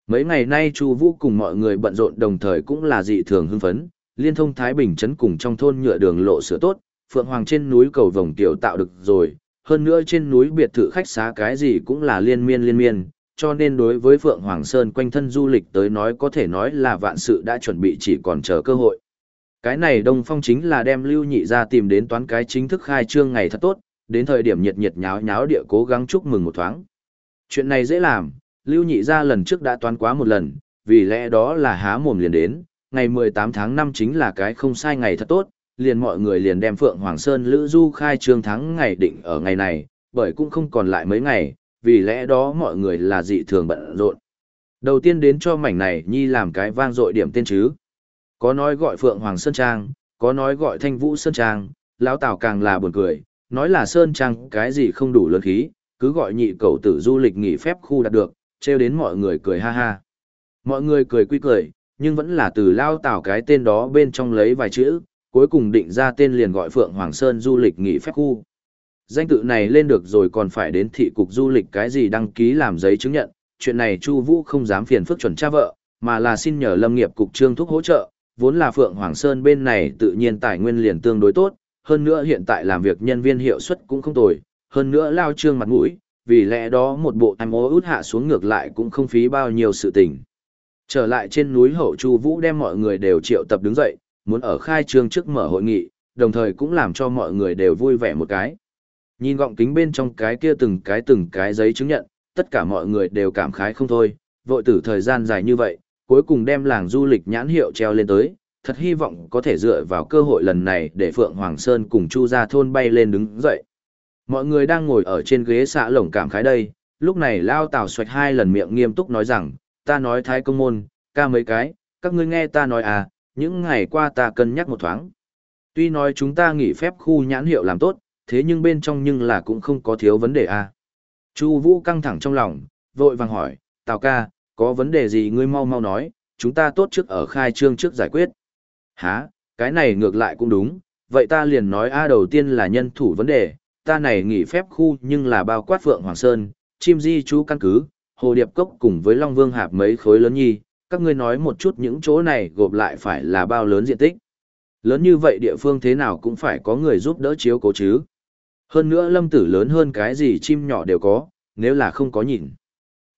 Mấy ngày nay Chu Vũ cùng mọi người bận rộn đồng thời cũng là dị thường hưng phấn, liên thông Thái Bình trấn cùng trong thôn nhựa đường lộ sửa tốt, Phượng Hoàng trên núi cầu vồng tiểu tạo được rồi, hơn nữa trên núi biệt thự khách xá cái gì cũng là liên miên liên miên, cho nên đối với Phượng Hoàng Sơn quanh thân du lịch tới nói có thể nói là vạn sự đã chuẩn bị chỉ còn chờ cơ hội. Cái này Đông Phong chính là đem Lưu Nhị ra tìm đến toán cái chính thức khai trương ngày thật tốt, đến thời điểm nhiệt nhiệt nháo nháo địa cố gắng chúc mừng một thoáng. Chuyện này dễ làm, Lưu Nhị ra lần trước đã toán quá một lần, vì lẽ đó là há mồm liền đến, ngày 18 tháng 5 chính là cái không sai ngày thật tốt, liền mọi người liền đem Phượng Hoàng Sơn Lữ Du khai trương tháng ngày định ở ngày này, bởi cũng không còn lại mấy ngày, vì lẽ đó mọi người là dị thường bận rộn. Đầu tiên đến cho mảnh này nhi làm cái vang dội điểm tên chứ. Có nói gọi Phượng Hoàng Sơn Trang, có nói gọi Thanh Vũ Sơn Trang, lão Tào càng là buồn cười, nói là Sơn Trang cái gì không đủ lớn khí, cứ gọi nhị cầu tử du lịch nghỉ phép khu đạt được, trêu đến mọi người cười ha ha. Mọi người cười quy cười, nhưng vẫn là từ lao Tào cái tên đó bên trong lấy vài chữ, cuối cùng định ra tên liền gọi Phượng Hoàng Sơn du lịch nghỉ phép khu. Danh tự này lên được rồi còn phải đến thị cục du lịch cái gì đăng ký làm giấy chứng nhận, chuyện này Chu Vũ không dám phiền phức chuẩn cha vợ, mà là xin nhờ Lâm nghiệp cục Trương Thúc hỗ trợ, vốn là Phượng Hoàng Sơn bên này tự nhiên tài nguyên liền tương đối tốt, hơn nữa hiện tại làm việc nhân viên hiệu suất cũng không tồi, hơn nữa lao trương mặt mũi, vì lẽ đó một bộ em ố út hạ xuống ngược lại cũng không phí bao nhiêu sự tình. Trở lại trên núi Hậu Chu Vũ đem mọi người đều triệu tập đứng dậy, muốn ở khai trương trước mở hội nghị, đồng thời cũng làm cho mọi người đều vui vẻ một cái. Nhìn gọng kính bên trong cái kia từng cái từng cái giấy chứng nhận, tất cả mọi người đều cảm khái không thôi, vội tử thời gian dài như vậy, cuối cùng đem làng du lịch nhãn hiệu treo lên tới, thật hy vọng có thể dựa vào cơ hội lần này để Phượng Hoàng Sơn cùng Chu Gia Thôn bay lên đứng dậy. Mọi người đang ngồi ở trên ghế xạ lồng cảm khái đây, lúc này Lao Tào xoạch hai lần miệng nghiêm túc nói rằng, ta nói thái công môn, ca mấy cái, các ngươi nghe ta nói à, những ngày qua ta cân nhắc một thoáng. Tuy nói chúng ta nghỉ phép khu nhãn hiệu làm tốt, thế nhưng bên trong nhưng là cũng không có thiếu vấn đề à. Chu Vũ căng thẳng trong lòng, vội vàng hỏi, Tào ca, có vấn đề gì ngươi mau mau nói, chúng ta tốt trước ở khai trương trước giải quyết. Hả, cái này ngược lại cũng đúng, vậy ta liền nói A đầu tiên là nhân thủ vấn đề, ta này nghỉ phép khu nhưng là bao quát Phượng Hoàng Sơn, chim di chú căn cứ, Hồ Điệp Cốc cùng với Long Vương Hạp mấy khối lớn nhi, các ngươi nói một chút những chỗ này gộp lại phải là bao lớn diện tích. Lớn như vậy địa phương thế nào cũng phải có người giúp đỡ chiếu cố chứ. Hơn nữa lâm tử lớn hơn cái gì chim nhỏ đều có, nếu là không có nhìn.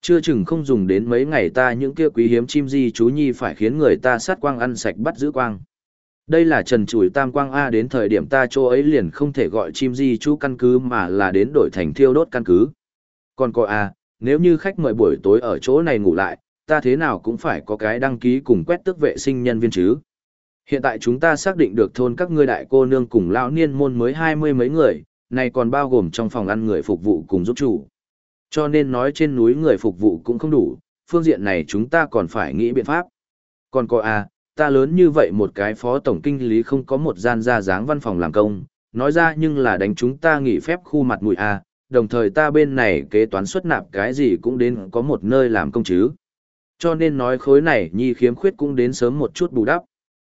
Chưa chừng không dùng đến mấy ngày ta những kia quý hiếm chim di chú nhi phải khiến người ta sát quang ăn sạch bắt giữ quang. Đây là trần chủi tam quang A đến thời điểm ta chỗ ấy liền không thể gọi chim di chú căn cứ mà là đến đổi thành thiêu đốt căn cứ. Còn có A, nếu như khách mời buổi tối ở chỗ này ngủ lại, ta thế nào cũng phải có cái đăng ký cùng quét tước vệ sinh nhân viên chứ. Hiện tại chúng ta xác định được thôn các ngươi đại cô nương cùng lão niên môn mới hai mươi mấy người, này còn bao gồm trong phòng ăn người phục vụ cùng giúp chủ. Cho nên nói trên núi người phục vụ cũng không đủ, phương diện này chúng ta còn phải nghĩ biện pháp. Còn có à, ta lớn như vậy một cái phó tổng kinh lý không có một gian ra dáng văn phòng làm công, nói ra nhưng là đánh chúng ta nghỉ phép khu mặt mũi à, đồng thời ta bên này kế toán xuất nạp cái gì cũng đến có một nơi làm công chứ. Cho nên nói khối này nhi khiếm khuyết cũng đến sớm một chút bù đắp.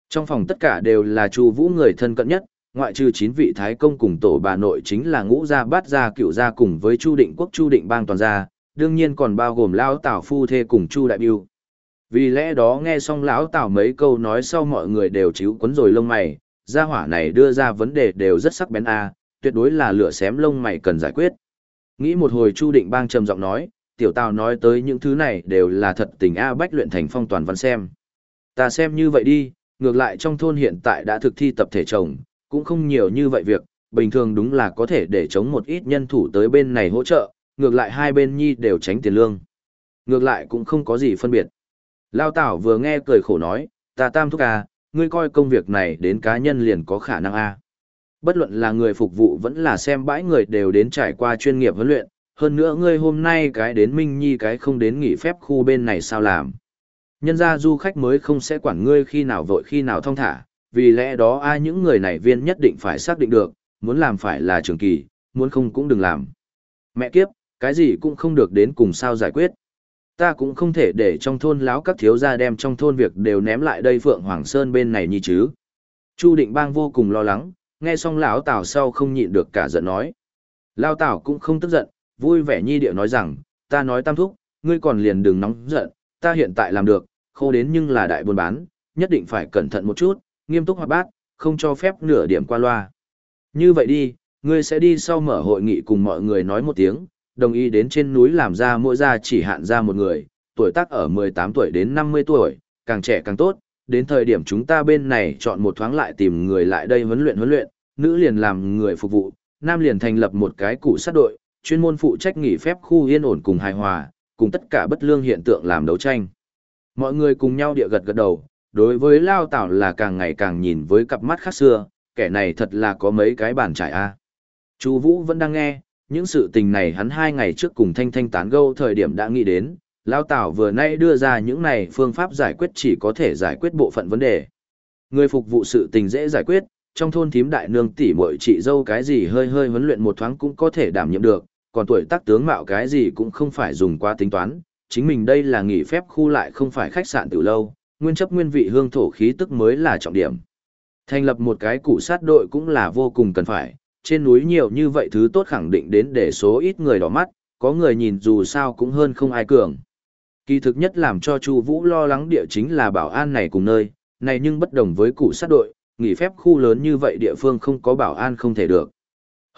Trong phòng tất cả đều là Chu Vũ người thân cận nhất, ngoại trừ chín vị thái công cùng tổ bà nội chính là ngũ gia bát gia cựu gia cùng với chu định quốc chu định bang toàn gia đương nhiên còn bao gồm lão Tào phu thê cùng Chu đại Bưu. Vì lẽ đó nghe xong lão Tào mấy câu nói sau mọi người đều chíu quấn rồi lông mày, gia hỏa này đưa ra vấn đề đều rất sắc bén a, tuyệt đối là lửa xém lông mày cần giải quyết. Nghĩ một hồi Chu Định Bang trầm giọng nói, tiểu Tào nói tới những thứ này đều là thật tình a bách luyện thành phong toàn văn xem. Ta xem như vậy đi, ngược lại trong thôn hiện tại đã thực thi tập thể trồng, cũng không nhiều như vậy việc, bình thường đúng là có thể để chống một ít nhân thủ tới bên này hỗ trợ, ngược lại hai bên nhi đều tránh tiền lương. Ngược lại cũng không có gì phân biệt. Lao Tảo vừa nghe cười khổ nói, ta tam thúc à, ngươi coi công việc này đến cá nhân liền có khả năng a à. Bất luận là người phục vụ vẫn là xem bãi người đều đến trải qua chuyên nghiệp huấn luyện, hơn nữa ngươi hôm nay cái đến Minh Nhi cái không đến nghỉ phép khu bên này sao làm. Nhân ra du khách mới không sẽ quản ngươi khi nào vội khi nào thong thả, vì lẽ đó ai những người này viên nhất định phải xác định được, muốn làm phải là trường kỳ, muốn không cũng đừng làm. Mẹ kiếp, cái gì cũng không được đến cùng sao giải quyết. Ta cũng không thể để trong thôn láo các thiếu gia đem trong thôn việc đều ném lại đây Phượng Hoàng Sơn bên này như chứ. Chu Định Bang vô cùng lo lắng, nghe xong lão Tào sau không nhịn được cả giận nói. Lao Tào cũng không tức giận, vui vẻ nhi điệu nói rằng, ta nói tam thúc, ngươi còn liền đừng nóng giận, ta hiện tại làm được, khô đến nhưng là đại buôn bán, nhất định phải cẩn thận một chút, nghiêm túc hoạt bát, không cho phép nửa điểm qua loa. Như vậy đi, ngươi sẽ đi sau mở hội nghị cùng mọi người nói một tiếng, đồng ý đến trên núi làm ra mỗi gia chỉ hạn ra một người, tuổi tác ở 18 tuổi đến 50 tuổi, càng trẻ càng tốt, đến thời điểm chúng ta bên này chọn một thoáng lại tìm người lại đây huấn luyện huấn luyện, nữ liền làm người phục vụ, nam liền thành lập một cái cụ sát đội, chuyên môn phụ trách nghỉ phép khu yên ổn cùng hài hòa, cùng tất cả bất lương hiện tượng làm đấu tranh. Mọi người cùng nhau địa gật gật đầu, đối với Lao Tảo là càng ngày càng nhìn với cặp mắt khác xưa, kẻ này thật là có mấy cái bản trải a. À. Chu Vũ vẫn đang nghe, những sự tình này hắn hai ngày trước cùng Thanh Thanh tán gẫu thời điểm đã nghĩ đến, Lao Tảo vừa nay đưa ra những này phương pháp giải quyết chỉ có thể giải quyết bộ phận vấn đề. Người phục vụ sự tình dễ giải quyết, trong thôn thím đại nương tỷ muội chị dâu cái gì hơi hơi huấn luyện một thoáng cũng có thể đảm nhiệm được, còn tuổi tác tướng mạo cái gì cũng không phải dùng qua tính toán, chính mình đây là nghỉ phép khu lại không phải khách sạn tiểu lâu, nguyên chấp nguyên vị hương thổ khí tức mới là trọng điểm. Thành lập một cái cụ sát đội cũng là vô cùng cần phải, trên núi nhiều như vậy thứ tốt khẳng định đến để số ít người đỏ mắt, có người nhìn dù sao cũng hơn không ai cường. Kỳ thực nhất làm cho Chu Vũ lo lắng địa chính là bảo an này cùng nơi, này nhưng bất đồng với cụ sát đội, nghỉ phép khu lớn như vậy địa phương không có bảo an không thể được.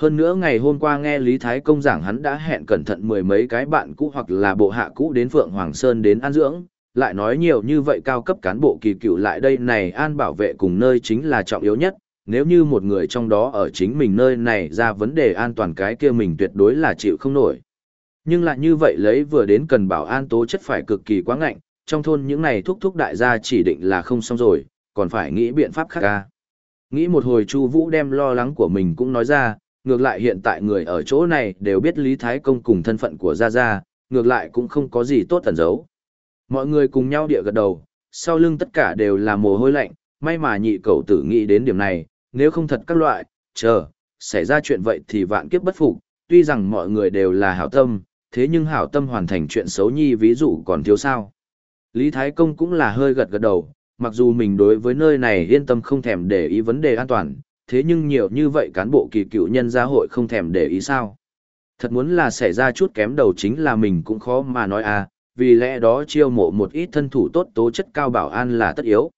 Hơn nữa ngày hôm qua nghe Lý Thái Công giảng hắn đã hẹn cẩn thận mười mấy cái bạn cũ hoặc là bộ hạ cũ đến Phượng Hoàng Sơn đến an dưỡng, lại nói nhiều như vậy cao cấp cán bộ kỳ cựu lại đây này an bảo vệ cùng nơi chính là trọng yếu nhất, nếu như một người trong đó ở chính mình nơi này ra vấn đề an toàn cái kia mình tuyệt đối là chịu không nổi. Nhưng lại như vậy lấy vừa đến cần bảo an tố chất phải cực kỳ quá ngạnh, trong thôn những này thúc thúc đại gia chỉ định là không xong rồi, còn phải nghĩ biện pháp khác ca. Nghĩ một hồi Chu Vũ đem lo lắng của mình cũng nói ra, ngược lại hiện tại người ở chỗ này đều biết Lý Thái Công cùng thân phận của Gia Gia, ngược lại cũng không có gì tốt tẩn giấu. Mọi người cùng nhau địa gật đầu, sau lưng tất cả đều là mồ hôi lạnh, may mà nhị cậu tử nghĩ đến điểm này, nếu không thật các loại, chờ, xảy ra chuyện vậy thì vạn kiếp bất phục, tuy rằng mọi người đều là hảo tâm, thế nhưng hảo tâm hoàn thành chuyện xấu nhi ví dụ còn thiếu sao. Lý Thái Công cũng là hơi gật gật đầu, mặc dù mình đối với nơi này yên tâm không thèm để ý vấn đề an toàn, thế nhưng nhiều như vậy cán bộ kỳ cựu nhân gia hội không thèm để ý sao. Thật muốn là xảy ra chút kém đầu chính là mình cũng khó mà nói à, vì lẽ đó chiêu mộ một ít thân thủ tốt tố chất cao bảo an là tất yếu.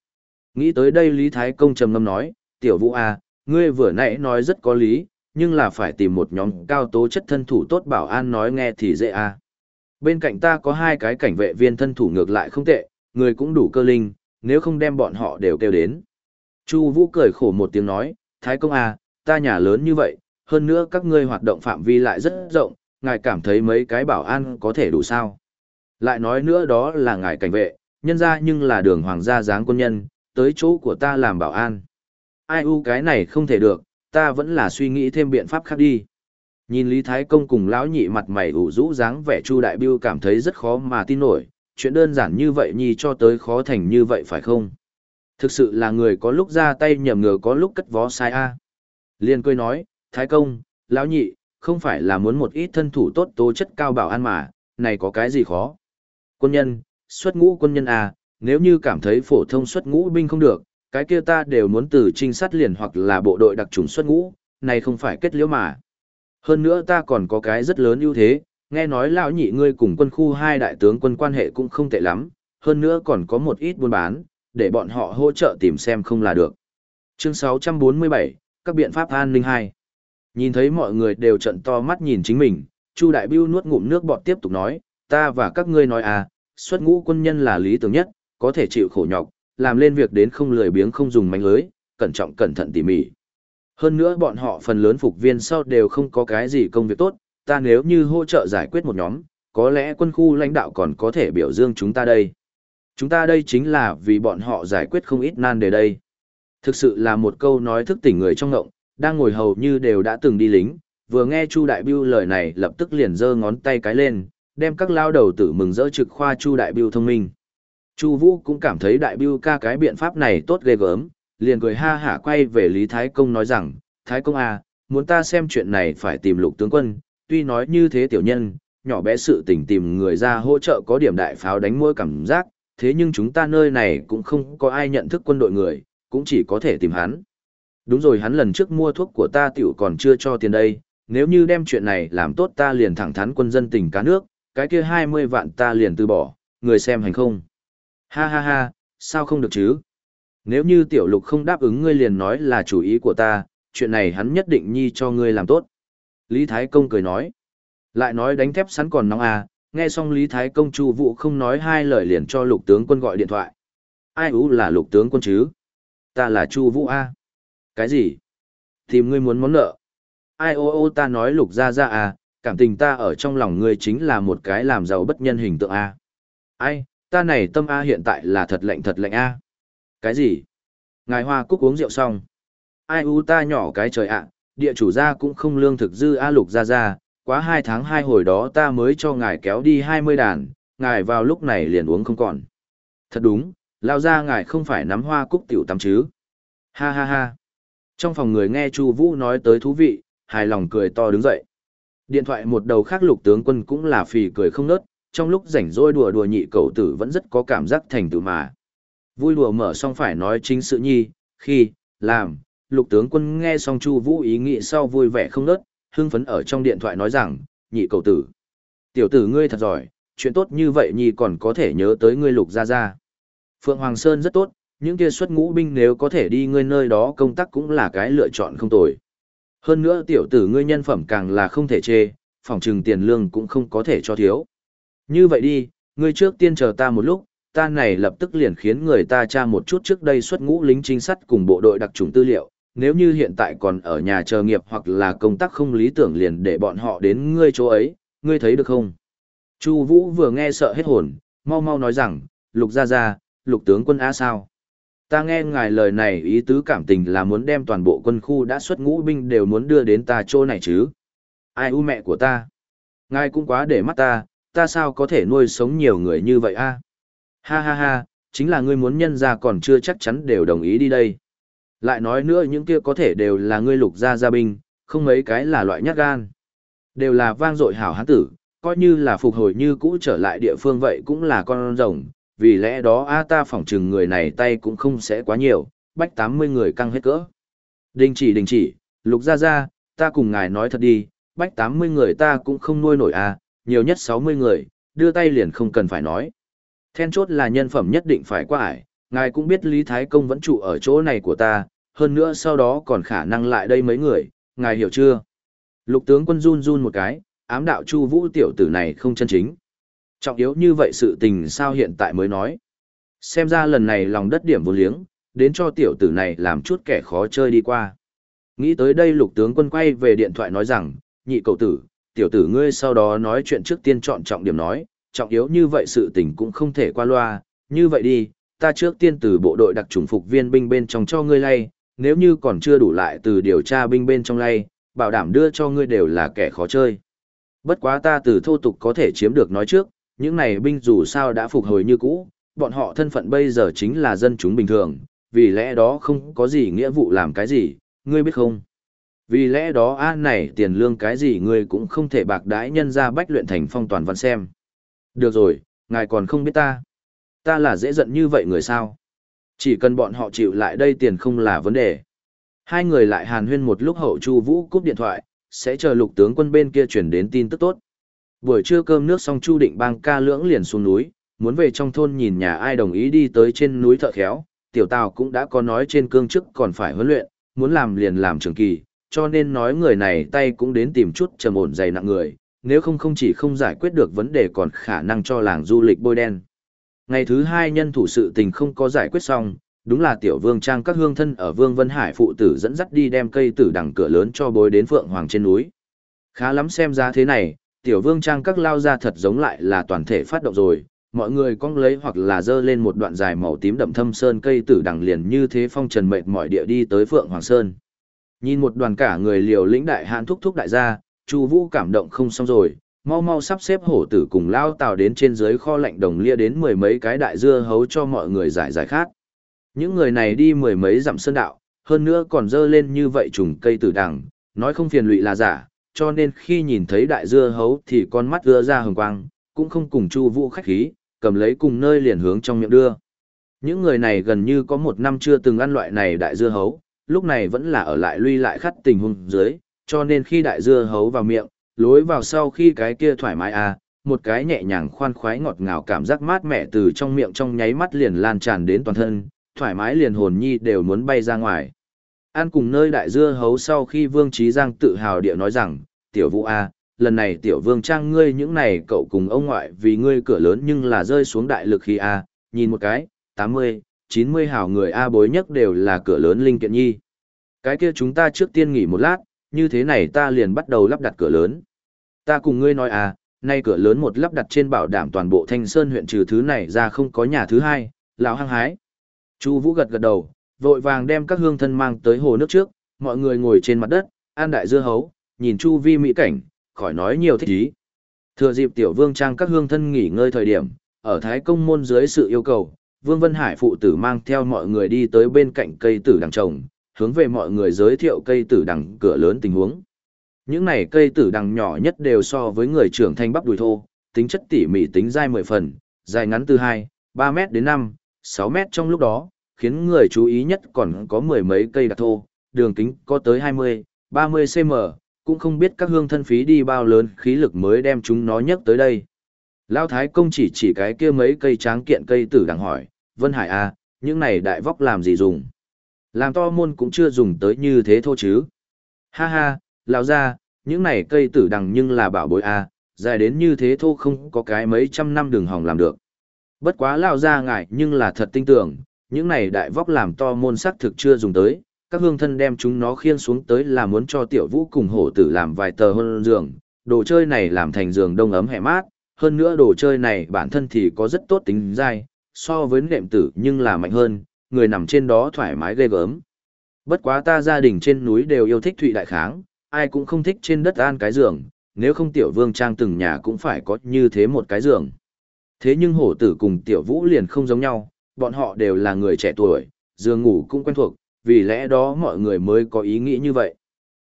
Nghĩ tới đây Lý Thái Công trầm ngâm nói, tiểu vũ à, ngươi vừa nãy nói rất có lý, nhưng là phải tìm một nhóm cao tố chất thân thủ tốt bảo an nói nghe thì dễ à. Bên cạnh ta có hai cái cảnh vệ viên thân thủ ngược lại không tệ, người cũng đủ cơ linh, nếu không đem bọn họ đều kêu đến. Chu Vũ cười khổ một tiếng nói, Thái công à, ta nhà lớn như vậy, hơn nữa các ngươi hoạt động phạm vi lại rất rộng, ngài cảm thấy mấy cái bảo an có thể đủ sao. Lại nói nữa đó là ngài cảnh vệ, nhân ra nhưng là đường hoàng gia dáng quân nhân, tới chỗ của ta làm bảo an. Ai u cái này không thể được, ta vẫn là suy nghĩ thêm biện pháp khác đi. Nhìn Lý Thái Công cùng lão nhị mặt mày ủ rũ dáng vẻ Chu Đại Biêu cảm thấy rất khó mà tin nổi, chuyện đơn giản như vậy nhi cho tới khó thành như vậy phải không? Thực sự là người có lúc ra tay nhầm ngờ có lúc cất vó sai a. Liên cười nói, Thái Công, lão nhị, không phải là muốn một ít thân thủ tốt tố chất cao bảo an mà, này có cái gì khó. Quân nhân, xuất ngũ quân nhân à, nếu như cảm thấy phổ thông xuất ngũ binh không được, cái kia ta đều muốn từ trinh sát liền hoặc là bộ đội đặc trùng xuất ngũ, này không phải kết liễu mà. Hơn nữa ta còn có cái rất lớn ưu thế, nghe nói lão nhị ngươi cùng quân khu hai đại tướng quân quan hệ cũng không tệ lắm, hơn nữa còn có một ít buôn bán, để bọn họ hỗ trợ tìm xem không là được. Chương 647, các biện pháp an ninh 2. Nhìn thấy mọi người đều trận to mắt nhìn chính mình, Chu Đại Biêu nuốt ngụm nước bọt tiếp tục nói, ta và các ngươi nói à, xuất ngũ quân nhân là lý tưởng nhất, có thể chịu khổ nhọc, làm lên việc đến không lười biếng không dùng mánh lưới, cẩn trọng cẩn thận tỉ mỉ. Hơn nữa bọn họ phần lớn phục viên sau đều không có cái gì công việc tốt, ta nếu như hỗ trợ giải quyết một nhóm, có lẽ quân khu lãnh đạo còn có thể biểu dương chúng ta đây. Chúng ta đây chính là vì bọn họ giải quyết không ít nan đề đây. Thực sự là một câu nói thức tỉnh người trong ngộng, đang ngồi hầu như đều đã từng đi lính, vừa nghe Chu Đại Biêu lời này lập tức liền giơ ngón tay cái lên, đem các lao đầu tử mừng rỡ trực khoa Chu Đại Biêu thông minh. Chu Vũ cũng cảm thấy Đại Biêu ca cái biện pháp này tốt ghê gớm, liền cười ha hả quay về Lý Thái Công nói rằng, Thái Công à, muốn ta xem chuyện này phải tìm lục tướng quân, tuy nói như thế tiểu nhân, nhỏ bé sự tình tìm người ra hỗ trợ có điểm đại pháo đánh môi cảm giác, thế nhưng chúng ta nơi này cũng không có ai nhận thức quân đội người, cũng chỉ có thể tìm hắn. Đúng rồi hắn lần trước mua thuốc của ta tiểu còn chưa cho tiền đây, nếu như đem chuyện này làm tốt ta liền thẳng thắn quân dân tỉnh cá nước, cái kia 20 vạn ta liền từ bỏ, người xem hành không. Ha ha ha, sao không được chứ? Nếu như tiểu lục không đáp ứng ngươi liền nói là chủ ý của ta, chuyện này hắn nhất định nhi cho ngươi làm tốt. Lý Thái Công cười nói. Lại nói đánh thép sẵn còn nóng à, nghe xong Lý Thái Công chu vũ không nói hai lời liền cho lục tướng quân gọi điện thoại. Ai ú là lục tướng quân chứ? Ta là Chu Vũ A. Cái gì? Tìm ngươi muốn món nợ. Ai ô ô ta nói lục ra ra à, cảm tình ta ở trong lòng ngươi chính là một cái làm giàu bất nhân hình tượng A. Ai, ta này tâm A hiện tại là thật lạnh thật lạnh A. Cái gì? Ngài Hoa Cúc uống rượu xong. Ai u ta nhỏ cái trời ạ, địa chủ gia cũng không lương thực dư A lục ra ra, quá hai tháng hai hồi đó ta mới cho ngài kéo đi hai mươi đàn, ngài vào lúc này liền uống không còn. Thật đúng, lao ra ngài không phải nắm hoa cúc tiểu tắm chứ. Ha ha ha. Trong phòng người nghe Chu Vũ nói tới thú vị, hài lòng cười to đứng dậy. Điện thoại một đầu khác lục tướng quân cũng là phì cười không nớt, trong lúc rảnh rỗi đùa đùa nhị cậu tử vẫn rất có cảm giác thành tựu mà. Vui đùa mở xong phải nói chính sự nhi, khi, làm, lục tướng quân nghe xong Chu Vũ ý nghĩ sau vui vẻ không nớt, hưng phấn ở trong điện thoại nói rằng, nhị cầu tử. Tiểu tử ngươi thật giỏi, chuyện tốt như vậy nhi còn có thể nhớ tới ngươi lục gia gia. Phượng Hoàng Sơn rất tốt, những kia xuất ngũ binh nếu có thể đi ngươi nơi đó công tác cũng là cái lựa chọn không tồi. Hơn nữa tiểu tử ngươi nhân phẩm càng là không thể chê, phòng trừng tiền lương cũng không có thể cho thiếu. Như vậy đi, ngươi trước tiên chờ ta một lúc, ta này lập tức liền khiến người ta tra một chút trước đây xuất ngũ lính trinh sát cùng bộ đội đặc trùng tư liệu, nếu như hiện tại còn ở nhà chờ nghiệp hoặc là công tác không lý tưởng liền để bọn họ đến ngươi chỗ ấy, ngươi thấy được không? Chu Vũ vừa nghe sợ hết hồn, mau mau nói rằng, Lục gia gia, Lục tướng quân á sao? Ta nghe ngài lời này ý tứ cảm tình là muốn đem toàn bộ quân khu đã xuất ngũ binh đều muốn đưa đến ta chỗ này chứ? Ai u mẹ của ta? Ngài cũng quá để mắt ta, ta sao có thể nuôi sống nhiều người như vậy a? Ha ha ha, chính là ngươi muốn nhân ra còn chưa chắc chắn đều đồng ý đi đây. Lại nói nữa những kia có thể đều là ngươi lục gia gia binh, không mấy cái là loại nhát gan. Đều là vang dội hảo hán tử, coi như là phục hồi như cũ trở lại địa phương vậy cũng là con rồng, vì lẽ đó a ta phỏng chừng người này tay cũng không sẽ quá nhiều, bách 80 người căng hết cỡ. Đình chỉ đình chỉ, lục gia gia, ta cùng ngài nói thật đi, bách 80 người ta cũng không nuôi nổi a, nhiều nhất 60 người, đưa tay liền không cần phải nói. Then chốt là nhân phẩm nhất định phải qua ải, ngài cũng biết Lý Thái Công vẫn trụ ở chỗ này của ta, hơn nữa sau đó còn khả năng lại đây mấy người, ngài hiểu chưa? Lục tướng quân run run một cái, ám đạo Chu Vũ tiểu tử này không chân chính. Trọng yếu như vậy sự tình sao hiện tại mới nói. Xem ra lần này lòng đất điểm vô liếng, đến cho tiểu tử này làm chút kẻ khó chơi đi qua. Nghĩ tới đây lục tướng quân quay về điện thoại nói rằng, nhị cậu tử, tiểu tử ngươi sau đó nói chuyện trước tiên chọn trọng điểm nói, trọng yếu như vậy sự tình cũng không thể qua loa, như vậy đi, ta trước tiên từ bộ đội đặc trùng phục viên binh bên trong cho ngươi lay, nếu như còn chưa đủ lại từ điều tra binh bên trong lay, bảo đảm đưa cho ngươi đều là kẻ khó chơi. Bất quá ta từ thô tục có thể chiếm được nói trước, những này binh dù sao đã phục hồi như cũ, bọn họ thân phận bây giờ chính là dân chúng bình thường, vì lẽ đó không có gì nghĩa vụ làm cái gì, ngươi biết không? Vì lẽ đó a này tiền lương cái gì ngươi cũng không thể bạc đãi nhân ra bách luyện thành phong toàn văn xem. Được rồi, ngài còn không biết ta. Ta là dễ giận như vậy người sao? Chỉ cần bọn họ chịu lại đây tiền không là vấn đề. Hai người lại hàn huyên một lúc hậu Chu Vũ cúp điện thoại, sẽ chờ lục tướng quân bên kia chuyển đến tin tức tốt. Buổi trưa cơm nước xong Chu Định Bang ca lưỡng liền xuống núi, muốn về trong thôn nhìn nhà ai đồng ý đi tới trên núi thợ khéo, tiểu tào cũng đã có nói trên cương chức còn phải huấn luyện, muốn làm liền làm trường kỳ, cho nên nói người này tay cũng đến tìm chút trầm ổn dày nặng người, nếu không không chỉ không giải quyết được vấn đề còn khả năng cho làng du lịch bôi đen. Ngày thứ hai nhân thủ sự tình không có giải quyết xong, đúng là tiểu vương trang các hương thân ở vương Vân Hải phụ tử dẫn dắt đi đem cây tử đằng cửa lớn cho bối đến Phượng Hoàng trên núi. Khá lắm xem ra thế này, tiểu vương trang các lao ra thật giống lại là toàn thể phát động rồi, mọi người cong lấy hoặc là dơ lên một đoạn dài màu tím đậm thâm sơn cây tử đằng liền như thế phong trần mệt mọi địa đi tới Phượng Hoàng Sơn. Nhìn một đoàn cả người liều lĩnh đại hạn thúc thúc đại gia, Chu Vũ cảm động không xong rồi, mau mau sắp xếp hổ tử cùng lao tàu đến trên dưới kho lạnh đồng lia đến mười mấy cái đại dưa hấu cho mọi người giải giải khát. Những người này đi mười mấy dặm sơn đạo, hơn nữa còn dơ lên như vậy trùng cây tử đằng, nói không phiền lụy là giả, cho nên khi nhìn thấy đại dưa hấu thì con mắt đưa ra hừng quang, cũng không cùng Chu Vũ khách khí, cầm lấy cùng nơi liền hướng trong miệng đưa. Những người này gần như có một năm chưa từng ăn loại này đại dưa hấu, lúc này vẫn là ở lại lui lại khắt tình huống dưới, cho nên khi đại dưa hấu vào miệng, lối vào sau khi cái kia thoải mái à, một cái nhẹ nhàng khoan khoái ngọt ngào cảm giác mát mẻ từ trong miệng trong nháy mắt liền lan tràn đến toàn thân, thoải mái liền hồn nhi đều muốn bay ra ngoài. Ăn cùng nơi đại dưa hấu sau khi Vương Trí Giang tự hào địa nói rằng, tiểu vũ A, lần này tiểu vương trang ngươi những này cậu cùng ông ngoại vì ngươi cửa lớn nhưng là rơi xuống đại lực khi A, nhìn một cái, 80, 90 hào người A bối nhất đều là cửa lớn linh kiện nhi. Cái kia chúng ta trước tiên nghỉ một lát, như thế này ta liền bắt đầu lắp đặt cửa lớn. Ta cùng ngươi nói à, nay cửa lớn một lắp đặt trên bảo đảm toàn bộ thanh sơn huyện trừ thứ này ra không có nhà thứ hai, lão hăng hái. Chu Vũ gật gật đầu, vội vàng đem các hương thân mang tới hồ nước trước, mọi người ngồi trên mặt đất, an đại dưa hấu, nhìn chu vi mỹ cảnh, khỏi nói nhiều thích ý. Thừa dịp tiểu vương trang các hương thân nghỉ ngơi thời điểm, ở Thái Công môn dưới sự yêu cầu, Vương Vân Hải phụ tử mang theo mọi người đi tới bên cạnh cây tử đằng trồng, hướng về mọi người giới thiệu cây tử đằng cửa lớn tình huống. Những này cây tử đằng nhỏ nhất đều so với người trưởng thanh bắp đùi thô, tính chất tỉ mỉ tính dai 10 phần, dài ngắn từ 2, 3 mét đến 5, 6 mét trong lúc đó, khiến người chú ý nhất còn có mười mấy cây đặc thô, đường kính có tới 20, 30 cm, cũng không biết các hương thân phí đi bao lớn khí lực mới đem chúng nó nhấc tới đây. Lao Thái Công chỉ chỉ cái kia mấy cây tráng kiện cây tử đằng hỏi, Vân Hải à, những này đại vóc làm gì dùng? Làm to môn cũng chưa dùng tới như thế thô chứ. Ha ha, lão ra, những này cây tử đằng nhưng là bảo bối à, dài đến như thế thô không có cái mấy trăm năm đường hỏng làm được. Bất quá lão ra ngại nhưng là thật tinh tưởng, những này đại vóc làm to môn sắc thực chưa dùng tới, các hương thân đem chúng nó khiên xuống tới là muốn cho tiểu vũ cùng hổ tử làm vài tờ hơn giường, đồ chơi này làm thành giường đông ấm hẹ mát, hơn nữa đồ chơi này bản thân thì có rất tốt tính dai, so với nệm tử nhưng là mạnh hơn, người nằm trên đó thoải mái ghê gớm. Bất quá ta gia đình trên núi đều yêu thích thụy đại kháng, ai cũng không thích trên đất an cái giường, nếu không tiểu vương trang từng nhà cũng phải có như thế một cái giường. Thế nhưng hổ tử cùng tiểu vũ liền không giống nhau, bọn họ đều là người trẻ tuổi, giường ngủ cũng quen thuộc, vì lẽ đó mọi người mới có ý nghĩ như vậy.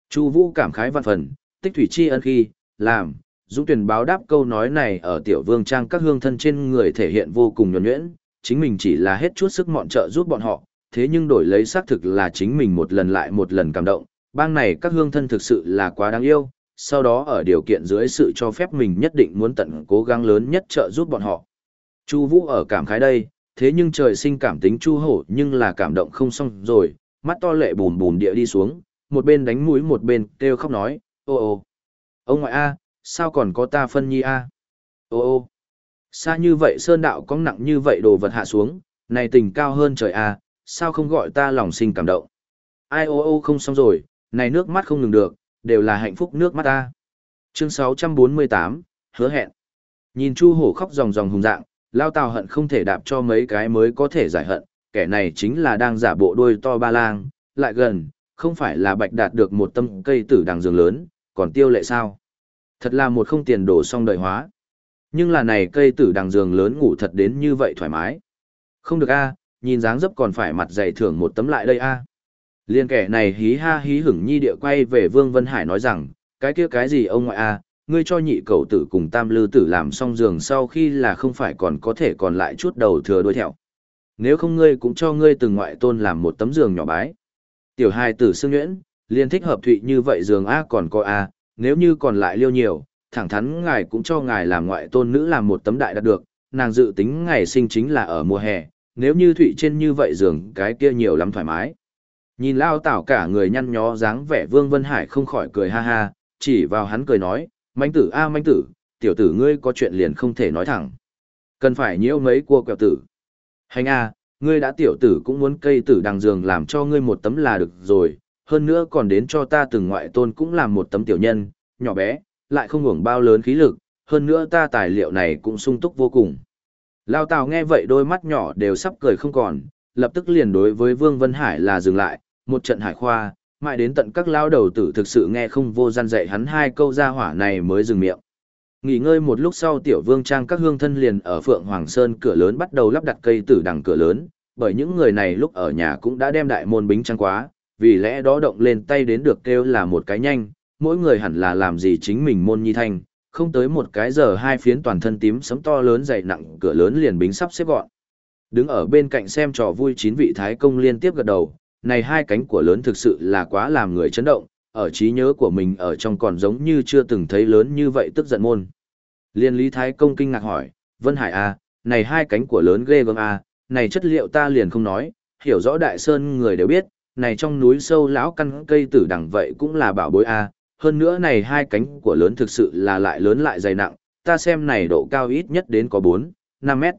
Chu Vũ cảm khái văn phần, tích thủy tri ân khi, làm, Dũng tuyển báo đáp câu nói này ở tiểu vương trang các hương thân trên người thể hiện vô cùng nhuần nhuyễn, chính mình chỉ là hết chút sức mọn trợ giúp bọn họ, thế nhưng đổi lấy xác thực là chính mình một lần lại một lần cảm động, bang này các hương thân thực sự là quá đáng yêu, sau đó ở điều kiện dưới sự cho phép mình nhất định muốn tận cố gắng lớn nhất trợ giúp bọn họ. Chu Vũ ở cảm khái đây, thế nhưng trời sinh cảm tính Chu Hổ nhưng là cảm động không xong rồi, mắt to lệ bùn bùn địa đi xuống, một bên đánh mũi một bên kêu khóc nói, ô ô, ông ngoại a, sao còn có ta phân nhi a, ô ô, xa như vậy sơn đạo có nặng như vậy đồ vật hạ xuống, này tình cao hơn trời a, sao không gọi ta lòng sinh cảm động, ai ô ô không xong rồi, này nước mắt không ngừng được, đều là hạnh phúc nước mắt ta. Chương 648, hứa hẹn. Nhìn Chu Hổ khóc ròng ròng hùng dạng, Lao Tào hận không thể đạp cho mấy cái mới có thể giải hận, kẻ này chính là đang giả bộ đuôi to ba lang, lại gần, không phải là bạch đạt được một tâm cây tử đằng giường lớn, còn tiêu lệ sao. Thật là một không tiền đổ xong đời hóa. Nhưng là này cây tử đằng giường lớn ngủ thật đến như vậy thoải mái. Không được a, nhìn dáng dấp còn phải mặt dày thưởng một tấm lại đây a. Liên kẻ này hí ha hí hửng nhi địa quay về Vương Vân Hải nói rằng, cái kia cái gì ông ngoại a, ngươi cho nhị cầu tử cùng tam lư tử làm xong giường sau khi là không phải còn có thể còn lại chút đầu thừa đuôi thẹo. Nếu không ngươi cũng cho ngươi từng ngoại tôn làm một tấm giường nhỏ bái. Tiểu hai tử xương nhuyễn, liên thích hợp thụy như vậy giường A còn có A, nếu như còn lại liêu nhiều, thẳng thắn ngài cũng cho ngài làm ngoại tôn nữ làm một tấm đại đạt được, nàng dự tính ngày sinh chính là ở mùa hè, nếu như thụy trên như vậy giường cái kia nhiều lắm thoải mái. Nhìn lao tảo cả người nhăn nhó dáng vẻ Vương Vân Hải không khỏi cười ha ha, chỉ vào hắn cười nói, manh tử a à, manh tử, tiểu tử ngươi có chuyện liền không thể nói thẳng. Cần phải nhiễu mấy cua quẹo tử. Hành a, ngươi đã tiểu tử cũng muốn cây tử đằng giường làm cho ngươi một tấm là được rồi, hơn nữa còn đến cho ta từng ngoại tôn cũng làm một tấm tiểu nhân, nhỏ bé, lại không hưởng bao lớn khí lực, hơn nữa ta tài liệu này cũng sung túc vô cùng. Lao Tào nghe vậy đôi mắt nhỏ đều sắp cười không còn, lập tức liền đối với Vương Vân Hải là dừng lại, một trận hải khoa, mãi đến tận các lao đầu tử thực sự nghe không vô gian dạy hắn hai câu ra hỏa này mới dừng miệng. Nghỉ ngơi một lúc sau tiểu vương trang các hương thân liền ở Phượng Hoàng Sơn cửa lớn bắt đầu lắp đặt cây tử đằng cửa lớn, bởi những người này lúc ở nhà cũng đã đem đại môn bính trang quá, vì lẽ đó động lên tay đến được kêu là một cái nhanh, mỗi người hẳn là làm gì chính mình môn nhi thanh, không tới một cái giờ hai phiến toàn thân tím sấm to lớn dày nặng cửa lớn liền bính sắp xếp gọn. Đứng ở bên cạnh xem trò vui chín vị thái công liên tiếp gật đầu, này hai cánh của lớn thực sự là quá làm người chấn động, ở trí nhớ của mình ở trong còn giống như chưa từng thấy lớn như vậy tức giận môn. Liên lý thái công kinh ngạc hỏi, Vân Hải A, à, này hai cánh của lớn ghê gớm A, à, này chất liệu ta liền không nói, hiểu rõ đại sơn người đều biết, này trong núi sâu lão căn cây tử đằng vậy cũng là bảo bối A, hơn nữa này hai cánh của lớn thực sự là lại lớn lại dày nặng, ta xem này độ cao ít nhất đến có 4, 5 mét.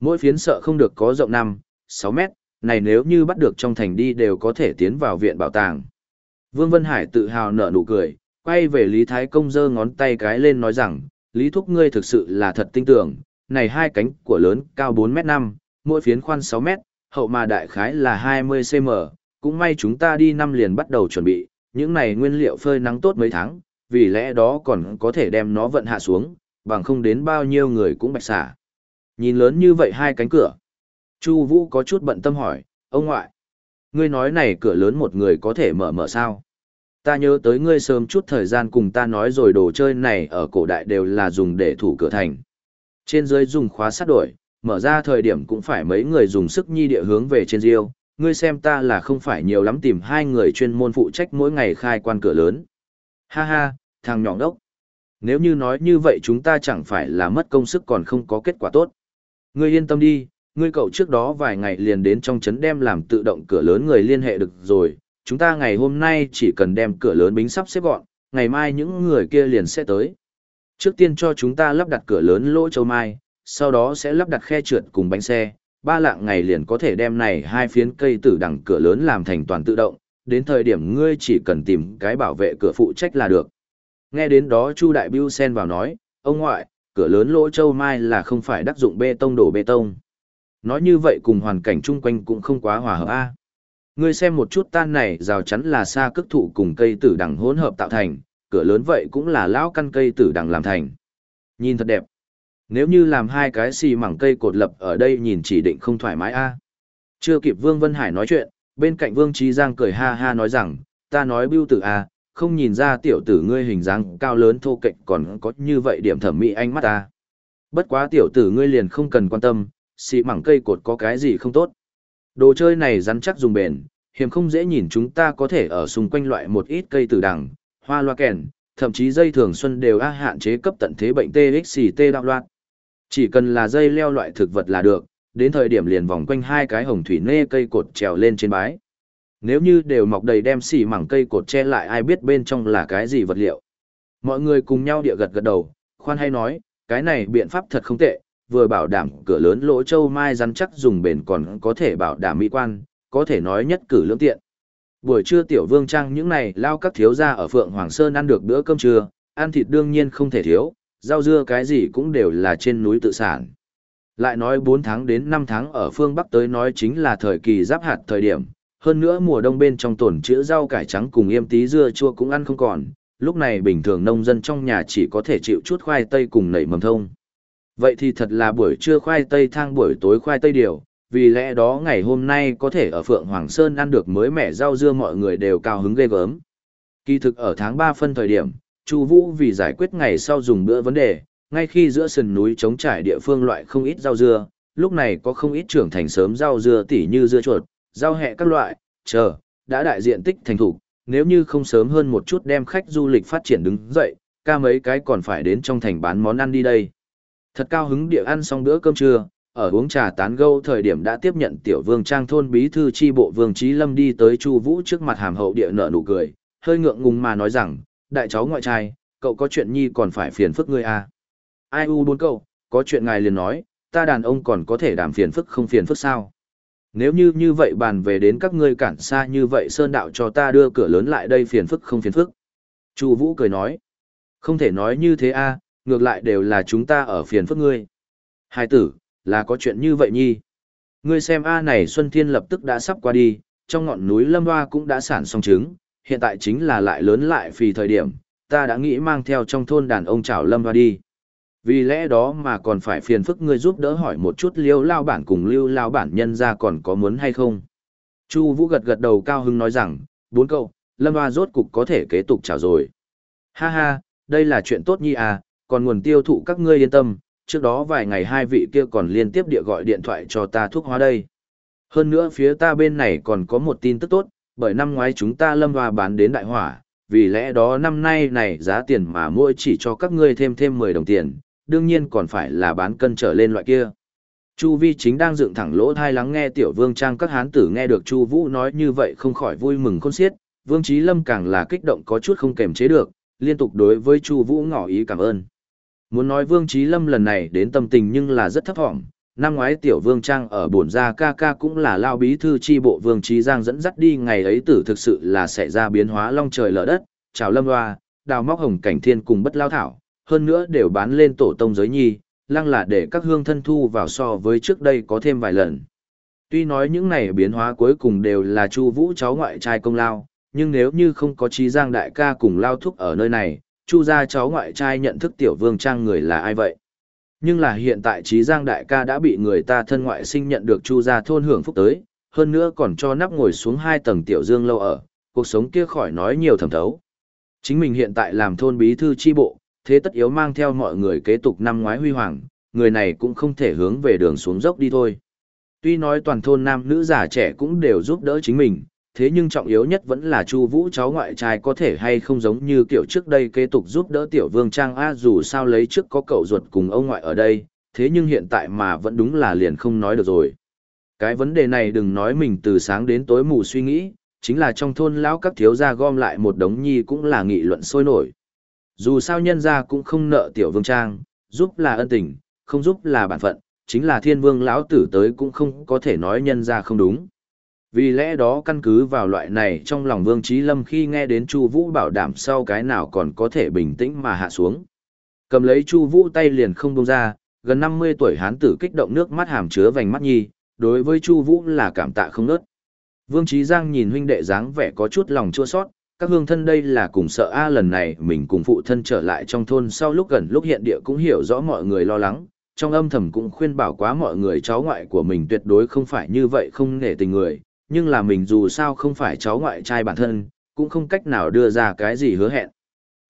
Mỗi phiến sợ không được có rộng 5, 6 mét, này nếu như bắt được trong thành đi đều có thể tiến vào viện bảo tàng. Vương Vân Hải tự hào nở nụ cười, quay về Lý Thái Công giơ ngón tay cái lên nói rằng, Lý Thúc ngươi thực sự là thật tinh tưởng, này hai cánh của lớn cao 4 mét 5, mỗi phiến khoan 6 mét, hậu mà đại khái là 20 cm, cũng may chúng ta đi năm liền bắt đầu chuẩn bị, những này nguyên liệu phơi nắng tốt mấy tháng, vì lẽ đó còn có thể đem nó vận hạ xuống, bằng không đến bao nhiêu người cũng bạch xả. Nhìn lớn như vậy hai cánh cửa. Chu Vũ có chút bận tâm hỏi, ông ngoại, ngươi nói này cửa lớn một người có thể mở mở sao? Ta nhớ tới ngươi sớm chút thời gian cùng ta nói rồi đồ chơi này ở cổ đại đều là dùng để thủ cửa thành. Trên dưới dùng khóa sắt đổi, mở ra thời điểm cũng phải mấy người dùng sức nhi địa hướng về trên diêu, ngươi xem ta là không phải nhiều lắm tìm hai người chuyên môn phụ trách mỗi ngày khai quan cửa lớn. Ha ha, thằng nhỏ đốc. Nếu như nói như vậy chúng ta chẳng phải là mất công sức còn không có kết quả tốt. Ngươi yên tâm đi, ngươi cậu trước đó vài ngày liền đến trong trấn đem làm tự động cửa lớn người liên hệ được rồi, chúng ta ngày hôm nay chỉ cần đem cửa lớn bính sắp xếp gọn, ngày mai những người kia liền sẽ tới. Trước tiên cho chúng ta lắp đặt cửa lớn lỗ châu mai, sau đó sẽ lắp đặt khe trượt cùng bánh xe, ba lạng ngày liền có thể đem này hai phiến cây tử đằng cửa lớn làm thành toàn tự động, đến thời điểm ngươi chỉ cần tìm cái bảo vệ cửa phụ trách là được. Nghe đến đó Chu Đại Bưu xen vào nói, ông ngoại, cửa lớn lỗ châu mai là không phải đắc dụng bê tông đổ bê tông. Nói như vậy cùng hoàn cảnh chung quanh cũng không quá hòa hợp a. Ngươi xem một chút tan này rào chắn là xa cước thụ cùng cây tử đằng hỗn hợp tạo thành, cửa lớn vậy cũng là lão căn cây tử đằng làm thành. Nhìn thật đẹp. Nếu như làm hai cái xì mảng cây cột lập ở đây nhìn chỉ định không thoải mái a. Chưa kịp Vương Vân Hải nói chuyện, bên cạnh Vương Trí Giang cười ha ha nói rằng, ta nói bưu tử a, không nhìn ra tiểu tử ngươi hình dáng cao lớn thô kệch còn có như vậy điểm thẩm mỹ anh mắt ta. Bất quá tiểu tử ngươi liền không cần quan tâm, xì mảng cây cột có cái gì không tốt. Đồ chơi này rắn chắc dùng bền, hiểm không dễ nhìn chúng ta có thể ở xung quanh loại một ít cây tử đằng, hoa loa kèn, thậm chí dây thường xuân đều a hạn chế cấp tận thế bệnh TXT đạo loạn. Chỉ cần là dây leo loại thực vật là được, đến thời điểm liền vòng quanh hai cái hồng thủy nê cây cột trèo lên trên bái. Nếu như đều mọc đầy đem xỉ mảng cây cột che lại ai biết bên trong là cái gì vật liệu. Mọi người cùng nhau địa gật gật đầu, khoan hay nói, cái này biện pháp thật không tệ, vừa bảo đảm cửa lớn lỗ châu mai rắn chắc dùng bền còn có thể bảo đảm mỹ quan, có thể nói nhất cử lưỡng tiện. Buổi trưa tiểu vương trang những này lao các thiếu gia ở Phượng Hoàng Sơn ăn được bữa cơm trưa, ăn thịt đương nhiên không thể thiếu, rau dưa cái gì cũng đều là trên núi tự sản. Lại nói 4 tháng đến 5 tháng ở phương Bắc tới nói chính là thời kỳ giáp hạt thời điểm, hơn nữa mùa đông bên trong tổn chữa rau cải trắng cùng yêm tí dưa chua cũng ăn không còn, lúc này bình thường nông dân trong nhà chỉ có thể chịu chút khoai tây cùng nảy mầm thông. Vậy thì thật là buổi trưa khoai tây thang buổi tối khoai tây điều, vì lẽ đó ngày hôm nay có thể ở Phượng Hoàng Sơn ăn được mới mẻ rau dưa mọi người đều cao hứng ghê gớm. Kỳ thực ở tháng 3 phân thời điểm, Chu Vũ vì giải quyết ngày sau dùng bữa vấn đề, ngay khi giữa sườn núi trống trải địa phương loại không ít rau dưa, lúc này có không ít trưởng thành sớm rau dưa tỉ như dưa chuột, rau hẹ các loại, chờ, đã đại diện tích thành thủ, nếu như không sớm hơn một chút đem khách du lịch phát triển đứng dậy, ca mấy cái còn phải đến trong thành bán món ăn đi đây. Thật cao hứng địa ăn xong bữa cơm trưa, ở uống trà tán gẫu thời điểm đã tiếp nhận tiểu vương trang thôn bí thư chi bộ vương trí lâm đi tới chu vũ trước mặt hàm hậu địa nợ nụ cười hơi ngượng ngùng mà nói rằng đại cháu ngoại trai cậu có chuyện nhi còn phải phiền phức ngươi à. ai u bốn cậu có chuyện ngài liền nói ta đàn ông còn có thể đảm phiền phức không phiền phức sao nếu như như vậy bàn về đến các ngươi cản xa như vậy sơn đạo cho ta đưa cửa lớn lại đây phiền phức không phiền phức chu vũ cười nói không thể nói như thế a ngược lại đều là chúng ta ở phiền phức ngươi hai tử là có chuyện như vậy nhi. Ngươi xem A này Xuân Thiên lập tức đã sắp qua đi, trong ngọn núi Lâm Hoa cũng đã sản xong trứng, hiện tại chính là lại lớn lại vì thời điểm, ta đã nghĩ mang theo trong thôn đàn ông chào Lâm Hoa đi. Vì lẽ đó mà còn phải phiền phức ngươi giúp đỡ hỏi một chút liêu lao bản cùng lưu lao bản nhân ra còn có muốn hay không. Chu Vũ gật gật đầu cao Hưng nói rằng, bốn câu, Lâm Hoa rốt cục có thể kế tục chào rồi. Ha ha, đây là chuyện tốt nhi à, còn nguồn tiêu thụ các ngươi yên tâm, trước đó vài ngày hai vị kia còn liên tiếp địa gọi điện thoại cho ta thuốc hóa đây. Hơn nữa phía ta bên này còn có một tin tức tốt, bởi năm ngoái chúng ta lâm hoa bán đến đại hỏa, vì lẽ đó năm nay này giá tiền mà mỗi chỉ cho các ngươi thêm thêm 10 đồng tiền, đương nhiên còn phải là bán cân trở lên loại kia. Chu Vi chính đang dựng thẳng lỗ thai lắng nghe tiểu vương trang các hán tử nghe được Chu Vũ nói như vậy không khỏi vui mừng khôn xiết, Vương Chí Lâm càng là kích động có chút không kềm chế được, liên tục đối với Chu Vũ ngỏ ý cảm ơn. Muốn nói Vương Trí Lâm lần này đến tâm tình nhưng là rất thấp thỏm. Năm ngoái tiểu Vương Trang ở bổn gia ca ca cũng là lao bí thư chi bộ Vương Trí Giang dẫn dắt đi ngày ấy tử thực sự là sẽ ra biến hóa long trời lở đất, chào lâm loa đào móc hồng cảnh thiên cùng bất lao thảo, hơn nữa đều bán lên tổ tông giới nhi, lăng là để các hương thân thu vào so với trước đây có thêm vài lần. Tuy nói những này biến hóa cuối cùng đều là Chu Vũ cháu ngoại trai công lao, nhưng nếu như không có Trí Giang đại ca cùng lao thúc ở nơi này, chu gia cháu ngoại trai nhận thức tiểu vương trang người là ai vậy nhưng là hiện tại trí giang đại ca đã bị người ta thân ngoại sinh nhận được chu gia thôn hưởng phúc tới, hơn nữa còn cho nắp ngồi xuống hai tầng tiểu dương lâu ở, cuộc sống kia khỏi nói nhiều thẩm thấu. Chính mình hiện tại làm thôn bí thư tri bộ, thế tất yếu mang theo mọi người kế tục năm ngoái huy hoàng, người này cũng không thể hướng về đường xuống dốc đi thôi. Tuy nói toàn thôn nam nữ già trẻ cũng đều giúp đỡ chính mình thế nhưng trọng yếu nhất vẫn là Chu Vũ cháu ngoại trai có thể hay không giống như kiểu trước đây kế tục giúp đỡ tiểu vương trang a dù sao lấy trước có cậu ruột cùng ông ngoại ở đây, thế nhưng hiện tại mà vẫn đúng là liền không nói được rồi. Cái vấn đề này đừng nói mình từ sáng đến tối mù suy nghĩ, chính là trong thôn lão các thiếu gia gom lại một đống nhi cũng là nghị luận sôi nổi. Dù sao nhân gia cũng không nợ tiểu vương trang, giúp là ân tình, không giúp là bản phận, chính là thiên vương lão tử tới cũng không có thể nói nhân gia không đúng. Vì lẽ đó căn cứ vào loại này trong lòng Vương Trí Lâm khi nghe đến Chu Vũ bảo đảm sau cái nào còn có thể bình tĩnh mà hạ xuống. Cầm lấy Chu Vũ tay liền không buông ra, gần 50 tuổi hán tử kích động nước mắt hàm chứa vành mắt nhi, đối với Chu Vũ là cảm tạ không ngớt. Vương Trí Giang nhìn huynh đệ dáng vẻ có chút lòng chua xót, các hương thân đây là cùng sợ a lần này mình cùng phụ thân trở lại trong thôn sau lúc gần lúc hiện địa cũng hiểu rõ mọi người lo lắng, trong âm thầm cũng khuyên bảo quá mọi người cháu ngoại của mình tuyệt đối không phải như vậy không nể tình người, nhưng là mình dù sao không phải cháu ngoại trai bản thân, cũng không cách nào đưa ra cái gì hứa hẹn.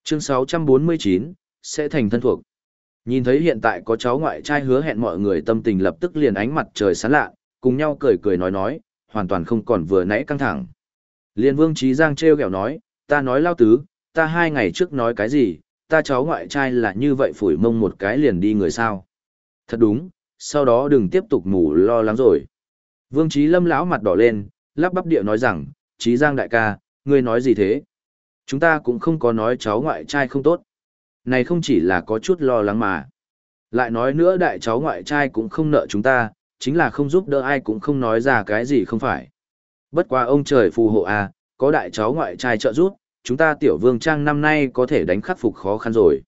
Chương 649, sẽ thành thân thuộc. Nhìn thấy hiện tại có cháu ngoại trai hứa hẹn mọi người tâm tình lập tức liền ánh mặt trời sáng lạ, cùng nhau cười cười nói nói, hoàn toàn không còn vừa nãy căng thẳng. Liên vương trí giang treo kẹo nói, ta nói lao tứ, ta hai ngày trước nói cái gì, ta cháu ngoại trai là như vậy phủi mông một cái liền đi người sao. Thật đúng, sau đó đừng tiếp tục ngủ lo lắng rồi. Vương Trí Lâm lão mặt đỏ lên, lắp bắp địa nói rằng, Trí Giang đại ca, ngươi nói gì thế? Chúng ta cũng không có nói cháu ngoại trai không tốt. Này không chỉ là có chút lo lắng mà. Lại nói nữa đại cháu ngoại trai cũng không nợ chúng ta, chính là không giúp đỡ ai cũng không nói ra cái gì không phải. Bất quá ông trời phù hộ à, có đại cháu ngoại trai trợ giúp, chúng ta tiểu vương trang năm nay có thể đánh khắc phục khó khăn rồi.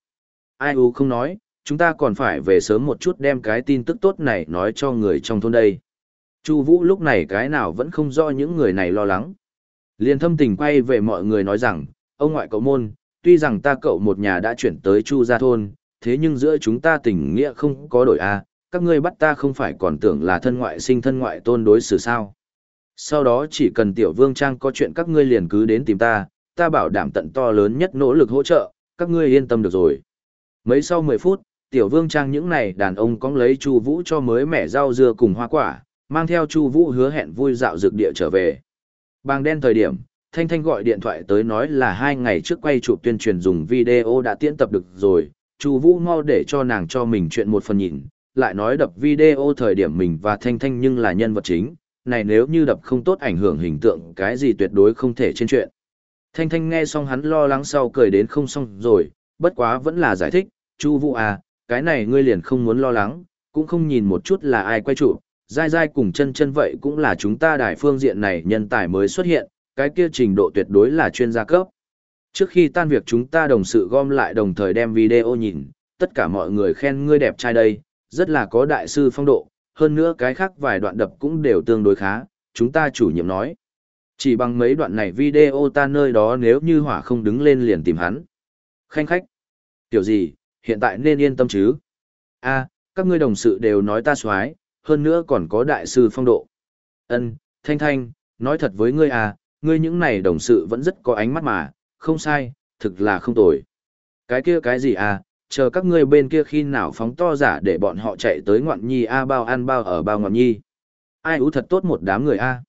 Ai u không nói, chúng ta còn phải về sớm một chút đem cái tin tức tốt này nói cho người trong thôn đây. Chu Vũ lúc này cái nào vẫn không rõ những người này lo lắng. Liên thâm tình quay về mọi người nói rằng, ông ngoại cậu môn, tuy rằng ta cậu một nhà đã chuyển tới Chu gia thôn, thế nhưng giữa chúng ta tình nghĩa không có đổi a, à, các ngươi bắt ta không phải còn tưởng là thân ngoại sinh thân ngoại tôn đối xử sao? Sau đó chỉ cần tiểu vương trang có chuyện các ngươi liền cứ đến tìm ta, ta bảo đảm tận to lớn nhất nỗ lực hỗ trợ, các ngươi yên tâm được rồi. Mấy sau 10 phút, tiểu vương trang những này đàn ông cóng lấy Chu Vũ cho mới mẻ rau dưa cùng hoa quả, mang theo Chu Vũ hứa hẹn vui dạo dược địa trở về. Bàng đen thời điểm, Thanh Thanh gọi điện thoại tới nói là hai ngày trước quay chụp tuyên truyền dùng video đã tiễn tập được rồi, Chu Vũ mau để cho nàng cho mình chuyện một phần nhìn, lại nói đập video thời điểm mình và Thanh Thanh nhưng là nhân vật chính, này nếu như đập không tốt ảnh hưởng hình tượng cái gì tuyệt đối không thể trên chuyện. Thanh Thanh nghe xong hắn lo lắng sau cười đến không xong rồi, bất quá vẫn là giải thích, Chu Vũ à, cái này ngươi liền không muốn lo lắng, cũng không nhìn một chút là ai quay chụp, dai dai cùng chân chân vậy cũng là chúng ta đại phương diện này nhân tài mới xuất hiện, cái kia trình độ tuyệt đối là chuyên gia cấp. Trước khi tan việc chúng ta đồng sự gom lại đồng thời đem video nhìn, tất cả mọi người khen ngươi đẹp trai đây, rất là có đại sư phong độ, hơn nữa cái khác vài đoạn đập cũng đều tương đối khá, chúng ta chủ nhiệm nói. Chỉ bằng mấy đoạn này video ta nơi đó nếu như hỏa không đứng lên liền tìm hắn. Khanh khách. Tiểu gì, hiện tại nên yên tâm chứ. a các ngươi đồng sự đều nói ta xoái, hơn nữa còn có đại sư phong độ. Ân, Thanh Thanh, nói thật với ngươi à, ngươi những này đồng sự vẫn rất có ánh mắt mà, không sai, thực là không tồi. Cái kia cái gì à, chờ các ngươi bên kia khi nào phóng to giả để bọn họ chạy tới ngoạn nhi a bao ăn bao ở bao ngoạn nhi. Ai ú thật tốt một đám người a.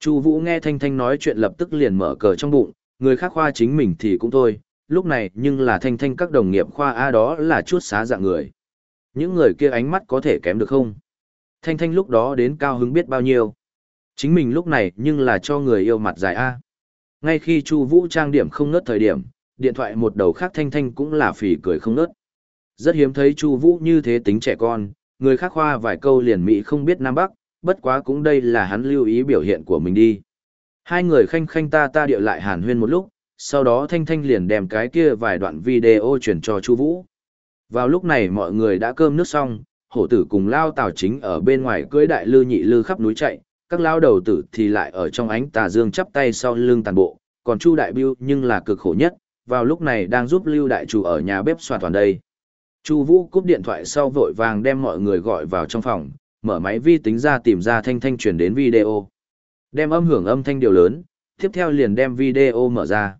Chu Vũ nghe Thanh Thanh nói chuyện lập tức liền mở cờ trong bụng, người khác khoa chính mình thì cũng thôi, lúc này nhưng là Thanh Thanh các đồng nghiệp khoa A đó là chút xá dạng người. Những người kia ánh mắt có thể kém được không? Thanh Thanh lúc đó đến cao hứng biết bao nhiêu. Chính mình lúc này nhưng là cho người yêu mặt dài A. Ngay khi Chu Vũ trang điểm không nớt thời điểm, điện thoại một đầu khác Thanh Thanh cũng là phì cười không nớt. Rất hiếm thấy Chu Vũ như thế tính trẻ con, người khác khoa vài câu liền mỹ không biết nam bắc, bất quá cũng đây là hắn lưu ý biểu hiện của mình đi. Hai người khanh khanh ta ta điệu lại hàn huyên một lúc, sau đó Thanh Thanh liền đem cái kia vài đoạn video chuyển cho Chu Vũ. Vào lúc này mọi người đã cơm nước xong, hổ tử cùng lao tào chính ở bên ngoài cưỡi đại lư nhị lư khắp núi chạy, các lao đầu tử thì lại ở trong ánh tà dương chắp tay sau lưng tàn bộ, còn Chu đại biêu nhưng là cực khổ nhất, vào lúc này đang giúp lưu đại chủ ở nhà bếp xoa toàn đây. Chu Vũ cúp điện thoại sau vội vàng đem mọi người gọi vào trong phòng, mở máy vi tính ra tìm ra thanh thanh truyền đến video. Đem âm hưởng âm thanh điều lớn, tiếp theo liền đem video mở ra.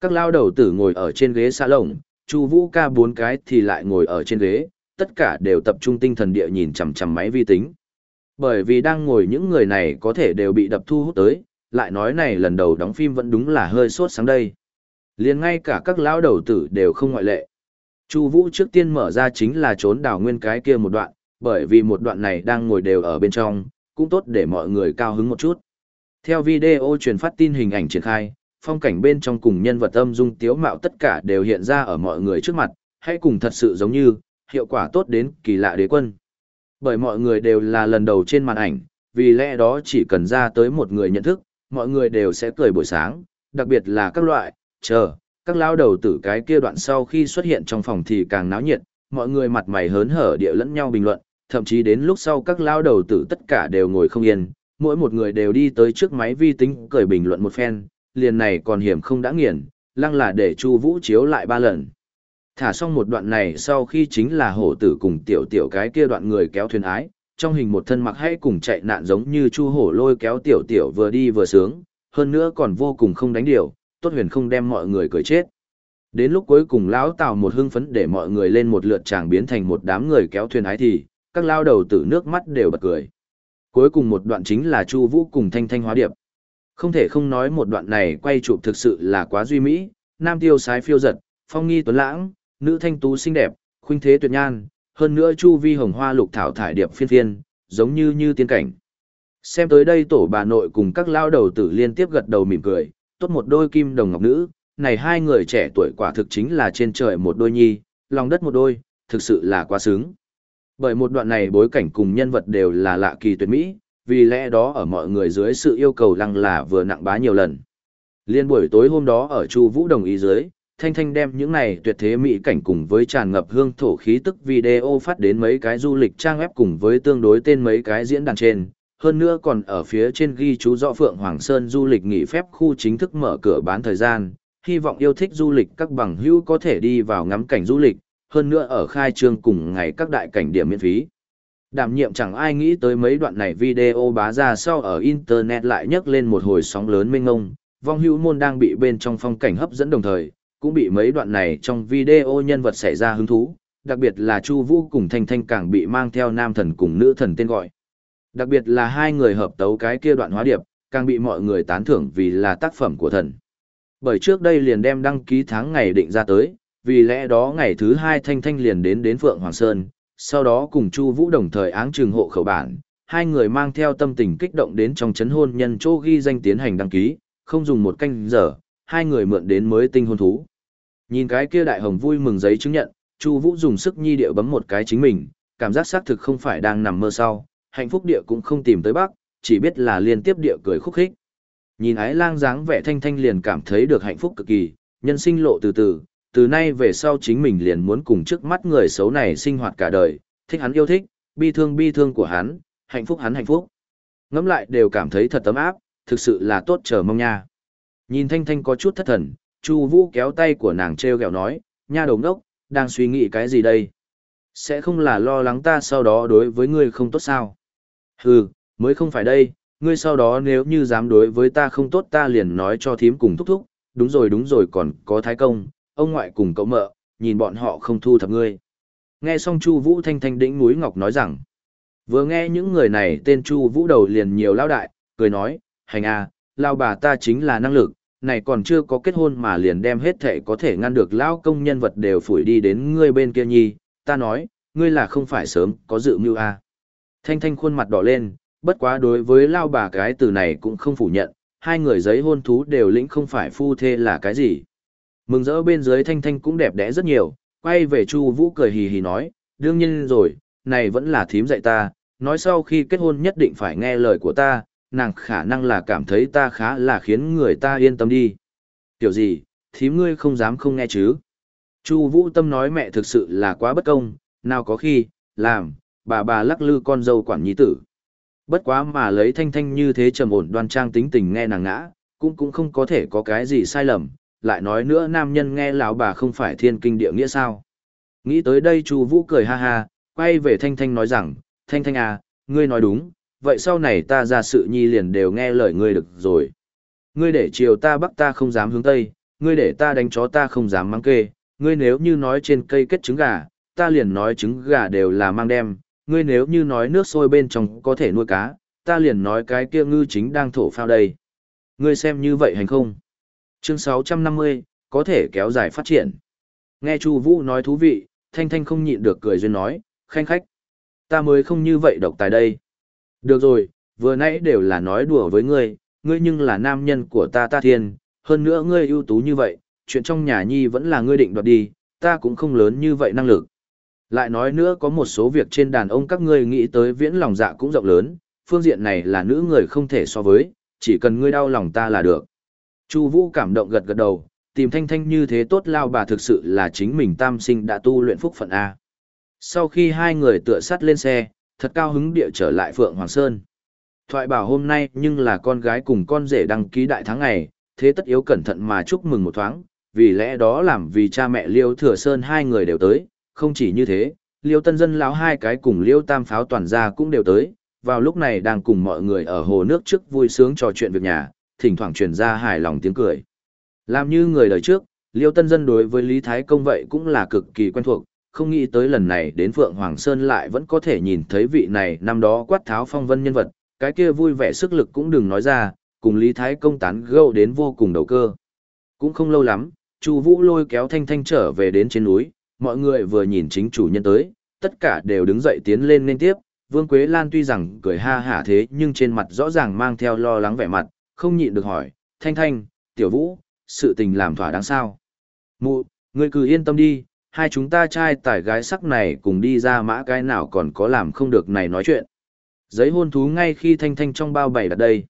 Các lao đầu tử ngồi ở trên ghế xa lồng, Chu Vũ ca bốn cái thì lại ngồi ở trên ghế, tất cả đều tập trung tinh thần địa nhìn chằm chằm máy vi tính. Bởi vì đang ngồi những người này có thể đều bị đập thu hút tới, lại nói này lần đầu đóng phim vẫn đúng là hơi sốt sáng đây. Liền ngay cả các lão đầu tử đều không ngoại lệ. Chu Vũ trước tiên mở ra chính là trốn đào nguyên cái kia một đoạn, bởi vì một đoạn này đang ngồi đều ở bên trong, cũng tốt để mọi người cao hứng một chút. Theo video truyền phát tin hình ảnh triển khai, phong cảnh bên trong cùng nhân vật âm dung tiếu mạo tất cả đều hiện ra ở mọi người trước mặt, hay cùng thật sự giống như, hiệu quả tốt đến kỳ lạ đế quân. Bởi mọi người đều là lần đầu trên màn ảnh, vì lẽ đó chỉ cần ra tới một người nhận thức, mọi người đều sẽ cười buổi sáng, đặc biệt là các loại, chờ, các lao đầu tử cái kia đoạn sau khi xuất hiện trong phòng thì càng náo nhiệt, mọi người mặt mày hớn hở địa lẫn nhau bình luận, thậm chí đến lúc sau các lao đầu tử tất cả đều ngồi không yên, mỗi một người đều đi tới trước máy vi tính cười bình luận một phen, liền này còn hiểm không đã nghiền, lăng là để Chu Vũ chiếu lại ba lần. Thả xong một đoạn này sau khi chính là hổ tử cùng tiểu tiểu cái kia đoạn người kéo thuyền ái, trong hình một thân mặc hay cùng chạy nạn giống như chu hổ lôi kéo tiểu tiểu vừa đi vừa sướng, hơn nữa còn vô cùng không đánh điều, tốt huyền không đem mọi người cười chết. Đến lúc cuối cùng lão tào một hưng phấn để mọi người lên một lượt chàng biến thành một đám người kéo thuyền ái thì, các lao đầu tử nước mắt đều bật cười. Cuối cùng một đoạn chính là Chu Vũ cùng Thanh Thanh hóa điệp. Không thể không nói một đoạn này quay chụp thực sự là quá duy mỹ, nam tiêu sái phiêu giật, phong nghi tuấn lãng, nữ thanh tú xinh đẹp, khuynh thế tuyệt nhan, hơn nữa chu vi hồng hoa lục thảo thải điệp phiên phiên, giống như như tiên cảnh. Xem tới đây tổ bà nội cùng các lao đầu tử liên tiếp gật đầu mỉm cười, tốt một đôi kim đồng ngọc nữ, này hai người trẻ tuổi quả thực chính là trên trời một đôi nhi, lòng đất một đôi, thực sự là quá sướng. Bởi một đoạn này bối cảnh cùng nhân vật đều là lạ kỳ tuyệt mỹ, vì lẽ đó ở mọi người dưới sự yêu cầu lăng là vừa nặng bá nhiều lần. Liên buổi tối hôm đó ở Chu Vũ đồng ý dưới, Thanh Thanh đem những này tuyệt thế mỹ cảnh cùng với tràn ngập hương thổ khí tức video phát đến mấy cái du lịch trang web cùng với tương đối tên mấy cái diễn đàn trên. Hơn nữa còn ở phía trên ghi chú rõ Phượng Hoàng Sơn du lịch nghỉ phép khu chính thức mở cửa bán thời gian, hy vọng yêu thích du lịch các bằng hữu có thể đi vào ngắm cảnh du lịch, hơn nữa ở khai trương cùng ngày các đại cảnh điểm miễn phí. Đảm nhiệm chẳng ai nghĩ tới mấy đoạn này video bá ra sau ở Internet lại nhấc lên một hồi sóng lớn mênh ngông, vong hữu môn đang bị bên trong phong cảnh hấp dẫn đồng thời, cũng bị mấy đoạn này trong video nhân vật xảy ra hứng thú, đặc biệt là Chu Vũ cùng Thanh Thanh càng bị mang theo nam thần cùng nữ thần tên gọi. Đặc biệt là hai người hợp tấu cái kia đoạn hóa điệp, càng bị mọi người tán thưởng vì là tác phẩm của thần. Bởi trước đây liền đem đăng ký tháng ngày định ra tới, vì lẽ đó ngày thứ hai Thanh Thanh liền đến đến Phượng Hoàng Sơn, sau đó cùng Chu Vũ đồng thời áng trường hộ khẩu bản, hai người mang theo tâm tình kích động đến trong chấn hôn nhân chỗ ghi danh tiến hành đăng ký, không dùng một canh giờ, hai người mượn đến mới tinh hôn thú. Nhìn cái kia đại hồng vui mừng giấy chứng nhận, Chu Vũ dùng sức nhi địa bấm một cái chính mình, cảm giác xác thực không phải đang nằm mơ sau, hạnh phúc địa cũng không tìm tới bác, chỉ biết là liên tiếp địa cười khúc khích. Nhìn ái lang dáng vẻ thanh thanh liền cảm thấy được hạnh phúc cực kỳ, nhân sinh lộ từ từ, từ nay về sau chính mình liền muốn cùng trước mắt người xấu này sinh hoạt cả đời, thích hắn yêu thích, bi thương bi thương của hắn, hạnh phúc hắn hạnh phúc. Ngẫm lại đều cảm thấy thật tấm áp, thực sự là tốt chờ mong nha. Nhìn Thanh Thanh có chút thất thần, Chu Vũ kéo tay của nàng treo gẹo nói, nha đồng đốc, đang suy nghĩ cái gì đây? Sẽ không là lo lắng ta sau đó đối với ngươi không tốt sao? Hừ, mới không phải đây, ngươi sau đó nếu như dám đối với ta không tốt ta liền nói cho thím cùng thúc thúc, đúng rồi đúng rồi còn có thái công, ông ngoại cùng cậu mợ, nhìn bọn họ không thu thập ngươi. Nghe xong Chu Vũ thanh thanh đĩnh núi ngọc nói rằng, vừa nghe những người này tên Chu Vũ đầu liền nhiều lao đại, cười nói, hành à, lao bà ta chính là năng lực, này còn chưa có kết hôn mà liền đem hết thể có thể ngăn được lao công nhân vật đều phủi đi đến ngươi bên kia nhi, ta nói, ngươi là không phải sớm có dự mưu à. Thanh thanh khuôn mặt đỏ lên, bất quá đối với lao bà cái từ này cũng không phủ nhận, hai người giấy hôn thú đều lĩnh không phải phu thê là cái gì. Mừng rỡ bên dưới thanh thanh cũng đẹp đẽ rất nhiều, quay về Chu Vũ cười hì hì nói, đương nhiên rồi, này vẫn là thím dạy ta, nói sau khi kết hôn nhất định phải nghe lời của ta, nàng khả năng là cảm thấy ta khá là khiến người ta yên tâm đi. Tiểu gì, thím ngươi không dám không nghe chứ. Chu Vũ Tâm nói mẹ thực sự là quá bất công, nào có khi, làm, bà bà lắc lư con dâu quản nhi tử. Bất quá mà lấy thanh thanh như thế trầm ổn đoan trang tính tình nghe nàng ngã, cũng cũng không có thể có cái gì sai lầm, lại nói nữa nam nhân nghe lão bà không phải thiên kinh địa nghĩa sao. Nghĩ tới đây Chu Vũ cười ha ha, quay về Thanh Thanh nói rằng, Thanh Thanh à, ngươi nói đúng, vậy sau này ta ra sự nhi liền đều nghe lời ngươi được rồi. Ngươi để chiều ta bắc ta không dám hướng tây, ngươi để ta đánh chó ta không dám mang kê, ngươi nếu như nói trên cây kết trứng gà, ta liền nói trứng gà đều là mang đem, ngươi nếu như nói nước sôi bên trong có thể nuôi cá, ta liền nói cái kia ngư chính đang thổ phao đây. Ngươi xem như vậy hành không? Chương 650, có thể kéo dài phát triển. Nghe Chu Vũ nói thú vị, Thanh Thanh không nhịn được cười duyên nói, khanh khách. Ta mới không như vậy độc tài đây. Được rồi, vừa nãy đều là nói đùa với ngươi, ngươi nhưng là nam nhân của ta ta thiên, hơn nữa ngươi ưu tú như vậy, chuyện trong nhà nhi vẫn là ngươi định đoạt đi, ta cũng không lớn như vậy năng lực. Lại nói nữa có một số việc trên đàn ông các ngươi nghĩ tới viễn lòng dạ cũng rộng lớn, phương diện này là nữ người không thể so với, chỉ cần ngươi đau lòng ta là được. Chu Vũ cảm động gật gật đầu, tìm thanh thanh như thế tốt lao bà thực sự là chính mình tam sinh đã tu luyện phúc phận A. Sau khi hai người tựa sát lên xe, thật cao hứng địa trở lại Phượng Hoàng Sơn. Thoại bảo hôm nay nhưng là con gái cùng con rể đăng ký đại tháng ngày, thế tất yếu cẩn thận mà chúc mừng một thoáng, vì lẽ đó làm vì cha mẹ Liêu Thừa Sơn hai người đều tới, không chỉ như thế, Liêu Tân Dân lão hai cái cùng Liêu Tam Pháo toàn gia cũng đều tới, vào lúc này đang cùng mọi người ở hồ nước trước vui sướng trò chuyện việc nhà, thỉnh thoảng truyền ra hài lòng tiếng cười. Làm như người đời trước, Liêu Tân Dân đối với Lý Thái Công vậy cũng là cực kỳ quen thuộc, không nghĩ tới lần này đến Phượng Hoàng Sơn lại vẫn có thể nhìn thấy vị này năm đó quát tháo phong vân nhân vật, cái kia vui vẻ sức lực cũng đừng nói ra, cùng Lý Thái Công tán gẫu đến vô cùng đầu cơ. Cũng không lâu lắm, Chu Vũ lôi kéo Thanh Thanh trở về đến trên núi, mọi người vừa nhìn chính chủ nhân tới, tất cả đều đứng dậy tiến lên nên tiếp, Vương Quế Lan tuy rằng cười ha hả thế nhưng trên mặt rõ ràng mang theo lo lắng vẻ mặt, không nhịn được hỏi, Thanh Thanh, Tiểu Vũ, sự tình làm thỏa đáng sao? Mụ, ngươi cứ yên tâm đi, hai chúng ta trai tải gái sắc này cùng đi ra mã cái nào còn có làm không được này nói chuyện. Giấy hôn thú ngay khi Thanh Thanh trong bao bày đặt đây.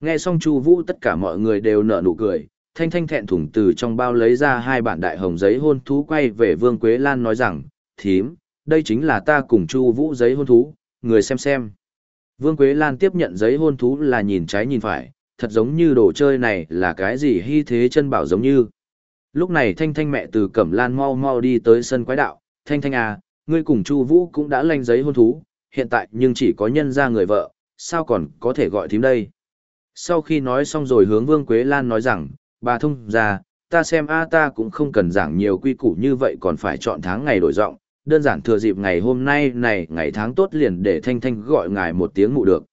Nghe xong Chu Vũ tất cả mọi người đều nở nụ cười, Thanh Thanh thẹn thùng từ trong bao lấy ra hai bản đại hồng giấy hôn thú quay về Vương Quế Lan nói rằng, thím, đây chính là ta cùng Chu Vũ giấy hôn thú, người xem xem. Vương Quế Lan tiếp nhận giấy hôn thú là nhìn trái nhìn phải, thật giống như đồ chơi này là cái gì hy thế chân bảo giống như. Lúc này Thanh Thanh mẹ từ Cẩm Lan mau mau đi tới sân quái đạo, Thanh Thanh à, ngươi cùng Chu Vũ cũng đã lanh giấy hôn thú, hiện tại nhưng chỉ có nhân ra người vợ, sao còn có thể gọi thím đây. Sau khi nói xong rồi hướng Vương Quế Lan nói rằng, bà thông ra, ta xem a ta cũng không cần giảng nhiều quy củ như vậy còn phải chọn tháng ngày đổi giọng, đơn giản thừa dịp ngày hôm nay này ngày tháng tốt liền để Thanh Thanh gọi ngài một tiếng ngủ được.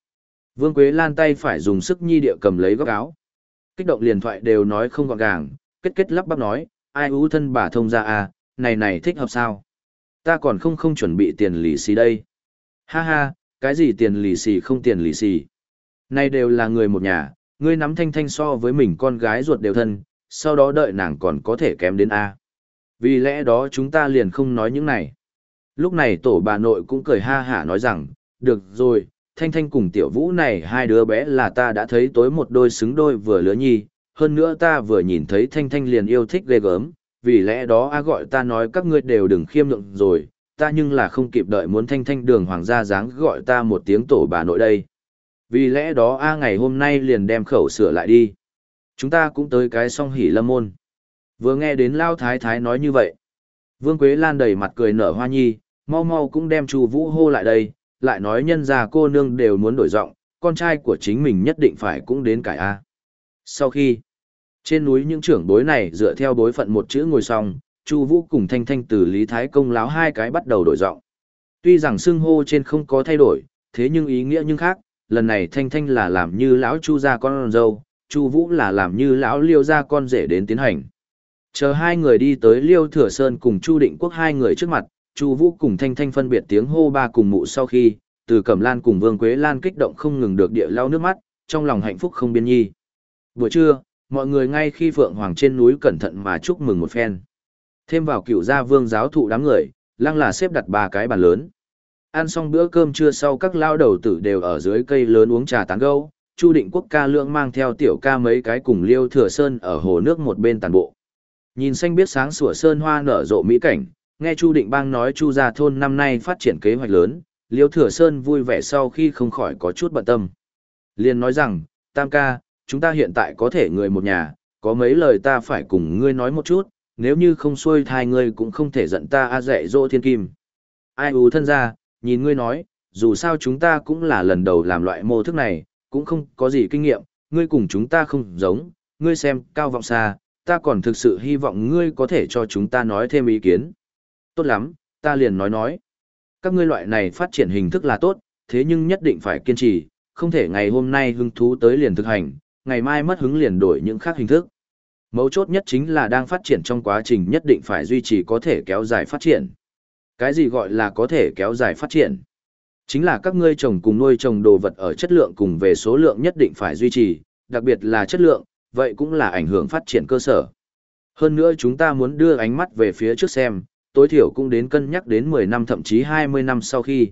Vương Quế Lan tay phải dùng sức nhi địa cầm lấy góc áo. Kích động liền thoại đều nói không gọn gàng, kết kết lắp bắp nói, ai ú thân bà thông ra à, này này thích hợp sao? Ta còn không không chuẩn bị tiền lì xì đây. Ha ha, cái gì tiền lì xì không tiền lì xì. Này đều là người một nhà, ngươi nắm thanh thanh so với mình con gái ruột đều thân, sau đó đợi nàng còn có thể kém đến A. Vì lẽ đó chúng ta liền không nói những này. Lúc này tổ bà nội cũng cười ha hả nói rằng, được rồi, Thanh Thanh cùng Tiểu Vũ này hai đứa bé là ta đã thấy tối một đôi xứng đôi vừa lứa nhi, hơn nữa ta vừa nhìn thấy Thanh Thanh liền yêu thích ghê gớm, vì lẽ đó a gọi ta nói các ngươi đều đừng khiêm nhượng rồi, ta nhưng là không kịp đợi muốn Thanh Thanh đường hoàng gia dáng gọi ta một tiếng tổ bà nội đây. Vì lẽ đó a ngày hôm nay liền đem khẩu sửa lại đi. Chúng ta cũng tới cái song hỉ lâm môn. Vừa nghe đến Lao Thái Thái nói như vậy. Vương Quế Lan đầy mặt cười nở hoa nhi, mau mau cũng đem Chu Vũ hô lại đây, lại nói nhân gia cô nương đều muốn đổi giọng, con trai của chính mình nhất định phải cũng đến cải a. Sau khi trên núi những trưởng bối này dựa theo bối phận một chữ ngồi xong, Chu Vũ cùng Thanh Thanh từ Lý Thái công láo hai cái bắt đầu đổi giọng. Tuy rằng xưng hô trên không có thay đổi, thế nhưng ý nghĩa nhưng khác, lần này Thanh Thanh là làm như lão Chu gia con dâu, Chu Vũ là làm như lão Liêu gia con rể đến tiến hành. Chờ hai người đi tới Liêu Thừa Sơn cùng Chu Định Quốc hai người trước mặt, Chu Vũ cùng Thanh Thanh phân biệt tiếng hô ba cùng mụ sau khi, từ Cẩm Lan cùng Vương Quế Lan kích động không ngừng được địa lau nước mắt, trong lòng hạnh phúc không biên nhi. Buổi trưa, mọi người ngay khi Phượng Hoàng trên núi cẩn thận mà chúc mừng một phen. Thêm vào cựu gia vương giáo thụ đám người, lăng là xếp đặt ba cái bàn lớn. Ăn xong bữa cơm trưa sau các lao đầu tử đều ở dưới cây lớn uống trà tán gẫu, Chu Định Quốc ca lượng mang theo tiểu ca mấy cái cùng Liêu Thừa Sơn ở hồ nước một bên tàn bộ. Nhìn xanh biết sáng sủa sơn hoa nở rộ mỹ cảnh, nghe Chu Định Bang nói Chu gia thôn năm nay phát triển kế hoạch lớn, Liêu Thừa Sơn vui vẻ sau khi không khỏi có chút bận tâm. Liên nói rằng, Tam ca, chúng ta hiện tại có thể người một nhà, có mấy lời ta phải cùng ngươi nói một chút, nếu như không xuôi thai ngươi cũng không thể giận ta a dạy dỗ thiên kim. Ai ú thân ra, nhìn ngươi nói, dù sao chúng ta cũng là lần đầu làm loại mô thức này, cũng không có gì kinh nghiệm, ngươi cùng chúng ta không giống, ngươi xem, cao vọng xa, ta còn thực sự hy vọng ngươi có thể cho chúng ta nói thêm ý kiến. Tốt lắm, ta liền nói nói. Các ngươi loại này phát triển hình thức là tốt, thế nhưng nhất định phải kiên trì, không thể ngày hôm nay hứng thú tới liền thực hành, ngày mai mất hứng liền đổi những khác hình thức. Mấu chốt nhất chính là đang phát triển trong quá trình nhất định phải duy trì có thể kéo dài phát triển. Cái gì gọi là có thể kéo dài phát triển? Chính là các ngươi trồng cùng nuôi trồng đồ vật ở chất lượng cùng về số lượng nhất định phải duy trì, đặc biệt là chất lượng, vậy cũng là ảnh hưởng phát triển cơ sở. Hơn nữa chúng ta muốn đưa ánh mắt về phía trước xem, tối thiểu cũng đến cân nhắc đến 10 năm thậm chí 20 năm sau khi.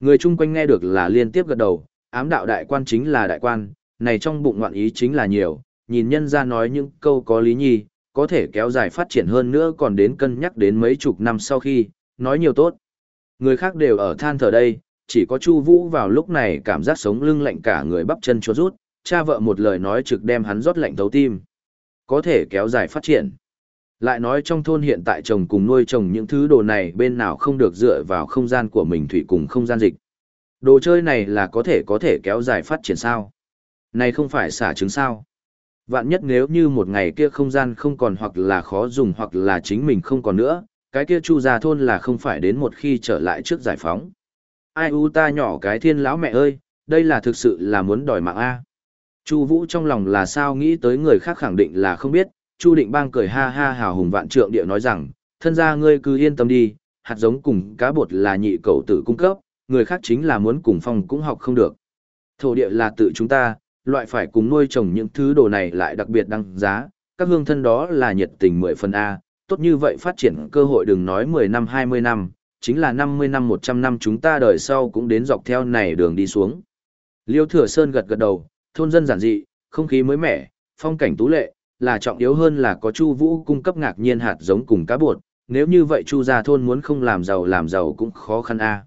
Người chung quanh nghe được là liên tiếp gật đầu, ám đạo đại quan chính là đại quan, này trong bụng ngoạn ý chính là nhiều, nhìn nhân ra nói những câu có lý nhi, có thể kéo dài phát triển hơn nữa còn đến cân nhắc đến mấy chục năm sau khi, nói nhiều tốt. Người khác đều ở than thở đây, chỉ có Chu Vũ vào lúc này cảm giác sống lưng lạnh cả người bắp chân chua rút, cha vợ một lời nói trực đem hắn rót lạnh thấu tim. Có thể kéo dài phát triển. Lại nói trong thôn hiện tại trồng cùng nuôi trồng những thứ đồ này bên nào không được dựa vào không gian của mình thủy cùng không gian dịch. Đồ chơi này là có thể có thể kéo dài phát triển sao? Này không phải xả trứng sao? Vạn nhất nếu như một ngày kia không gian không còn hoặc là khó dùng hoặc là chính mình không còn nữa, cái kia chu gia thôn là không phải đến một khi trở lại trước giải phóng. Ai u ta nhỏ cái thiên lão mẹ ơi, đây là thực sự là muốn đòi mạng A. Chu Vũ trong lòng là sao nghĩ tới người khác khẳng định là không biết, Chu Định Bang cười ha ha hào hùng vạn trượng địa nói rằng, thân gia ngươi cứ yên tâm đi, hạt giống cùng cá bột là nhị cầu tử cung cấp, người khác chính là muốn cùng phong cũng học không được. Thổ địa là tự chúng ta, loại phải cùng nuôi trồng những thứ đồ này lại đặc biệt đăng giá, các hương thân đó là nhiệt tình mười phần A, tốt như vậy phát triển cơ hội đừng nói 10 năm 20 năm, chính là 50 năm 100 năm chúng ta đời sau cũng đến dọc theo này đường đi xuống. Liêu Thừa Sơn gật gật đầu, thôn dân giản dị, không khí mới mẻ, phong cảnh tú lệ, là trọng yếu hơn là có Chu Vũ cung cấp ngạc nhiên hạt giống cùng cá bột, nếu như vậy Chu gia thôn muốn không làm giàu làm giàu cũng khó khăn a.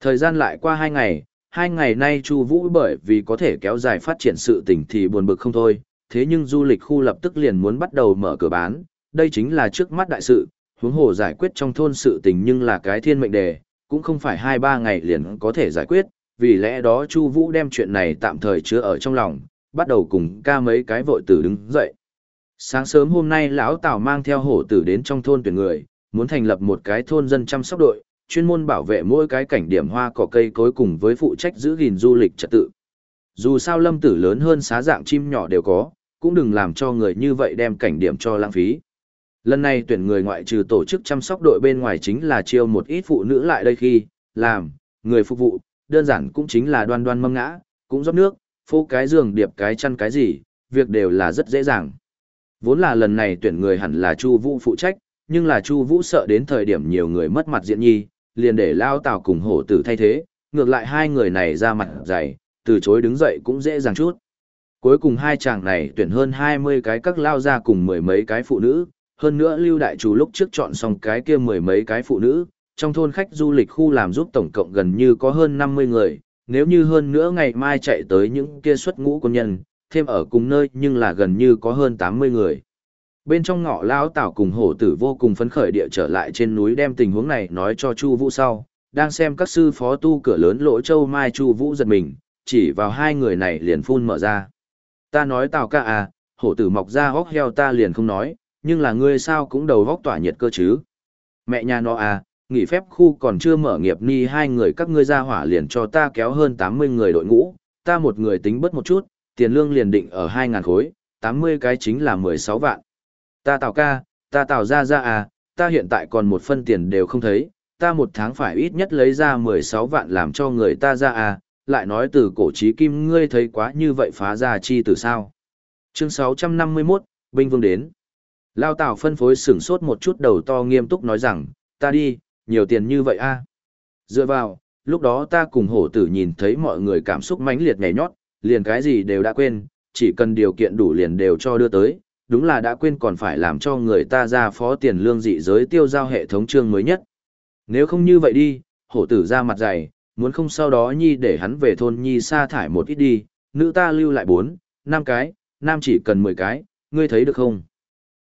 Thời gian lại qua hai ngày, hai ngày nay Chu Vũ bởi vì có thể kéo dài phát triển sự tình thì buồn bực không thôi, thế nhưng du lịch khu lập tức liền muốn bắt đầu mở cửa bán, đây chính là trước mắt đại sự, huống hồ giải quyết trong thôn sự tình nhưng là cái thiên mệnh đề, cũng không phải hai ba ngày liền có thể giải quyết, vì lẽ đó Chu Vũ đem chuyện này tạm thời chứa ở trong lòng, bắt đầu cùng ca mấy cái vội tử đứng dậy. Sáng sớm hôm nay lão Tào mang theo hổ tử đến trong thôn tuyển người, muốn thành lập một cái thôn dân chăm sóc đội, chuyên môn bảo vệ mỗi cái cảnh điểm hoa cỏ cây cối cùng với phụ trách giữ gìn du lịch trật tự. Dù sao lâm tử lớn hơn xá dạng chim nhỏ đều có, cũng đừng làm cho người như vậy đem cảnh điểm cho lãng phí. Lần này tuyển người ngoại trừ tổ chức chăm sóc đội bên ngoài chính là chiêu một ít phụ nữ lại đây khi, làm, người phục vụ, đơn giản cũng chính là đoan đoan mâm ngã, cũng rót nước, phô cái giường điệp cái chăn cái gì, việc đều là rất dễ dàng. Vốn là lần này tuyển người hẳn là Chu Vũ phụ trách, nhưng là Chu Vũ sợ đến thời điểm nhiều người mất mặt diện nhi, liền để Lao Tào cùng hổ tử thay thế, ngược lại hai người này ra mặt dày, từ chối đứng dậy cũng dễ dàng chút. Cuối cùng hai chàng này tuyển hơn 20 cái các lao ra cùng mười mấy cái phụ nữ, hơn nữa Lưu Đại Chủ lúc trước chọn xong cái kia mười mấy cái phụ nữ, trong thôn khách du lịch khu làm giúp tổng cộng gần như có hơn 50 người, nếu như hơn nữa ngày mai chạy tới những kia xuất ngũ quân nhân, thêm ở cùng nơi nhưng là gần như có hơn 80 người. Bên trong ngõ lão tảo cùng hổ tử vô cùng phấn khởi địa trở lại trên núi đem tình huống này nói cho Chu Vũ sau, đang xem các sư phó tu cửa lớn lỗ châu mai Chu Vũ giật mình, chỉ vào hai người này liền phun mở ra. Ta nói tào ca à, hổ tử mọc ra hốc heo ta liền không nói, nhưng là ngươi sao cũng đầu góc tỏa nhiệt cơ chứ. Mẹ nhà nó à, nghỉ phép khu còn chưa mở nghiệp ni hai người các ngươi ra hỏa liền cho ta kéo hơn 80 người đội ngũ, ta một người tính bớt một chút, tiền lương liền định ở hai ngàn khối, 80 cái chính là 16 vạn. Ta tào ca, ta tào ra ra à, ta hiện tại còn một phân tiền đều không thấy, ta một tháng phải ít nhất lấy ra 16 vạn làm cho người ta ra à, lại nói từ cổ trí kim ngươi thấy quá như vậy phá ra chi từ sao. Chương 651, Binh Vương đến. Lao Tào phân phối sửng sốt một chút đầu to nghiêm túc nói rằng, ta đi, nhiều tiền như vậy a à? Dựa vào, lúc đó ta cùng hổ tử nhìn thấy mọi người cảm xúc mãnh liệt nhảy nhót, liền cái gì đều đã quên, chỉ cần điều kiện đủ liền đều cho đưa tới, đúng là đã quên còn phải làm cho người ta ra phó tiền lương dị giới tiêu giao hệ thống chương mới nhất. Nếu không như vậy đi, hổ tử ra mặt dày, muốn không sau đó nhi để hắn về thôn nhi sa thải một ít đi, nữ ta lưu lại bốn, năm cái, nam chỉ cần mười cái, ngươi thấy được không?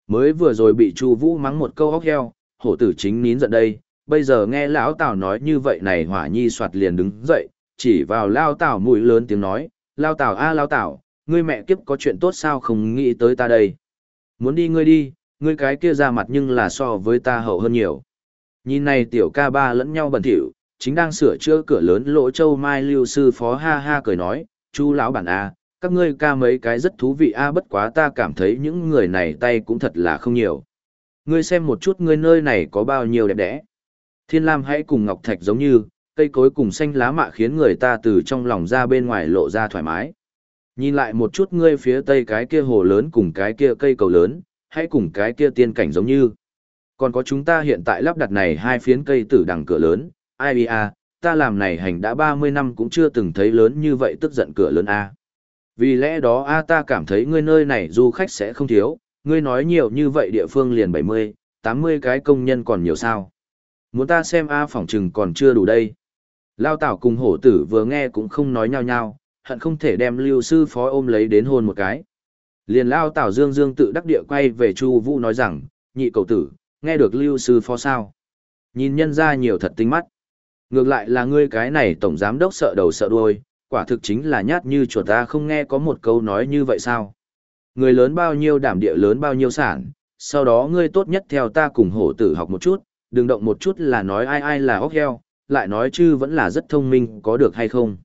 Mới vừa rồi bị Chu Vũ mắng một câu óc heo, hổ tử chính nín giận đây, bây giờ nghe lão Tào nói như vậy này hỏa nhi soạt liền đứng dậy, chỉ vào lao Tào mũi lớn tiếng nói, lao Tào a lao Tào, ngươi mẹ kiếp có chuyện tốt sao không nghĩ tới ta đây? Muốn đi ngươi đi, ngươi cái kia ra mặt nhưng là so với ta hậu hơn nhiều. Nhìn này tiểu ca ba lẫn nhau bẩn thỉu, chính đang sửa chữa cửa lớn lỗ châu mai lưu sư phó ha ha cười nói, chú lão bản a, các ngươi ca mấy cái rất thú vị a bất quá ta cảm thấy những người này tay cũng thật là không nhiều. Ngươi xem một chút ngươi nơi này có bao nhiêu đẹp đẽ. Thiên lam hãy cùng ngọc thạch giống như, cây cối cùng xanh lá mạ khiến người ta từ trong lòng ra bên ngoài lộ ra thoải mái. Nhìn lại một chút ngươi phía tây cái kia hồ lớn cùng cái kia cây cầu lớn, hãy cùng cái kia tiên cảnh giống như. Còn có chúng ta hiện tại lắp đặt này hai phiến cây tử đằng cửa lớn, ai à, ta làm này hành đã 30 năm cũng chưa từng thấy lớn như vậy tức giận cửa lớn A. Vì lẽ đó A ta cảm thấy ngươi nơi này du khách sẽ không thiếu, ngươi nói nhiều như vậy địa phương liền 70, 80 cái công nhân còn nhiều sao. Muốn ta xem A phỏng trừng còn chưa đủ đây. Lao Tảo cùng hổ tử vừa nghe cũng không nói nhau nhau, hận không thể đem lưu sư phó ôm lấy đến hôn một cái. Liền Lao Tảo Dương Dương tự đắc địa quay về Chu Vũ nói rằng, nhị cầu tử, nghe được lưu sư phó sao. Nhìn nhân ra nhiều thật tinh mắt. Ngược lại là ngươi cái này tổng giám đốc sợ đầu sợ đuôi, quả thực chính là nhát như chuột ta không nghe có một câu nói như vậy sao. Người lớn bao nhiêu đảm địa lớn bao nhiêu sản, sau đó ngươi tốt nhất theo ta cùng hổ tử học một chút, đừng động một chút là nói ai ai là óc heo, lại nói chứ vẫn là rất thông minh có được hay không.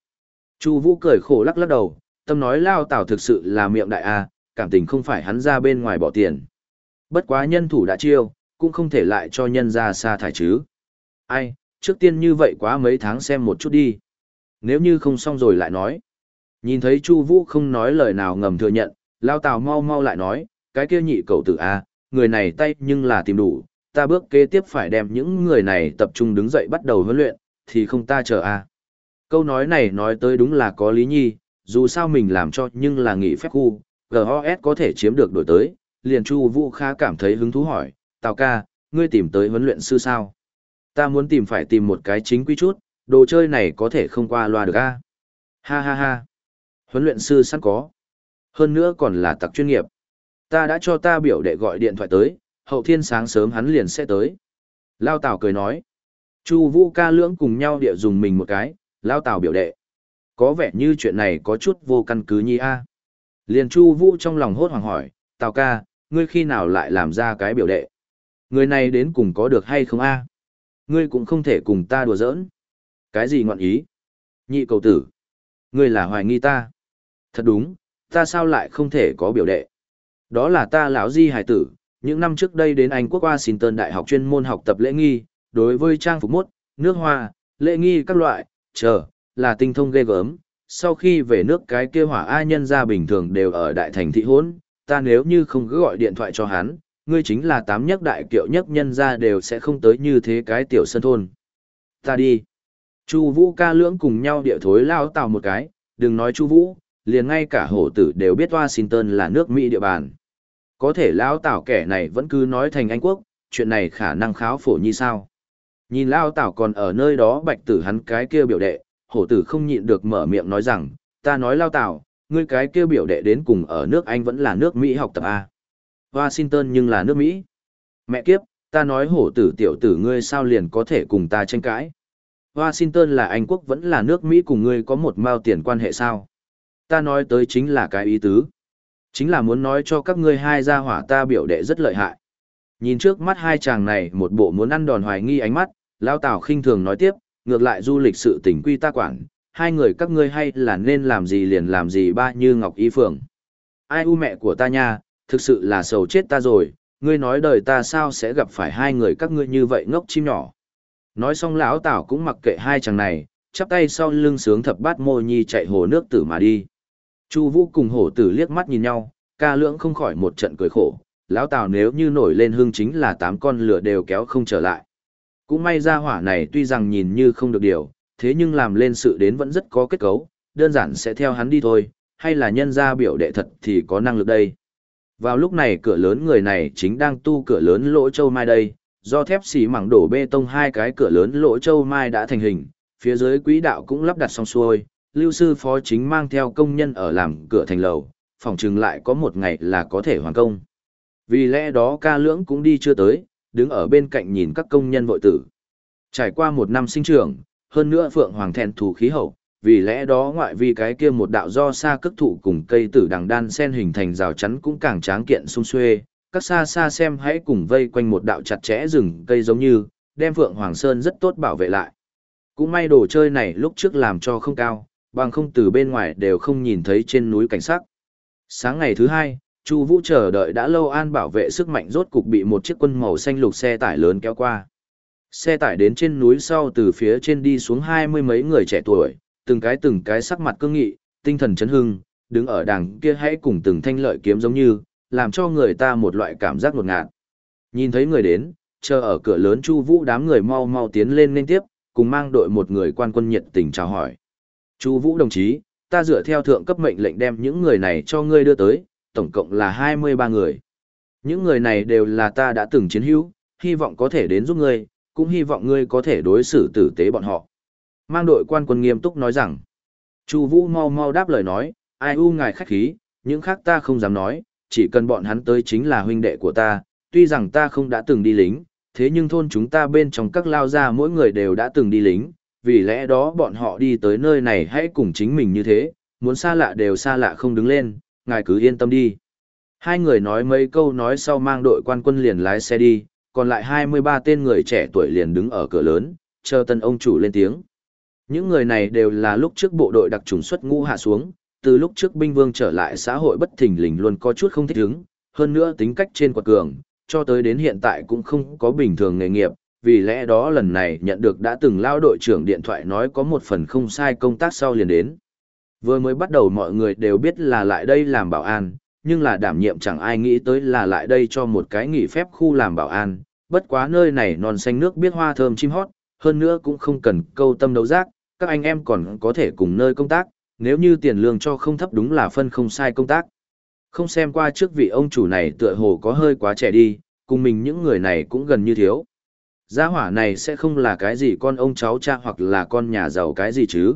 Chu Vũ cười khổ lắc lắc đầu, tâm nói lao tảo thực sự là miệng đại a, cảm tình không phải hắn ra bên ngoài bỏ tiền. Bất quá nhân thủ đã chiêu, cũng không thể lại cho nhân ra xa thải chứ. Ai, trước tiên như vậy quá mấy tháng xem một chút đi. Nếu như không xong rồi lại nói. Nhìn thấy Chu Vũ không nói lời nào ngầm thừa nhận, Lao Tào mau mau lại nói, cái kia nhị cậu tử a, người này tay nhưng là tìm đủ, ta bước kế tiếp phải đem những người này tập trung đứng dậy bắt đầu huấn luyện, thì không ta chờ a. Câu nói này nói tới đúng là có lý nhi, dù sao mình làm cho nhưng là nghỉ phép khu, GOS có thể chiếm được đổi tới, liền Chu Vũ khá cảm thấy hứng thú hỏi, "Tào ca, ngươi tìm tới huấn luyện sư sao?" Ta muốn tìm phải tìm một cái chính quy chút, đồ chơi này có thể không qua loa được a. Ha ha ha. Huấn luyện sư sẵn có. Hơn nữa còn là tặc chuyên nghiệp. Ta đã cho ta biểu đệ gọi điện thoại tới, hậu thiên sáng sớm hắn liền sẽ tới. Lao Tào cười nói. Chu Vũ ca lưỡng cùng nhau địa dùng mình một cái, Lao Tào biểu đệ. Có vẻ như chuyện này có chút vô căn cứ nhi a. Liền Chu Vũ trong lòng hốt hoảng hỏi, Tào ca, ngươi khi nào lại làm ra cái biểu đệ? Người này đến cùng có được hay không a? Ngươi cũng không thể cùng ta đùa giỡn. Cái gì ngọn ý? Nhị cầu tử. Ngươi là hoài nghi ta. Thật đúng, ta sao lại không thể có biểu đệ. Đó là ta lão di hải tử, những năm trước đây đến Anh quốc Washington Đại học chuyên môn học tập lễ nghi, đối với trang phục mốt, nước hoa, lễ nghi các loại, chờ, là tinh thông ghê gớm. Sau khi về nước cái kia hỏa ai nhân gia bình thường đều ở đại thành thị hốn, ta nếu như không cứ gọi điện thoại cho hắn, ngươi chính là tám nhất đại kiệu nhất nhân gia đều sẽ không tới như thế cái tiểu sân thôn. Ta đi. Chu Vũ ca lưỡng cùng nhau địa thối lao tào một cái, đừng nói Chu Vũ, liền ngay cả hổ tử đều biết Washington là nước Mỹ địa bàn. Có thể lao tào kẻ này vẫn cứ nói thành Anh quốc, chuyện này khả năng kháo phổ như sao. Nhìn lao tảo còn ở nơi đó bạch tử hắn cái kia biểu đệ, hổ tử không nhịn được mở miệng nói rằng, ta nói lao tảo ngươi cái kia biểu đệ đến cùng ở nước Anh vẫn là nước Mỹ học tập A. Washington nhưng là nước Mỹ. Mẹ kiếp, ta nói hổ tử tiểu tử ngươi sao liền có thể cùng ta tranh cãi. Washington là Anh quốc vẫn là nước Mỹ cùng ngươi có một mao tiền quan hệ sao? Ta nói tới chính là cái ý tứ. Chính là muốn nói cho các ngươi hai gia hỏa ta biểu đệ rất lợi hại. Nhìn trước mắt hai chàng này một bộ muốn ăn đòn hoài nghi ánh mắt, Lao Tào khinh thường nói tiếp, ngược lại du lịch sự tình quy ta quản, hai người các ngươi hay là nên làm gì liền làm gì ba như Ngọc Y Phượng. Ai u mẹ của ta nha, thực sự là sầu chết ta rồi, ngươi nói đời ta sao sẽ gặp phải hai người các ngươi như vậy ngốc chim nhỏ. Nói xong lão Tào cũng mặc kệ hai chàng này, chắp tay sau lưng sướng thập bát mô nhi chạy hồ nước tử mà đi. Chu Vũ cùng hổ tử liếc mắt nhìn nhau, ca lưỡng không khỏi một trận cười khổ, lão Tào nếu như nổi lên hương chính là tám con lửa đều kéo không trở lại. Cũng may ra hỏa này tuy rằng nhìn như không được điều, thế nhưng làm lên sự đến vẫn rất có kết cấu, đơn giản sẽ theo hắn đi thôi, hay là nhân ra biểu đệ thật thì có năng lực đây. Vào lúc này cửa lớn người này chính đang tu cửa lớn lỗ châu mai đây, do thép xì mảng đổ bê tông hai cái cửa lớn lỗ châu mai đã thành hình, phía dưới quỹ đạo cũng lắp đặt xong xuôi, lưu sư phó chính mang theo công nhân ở làm cửa thành lầu, phòng chừng lại có một ngày là có thể hoàn công. Vì lẽ đó ca lưỡng cũng đi chưa tới, đứng ở bên cạnh nhìn các công nhân vội tử. Trải qua một năm sinh trưởng, hơn nữa Phượng Hoàng thẹn thủ khí hậu, vì lẽ đó ngoại vi cái kia một đạo do xa cước thụ cùng cây tử đằng đan sen hình thành rào chắn cũng càng tráng kiện sung xuê, các xa xa xem hãy cùng vây quanh một đạo chặt chẽ rừng cây giống như, đem Phượng Hoàng Sơn rất tốt bảo vệ lại. Cũng may đồ chơi này lúc trước làm cho không cao, bằng không từ bên ngoài đều không nhìn thấy trên núi cảnh sắc. Sáng ngày thứ hai, Chu Vũ chờ đợi đã lâu an bảo vệ sức mạnh rốt cục bị một chiếc quân màu xanh lục xe tải lớn kéo qua. Xe tải đến trên núi sau từ phía trên đi xuống hai mươi mấy người trẻ tuổi, từng cái từng cái sắc mặt cương nghị, tinh thần chấn hưng, đứng ở đằng kia hãy cùng từng thanh lợi kiếm giống như, làm cho người ta một loại cảm giác ngột ngạt. Nhìn thấy người đến, chờ ở cửa lớn Chu Vũ đám người mau mau tiến lên nên tiếp, cùng mang đội một người quan quân nhiệt tình chào hỏi. Chu Vũ đồng chí, ta dựa theo thượng cấp mệnh lệnh đem những người này cho ngươi đưa tới, tổng cộng là 23 người. Những người này đều là ta đã từng chiến hữu, hy vọng có thể đến giúp ngươi, cũng hy vọng ngươi có thể đối xử tử tế bọn họ. Mang đội quan quân nghiêm túc nói rằng, Chu Vũ mau mau đáp lời nói, ai u ngài khách khí, những khác ta không dám nói, chỉ cần bọn hắn tới chính là huynh đệ của ta, tuy rằng ta không đã từng đi lính, thế nhưng thôn chúng ta bên trong các lao gia mỗi người đều đã từng đi lính, vì lẽ đó bọn họ đi tới nơi này hãy cùng chính mình như thế, muốn xa lạ đều xa lạ không đứng lên, ngài cứ yên tâm đi. Hai người nói mấy câu nói sau mang đội quan quân liền lái xe đi, còn lại 23 tên người trẻ tuổi liền đứng ở cửa lớn, chờ tân ông chủ lên tiếng. Những người này đều là lúc trước bộ đội đặc trùng xuất ngũ hạ xuống, từ lúc trước binh vương trở lại xã hội bất thình lình luôn có chút không thích ứng, hơn nữa tính cách trên quật cường, cho tới đến hiện tại cũng không có bình thường nghề nghiệp, vì lẽ đó lần này nhận được đã từng lao đội trưởng điện thoại nói có một phần không sai công tác sau liền đến. Vừa mới bắt đầu mọi người đều biết là lại đây làm bảo an, nhưng là đảm nhiệm chẳng ai nghĩ tới là lại đây cho một cái nghỉ phép khu làm bảo an, bất quá nơi này non xanh nước biết hoa thơm chim hót, hơn nữa cũng không cần câu tâm đấu giác, các anh em còn có thể cùng nơi công tác, nếu như tiền lương cho không thấp đúng là phân không sai công tác. Không xem qua trước vị ông chủ này tựa hồ có hơi quá trẻ đi, cùng mình những người này cũng gần như thiếu. Gia hỏa này sẽ không là cái gì con ông cháu cha hoặc là con nhà giàu cái gì chứ.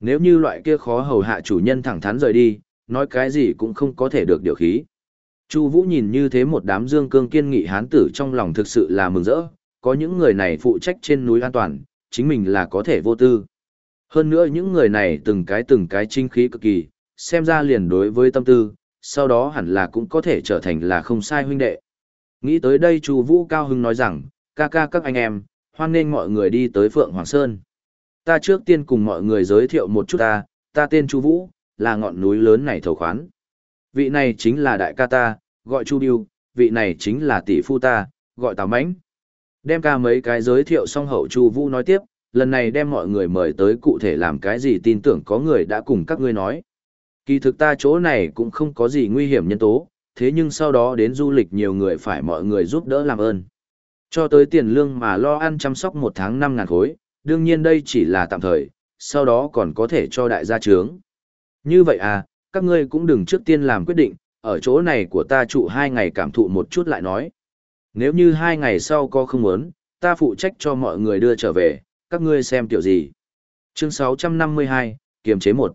Nếu như loại kia khó hầu hạ chủ nhân thẳng thắn rời đi, nói cái gì cũng không có thể được điều khí. Chu Vũ nhìn như thế một đám dương cương kiên nghị hán tử trong lòng thực sự là mừng rỡ, có những người này phụ trách trên núi an toàn, chính mình là có thể vô tư. Hơn nữa những người này từng cái từng cái chính khí cực kỳ, xem ra liền đối với tâm tư, sau đó hẳn là cũng có thể trở thành là không sai huynh đệ. Nghĩ tới đây Chu Vũ cao hứng nói rằng, ca ca các anh em, hoan nghênh mọi người đi tới Phượng Hoàng Sơn. Ta trước tiên cùng mọi người giới thiệu một chút ta, ta tên Chu Vũ, là ngọn núi lớn này thầu khoán. Vị này chính là đại ca ta, gọi Chu Biêu, vị này chính là tỷ phu ta, gọi Tào Mãnh. Đem ca mấy cái giới thiệu xong hậu Chu Vũ nói tiếp, lần này đem mọi người mời tới cụ thể làm cái gì tin tưởng có người đã cùng các ngươi nói. Kỳ thực ta chỗ này cũng không có gì nguy hiểm nhân tố, thế nhưng sau đó đến du lịch nhiều người phải mọi người giúp đỡ làm ơn. Cho tới tiền lương mà lo ăn chăm sóc một tháng năm ngàn khối, đương nhiên đây chỉ là tạm thời, sau đó còn có thể cho đại gia trướng. Như vậy à, các ngươi cũng đừng trước tiên làm quyết định, ở chỗ này của ta trụ hai ngày cảm thụ một chút lại nói. Nếu như hai ngày sau có không muốn, ta phụ trách cho mọi người đưa trở về, các ngươi xem tiểu gì. Chương 652, kiềm chế một.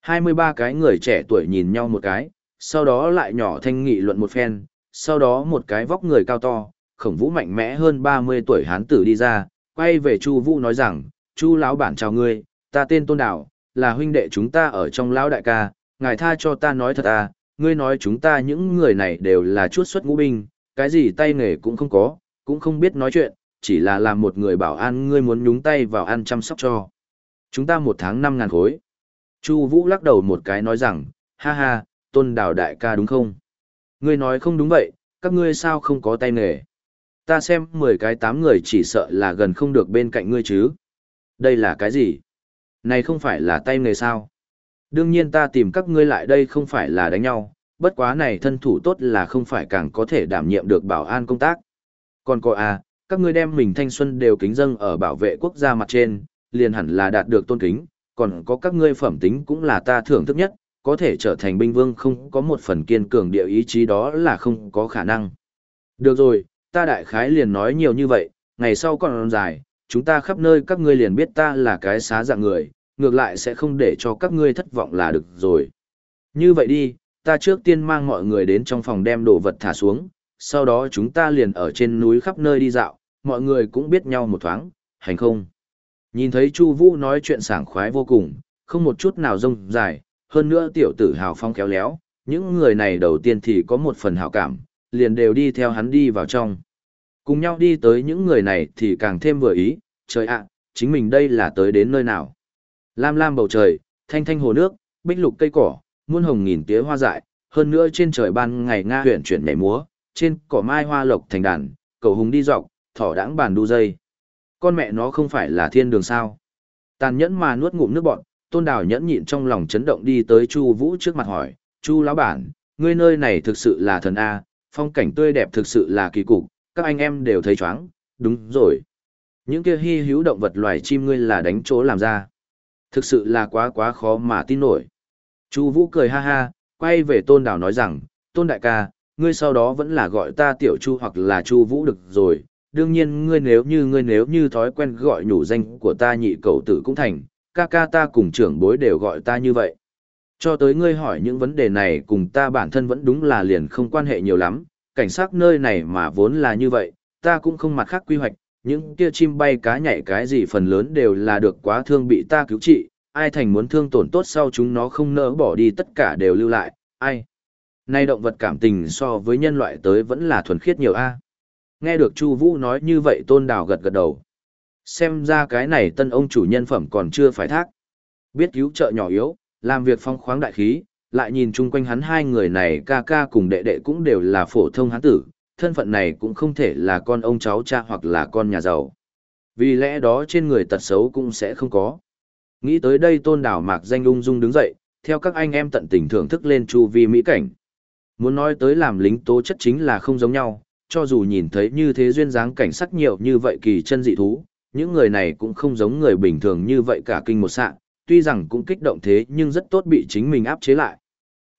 23 cái người trẻ tuổi nhìn nhau một cái, sau đó lại nhỏ thanh nghị luận một phen, sau đó một cái vóc người cao to, khổng vũ mạnh mẽ hơn 30 tuổi hán tử đi ra, quay về Chu Vũ nói rằng, "Chu lão bản chào ngươi, ta tên Tôn Đào, là huynh đệ chúng ta ở trong lão đại ca, ngài tha cho ta nói thật à, ngươi nói chúng ta những người này đều là chút xuất ngũ binh, cái gì tay nghề cũng không có, cũng không biết nói chuyện, chỉ là làm một người bảo an ngươi muốn nhúng tay vào ăn chăm sóc cho. Chúng ta một tháng năm ngàn khối. Chu Vũ lắc đầu một cái nói rằng, ha ha, tôn đào đại ca đúng không? Ngươi nói không đúng vậy, các ngươi sao không có tay nghề? Ta xem mười cái tám người chỉ sợ là gần không được bên cạnh ngươi chứ. Đây là cái gì? Này không phải là tay nghề sao? Đương nhiên ta tìm các ngươi lại đây không phải là đánh nhau, bất quá này thân thủ tốt là không phải càng có thể đảm nhiệm được bảo an công tác. Còn có à, các ngươi đem mình thanh xuân đều kính dâng ở bảo vệ quốc gia mặt trên, liền hẳn là đạt được tôn kính, còn có các ngươi phẩm tính cũng là ta thưởng thức nhất, có thể trở thành binh vương không có một phần kiên cường địa ý chí đó là không có khả năng. Được rồi, ta đại khái liền nói nhiều như vậy, ngày sau còn dài, chúng ta khắp nơi các ngươi liền biết ta là cái xá dạng người, ngược lại sẽ không để cho các ngươi thất vọng là được rồi. Như vậy đi, ta trước tiên mang mọi người đến trong phòng đem đồ vật thả xuống, sau đó chúng ta liền ở trên núi khắp nơi đi dạo, mọi người cũng biết nhau một thoáng, hành không? Nhìn thấy Chu Vũ nói chuyện sảng khoái vô cùng, không một chút nào rông dài, hơn nữa tiểu tử hào phong khéo léo, những người này đầu tiên thì có một phần hảo cảm, liền đều đi theo hắn đi vào trong. Cùng nhau đi tới những người này thì càng thêm vừa ý, trời ạ, chính mình đây là tới đến nơi nào. Lam lam bầu trời, thanh thanh hồ nước, bích lục cây cỏ, muôn hồng nghìn tía hoa dại, hơn nữa trên trời ban ngày Nga huyện chuyển nhảy múa, trên cỏ mai hoa lộc thành đàn, cầu hùng đi dọc, thỏ đãng bàn đu dây. Con mẹ nó không phải là thiên đường sao. Tàn nhẫn mà nuốt ngụm nước bọn, tôn đào nhẫn nhịn trong lòng chấn động đi tới Chu Vũ trước mặt hỏi, Chu lão bản, ngươi nơi này thực sự là thần A, phong cảnh tươi đẹp thực sự là kỳ cục, các anh em đều thấy chóng, đúng rồi. Những kia hy hữu động vật loài chim ngươi là đánh chỗ làm ra. Thực sự là quá quá khó mà tin nổi. Chu Vũ cười ha ha, quay về Tôn Đào nói rằng, Tôn đại ca, ngươi sau đó vẫn là gọi ta Tiểu Chu hoặc là Chu Vũ được rồi. Đương nhiên ngươi nếu như ngươi nếu như thói quen gọi nhủ danh của ta nhị cậu tử cũng thành, ca ca ta cùng trưởng bối đều gọi ta như vậy. Cho tới ngươi hỏi những vấn đề này cùng ta bản thân vẫn đúng là liền không quan hệ nhiều lắm, cảnh sát nơi này mà vốn là như vậy, ta cũng không mặt khác quy hoạch, những kia chim bay cá nhảy cái gì phần lớn đều là được quá thương bị ta cứu trị, ai thành muốn thương tổn tốt sau chúng nó không nỡ bỏ đi tất cả đều lưu lại, ai. Nay động vật cảm tình so với nhân loại tới vẫn là thuần khiết nhiều a. Nghe được Chu Vũ nói như vậy Tôn Đào gật gật đầu. Xem ra cái này tân ông chủ nhân phẩm còn chưa phải thác. Biết cứu trợ nhỏ yếu, làm việc phong khoáng đại khí, lại nhìn chung quanh hắn hai người này ca ca cùng đệ đệ cũng đều là phổ thông hán tử, thân phận này cũng không thể là con ông cháu cha hoặc là con nhà giàu. Vì lẽ đó trên người tật xấu cũng sẽ không có. Nghĩ tới đây tôn đảo mạc danh ung dung đứng dậy, theo các anh em tận tình thưởng thức lên chu vi mỹ cảnh. Muốn nói tới làm lính tố chất chính là không giống nhau, cho dù nhìn thấy như thế duyên dáng cảnh sắc nhiều như vậy kỳ chân dị thú, những người này cũng không giống người bình thường như vậy cả kinh một sạ tuy rằng cũng kích động thế nhưng rất tốt bị chính mình áp chế lại.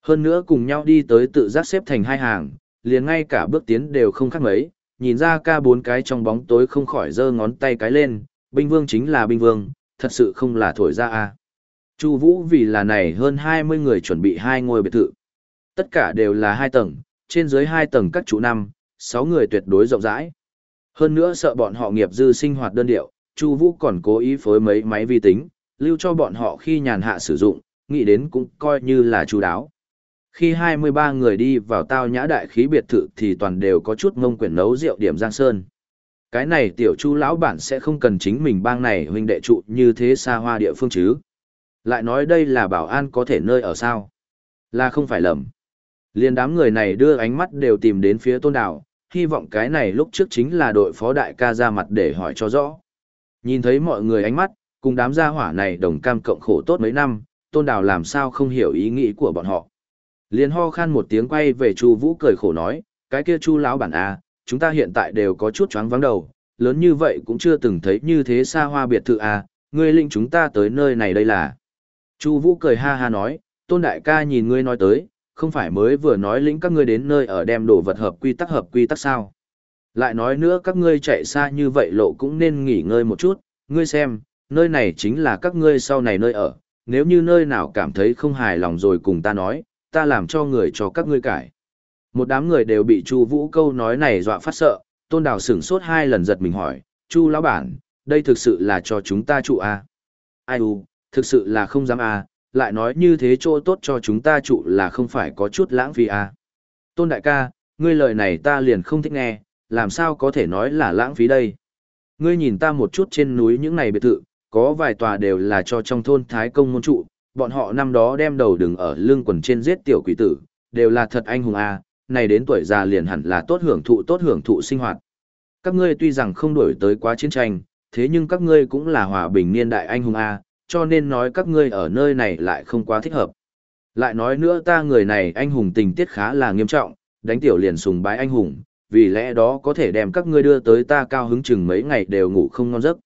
Hơn nữa cùng nhau đi tới tự giác xếp thành hai hàng, liền ngay cả bước tiến đều không khác mấy, nhìn ra ca bốn cái trong bóng tối không khỏi giơ ngón tay cái lên, binh vương chính là binh vương, thật sự không là thổi ra a. Chu Vũ vì là này hơn 20 người chuẩn bị hai ngôi biệt thự. Tất cả đều là hai tầng, trên dưới hai tầng các chủ năm, sáu người tuyệt đối rộng rãi. Hơn nữa sợ bọn họ nghiệp dư sinh hoạt đơn điệu, Chu Vũ còn cố ý phối mấy máy vi tính, lưu cho bọn họ khi nhàn hạ sử dụng, nghĩ đến cũng coi như là chu đáo. Khi 23 người đi vào tao nhã đại khí biệt thự thì toàn đều có chút ngông quyển nấu rượu điểm giang sơn. Cái này tiểu chu lão bản sẽ không cần chính mình bang này huynh đệ trụ như thế xa hoa địa phương chứ. Lại nói đây là bảo an có thể nơi ở sao? Là không phải lầm. Liên đám người này đưa ánh mắt đều tìm đến phía tôn đảo, hy vọng cái này lúc trước chính là đội phó đại ca ra mặt để hỏi cho rõ. Nhìn thấy mọi người ánh mắt, cùng đám gia hỏa này đồng cam cộng khổ tốt mấy năm, tôn đảo làm sao không hiểu ý nghĩ của bọn họ. Liên ho khan một tiếng quay về Chu Vũ cười khổ nói, cái kia Chu lão bản a, chúng ta hiện tại đều có chút choáng váng đầu, lớn như vậy cũng chưa từng thấy như thế xa hoa biệt thự a, ngươi linh chúng ta tới nơi này đây là. Chu Vũ cười ha ha nói, Tôn đại ca nhìn ngươi nói tới, không phải mới vừa nói lĩnh các ngươi đến nơi ở đem đồ vật hợp quy tắc hợp quy tắc sao? Lại nói nữa các ngươi chạy xa như vậy lộ cũng nên nghỉ ngơi một chút, ngươi xem, nơi này chính là các ngươi sau này nơi ở, nếu như nơi nào cảm thấy không hài lòng rồi cùng ta nói, ta làm cho người cho các ngươi cải. Một đám người đều bị Chu Vũ câu nói này dọa phát sợ, Tôn Đào sửng sốt hai lần giật mình hỏi, "Chu lão bản, đây thực sự là cho chúng ta trụ à? Ai u, thực sự là không dám à, lại nói như thế chỗ tốt cho chúng ta trụ là không phải có chút lãng phí à? Tôn đại ca, ngươi lời này ta liền không thích nghe, làm sao có thể nói là lãng phí đây? Ngươi nhìn ta một chút trên núi những này biệt thự, có vài tòa đều là cho trong thôn Thái Công môn trụ, bọn họ năm đó đem đầu đừng ở lưng quần trên giết tiểu quỷ tử, đều là thật anh hùng à, này đến tuổi già liền hẳn là tốt hưởng thụ tốt hưởng thụ sinh hoạt. Các ngươi tuy rằng không đổi tới quá chiến tranh, thế nhưng các ngươi cũng là hòa bình niên đại anh hùng A, cho nên nói các ngươi ở nơi này lại không quá thích hợp. Lại nói nữa ta người này anh hùng tình tiết khá là nghiêm trọng, đánh tiểu liền sùng bái anh hùng, vì lẽ đó có thể đem các ngươi đưa tới ta cao hứng chừng mấy ngày đều ngủ không ngon giấc.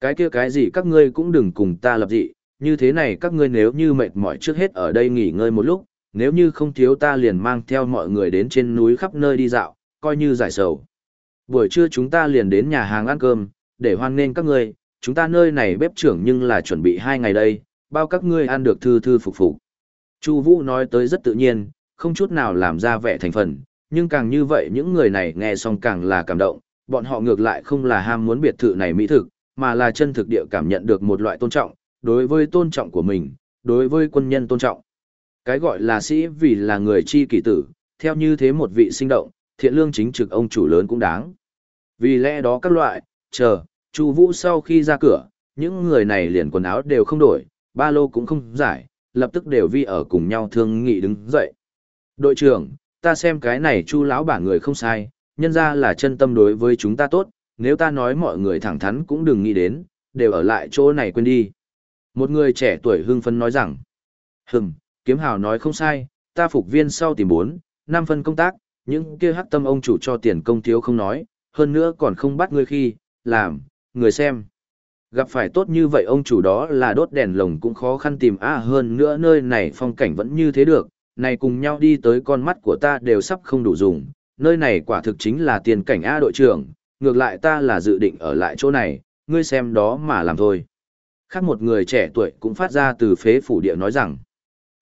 Cái kia cái gì các ngươi cũng đừng cùng ta lập dị, như thế này các ngươi nếu như mệt mỏi trước hết ở đây nghỉ ngơi một lúc, nếu như không thiếu ta liền mang theo mọi người đến trên núi khắp nơi đi dạo, coi như giải sầu. Buổi trưa chúng ta liền đến nhà hàng ăn cơm, để hoan nghênh các ngươi, chúng ta nơi này bếp trưởng nhưng là chuẩn bị hai ngày đây, bao các ngươi ăn được thư thư phục phục. Chu Vũ nói tới rất tự nhiên, không chút nào làm ra vẻ thành phần, nhưng càng như vậy những người này nghe xong càng là cảm động, bọn họ ngược lại không là ham muốn biệt thự này mỹ thực, mà là chân thực địa cảm nhận được một loại tôn trọng, đối với tôn trọng của mình, đối với quân nhân tôn trọng. Cái gọi là sĩ vì là người chi kỷ tử, theo như thế một vị sinh động, thiện lương chính trực ông chủ lớn cũng đáng. Vì lẽ đó các loại, chờ, Chu Vũ sau khi ra cửa, những người này liền quần áo đều không đổi, ba lô cũng không giải, lập tức đều vi ở cùng nhau thương nghị đứng dậy. Đội trưởng, ta xem cái này Chu lão bả người không sai, nhân ra là chân tâm đối với chúng ta tốt, nếu ta nói mọi người thẳng thắn cũng đừng nghĩ đến, đều ở lại chỗ này quên đi. Một người trẻ tuổi hưng phấn nói rằng, hừm, kiếm hào nói không sai, ta phục viên sau tìm bốn, năm phân công tác, những kia hắc tâm ông chủ cho tiền công thiếu không nói, hơn nữa còn không bắt ngươi khi, làm, người xem. Gặp phải tốt như vậy ông chủ đó là đốt đèn lồng cũng khó khăn tìm a hơn nữa nơi này phong cảnh vẫn như thế được, này cùng nhau đi tới con mắt của ta đều sắp không đủ dùng, nơi này quả thực chính là tiền cảnh A đội trưởng, ngược lại ta là dự định ở lại chỗ này, ngươi xem đó mà làm thôi. Khác một người trẻ tuổi cũng phát ra từ phế phủ địa nói rằng,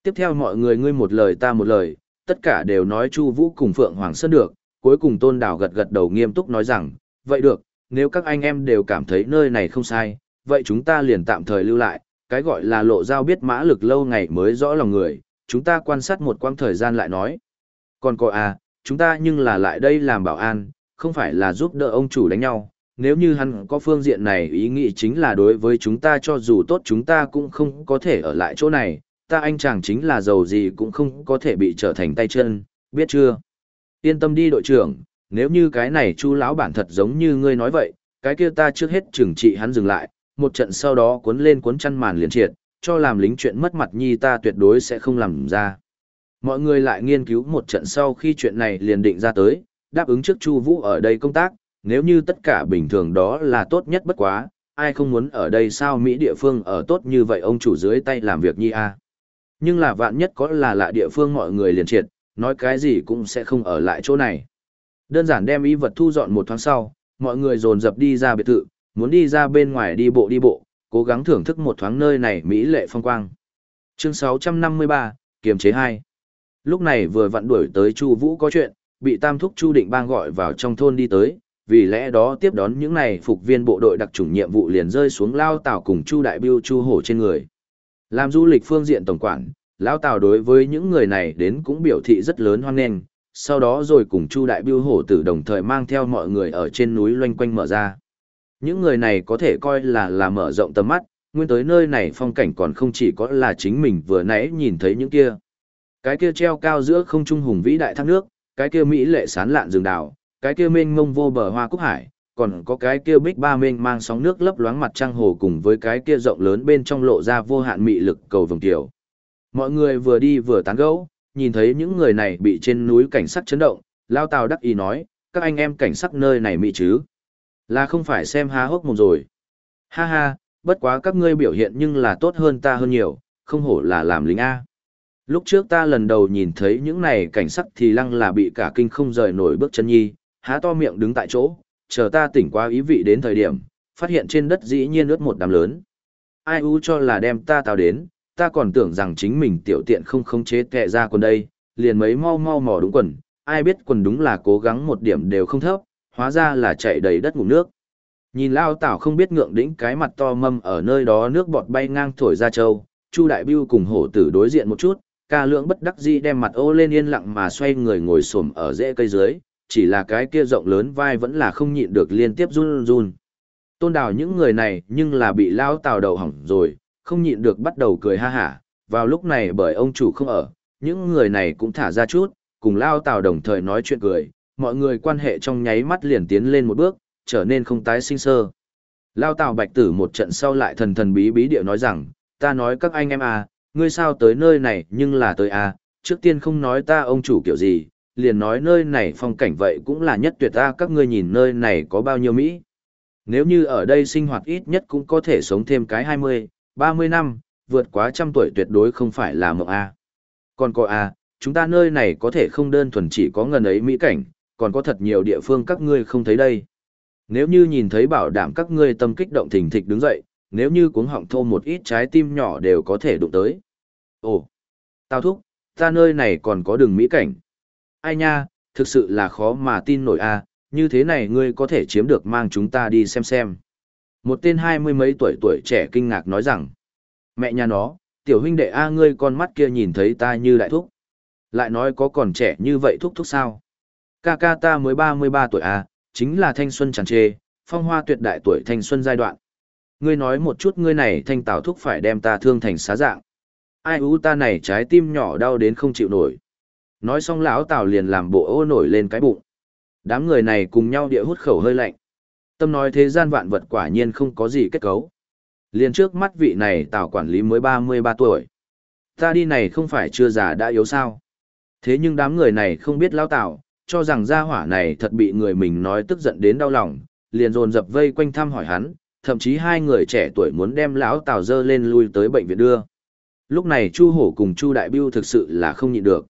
tiếp theo mọi người ngươi một lời ta một lời, tất cả đều nói Chu Vũ cùng Phượng Hoàng Sơn được, cuối cùng Tôn Đào gật gật đầu nghiêm túc nói rằng, vậy được, nếu các anh em đều cảm thấy nơi này không sai, vậy chúng ta liền tạm thời lưu lại, cái gọi là lộ giao biết mã lực lâu ngày mới rõ lòng người, chúng ta quan sát một quãng thời gian lại nói. Còn có à, chúng ta nhưng là lại đây làm bảo an, không phải là giúp đỡ ông chủ đánh nhau, nếu như hắn có phương diện này ý nghĩ chính là đối với chúng ta cho dù tốt chúng ta cũng không có thể ở lại chỗ này, ta anh chàng chính là giàu gì cũng không có thể bị trở thành tay chân, biết chưa? Yên tâm đi đội trưởng, nếu như cái này chu lão bản thật giống như ngươi nói vậy, cái kia ta trước hết trừng trị hắn dừng lại, một trận sau đó cuốn lên cuốn chăn màn liền triệt, cho làm lính chuyện mất mặt nhi ta tuyệt đối sẽ không làm ra. Mọi người lại nghiên cứu một trận sau khi chuyện này liền định ra tới, đáp ứng trước Chu Vũ ở đây công tác, nếu như tất cả bình thường đó là tốt nhất bất quá, ai không muốn ở đây sao Mỹ địa phương ở tốt như vậy ông chủ dưới tay làm việc nhi a. Nhưng là vạn nhất có là lạ địa phương mọi người liền triệt, nói cái gì cũng sẽ không ở lại chỗ này. Đơn giản đem y vật thu dọn một tháng sau, mọi người dồn dập đi ra biệt thự, muốn đi ra bên ngoài đi bộ đi bộ, cố gắng thưởng thức một thoáng nơi này mỹ lệ phong quang. Chương 653, kiềm chế 2. Lúc này vừa vặn đuổi tới Chu Vũ có chuyện, bị Tam Thúc Chu Định Bang gọi vào trong thôn đi tới, vì lẽ đó tiếp đón những này phục viên bộ đội đặc chủng nhiệm vụ liền rơi xuống lao tào cùng Chu Đại Biêu Chu Hổ trên người. Làm du lịch phương diện tổng quản, lao tào đối với những người này đến cũng biểu thị rất lớn hoan nghênh, sau đó rồi cùng Chu Đại Biêu Hổ tử đồng thời mang theo mọi người ở trên núi loanh quanh mở ra. Những người này có thể coi là là mở rộng tầm mắt, nguyên tới nơi này phong cảnh còn không chỉ có là chính mình vừa nãy nhìn thấy những kia. Cái kia treo cao giữa không trung hùng vĩ đại thác nước, cái kia mỹ lệ sán lạn rừng đảo, cái kia mênh mông vô bờ hoa cúc hải, còn có cái kia bích ba mênh mang sóng nước lấp loáng mặt trăng hồ cùng với cái kia rộng lớn bên trong lộ ra vô hạn mị lực cầu vồng tiểu. Mọi người vừa đi vừa tán gẫu, nhìn thấy những người này bị trên núi cảnh sắc chấn động, Lao Tào đắc ý nói, các anh em cảnh sắc nơi này mị chứ. Là không phải xem há hốc mồm rồi. Ha ha, bất quá các ngươi biểu hiện nhưng là tốt hơn ta hơn nhiều, không hổ là làm lính A. Lúc trước ta lần đầu nhìn thấy những này cảnh sắc thì lăng là bị cả kinh không rời nổi bước chân nhi, há to miệng đứng tại chỗ, chờ ta tỉnh qua ý vị đến thời điểm, phát hiện trên đất dĩ nhiên ướt một đám lớn. Ai u cho là đem ta tao đến, ta còn tưởng rằng chính mình tiểu tiện không khống chế kẹ ra quần đây, liền mấy mau mau mò đúng quần, ai biết quần đúng là cố gắng một điểm đều không thấp, hóa ra là chạy đầy đất ngủ nước. Nhìn lao tảo không biết ngượng đĩnh cái mặt to mâm ở nơi đó nước bọt bay ngang thổi ra châu, Chu Đại Biêu cùng hổ tử đối diện một chút, ca lượng bất đắc dĩ đem mặt ô lên yên lặng mà xoay người ngồi xổm ở rễ cây dưới, chỉ là cái kia rộng lớn vai vẫn là không nhịn được liên tiếp run run. Tôn đào những người này nhưng là bị lao tào đầu hỏng rồi, không nhịn được bắt đầu cười ha hả, vào lúc này bởi ông chủ không ở, những người này cũng thả ra chút, cùng lao tào đồng thời nói chuyện cười, mọi người quan hệ trong nháy mắt liền tiến lên một bước, trở nên không tái sinh sơ. Lao tào bạch tử một trận sau lại thần thần bí bí điệu nói rằng, ta nói các anh em à, ngươi sao tới nơi này nhưng là tới à, trước tiên không nói ta ông chủ kiểu gì, liền nói nơi này phong cảnh vậy cũng là nhất tuyệt ta các ngươi nhìn nơi này có bao nhiêu Mỹ. Nếu như ở đây sinh hoạt ít nhất cũng có thể sống thêm cái 20, 30 năm, vượt quá trăm tuổi tuyệt đối không phải là mộng A. Còn có A, chúng ta nơi này có thể không đơn thuần chỉ có ngần ấy mỹ cảnh, còn có thật nhiều địa phương các ngươi không thấy đây. Nếu như nhìn thấy bảo đảm các ngươi tâm kích động thình thịch đứng dậy, nếu như cuống họng thô một ít trái tim nhỏ đều có thể đụng tới. Ồ, tao thúc, ta nơi này còn có đường mỹ cảnh. Ai nha, thực sự là khó mà tin nổi a, như thế này ngươi có thể chiếm được mang chúng ta đi xem xem. Một tên hai mươi mấy tuổi tuổi trẻ kinh ngạc nói rằng, mẹ nhà nó, tiểu huynh đệ A ngươi con mắt kia nhìn thấy ta như đại thúc. Lại nói có còn trẻ như vậy thúc thúc sao? Ca ca ta mới ba mươi ba tuổi A, chính là thanh xuân tràn trề, phong hoa tuyệt đại tuổi thanh xuân giai đoạn. Ngươi nói một chút ngươi này thanh tảo thúc phải đem ta thương thành xá dạng. Ai ú ta này trái tim nhỏ đau đến không chịu nổi. Nói xong lão tào liền làm bộ ô nổi lên cái bụng. Đám người này cùng nhau địa hút khẩu hơi lạnh. Tâm nói thế gian vạn vật quả nhiên không có gì kết cấu. Liền trước mắt vị này tào quản lý mới 33 tuổi. Ta đi này không phải chưa già đã yếu sao. Thế nhưng đám người này không biết lao tào, cho rằng gia hỏa này thật bị người mình nói tức giận đến đau lòng, liền dồn dập vây quanh thăm hỏi hắn, thậm chí hai người trẻ tuổi muốn đem lão tào dơ lên lui tới bệnh viện đưa. Lúc này Chu Hổ cùng Chu Đại Biêu thực sự là không nhịn được.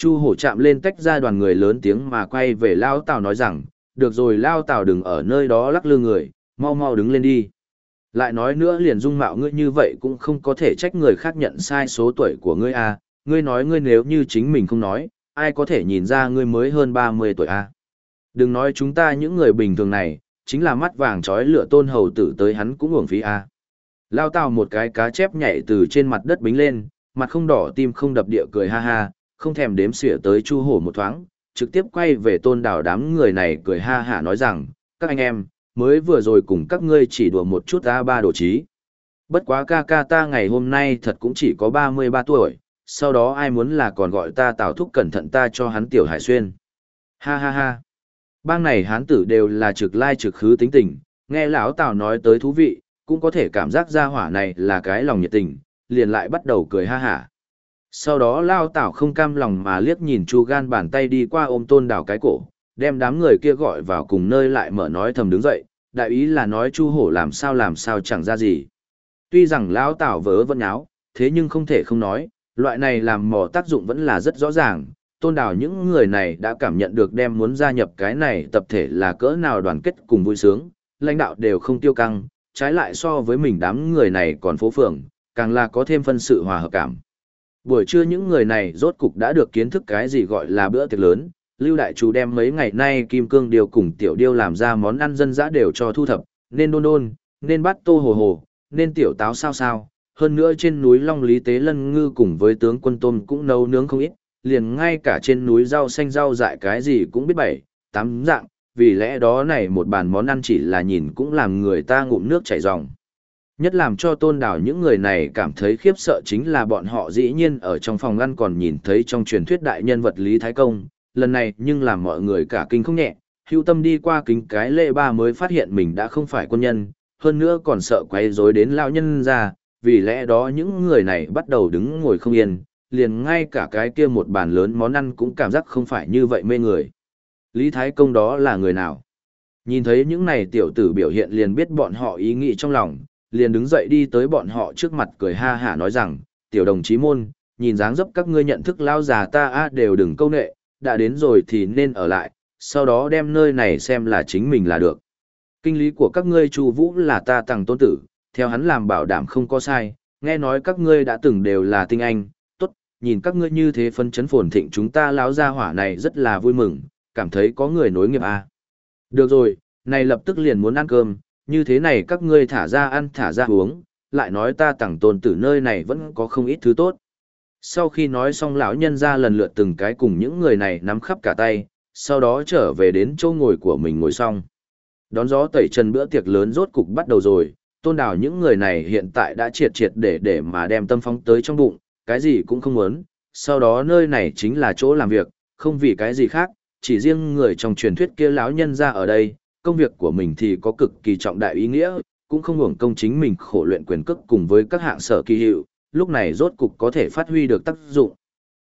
Chu Hổ chạm lên tách ra đoàn người lớn tiếng mà quay về Lao Tào nói rằng, được rồi Lao Tào đừng ở nơi đó lắc lư người, mau mau đứng lên đi. Lại nói nữa liền dung mạo ngươi như vậy cũng không có thể trách người khác nhận sai số tuổi của ngươi à, ngươi nói ngươi nếu như chính mình không nói, ai có thể nhìn ra ngươi mới hơn 30 tuổi à. Đừng nói chúng ta những người bình thường này, chính là mắt vàng trói lửa tôn hầu tử tới hắn cũng uổng phí à. Lao Tào một cái cá chép nhảy từ trên mặt đất bính lên, mặt không đỏ tim không đập địa cười ha ha, không thèm đếm xỉa tới chu hổ một thoáng, trực tiếp quay về tôn đảo đám người này cười ha hả nói rằng, các anh em, mới vừa rồi cùng các ngươi chỉ đùa một chút ta ba đồ trí. Bất quá ca ca ta ngày hôm nay thật cũng chỉ có 33 tuổi, sau đó ai muốn là còn gọi ta tào thúc cẩn thận ta cho hắn tiểu hải xuyên. Ha ha ha. Bang này hán tử đều là trực lai trực khứ tính tình, nghe lão tào nói tới thú vị, cũng có thể cảm giác ra hỏa này là cái lòng nhiệt tình, liền lại bắt đầu cười ha hả. Sau đó lao tảo không cam lòng mà liếc nhìn chu gan bàn tay đi qua ôm tôn đảo cái cổ, đem đám người kia gọi vào cùng nơi lại mở nói thầm đứng dậy, đại ý là nói chu hổ làm sao làm sao chẳng ra gì. Tuy rằng lao tảo vớ vẫn áo, thế nhưng không thể không nói, loại này làm mò tác dụng vẫn là rất rõ ràng. Tôn đảo những người này đã cảm nhận được đem muốn gia nhập cái này tập thể là cỡ nào đoàn kết cùng vui sướng, lãnh đạo đều không tiêu căng, trái lại so với mình đám người này còn phố phường, càng là có thêm phân sự hòa hợp cảm. Buổi trưa những người này rốt cục đã được kiến thức cái gì gọi là bữa tiệc lớn, Lưu Đại Chú đem mấy ngày nay Kim Cương Điều cùng Tiểu Điêu làm ra món ăn dân dã đều cho thu thập, nên đôn đôn, nên bắt tô hồ hồ, nên tiểu táo sao sao, hơn nữa trên núi Long Lý Tế Lân Ngư cùng với tướng quân tôm cũng nấu nướng không ít, liền ngay cả trên núi rau xanh rau dại cái gì cũng biết bảy, tám dạng, vì lẽ đó này một bàn món ăn chỉ là nhìn cũng làm người ta ngụm nước chảy ròng. Nhất làm cho tôn đảo những người này cảm thấy khiếp sợ chính là bọn họ dĩ nhiên ở trong phòng ngăn còn nhìn thấy trong truyền thuyết đại nhân vật Lý Thái Công, lần này nhưng làm mọi người cả kinh không nhẹ, hữu tâm đi qua kính cái lệ ba mới phát hiện mình đã không phải quân nhân, hơn nữa còn sợ quay rối đến lão nhân ra, vì lẽ đó những người này bắt đầu đứng ngồi không yên, liền ngay cả cái kia một bàn lớn món ăn cũng cảm giác không phải như vậy mê người. Lý Thái Công đó là người nào? Nhìn thấy những này tiểu tử biểu hiện liền biết bọn họ ý nghĩ trong lòng, liền đứng dậy đi tới bọn họ trước mặt cười ha hả nói rằng, tiểu đồng chí môn, nhìn dáng dấp các ngươi nhận thức lao già ta a đều đừng câu nệ, đã đến rồi thì nên ở lại, sau đó đem nơi này xem là chính mình là được. Kinh lý của các ngươi Chu Vũ là ta tặng tôn tử, theo hắn làm bảo đảm không có sai, nghe nói các ngươi đã từng đều là tinh anh, tốt, nhìn các ngươi như thế phân chấn phồn thịnh chúng ta lão gia hỏa này rất là vui mừng, cảm thấy có người nối nghiệp a. Được rồi, này lập tức liền muốn ăn cơm, như thế này các ngươi thả ra ăn thả ra uống, lại nói ta tặng tôn tử nơi này vẫn có không ít thứ tốt. Sau khi nói xong lão nhân ra lần lượt từng cái cùng những người này nắm khắp cả tay, sau đó trở về đến chỗ ngồi của mình ngồi xong. Đón gió tẩy trần bữa tiệc lớn rốt cục bắt đầu rồi, tôn đảo những người này hiện tại đã triệt triệt để để mà đem tâm phóng tới trong bụng, cái gì cũng không muốn, sau đó nơi này chính là chỗ làm việc, không vì cái gì khác, chỉ riêng người trong truyền thuyết kia lão nhân ra ở đây, công việc của mình thì có cực kỳ trọng đại ý nghĩa, cũng không hưởng công chính mình khổ luyện quyền cước cùng với các hạng sở kỳ hiệu, lúc này rốt cục có thể phát huy được tác dụng.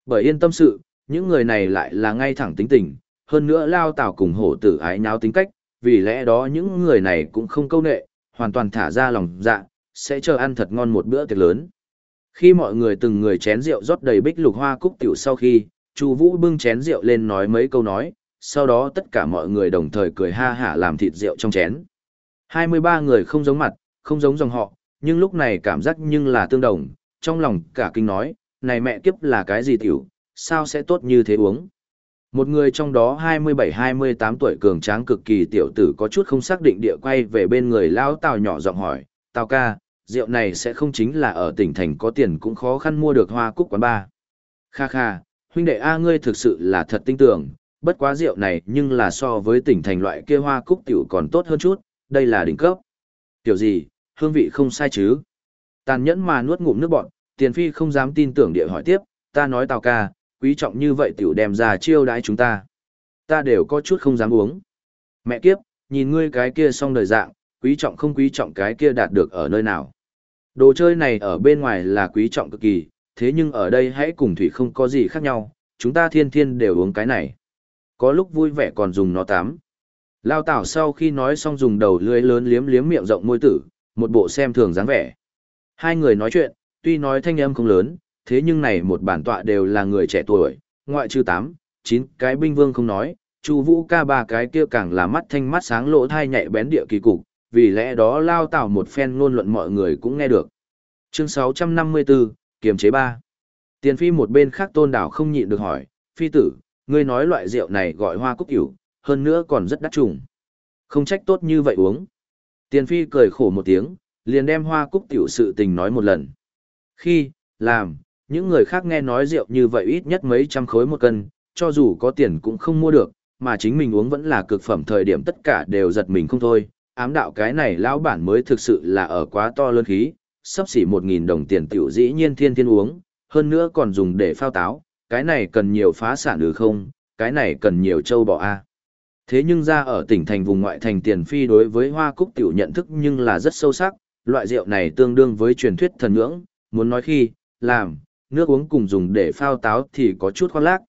Bởi yên tâm sự, những người này lại là ngay thẳng tính tình, hơn nữa lao tảo cùng hổ tử ái nháo tính cách, vì lẽ đó những người này cũng không câu nệ, hoàn toàn thả ra lòng dạ, sẽ chờ ăn thật ngon một bữa tiệc lớn. Khi mọi người từng người chén rượu rót đầy bích lục hoa cúc tiểu sau khi, Chu Vũ bưng chén rượu lên nói mấy câu nói, sau đó tất cả mọi người đồng thời cười ha hả làm thịt rượu trong chén. 23 người không giống mặt, không giống dòng họ, nhưng lúc này cảm giác nhưng là tương đồng, trong lòng cả kinh nói, này mẹ kiếp là cái gì tiểu, sao sẽ tốt như thế uống. Một người trong đó 27-28 tuổi cường tráng cực kỳ tiểu tử có chút không xác định địa quay về bên người lão Tào nhỏ giọng hỏi, Tào ca, rượu này sẽ không chính là ở tỉnh thành có tiền cũng khó khăn mua được hoa cúc quán ba. Kha kha, huynh đệ A ngươi thực sự là thật tinh tưởng, bất quá rượu này nhưng là so với tỉnh thành loại kia hoa cúc tiểu còn tốt hơn chút, đây là đỉnh cấp. Tiểu gì, hương vị không sai chứ. Tàn nhẫn mà nuốt ngụm nước bọn, tiền phi không dám tin tưởng địa hỏi tiếp, ta nói tào ca, quý trọng như vậy tiểu đem ra chiêu đãi chúng ta. Ta đều có chút không dám uống. Mẹ kiếp, nhìn ngươi cái kia xong đời dạng, quý trọng không quý trọng cái kia đạt được ở nơi nào. Đồ chơi này ở bên ngoài là quý trọng cực kỳ, thế nhưng ở đây hãy cùng thủy không có gì khác nhau, chúng ta thiên thiên đều uống cái này. Có lúc vui vẻ còn dùng nó tắm. Lao tảo sau khi nói xong dùng đầu lưỡi lớn liếm liếm miệng rộng môi tử, một bộ xem thường dáng vẻ. Hai người nói chuyện, tuy nói thanh âm không lớn, thế nhưng này một bản tọa đều là người trẻ tuổi, ngoại trừ tám, chín cái binh vương không nói, Chu Vũ ca ba cái kia càng là mắt thanh mắt sáng lỗ thai nhạy bén địa kỳ cục, vì lẽ đó lao tảo một phen ngôn luận mọi người cũng nghe được. Chương 654, kiềm chế ba. Tiền phi một bên khác tôn đảo không nhịn được hỏi, phi tử, ngươi nói loại rượu này gọi hoa cúc cửu, hơn nữa còn rất đắt trùng. Không trách tốt như vậy uống. Tiền phi cười khổ một tiếng, liền đem hoa cúc tiểu sự tình nói một lần. Khi, làm, những người khác nghe nói rượu như vậy ít nhất mấy trăm khối một cân, cho dù có tiền cũng không mua được, mà chính mình uống vẫn là cực phẩm thời điểm tất cả đều giật mình không thôi. Ám đạo cái này lão bản mới thực sự là ở quá to lớn khí, sắp xỉ một nghìn đồng tiền tiểu dĩ nhiên thiên thiên uống, hơn nữa còn dùng để phao táo, cái này cần nhiều phá sản được không, cái này cần nhiều châu bò a. Thế nhưng ra ở tỉnh thành vùng ngoại thành tiền phi đối với hoa cúc tiểu nhận thức nhưng là rất sâu sắc, loại rượu này tương đương với truyền thuyết thần ngưỡng, muốn nói khi, làm, nước uống cùng dùng để phao táo thì có chút khoác lác.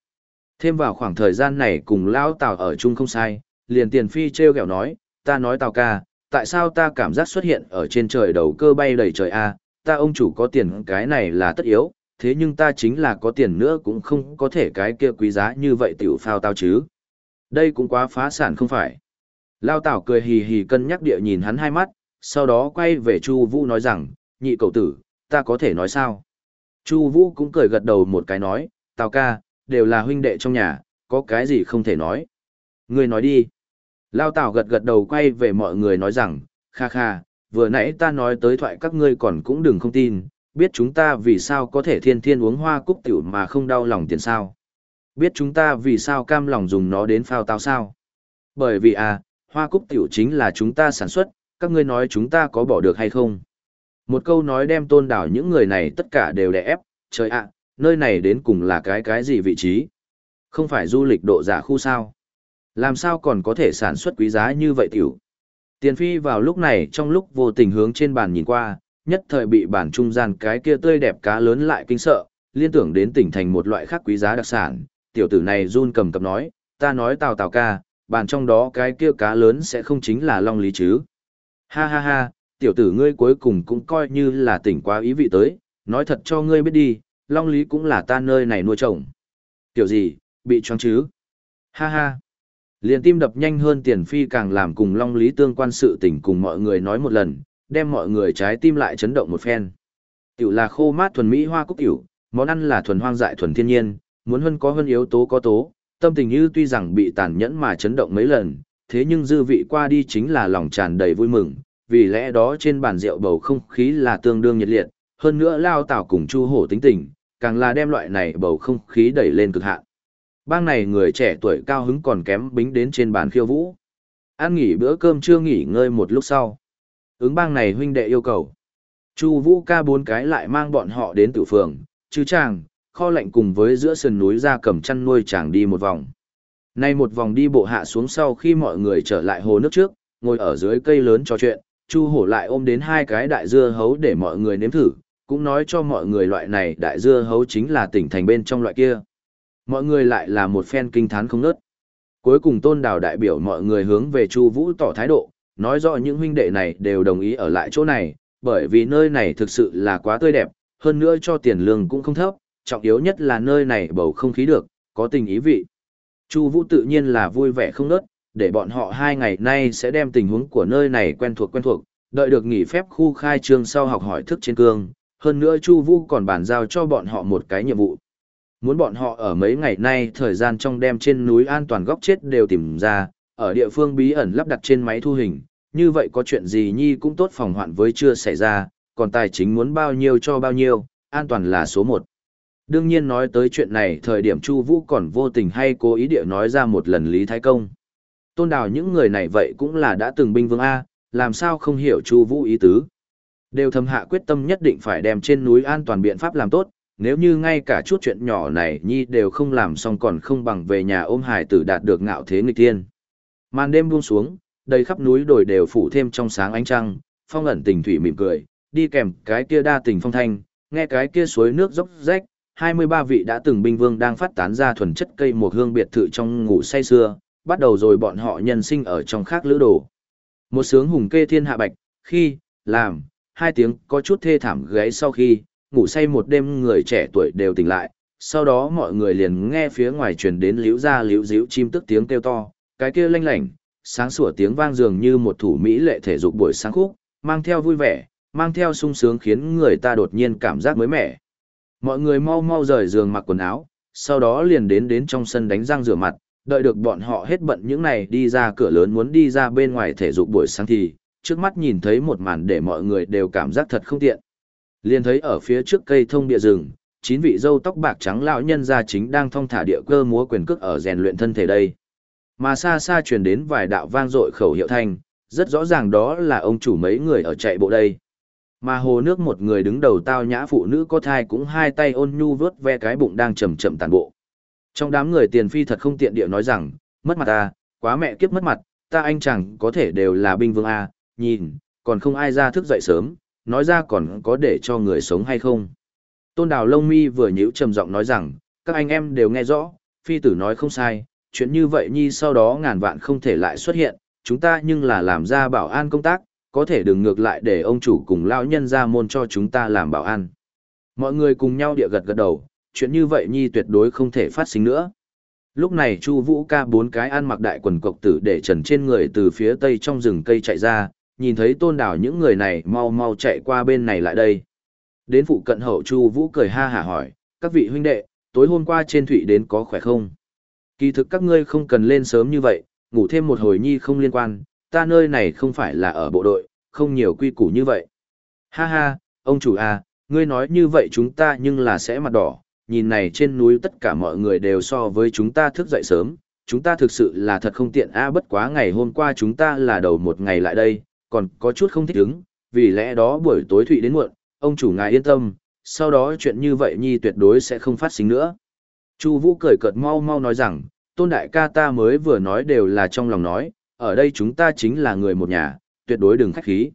Thêm vào khoảng thời gian này cùng lão tào ở chung không sai, liền tiền phi treo kẹo nói, ta nói tào ca, tại sao ta cảm giác xuất hiện ở trên trời đầu cơ bay đầy trời a ta ông chủ có tiền cái này là tất yếu, thế nhưng ta chính là có tiền nữa cũng không có thể cái kia quý giá như vậy tiểu phao tao chứ. Đây cũng quá phá sản không phải. Lao Tảo cười hì hì cân nhắc địa nhìn hắn hai mắt, sau đó quay về Chu Vũ nói rằng, nhị cậu tử, ta có thể nói sao? Chu Vũ cũng cười gật đầu một cái nói, Tào ca, đều là huynh đệ trong nhà, có cái gì không thể nói. Ngươi nói đi. Lao Tảo gật gật đầu quay về mọi người nói rằng, kha kha, vừa nãy ta nói tới thoại các ngươi còn cũng đừng không tin, biết chúng ta vì sao có thể thiên thiên uống hoa cúc tiểu mà không đau lòng tiền sao. Biết chúng ta vì sao cam lòng dùng nó đến phao tao sao. Bởi vì à, hoa cúc tiểu chính là chúng ta sản xuất, các ngươi nói chúng ta có bỏ được hay không. Một câu nói đem tôn đảo những người này tất cả đều đè ép, trời ạ, nơi này đến cùng là cái cái gì vị trí? Không phải du lịch độ giả khu sao? Làm sao còn có thể sản xuất quý giá như vậy tiểu? Tiền phi vào lúc này trong lúc vô tình hướng trên bàn nhìn qua, nhất thời bị bản trung gian cái kia tươi đẹp cá lớn lại kinh sợ, liên tưởng đến tỉnh thành một loại khác quý giá đặc sản. Tiểu tử này run cầm cập nói, ta nói tào tào ca, bản trong đó cái kia cá lớn sẽ không chính là long lý chứ. Ha ha ha, tiểu tử ngươi cuối cùng cũng coi như là tỉnh quá ý vị tới, nói thật cho ngươi biết đi, long lý cũng là ta nơi này nuôi trồng. Tiểu gì, bị choáng chứ? Ha ha. Liền tim đập nhanh hơn tiền phi càng làm cùng long lý tương quan sự tình cùng mọi người nói một lần, đem mọi người trái tim lại chấn động một phen. Tiểu là khô mát thuần mỹ hoa cúc tiểu, món ăn là thuần hoang dại thuần thiên nhiên, muốn hơn có hơn yếu tố có tố, tâm tình như tuy rằng bị tàn nhẫn mà chấn động mấy lần, thế nhưng dư vị qua đi chính là lòng tràn đầy vui mừng, vì lẽ đó trên bàn rượu bầu không khí là tương đương nhiệt liệt, hơn nữa lao tảo cùng chu hổ tính tình, càng là đem loại này bầu không khí đẩy lên cực hạn. Bang này người trẻ tuổi cao hứng còn kém bính đến trên bàn khiêu vũ. Ăn nghỉ bữa cơm chưa nghỉ ngơi một lúc sau. Ứng bang này huynh đệ yêu cầu. Chu vũ ca bốn cái lại mang bọn họ đến tử phường, chứ chàng, kho lạnh cùng với giữa sườn núi ra cầm chăn nuôi chàng đi một vòng. Nay một vòng đi bộ hạ xuống sau khi mọi người trở lại hồ nước trước, ngồi ở dưới cây lớn trò chuyện, Chu hổ lại ôm đến hai cái đại dưa hấu để mọi người nếm thử, cũng nói cho mọi người loại này đại dưa hấu chính là tỉnh thành bên trong loại kia. Mọi người lại là một phen kinh thán không nớt. Cuối cùng tôn đào đại biểu mọi người hướng về Chu Vũ tỏ thái độ, nói rõ những huynh đệ này đều đồng ý ở lại chỗ này, bởi vì nơi này thực sự là quá tươi đẹp, hơn nữa cho tiền lương cũng không thấp, trọng yếu nhất là nơi này bầu không khí được, có tình ý vị. Chu Vũ tự nhiên là vui vẻ không ngớt, để bọn họ hai ngày nay sẽ đem tình huống của nơi này quen thuộc quen thuộc, đợi được nghỉ phép khu khai trương sau học hỏi thức trên cương, hơn nữa Chu Vũ còn bàn giao cho bọn họ một cái nhiệm vụ. Muốn bọn họ ở mấy ngày nay thời gian trong đêm trên núi an toàn góc chết đều tìm ra, ở địa phương bí ẩn lắp đặt trên máy thu hình, như vậy có chuyện gì nhi cũng tốt phòng hoạn với chưa xảy ra, còn tài chính muốn bao nhiêu cho bao nhiêu, an toàn là số một. Đương nhiên nói tới chuyện này thời điểm Chu Vũ còn vô tình hay cố ý địa nói ra một lần Lý Thái Công. Tôn đào những người này vậy cũng là đã từng binh vương A, làm sao không hiểu Chu Vũ ý tứ. Đều thầm hạ quyết tâm nhất định phải đem trên núi an toàn biện pháp làm tốt, nếu như ngay cả chút chuyện nhỏ này nhi đều không làm xong còn không bằng về nhà ôm hải tử đạt được ngạo thế nghịch tiên. Màn đêm buông xuống, đầy khắp núi đồi đều phủ thêm trong sáng ánh trăng, phong ẩn tình thủy mỉm cười, đi kèm cái kia đa tình phong thanh, nghe cái kia suối nước dốc rách, 23 vị đã từng binh vương đang phát tán ra thuần chất cây một hương biệt thự trong ngủ say xưa, bắt đầu rồi bọn họ nhân sinh ở trong khác lữ đồ. Một sướng hùng kê thiên hạ bạch, khi, làm, hai tiếng có chút thê thảm gáy sau khi, ngủ say một đêm người trẻ tuổi đều tỉnh lại, sau đó mọi người liền nghe phía ngoài truyền đến liễu ra liễu díu chim tức tiếng kêu to, cái kia lanh lảnh, sáng sủa tiếng vang dường như một thủ mỹ lệ thể dục buổi sáng khúc, mang theo vui vẻ, mang theo sung sướng khiến người ta đột nhiên cảm giác mới mẻ. Mọi người mau mau rời giường mặc quần áo, sau đó liền đến đến trong sân đánh răng rửa mặt, đợi được bọn họ hết bận những này đi ra cửa lớn muốn đi ra bên ngoài thể dục buổi sáng thì, trước mắt nhìn thấy một màn để mọi người đều cảm giác thật không tiện. Liền thấy ở phía trước cây thông địa rừng, chín vị dâu tóc bạc trắng lão nhân gia chính đang thong thả địa cơ múa quyền cước ở rèn luyện thân thể đây. Mà xa xa truyền đến vài đạo vang dội khẩu hiệu thanh, rất rõ ràng đó là ông chủ mấy người ở chạy bộ đây. Mà hồ nước một người đứng đầu tao nhã phụ nữ có thai cũng hai tay ôn nhu vớt ve cái bụng đang chậm chậm tàn bộ. Trong đám người tiền phi thật không tiện địa nói rằng, mất mặt ta, quá mẹ kiếp mất mặt, ta anh chẳng có thể đều là binh vương A, nhìn, còn không ai ra thức dậy sớm, nói ra còn có để cho người sống hay không. Tôn đào lông mi vừa nhíu trầm giọng nói rằng, các anh em đều nghe rõ, phi tử nói không sai, chuyện như vậy nhi sau đó ngàn vạn không thể lại xuất hiện, chúng ta nhưng là làm ra bảo an công tác, có thể đừng ngược lại để ông chủ cùng lão nhân ra môn cho chúng ta làm bảo an. Mọi người cùng nhau địa gật gật đầu, chuyện như vậy nhi tuyệt đối không thể phát sinh nữa. Lúc này Chu Vũ ca bốn cái ăn mặc đại quần cộc tử để trần trên người từ phía tây trong rừng cây chạy ra, nhìn thấy tôn đảo những người này mau mau chạy qua bên này lại đây. Đến phụ cận hậu Chu Vũ cười ha hả hỏi, các vị huynh đệ, tối hôm qua trên thủy đến có khỏe không? Kỳ thực các ngươi không cần lên sớm như vậy, ngủ thêm một hồi nhi không liên quan, ta nơi này không phải là ở bộ đội, không nhiều quy củ như vậy. Ha ha, ông chủ à, ngươi nói như vậy chúng ta nhưng là sẽ mặt đỏ, nhìn này trên núi tất cả mọi người đều so với chúng ta thức dậy sớm, chúng ta thực sự là thật không tiện a bất quá ngày hôm qua chúng ta là đầu một ngày lại đây, còn có chút không thích ứng, vì lẽ đó buổi tối thụy đến muộn, ông chủ ngài yên tâm, sau đó chuyện như vậy nhi tuyệt đối sẽ không phát sinh nữa. Chu Vũ cười cợt mau mau nói rằng, tôn đại ca ta mới vừa nói đều là trong lòng nói, ở đây chúng ta chính là người một nhà, tuyệt đối đừng khách khí.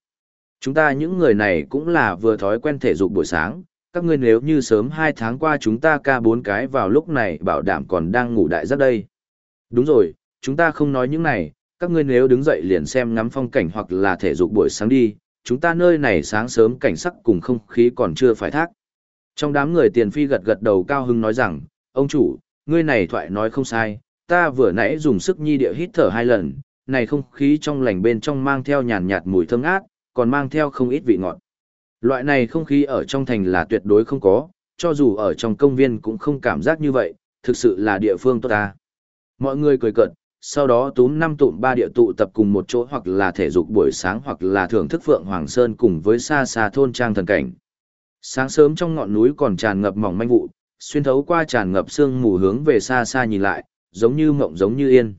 Chúng ta những người này cũng là vừa thói quen thể dục buổi sáng, các ngươi nếu như sớm hai tháng qua chúng ta ca bốn cái vào lúc này bảo đảm còn đang ngủ đại giấc đây. Đúng rồi, chúng ta không nói những này, các ngươi nếu đứng dậy liền xem ngắm phong cảnh hoặc là thể dục buổi sáng đi, chúng ta nơi này sáng sớm cảnh sắc cùng không khí còn chưa phải thác. Trong đám người tiền phi gật gật đầu cao hưng nói rằng, ông chủ, ngươi này thoại nói không sai, ta vừa nãy dùng sức nhi địa hít thở hai lần, này không khí trong lành bên trong mang theo nhàn nhạt mùi thơm ngát, còn mang theo không ít vị ngọt. Loại này không khí ở trong thành là tuyệt đối không có, cho dù ở trong công viên cũng không cảm giác như vậy, thực sự là địa phương tốt ta. Mọi người cười cợt, sau đó túm năm tụm ba địa tụ tập cùng một chỗ hoặc là thể dục buổi sáng hoặc là thưởng thức Phượng Hoàng Sơn cùng với xa xa thôn trang thần cảnh. Sáng sớm trong ngọn núi còn tràn ngập mỏng manh vụ, xuyên thấu qua tràn ngập sương mù hướng về xa xa nhìn lại, giống như mộng giống như yên.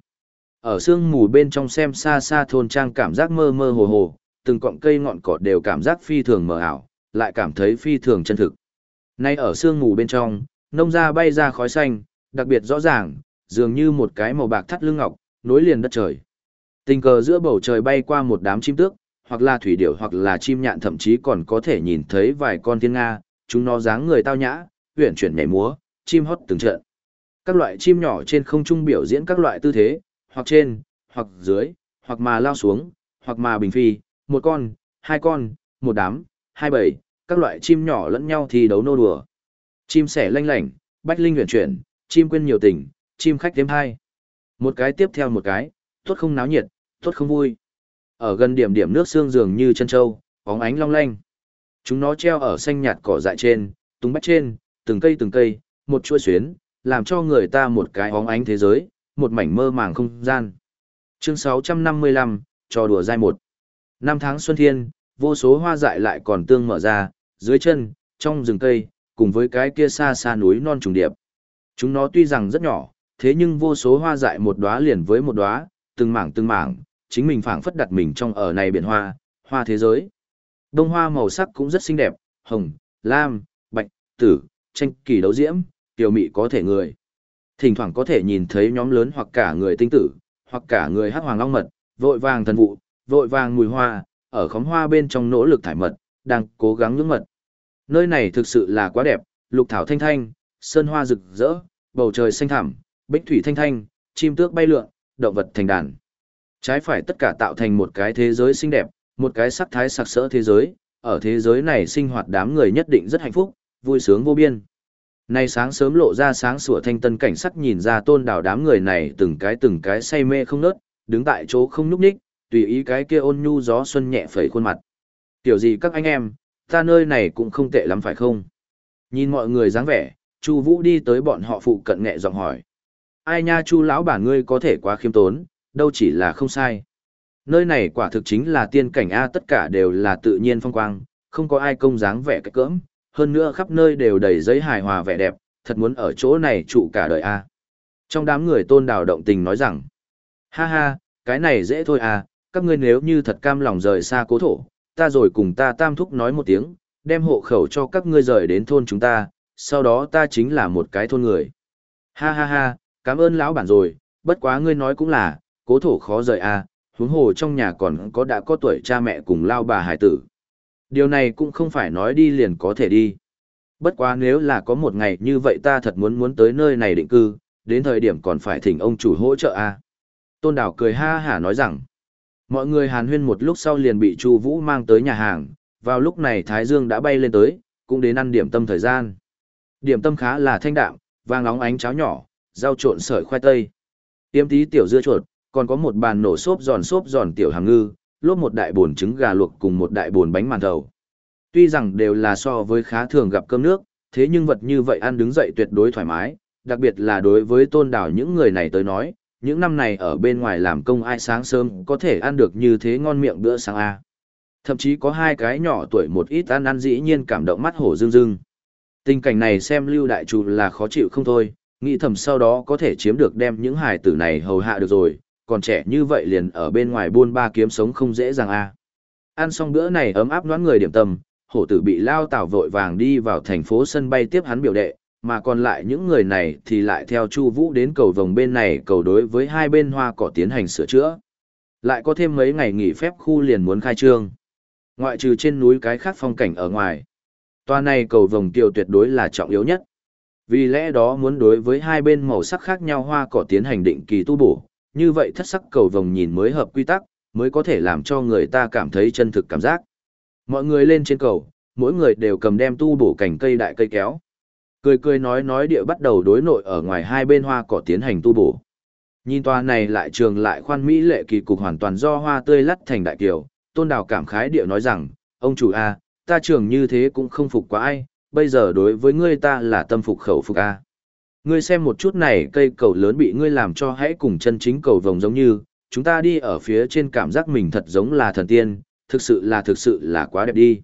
Ở sương mù bên trong xem xa xa thôn trang cảm giác mơ mơ hồ hồ, từng cọng cây ngọn cỏ đều cảm giác phi thường mờ ảo, lại cảm thấy phi thường chân thực. Nay ở sương mù bên trong, nông ra bay ra khói xanh, đặc biệt rõ ràng, dường như một cái màu bạc thắt lưng ngọc, nối liền đất trời. Tình cờ giữa bầu trời bay qua một đám chim tước, hoặc là thủy điểu hoặc là chim nhạn thậm chí còn có thể nhìn thấy vài con thiên nga, chúng nó dáng người tao nhã, uyển chuyển nhảy múa, chim hót từng trận. Các loại chim nhỏ trên không trung biểu diễn các loại tư thế, hoặc trên, hoặc dưới, hoặc mà lao xuống, hoặc mà bình phi, một con, hai con, một đám, hai bầy, các loại chim nhỏ lẫn nhau thì đấu nô đùa. Chim sẻ lanh lảnh, bách linh huyền chuyển, chim quên nhiều tình, chim khách thêm hai. Một cái tiếp theo một cái, tốt không náo nhiệt, tốt không vui. Ở gần điểm điểm nước xương dường như chân trâu, bóng ánh long lanh. Chúng nó treo ở xanh nhạt cỏ dại trên, tung bách trên, từng cây từng cây, một chuỗi xuyến, làm cho người ta một cái hóng ánh thế giới, một mảnh mơ màng không gian. Chương 655, trò đùa dai một. Năm tháng xuân thiên, vô số hoa dại lại còn tương mở ra, dưới chân, trong rừng cây, cùng với cái kia xa xa núi non trùng điệp. Chúng nó tuy rằng rất nhỏ, thế nhưng vô số hoa dại một đóa liền với một đóa, từng mảng từng mảng, chính mình phảng phất đặt mình trong ở này biển hoa, hoa thế giới. Đông hoa màu sắc cũng rất xinh đẹp, hồng, lam, bạch, tử, tranh kỳ đấu diễm, tiểu mị có thể người. Thỉnh thoảng có thể nhìn thấy nhóm lớn hoặc cả người tinh tử, hoặc cả người hắc hoàng long mật, vội vàng thần vụ, vội vàng mùi hoa, ở khóm hoa bên trong nỗ lực thải mật, đang cố gắng nhưỡng mật. Nơi này thực sự là quá đẹp, lục thảo thanh thanh, sơn hoa rực rỡ, bầu trời xanh thẳm, bích thủy thanh thanh, chim tước bay lượn, động vật thành đàn. Trái phải tất cả tạo thành một cái thế giới xinh đẹp, một cái sắc thái sặc sỡ thế giới, ở thế giới này sinh hoạt đám người nhất định rất hạnh phúc, vui sướng vô biên. Nay sáng sớm lộ ra sáng sủa thanh tân cảnh sắc nhìn ra tôn đảo đám người này từng cái từng cái say mê không nớt, đứng tại chỗ không nhúc nhích, tùy ý cái kia ôn nhu gió xuân nhẹ phẩy khuôn mặt. Tiểu gì các anh em, ta nơi này cũng không tệ lắm phải không? Nhìn mọi người dáng vẻ, Chu Vũ đi tới bọn họ phụ cận nhẹ giọng hỏi. Ai nha Chu lão bản ngươi có thể quá khiêm tốn, đâu chỉ là không sai. Nơi này quả thực chính là tiên cảnh a tất cả đều là tự nhiên phong quang, không có ai công dáng vẻ cái cỡm, hơn nữa khắp nơi đều đầy giấy hài hòa vẻ đẹp, thật muốn ở chỗ này trụ cả đời a. Trong đám người tôn đào động tình nói rằng, ha ha, cái này dễ thôi à, các ngươi nếu như thật cam lòng rời xa cố thổ, ta rồi cùng ta tam thúc nói một tiếng, đem hộ khẩu cho các ngươi rời đến thôn chúng ta, sau đó ta chính là một cái thôn người. Ha ha ha, cảm ơn lão bản rồi, bất quá ngươi nói cũng là, cố thổ khó rời à, huống hồ trong nhà còn có đã có tuổi cha mẹ cùng lao bà hải tử. Điều này cũng không phải nói đi liền có thể đi. Bất quá nếu là có một ngày như vậy ta thật muốn muốn tới nơi này định cư, đến thời điểm còn phải thỉnh ông chủ hỗ trợ à. Tôn Đào cười ha hả nói rằng, mọi người hàn huyên một lúc sau liền bị Chu Vũ mang tới nhà hàng, vào lúc này Thái Dương đã bay lên tới, cũng đến ăn điểm tâm thời gian. Điểm tâm khá là thanh đạm, vàng nóng ánh cháo nhỏ, rau trộn sợi khoai tây. Tiêm tí tiểu dưa chuột, còn có một bàn nổ xốp giòn xốp giòn tiểu hàng ngư, lốp một đại bồn trứng gà luộc cùng một đại bồn bánh màn thầu. Tuy rằng đều là so với khá thường gặp cơm nước, thế nhưng vật như vậy ăn đứng dậy tuyệt đối thoải mái, đặc biệt là đối với tôn đảo những người này tới nói, những năm này ở bên ngoài làm công ai sáng sớm có thể ăn được như thế ngon miệng bữa sáng A. Thậm chí có hai cái nhỏ tuổi một ít ăn ăn dĩ nhiên cảm động mắt hổ dương dương. Tình cảnh này xem lưu đại chủ là khó chịu không thôi, nghĩ thầm sau đó có thể chiếm được đem những hài tử này hầu hạ được rồi, còn trẻ như vậy liền ở bên ngoài buôn ba kiếm sống không dễ dàng a. Ăn xong bữa này ấm áp đoán người điểm tâm, hổ tử bị lao tảo vội vàng đi vào thành phố sân bay tiếp hắn biểu đệ, mà còn lại những người này thì lại theo Chu Vũ đến cầu vòng bên này cầu đối với hai bên hoa cỏ tiến hành sửa chữa. Lại có thêm mấy ngày nghỉ phép khu liền muốn khai trương. Ngoại trừ trên núi cái khác phong cảnh ở ngoài. Toa này cầu vòng kiều tuyệt đối là trọng yếu nhất. Vì lẽ đó muốn đối với hai bên màu sắc khác nhau hoa cỏ tiến hành định kỳ tu bổ, như vậy thất sắc cầu vòng nhìn mới hợp quy tắc, mới có thể làm cho người ta cảm thấy chân thực cảm giác. Mọi người lên trên cầu, mỗi người đều cầm đem tu bổ cảnh cây đại cây kéo. Cười cười nói nói địa bắt đầu đối nội ở ngoài hai bên hoa cỏ tiến hành tu bổ. Nhìn tòa này lại trường lại khoan mỹ lệ kỳ cục hoàn toàn do hoa tươi lắt thành đại kiều, tôn đào cảm khái địa nói rằng, ông chủ A, ta trường như thế cũng không phục quá ai, bây giờ đối với ngươi ta là tâm phục khẩu phục A. Ngươi xem một chút này cây cầu lớn bị ngươi làm cho hãy cùng chân chính cầu vồng giống như, chúng ta đi ở phía trên cảm giác mình thật giống là thần tiên, thực sự là thực sự là quá đẹp đi.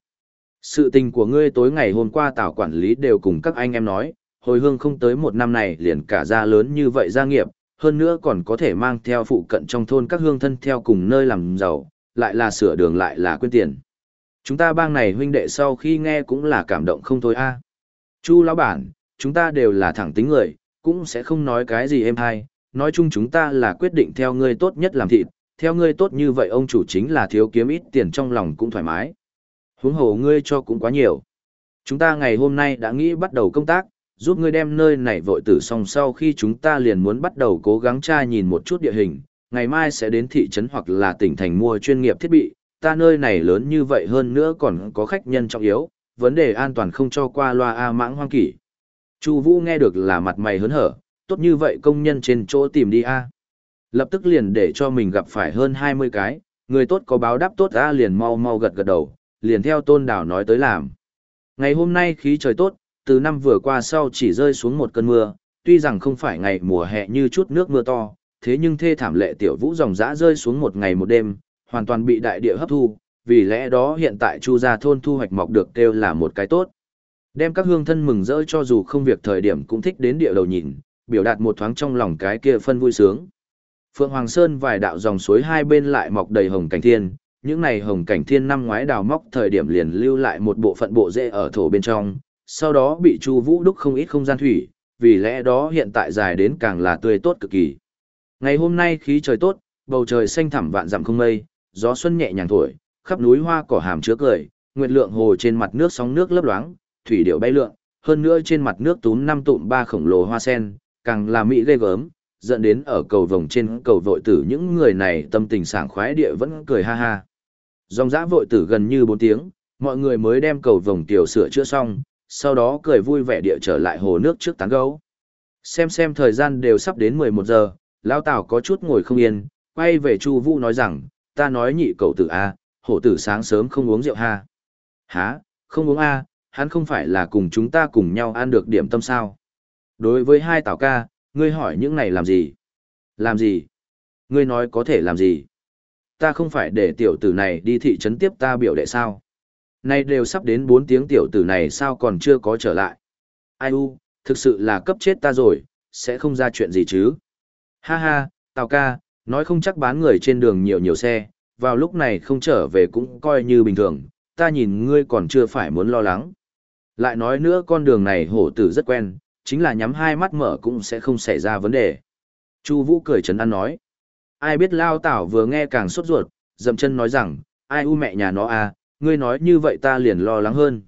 Sự tình của ngươi tối ngày hôm qua tảo quản lý đều cùng các anh em nói, hồi hương không tới một năm này liền cả gia lớn như vậy gia nghiệp, hơn nữa còn có thể mang theo phụ cận trong thôn các hương thân theo cùng nơi làm giàu, lại là sửa đường lại là quên tiền. Chúng ta bang này huynh đệ sau khi nghe cũng là cảm động không thôi a. Chu lão bản, chúng ta đều là thẳng tính người, cũng sẽ không nói cái gì em hay, nói chung chúng ta là quyết định theo ngươi tốt nhất làm thịt, theo ngươi tốt như vậy ông chủ chính là thiếu kiếm ít tiền trong lòng cũng thoải mái. Huống hồ ngươi cho cũng quá nhiều. Chúng ta ngày hôm nay đã nghĩ bắt đầu công tác, giúp ngươi đem nơi này vội tử xong sau khi chúng ta liền muốn bắt đầu cố gắng tra nhìn một chút địa hình, ngày mai sẽ đến thị trấn hoặc là tỉnh thành mua chuyên nghiệp thiết bị, ta nơi này lớn như vậy hơn nữa còn có khách nhân trọng yếu, vấn đề an toàn không cho qua loa A mãng hoang kỷ. Chu Vũ nghe được là mặt mày hớn hở, tốt như vậy công nhân trên chỗ tìm đi A. Lập tức liền để cho mình gặp phải hơn 20 cái, người tốt có báo đáp tốt A liền mau mau gật gật đầu, liền theo tôn đảo nói tới làm. Ngày hôm nay khí trời tốt, từ năm vừa qua sau chỉ rơi xuống một cơn mưa, tuy rằng không phải ngày mùa hè như chút nước mưa to, thế nhưng thê thảm lệ tiểu vũ dòng dã rơi xuống một ngày một đêm, hoàn toàn bị đại địa hấp thu, vì lẽ đó hiện tại chu gia thôn thu hoạch mọc được kêu là một cái tốt. Đem các hương thân mừng rỡ cho dù không việc thời điểm cũng thích đến địa đầu nhìn, biểu đạt một thoáng trong lòng cái kia phân vui sướng. Phượng Hoàng Sơn vài đạo dòng suối hai bên lại mọc đầy hồng cảnh thiên, những này hồng cảnh thiên năm ngoái đào móc thời điểm liền lưu lại một bộ phận bộ rễ ở thổ bên trong, sau đó bị Chu Vũ đúc không ít không gian thủy, vì lẽ đó hiện tại dài đến càng là tươi tốt cực kỳ. Ngày hôm nay khí trời tốt, bầu trời xanh thẳm vạn dặm không mây, gió xuân nhẹ nhàng thổi, khắp núi hoa cỏ hàm chứa cười, nguyệt lượng hồ trên mặt nước sóng nước lấp loáng, thủy điệu bay lượn, hơn nữa trên mặt nước túm năm tụm ba khổng lồ hoa sen, càng là mỹ ghê gớm, dẫn đến ở cầu vồng trên cầu vội tử những người này tâm tình sảng khoái địa vẫn cười ha ha. Dòng dã vội tử gần như 4 tiếng, mọi người mới đem cầu vồng tiểu sửa chữa xong, sau đó cười vui vẻ địa trở lại hồ nước trước tán gấu. Xem xem thời gian đều sắp đến 11 giờ, Lão Tào có chút ngồi không yên, quay về Chu Vũ nói rằng, ta nói nhị cậu tử a, hổ tử sáng sớm không uống rượu ha. Hả, không uống a, hắn không phải là cùng chúng ta cùng nhau ăn được điểm tâm sao? Đối với hai Tào ca, ngươi hỏi những này làm gì? Làm gì? Ngươi nói có thể làm gì? Ta không phải để tiểu tử này đi thị trấn tiếp ta biểu đệ sao? Nay đều sắp đến 4 tiếng tiểu tử này sao còn chưa có trở lại? Ai u, thực sự là cấp chết ta rồi, sẽ không ra chuyện gì chứ? Ha ha, Tào ca, nói không chắc bán người trên đường nhiều nhiều xe, vào lúc này không trở về cũng coi như bình thường, ta nhìn ngươi còn chưa phải muốn lo lắng. Lại nói nữa con đường này hổ tử rất quen, chính là nhắm hai mắt mở cũng sẽ không xảy ra vấn đề. Chu Vũ cười trấn an nói. Ai biết Lao Tảo vừa nghe càng sốt ruột, dậm chân nói rằng, ai u mẹ nhà nó à, ngươi nói như vậy ta liền lo lắng hơn.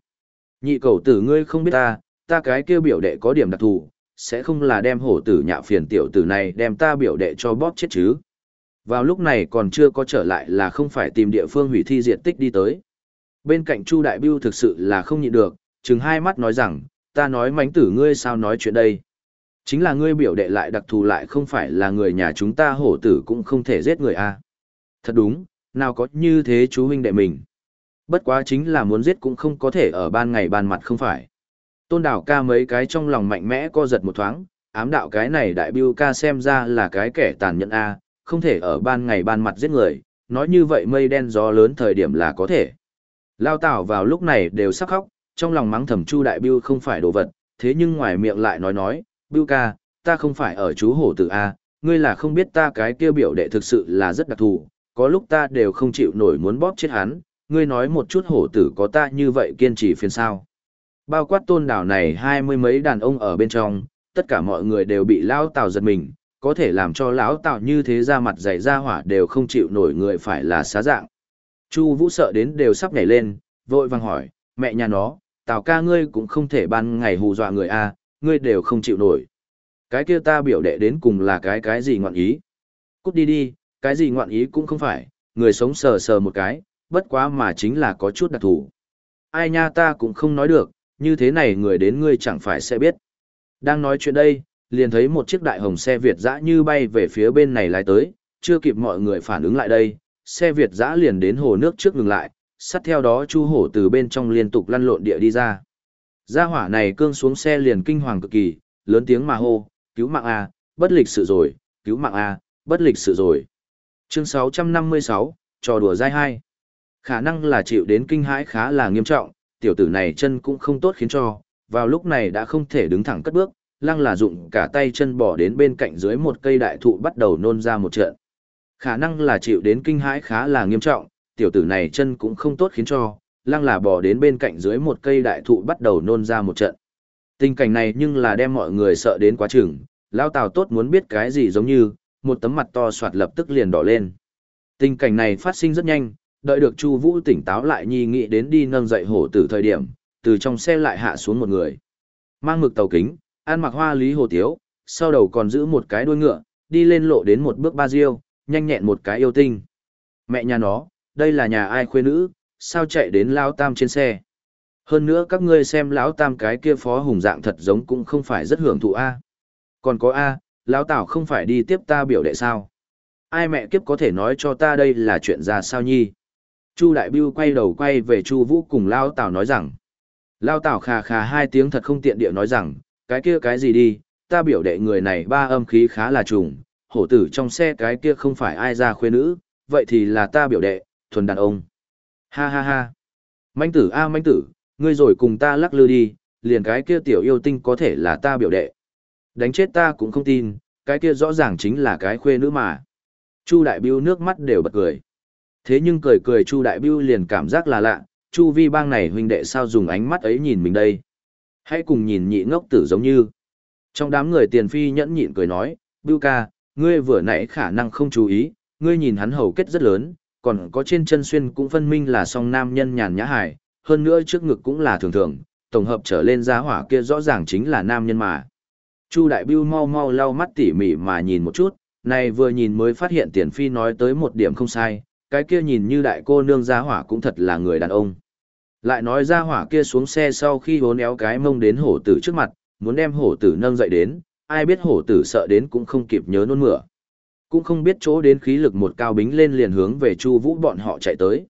Nhị cầu tử ngươi không biết ta, ta cái kêu biểu đệ có điểm đặc thù, sẽ không là đem hổ tử nhạ phiền tiểu tử này đem ta biểu đệ cho bóp chết chứ. Vào lúc này còn chưa có trở lại là không phải tìm địa phương hủy thi diệt tích đi tới. Bên cạnh Chu Đại Biêu thực sự là không nhịn được, chừng hai mắt nói rằng, ta nói mánh tử ngươi sao nói chuyện đây. Chính là ngươi biểu đệ lại đặc thù lại không phải là người nhà chúng ta hổ tử cũng không thể giết người a. Thật đúng, nào có như thế chú huynh đệ mình. Bất quá chính là muốn giết cũng không có thể ở ban ngày ban mặt không phải. Tôn đảo ca mấy cái trong lòng mạnh mẽ co giật một thoáng, ám đạo cái này đại biêu ca xem ra là cái kẻ tàn nhẫn a, không thể ở ban ngày ban mặt giết người, nói như vậy mây đen gió lớn thời điểm là có thể. Lao tảo vào lúc này đều sắp khóc, trong lòng mắng thầm chu đại biêu không phải đồ vật, thế nhưng ngoài miệng lại nói nói, biêu ca, ta không phải ở chú hổ tử A, ngươi là không biết ta cái kia biểu đệ thực sự là rất đặc thù, có lúc ta đều không chịu nổi muốn bóp chết hắn, ngươi nói một chút hổ tử có ta như vậy kiên trì phiền sao. Bao quát tôn đảo này hai mươi mấy đàn ông ở bên trong, tất cả mọi người đều bị lão tào giật mình, có thể làm cho lão tào như thế ra mặt dày ra hỏa đều không chịu nổi người phải là xá dạng. Chu Vũ sợ đến đều sắp nhảy lên, vội vàng hỏi, mẹ nhà nó, tào ca ngươi cũng không thể ban ngày hù dọa người a, ngươi đều không chịu nổi. Cái kia ta biểu đệ đến cùng là cái cái gì ngoạn ý? Cút đi đi, cái gì ngoạn ý cũng không phải, người sống sờ sờ một cái, bất quá mà chính là có chút đặc thù. Ai nha ta cũng không nói được, như thế này người đến ngươi chẳng phải sẽ biết. Đang nói chuyện đây, liền thấy một chiếc đại hồng xe Việt dã như bay về phía bên này lái tới, chưa kịp mọi người phản ứng lại đây, xe Việt dã liền đến hồ nước trước ngừng lại, sát theo đó chu hổ từ bên trong liên tục lăn lộn địa đi ra. Gia hỏa này cương xuống xe liền kinh hoàng cực kỳ, lớn tiếng mà hô, cứu mạng A, bất lịch sự rồi, cứu mạng A, bất lịch sự rồi. Chương 656, trò đùa dai hai. Khả năng là chịu đến kinh hãi khá là nghiêm trọng, tiểu tử này chân cũng không tốt khiến cho, vào lúc này đã không thể đứng thẳng cất bước, lăng là dụng cả tay chân bỏ đến bên cạnh dưới một cây đại thụ bắt đầu nôn ra một trận. Khả năng là chịu đến kinh hãi khá là nghiêm trọng, tiểu tử này chân cũng không tốt khiến cho, lăng là bỏ đến bên cạnh dưới một cây đại thụ bắt đầu nôn ra một trận. Tình cảnh này nhưng là đem mọi người sợ đến quá chừng, lao tào tốt muốn biết cái gì giống như, một tấm mặt to soạt lập tức liền đỏ lên. Tình cảnh này phát sinh rất nhanh, đợi được Chu Vũ tỉnh táo lại nhi nghĩ đến đi nâng dậy hổ tử thời điểm, từ trong xe lại hạ xuống một người. Mang mực tàu kính, ăn mặc hoa lý hồ tiếu, sau đầu còn giữ một cái đuôi ngựa, đi lên lộ đến một bước ba diêu, nhanh nhẹn một cái yêu tinh. Mẹ nhà nó, đây là nhà ai khuê nữ, sao chạy đến lão tam trên xe. Hơn nữa các ngươi xem lão tam cái kia phó hùng dạng thật giống cũng không phải rất hưởng thụ a. Còn có a, lão tảo không phải đi tiếp ta biểu đệ sao? Ai mẹ kiếp có thể nói cho ta đây là chuyện ra sao nhi? Chu Đại Bưu quay đầu quay về Chu Vũ cùng Lão Tảo nói rằng. Lão Tảo khà khà hai tiếng thật không tiện địa nói rằng, cái kia cái gì đi, ta biểu đệ người này ba âm khí khá là trùng, hổ tử trong xe cái kia không phải ai ra khuê nữ, vậy thì là ta biểu đệ, thuần đàn ông. Ha ha ha. Manh tử a à, manh tử, ngươi rồi cùng ta lắc lư đi, liền cái kia tiểu yêu tinh có thể là ta biểu đệ. Đánh chết ta cũng không tin, cái kia rõ ràng chính là cái khuê nữ mà. Chu đại biêu nước mắt đều bật cười. Thế nhưng cười cười Chu đại biêu liền cảm giác là lạ, Chu vi bang này huynh đệ sao dùng ánh mắt ấy nhìn mình đây. Hãy cùng nhìn nhị ngốc tử giống như. Trong đám người tiền phi nhẫn nhịn cười nói, Bưu ca, ngươi vừa nãy khả năng không chú ý, ngươi nhìn hắn hầu kết rất lớn, còn có trên chân xuyên cũng phân minh là song nam nhân nhàn nhã hài, hơn nữa trước ngực cũng là thường thường, tổng hợp trở lên giá hỏa kia rõ ràng chính là nam nhân mà. Chu Đại Bưu mau mau lau mắt tỉ mỉ mà nhìn một chút, này vừa nhìn mới phát hiện Tiền Phi nói tới một điểm không sai, cái kia nhìn như đại cô nương giá hỏa cũng thật là người đàn ông. Lại nói ra hỏa kia xuống xe sau khi hốn éo cái mông đến hổ tử trước mặt, muốn đem hổ tử nâng dậy đến, ai biết hổ tử sợ đến cũng không kịp nhớ nôn mửa. Cũng không biết chỗ đến khí lực một cao bính lên liền hướng về chu vũ bọn họ chạy tới.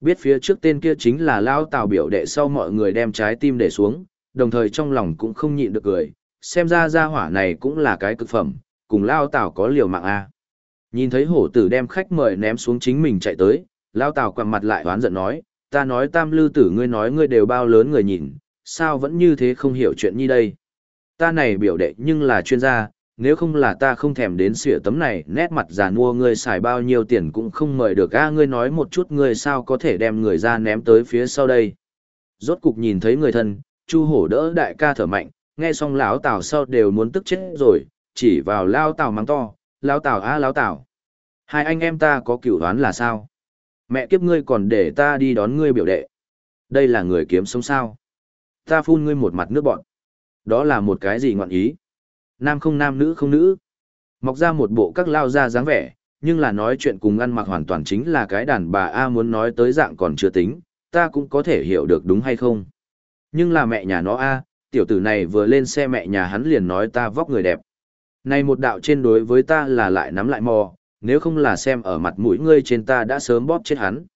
Biết phía trước tên kia chính là Lao Tào biểu đệ sau mọi người đem trái tim để xuống, đồng thời trong lòng cũng không nhịn được cười, xem ra gia hỏa này cũng là cái cực phẩm, cùng Lao Tào có liều mạng a. Nhìn thấy hổ tử đem khách mời ném xuống chính mình chạy tới, Lao Tào quằn mặt lại oán giận nói, ta nói tam lư tử ngươi nói ngươi đều bao lớn người nhìn, sao vẫn như thế không hiểu chuyện như đây. Ta này biểu đệ nhưng là chuyên gia, nếu không là ta không thèm đến sửa tấm này, nét mặt già mua ngươi xài bao nhiêu tiền cũng không mời được a ngươi nói một chút ngươi sao có thể đem người ra ném tới phía sau đây. Rốt cục nhìn thấy người thân, chu hổ đỡ đại ca thở mạnh, nghe xong lão tào sau đều muốn tức chết rồi, chỉ vào lao tào mắng to, lao tào a lao tào. Hai anh em ta có cửu đoán là sao? Mẹ kiếp ngươi còn để ta đi đón ngươi biểu đệ. Đây là người kiếm sống sao. Ta phun ngươi một mặt nước bọn. Đó là một cái gì ngọn ý? Nam không nam nữ không nữ. Mọc ra một bộ các lao ra dáng vẻ, nhưng là nói chuyện cùng ăn mặc hoàn toàn chính là cái đàn bà A muốn nói tới dạng còn chưa tính, ta cũng có thể hiểu được đúng hay không. Nhưng là mẹ nhà nó A, tiểu tử này vừa lên xe mẹ nhà hắn liền nói ta vóc người đẹp. Này một đạo trên đối với ta là lại nắm lại mò, nếu không là xem ở mặt mũi ngươi trên ta đã sớm bóp chết hắn.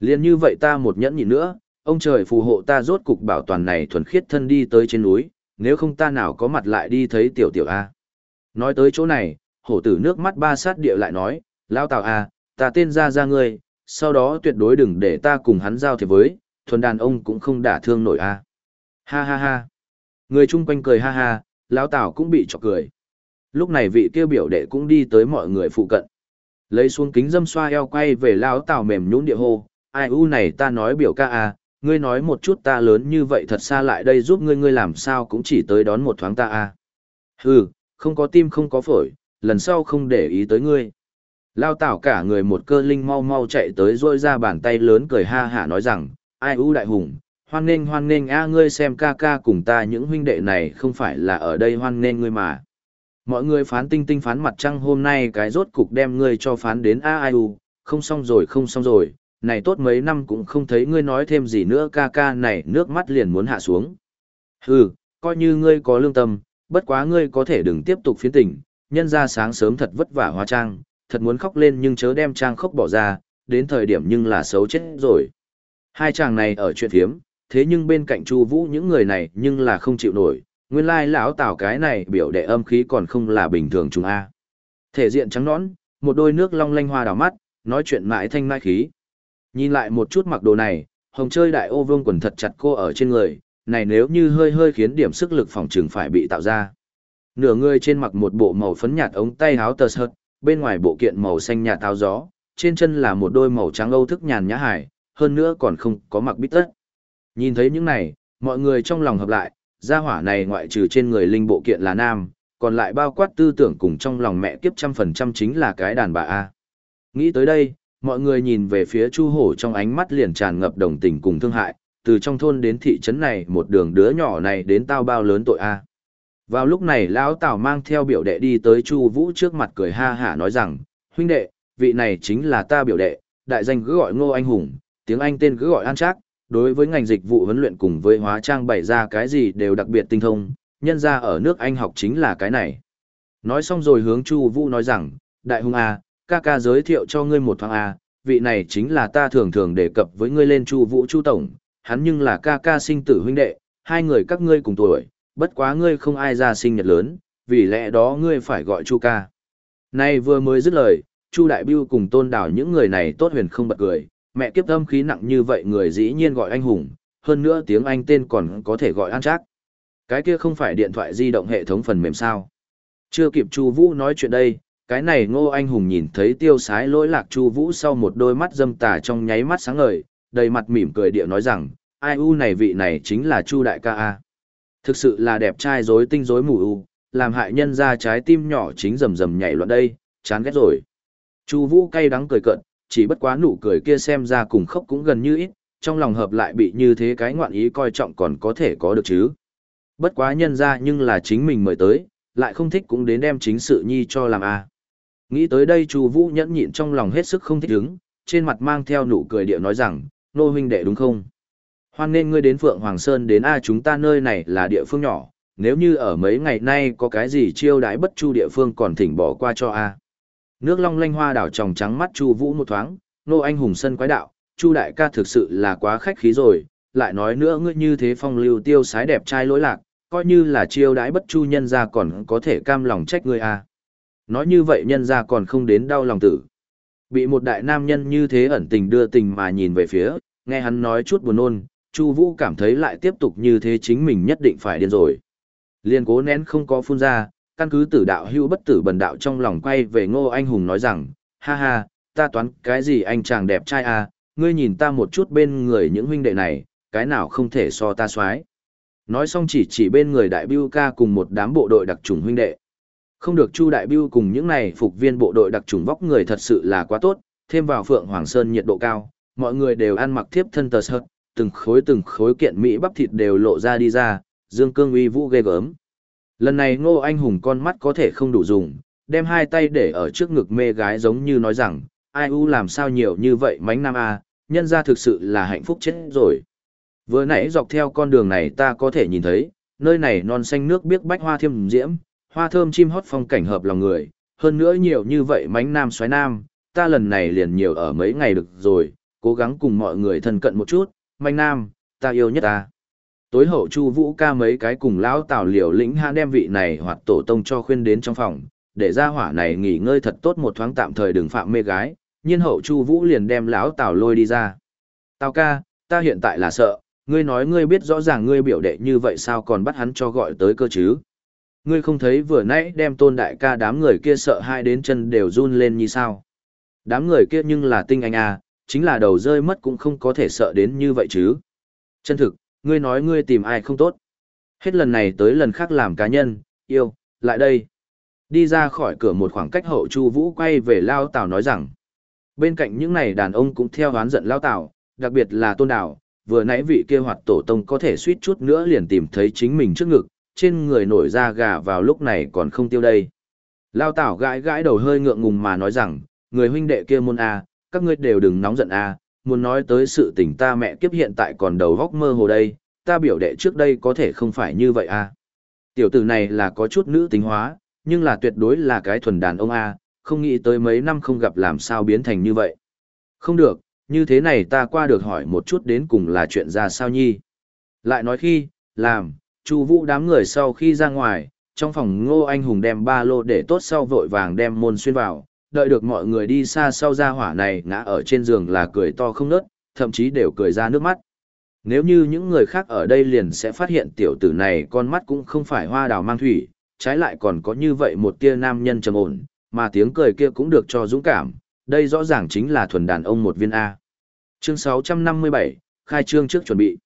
Liên như vậy ta một nhẫn nhịn nữa, ông trời phù hộ ta rốt cục bảo toàn này thuần khiết thân đi tới trên núi, nếu không ta nào có mặt lại đi thấy tiểu tiểu A. Nói tới chỗ này, hổ tử nước mắt ba sát địa lại nói, lao tào A, ta tên ra ra ngươi, sau đó tuyệt đối đừng để ta cùng hắn giao thiệp với, thuần đàn ông cũng không đả thương nổi A. Ha ha ha. Người chung quanh cười ha ha, lão tào cũng bị chọc cười. Lúc này vị kia biểu đệ cũng đi tới mọi người phụ cận lấy xuống kính dâm xoa eo quay về lão tào mềm nhũn địa hô ai u này ta nói biểu ca a ngươi nói một chút ta lớn như vậy thật xa lại đây giúp ngươi ngươi làm sao cũng chỉ tới đón một thoáng ta à. Hừ, không có tim không có phổi, lần sau không để ý tới ngươi. Lao tảo cả người một cơ linh mau mau chạy tới rôi ra bàn tay lớn cười ha hả nói rằng, ai u đại hùng, hoan nghênh hoan nghênh a ngươi xem ca ca cùng ta những huynh đệ này không phải là ở đây hoan nghênh ngươi mà. Mọi người phán tinh tinh phán mặt trăng hôm nay cái rốt cục đem ngươi cho phán đến a ai u, không xong rồi không xong rồi, này tốt mấy năm cũng không thấy ngươi nói thêm gì nữa ca ca này nước mắt liền muốn hạ xuống. Hừ, coi như ngươi có lương tâm, bất quá ngươi có thể đừng tiếp tục phiến tình, nhân ra sáng sớm thật vất vả hóa trang, thật muốn khóc lên nhưng chớ đem trang khóc bỏ ra, đến thời điểm nhưng là xấu chết rồi. Hai chàng này ở chuyện thiếm, thế nhưng bên cạnh Chu Vũ những người này nhưng là không chịu nổi, nguyên lai lão Tào cái này biểu đệ âm khí còn không là bình thường chúng a. Thể diện trắng nõn, một đôi nước long lanh hoa đào mắt, nói chuyện mãi thanh mai khí. Nhìn lại một chút mặc đồ này, hồng chơi đại ô vương quần thật chặt cô ở trên người, này nếu như hơi hơi khiến điểm sức lực phòng trường phải bị tạo ra. Nửa người trên mặc một bộ màu phấn nhạt ống tay áo tờ sợt, bên ngoài bộ kiện màu xanh nhạt táo gió, trên chân là một đôi màu trắng âu thức nhàn nhã hải, hơn nữa còn không có mặc bít tất. Nhìn thấy những này, mọi người trong lòng hợp lại, gia hỏa này ngoại trừ trên người linh bộ kiện là nam, còn lại bao quát tư tưởng cùng trong lòng mẹ kiếp trăm phần trăm chính là cái đàn bà A. Nghĩ tới đây, mọi người nhìn về phía Chu Hổ trong ánh mắt liền tràn ngập đồng tình cùng thương hại, từ trong thôn đến thị trấn này một đường đứa nhỏ này đến tao bao lớn tội A. Vào lúc này lão Tào mang theo biểu đệ đi tới Chu Vũ trước mặt cười ha hả nói rằng, huynh đệ, vị này chính là ta biểu đệ, đại danh cứ gọi Ngô Anh Hùng, tiếng Anh tên cứ gọi An Trác, đối với ngành dịch vụ huấn luyện cùng với hóa trang bày ra cái gì đều đặc biệt tinh thông, nhân ra ở nước Anh học chính là cái này. Nói xong rồi hướng Chu Vũ nói rằng, đại hùng a, ca ca giới thiệu cho ngươi một thoáng a, vị này chính là ta thường thường đề cập với ngươi lên Chu Vũ Chu tổng, hắn nhưng là ca ca sinh tử huynh đệ, hai người các ngươi cùng tuổi, bất quá ngươi không ai ra sinh nhật lớn, vì lẽ đó ngươi phải gọi Chu ca. Nay vừa mới dứt lời, Chu Đại Biêu cùng Tôn Đảo những người này tốt huyền không bật cười, mẹ kiếp âm khí nặng như vậy người dĩ nhiên gọi anh hùng, hơn nữa tiếng Anh tên còn có thể gọi an chắc. Cái kia không phải điện thoại di động hệ thống phần mềm sao. Chưa kịp Chu Vũ nói chuyện đây, cái này Ngô Anh Hùng nhìn thấy tiêu sái lỗi lạc Chu Vũ sau một đôi mắt dâm tà trong nháy mắt sáng ngời, đầy mặt mỉm cười địa nói rằng, ai u này vị này chính là Chu đại ca a. Thực sự là đẹp trai rối tinh rối mù u, làm hại nhân ra trái tim nhỏ chính rầm rầm nhảy loạn đây, chán ghét rồi. Chu Vũ cay đắng cười cợt, chỉ bất quá nụ cười kia xem ra cùng khóc cũng gần như ít, trong lòng hợp lại bị như thế cái ngoạn ý coi trọng còn có thể có được chứ. Bất quá nhân ra nhưng là chính mình mời tới, lại không thích cũng đến đem chính sự nhi cho làm a. Nghĩ tới đây Chu Vũ nhẫn nhịn trong lòng hết sức không thích ứng, trên mặt mang theo nụ cười điệu nói rằng, nô huynh đệ đúng không? Hoan nên ngươi đến Phượng Hoàng Sơn đến A chúng ta nơi này là địa phương nhỏ, nếu như ở mấy ngày nay có cái gì chiêu đãi bất chu địa phương còn thỉnh bỏ qua cho A. Nước long lanh hoa đảo tròng trắng mắt Chu Vũ một thoáng, nô anh hùng sân quái đạo, Chu đại ca thực sự là quá khách khí rồi, lại nói nữa ngươi như thế phong lưu tiêu sái đẹp trai lỗi lạc, coi như là chiêu đãi bất chu nhân gia còn có thể cam lòng trách ngươi a. Nói như vậy nhân gia còn không đến đau lòng tử. Bị một đại nam nhân như thế ẩn tình đưa tình mà nhìn về phía, nghe hắn nói chút buồn nôn, Chu Vũ cảm thấy lại tiếp tục như thế chính mình nhất định phải điên rồi. Liên cố nén không có phun ra, căn cứ tử đạo hưu bất tử bần đạo trong lòng quay về Ngô Anh Hùng nói rằng, ha ha, ta toán cái gì anh chàng đẹp trai à, ngươi nhìn ta một chút bên người những huynh đệ này, cái nào không thể so ta xoái. Nói xong chỉ chỉ bên người đại bưu ca cùng một đám bộ đội đặc trùng huynh đệ. Không được Chu đại biêu cùng những này phục viên bộ đội đặc trùng vóc người thật sự là quá tốt, thêm vào Phượng Hoàng Sơn nhiệt độ cao, mọi người đều ăn mặc thiếp thân tờ sợt, từng khối từng khối kiện mỹ bắp thịt đều lộ ra đi ra, dương cương uy vũ ghê gớm. Lần này Ngô Anh Hùng con mắt có thể không đủ dùng, đem hai tay để ở trước ngực mê gái giống như nói rằng, ai u làm sao nhiều như vậy mánh nam a, nhân ra thực sự là hạnh phúc chết rồi. Vừa nãy dọc theo con đường này ta có thể nhìn thấy, nơi này non xanh nước biếc bách hoa thiêm diễm, hoa thơm chim hót phong cảnh hợp lòng người, hơn nữa nhiều như vậy mánh nam xoáy nam, ta lần này liền nhiều ở mấy ngày được rồi, cố gắng cùng mọi người thân cận một chút, mánh nam, ta yêu nhất ta. Tối hậu Chu Vũ ca mấy cái cùng lão Tào Liều lĩnh hạ đem vị này hoặc tổ tông cho khuyên đến trong phòng, để ra hỏa này nghỉ ngơi thật tốt một thoáng tạm thời đừng phạm mê gái, nhiên hậu Chu Vũ liền đem lão Tào lôi đi ra. "Tào ca, ta hiện tại là sợ, ngươi nói ngươi biết rõ ràng ngươi biểu đệ như vậy sao còn bắt hắn cho gọi tới cơ chứ? Ngươi không thấy vừa nãy đem Tôn đại ca đám người kia sợ hai đến chân đều run lên như sao? Đám người kia nhưng là tinh anh à, chính là đầu rơi mất cũng không có thể sợ đến như vậy chứ. Chân thực, ngươi nói ngươi tìm ai không tốt. Hết lần này tới lần khác làm cá nhân, yêu, lại đây. Đi ra khỏi cửa một khoảng cách hậu Chu Vũ quay về Lao Tào nói rằng. Bên cạnh những này đàn ông cũng theo hoán giận Lao Tào, đặc biệt là Tôn Đào, vừa nãy vị kia hoạt tổ tông có thể suýt chút nữa liền tìm thấy chính mình trước ngực, trên người nổi da gà vào lúc này còn không tiêu đây. Lao tảo gãi gãi đầu hơi ngượng ngùng mà nói rằng, người huynh đệ kia môn A, à, các ngươi đều đừng nóng giận A, muốn nói tới sự tình ta mẹ kiếp hiện tại còn đầu góc mơ hồ đây, ta biểu đệ trước đây có thể không phải như vậy A. Tiểu tử này là có chút nữ tính hóa, nhưng là tuyệt đối là cái thuần đàn ông A, không nghĩ tới mấy năm không gặp làm sao biến thành như vậy. Không được, như thế này ta qua được hỏi một chút đến cùng là chuyện ra sao nhi. Lại nói khi, làm, Chu Vũ đám người sau khi ra ngoài, trong phòng Ngô Anh Hùng đem ba lô để tốt sau vội vàng đem môn xuyên vào, đợi được mọi người đi xa sau ra hỏa này ngã ở trên giường là cười to không ngớt, thậm chí đều cười ra nước mắt. Nếu như những người khác ở đây liền sẽ phát hiện tiểu tử này con mắt cũng không phải hoa đào mang thủy, trái lại còn có như vậy một tia nam nhân trầm ổn, mà tiếng cười kia cũng được cho dũng cảm, đây rõ ràng chính là thuần đàn ông một viên A. Chương 657, khai trương trước chuẩn bị.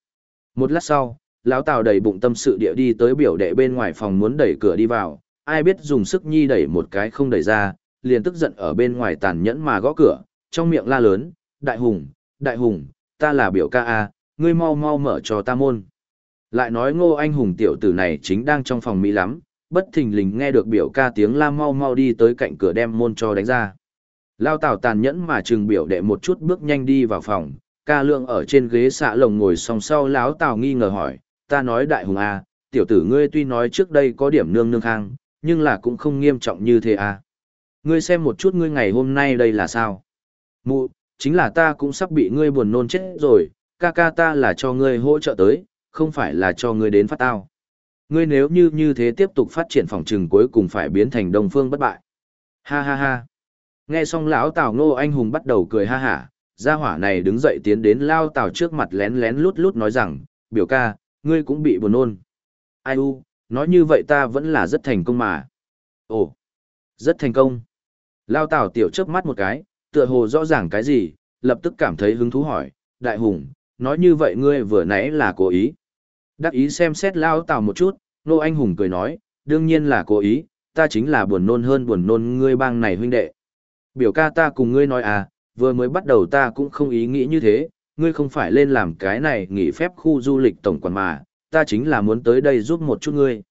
Một lát sau, lão Tào đầy bụng tâm sự địa đi tới biểu đệ bên ngoài phòng muốn đẩy cửa đi vào, ai biết dùng sức nhi đẩy một cái không đẩy ra, liền tức giận ở bên ngoài tàn nhẫn mà gõ cửa, trong miệng la lớn, đại hùng, đại hùng, ta là biểu ca A, ngươi mau mau mở cho ta môn. Lại nói ngô anh hùng tiểu tử này chính đang trong phòng Mỹ lắm, bất thình lình nghe được biểu ca tiếng la mau mau đi tới cạnh cửa đem môn cho đánh ra. Lao Tào tàn nhẫn mà chừng biểu đệ một chút bước nhanh đi vào phòng, ca lượng ở trên ghế xạ lồng ngồi song sau láo Tào nghi ngờ hỏi, ta nói đại hùng à, tiểu tử ngươi tuy nói trước đây có điểm nương nương khang, nhưng là cũng không nghiêm trọng như thế à? Ngươi xem một chút ngươi ngày hôm nay đây là sao? Mụ, chính là ta cũng sắp bị ngươi buồn nôn chết rồi, ca ca ta là cho ngươi hỗ trợ tới, không phải là cho ngươi đến phát tao. Ngươi nếu như như thế tiếp tục phát triển phòng trừng cuối cùng phải biến thành đồng phương bất bại. Ha ha ha. Nghe xong lão Tào Ngô anh hùng bắt đầu cười ha hả, gia hỏa này đứng dậy tiến đến lao Tào trước mặt lén lén lút lút nói rằng, biểu ca, ngươi cũng bị buồn nôn. Ai u, nói như vậy ta vẫn là rất thành công mà. Ồ, rất thành công. Lao Tào tiểu chớp mắt một cái, tựa hồ rõ ràng cái gì, lập tức cảm thấy hứng thú hỏi, đại hùng, nói như vậy ngươi vừa nãy là cố ý. Đắc ý xem xét Lao Tào một chút, Nô Anh Hùng cười nói, đương nhiên là cố ý, ta chính là buồn nôn hơn buồn nôn ngươi bang này huynh đệ. Biểu ca ta cùng ngươi nói à, vừa mới bắt đầu ta cũng không ý nghĩ như thế, ngươi không phải lên làm cái này nghỉ phép khu du lịch tổng quản mà, ta chính là muốn tới đây giúp một chút ngươi.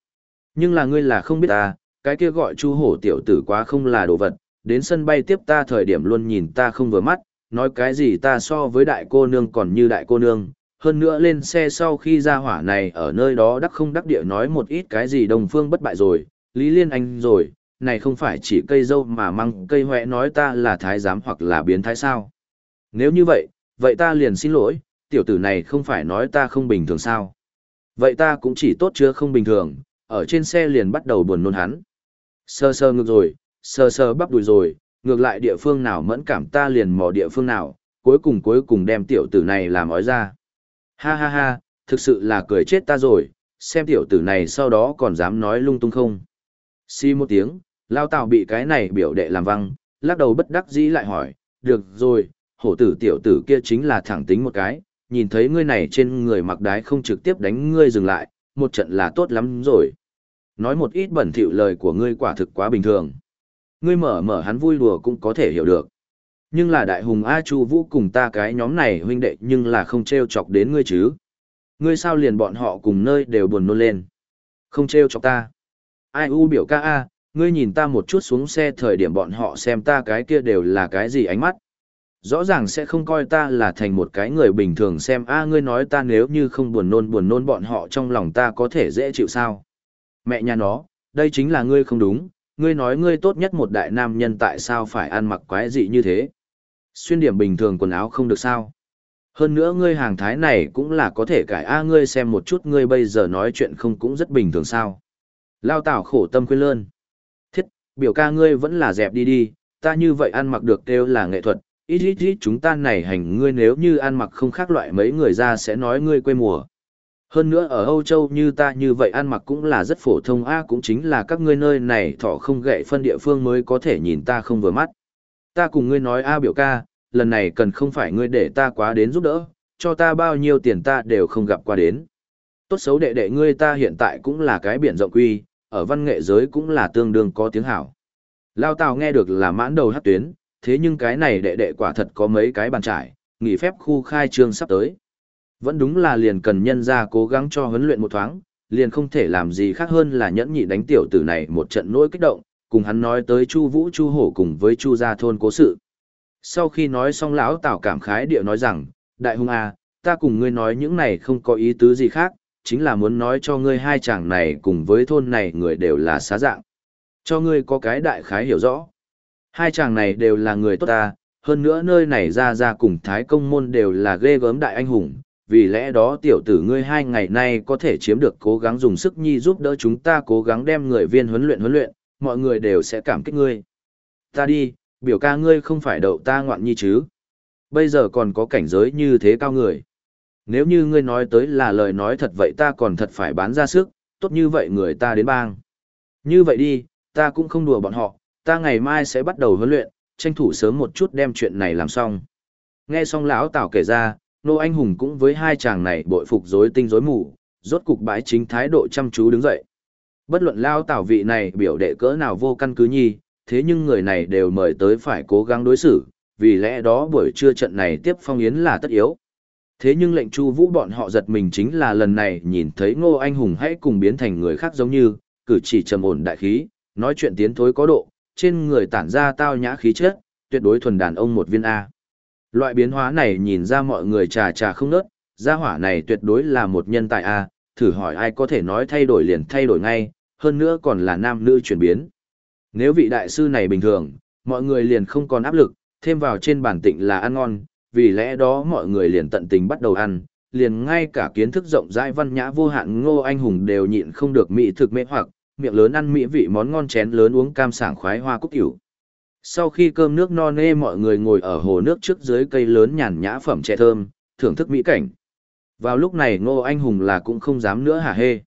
Nhưng là ngươi là không biết ta, cái kia gọi chu hổ tiểu tử quá không là đồ vật, đến sân bay tiếp ta thời điểm luôn nhìn ta không vừa mắt, nói cái gì ta so với đại cô nương còn như đại cô nương, hơn nữa lên xe sau khi ra hỏa này ở nơi đó đắc không đắc địa nói một ít cái gì đồng phương bất bại rồi, Lý Liên Anh rồi, này không phải chỉ cây dâu mà măng cây hoẹ nói ta là thái giám hoặc là biến thái sao. Nếu như vậy, vậy ta liền xin lỗi, tiểu tử này không phải nói ta không bình thường sao. Vậy ta cũng chỉ tốt chưa không bình thường, ở trên xe liền bắt đầu buồn nôn hắn. Sơ sơ ngược rồi, sơ sơ bắp đùi rồi, ngược lại địa phương nào mẫn cảm ta liền mò địa phương nào, cuối cùng cuối cùng đem tiểu tử này làm ói ra. Ha ha ha, thực sự là cười chết ta rồi, xem tiểu tử này sau đó còn dám nói lung tung không. Xi một tiếng, lao tào bị cái này biểu đệ làm văng, lắc đầu bất đắc dĩ lại hỏi, được rồi, hổ tử tiểu tử kia chính là thẳng tính một cái, nhìn thấy ngươi này trên người mặc đái không trực tiếp đánh ngươi dừng lại, một trận là tốt lắm rồi. Nói một ít bẩn thỉu lời của ngươi quả thực quá bình thường. Ngươi mở mở hắn vui đùa cũng có thể hiểu được. Nhưng là đại hùng A Chu Vũ cùng ta cái nhóm này huynh đệ nhưng là không treo chọc đến ngươi chứ. Ngươi sao liền bọn họ cùng nơi đều buồn nôn lên. Không treo chọc ta. Ai u biểu ca A, ngươi nhìn ta một chút xuống xe thời điểm bọn họ xem ta cái kia đều là cái gì ánh mắt. Rõ ràng sẽ không coi ta là thành một cái người bình thường xem a ngươi nói ta nếu như không buồn nôn buồn nôn bọn họ trong lòng ta có thể dễ chịu sao. Mẹ nhà nó, đây chính là ngươi không đúng, ngươi nói ngươi tốt nhất một đại nam nhân tại sao phải ăn mặc quái dị như thế. Xuyên điểm bình thường quần áo không được sao. Hơn nữa ngươi hàng thái này cũng là có thể cải a ngươi xem một chút ngươi bây giờ nói chuyện không cũng rất bình thường sao. Lao tảo khổ tâm khuyên lơn. Thiết, biểu ca ngươi vẫn là dẹp đi đi, ta như vậy ăn mặc được kêu là nghệ thuật, ít ít ít chúng ta này hành ngươi nếu như ăn mặc không khác loại mấy người ra sẽ nói ngươi quê mùa. Hơn nữa ở Âu Châu như ta như vậy ăn mặc cũng là rất phổ thông a cũng chính là các ngươi nơi này thọ không gậy phân địa phương mới có thể nhìn ta không vừa mắt. Ta cùng ngươi nói a biểu ca, lần này cần không phải ngươi để ta quá đến giúp đỡ, cho ta bao nhiêu tiền ta đều không gặp qua đến. Tốt xấu đệ đệ ngươi ta hiện tại cũng là cái biển rộng quy, ở văn nghệ giới cũng là tương đương có tiếng hảo. Lao Tào nghe được là mãn đầu hát tuyến, thế nhưng cái này đệ đệ quả thật có mấy cái bàn trải, nghỉ phép khu khai trương sắp tới. Vẫn đúng là liền cần nhân ra cố gắng cho huấn luyện một thoáng, liền không thể làm gì khác hơn là nhẫn nhị đánh tiểu tử này một trận nỗi kích động, cùng hắn nói tới Chu Vũ Chu Hổ cùng với Chu gia thôn cố sự. Sau khi nói xong lão Tào cảm khái địa nói rằng, đại hung a, à, ta cùng ngươi nói những này không có ý tứ gì khác, chính là muốn nói cho ngươi hai chàng này cùng với thôn này người đều là xá dạng. Cho ngươi có cái đại khái hiểu rõ. Hai chàng này đều là người tốt ta, hơn nữa nơi này ra ra cùng Thái Công Môn đều là ghê gớm đại anh hùng, vì lẽ đó tiểu tử ngươi hai ngày nay có thể chiếm được cố gắng dùng sức nhi giúp đỡ chúng ta cố gắng đem người viên huấn luyện huấn luyện, mọi người đều sẽ cảm kích ngươi. Ta đi, biểu ca ngươi không phải đậu ta ngoạn nhi chứ. Bây giờ còn có cảnh giới như thế cao người. Nếu như ngươi nói tới là lời nói thật vậy ta còn thật phải bán ra sức, tốt như vậy người ta đến bang. Như vậy đi, ta cũng không đùa bọn họ, ta ngày mai sẽ bắt đầu huấn luyện, tranh thủ sớm một chút đem chuyện này làm xong. Nghe xong lão Tào kể ra, Nô Anh Hùng cũng với hai chàng này bội phục rối tinh rối mù, rốt cục bãi chính thái độ chăm chú đứng dậy. Bất luận lao Tào vị này biểu đệ cỡ nào vô căn cứ nhi, thế nhưng người này đều mời tới phải cố gắng đối xử, vì lẽ đó buổi trưa trận này tiếp phong yến là tất yếu. Thế nhưng lệnh Chu Vũ bọn họ giật mình chính là lần này nhìn thấy Ngô Anh Hùng hãy cùng biến thành người khác giống như, cử chỉ trầm ổn đại khí, nói chuyện tiến thối có độ, trên người tản ra tao nhã khí chất, tuyệt đối thuần đàn ông một viên A. Loại biến hóa này nhìn ra mọi người trà trà không nớt, gia hỏa này tuyệt đối là một nhân tài A, thử hỏi ai có thể nói thay đổi liền thay đổi ngay, hơn nữa còn là nam nữ chuyển biến. Nếu vị đại sư này bình thường, mọi người liền không còn áp lực, thêm vào trên bản tịnh là ăn ngon, vì lẽ đó mọi người liền tận tình bắt đầu ăn, liền ngay cả kiến thức rộng rãi văn nhã vô hạn ngô anh hùng đều nhịn không được mỹ thực mê hoặc, miệng lớn ăn mỹ vị món ngon chén lớn uống cam sảng khoái hoa cúc cửu. Sau khi cơm nước no nê mọi người ngồi ở hồ nước trước dưới cây lớn nhàn nhã phẩm trẻ thơm, thưởng thức mỹ cảnh. Vào lúc này Ngô Anh Hùng là cũng không dám nữa hả hê.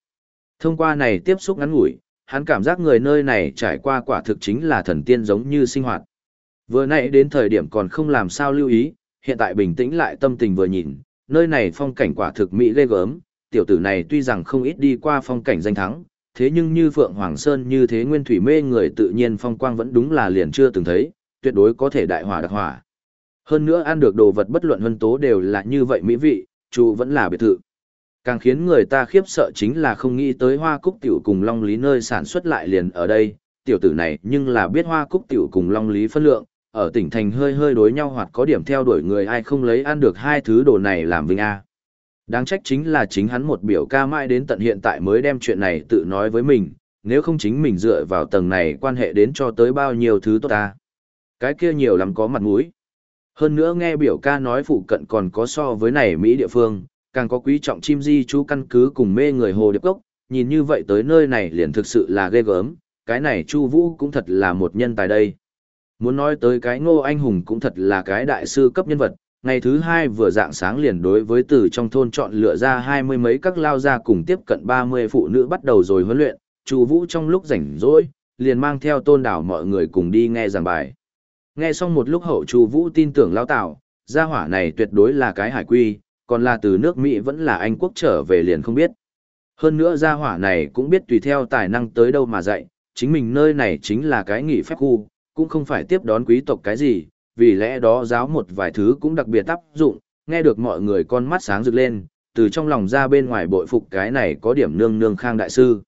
Thông qua này tiếp xúc ngắn ngủi, hắn cảm giác người nơi này trải qua quả thực chính là thần tiên giống như sinh hoạt. Vừa nãy đến thời điểm còn không làm sao lưu ý, hiện tại bình tĩnh lại tâm tình vừa nhìn, nơi này phong cảnh quả thực mỹ ghê gớm, tiểu tử này tuy rằng không ít đi qua phong cảnh danh thắng, thế nhưng như Phượng Hoàng Sơn như thế nguyên thủy mê người tự nhiên phong quang vẫn đúng là liền chưa từng thấy, tuyệt đối có thể đại hỏa đặc hỏa. Hơn nữa ăn được đồ vật bất luận hân tố đều là như vậy mỹ vị, chủ vẫn là biệt thự. Càng khiến người ta khiếp sợ chính là không nghĩ tới hoa cúc tiểu cùng long lý nơi sản xuất lại liền ở đây, tiểu tử này nhưng là biết hoa cúc tiểu cùng long lý phân lượng, ở tỉnh thành hơi hơi đối nhau hoặc có điểm theo đuổi người ai không lấy ăn được hai thứ đồ này làm vinh A. Đáng trách chính là chính hắn một biểu ca mãi đến tận hiện tại mới đem chuyện này tự nói với mình, nếu không chính mình dựa vào tầng này quan hệ đến cho tới bao nhiêu thứ tốt ta. Cái kia nhiều lắm có mặt mũi. Hơn nữa nghe biểu ca nói phụ cận còn có so với này Mỹ địa phương, càng có quý trọng chim di chú căn cứ cùng mê người hồ điệp cốc, nhìn như vậy tới nơi này liền thực sự là ghê gớm, cái này Chu Vũ cũng thật là một nhân tài đây. Muốn nói tới cái ngô anh hùng cũng thật là cái đại sư cấp nhân vật, ngày thứ hai vừa dạng sáng liền đối với từ trong thôn chọn lựa ra hai mươi mấy các lao gia cùng tiếp cận ba mươi phụ nữ bắt đầu rồi huấn luyện, Chu Vũ trong lúc rảnh rỗi, liền mang theo Tôn Đảo mọi người cùng đi nghe giảng bài. Nghe xong một lúc hậu Chu Vũ tin tưởng lão Tào, gia hỏa này tuyệt đối là cái hải quy, còn là từ nước Mỹ vẫn là Anh quốc trở về liền không biết. Hơn nữa gia hỏa này cũng biết tùy theo tài năng tới đâu mà dạy, chính mình nơi này chính là cái nghỉ phép khu, cũng không phải tiếp đón quý tộc cái gì, vì lẽ đó giáo một vài thứ cũng đặc biệt áp dụng, nghe được mọi người con mắt sáng rực lên, từ trong lòng ra bên ngoài bội phục cái này có điểm nương nương khang đại sư.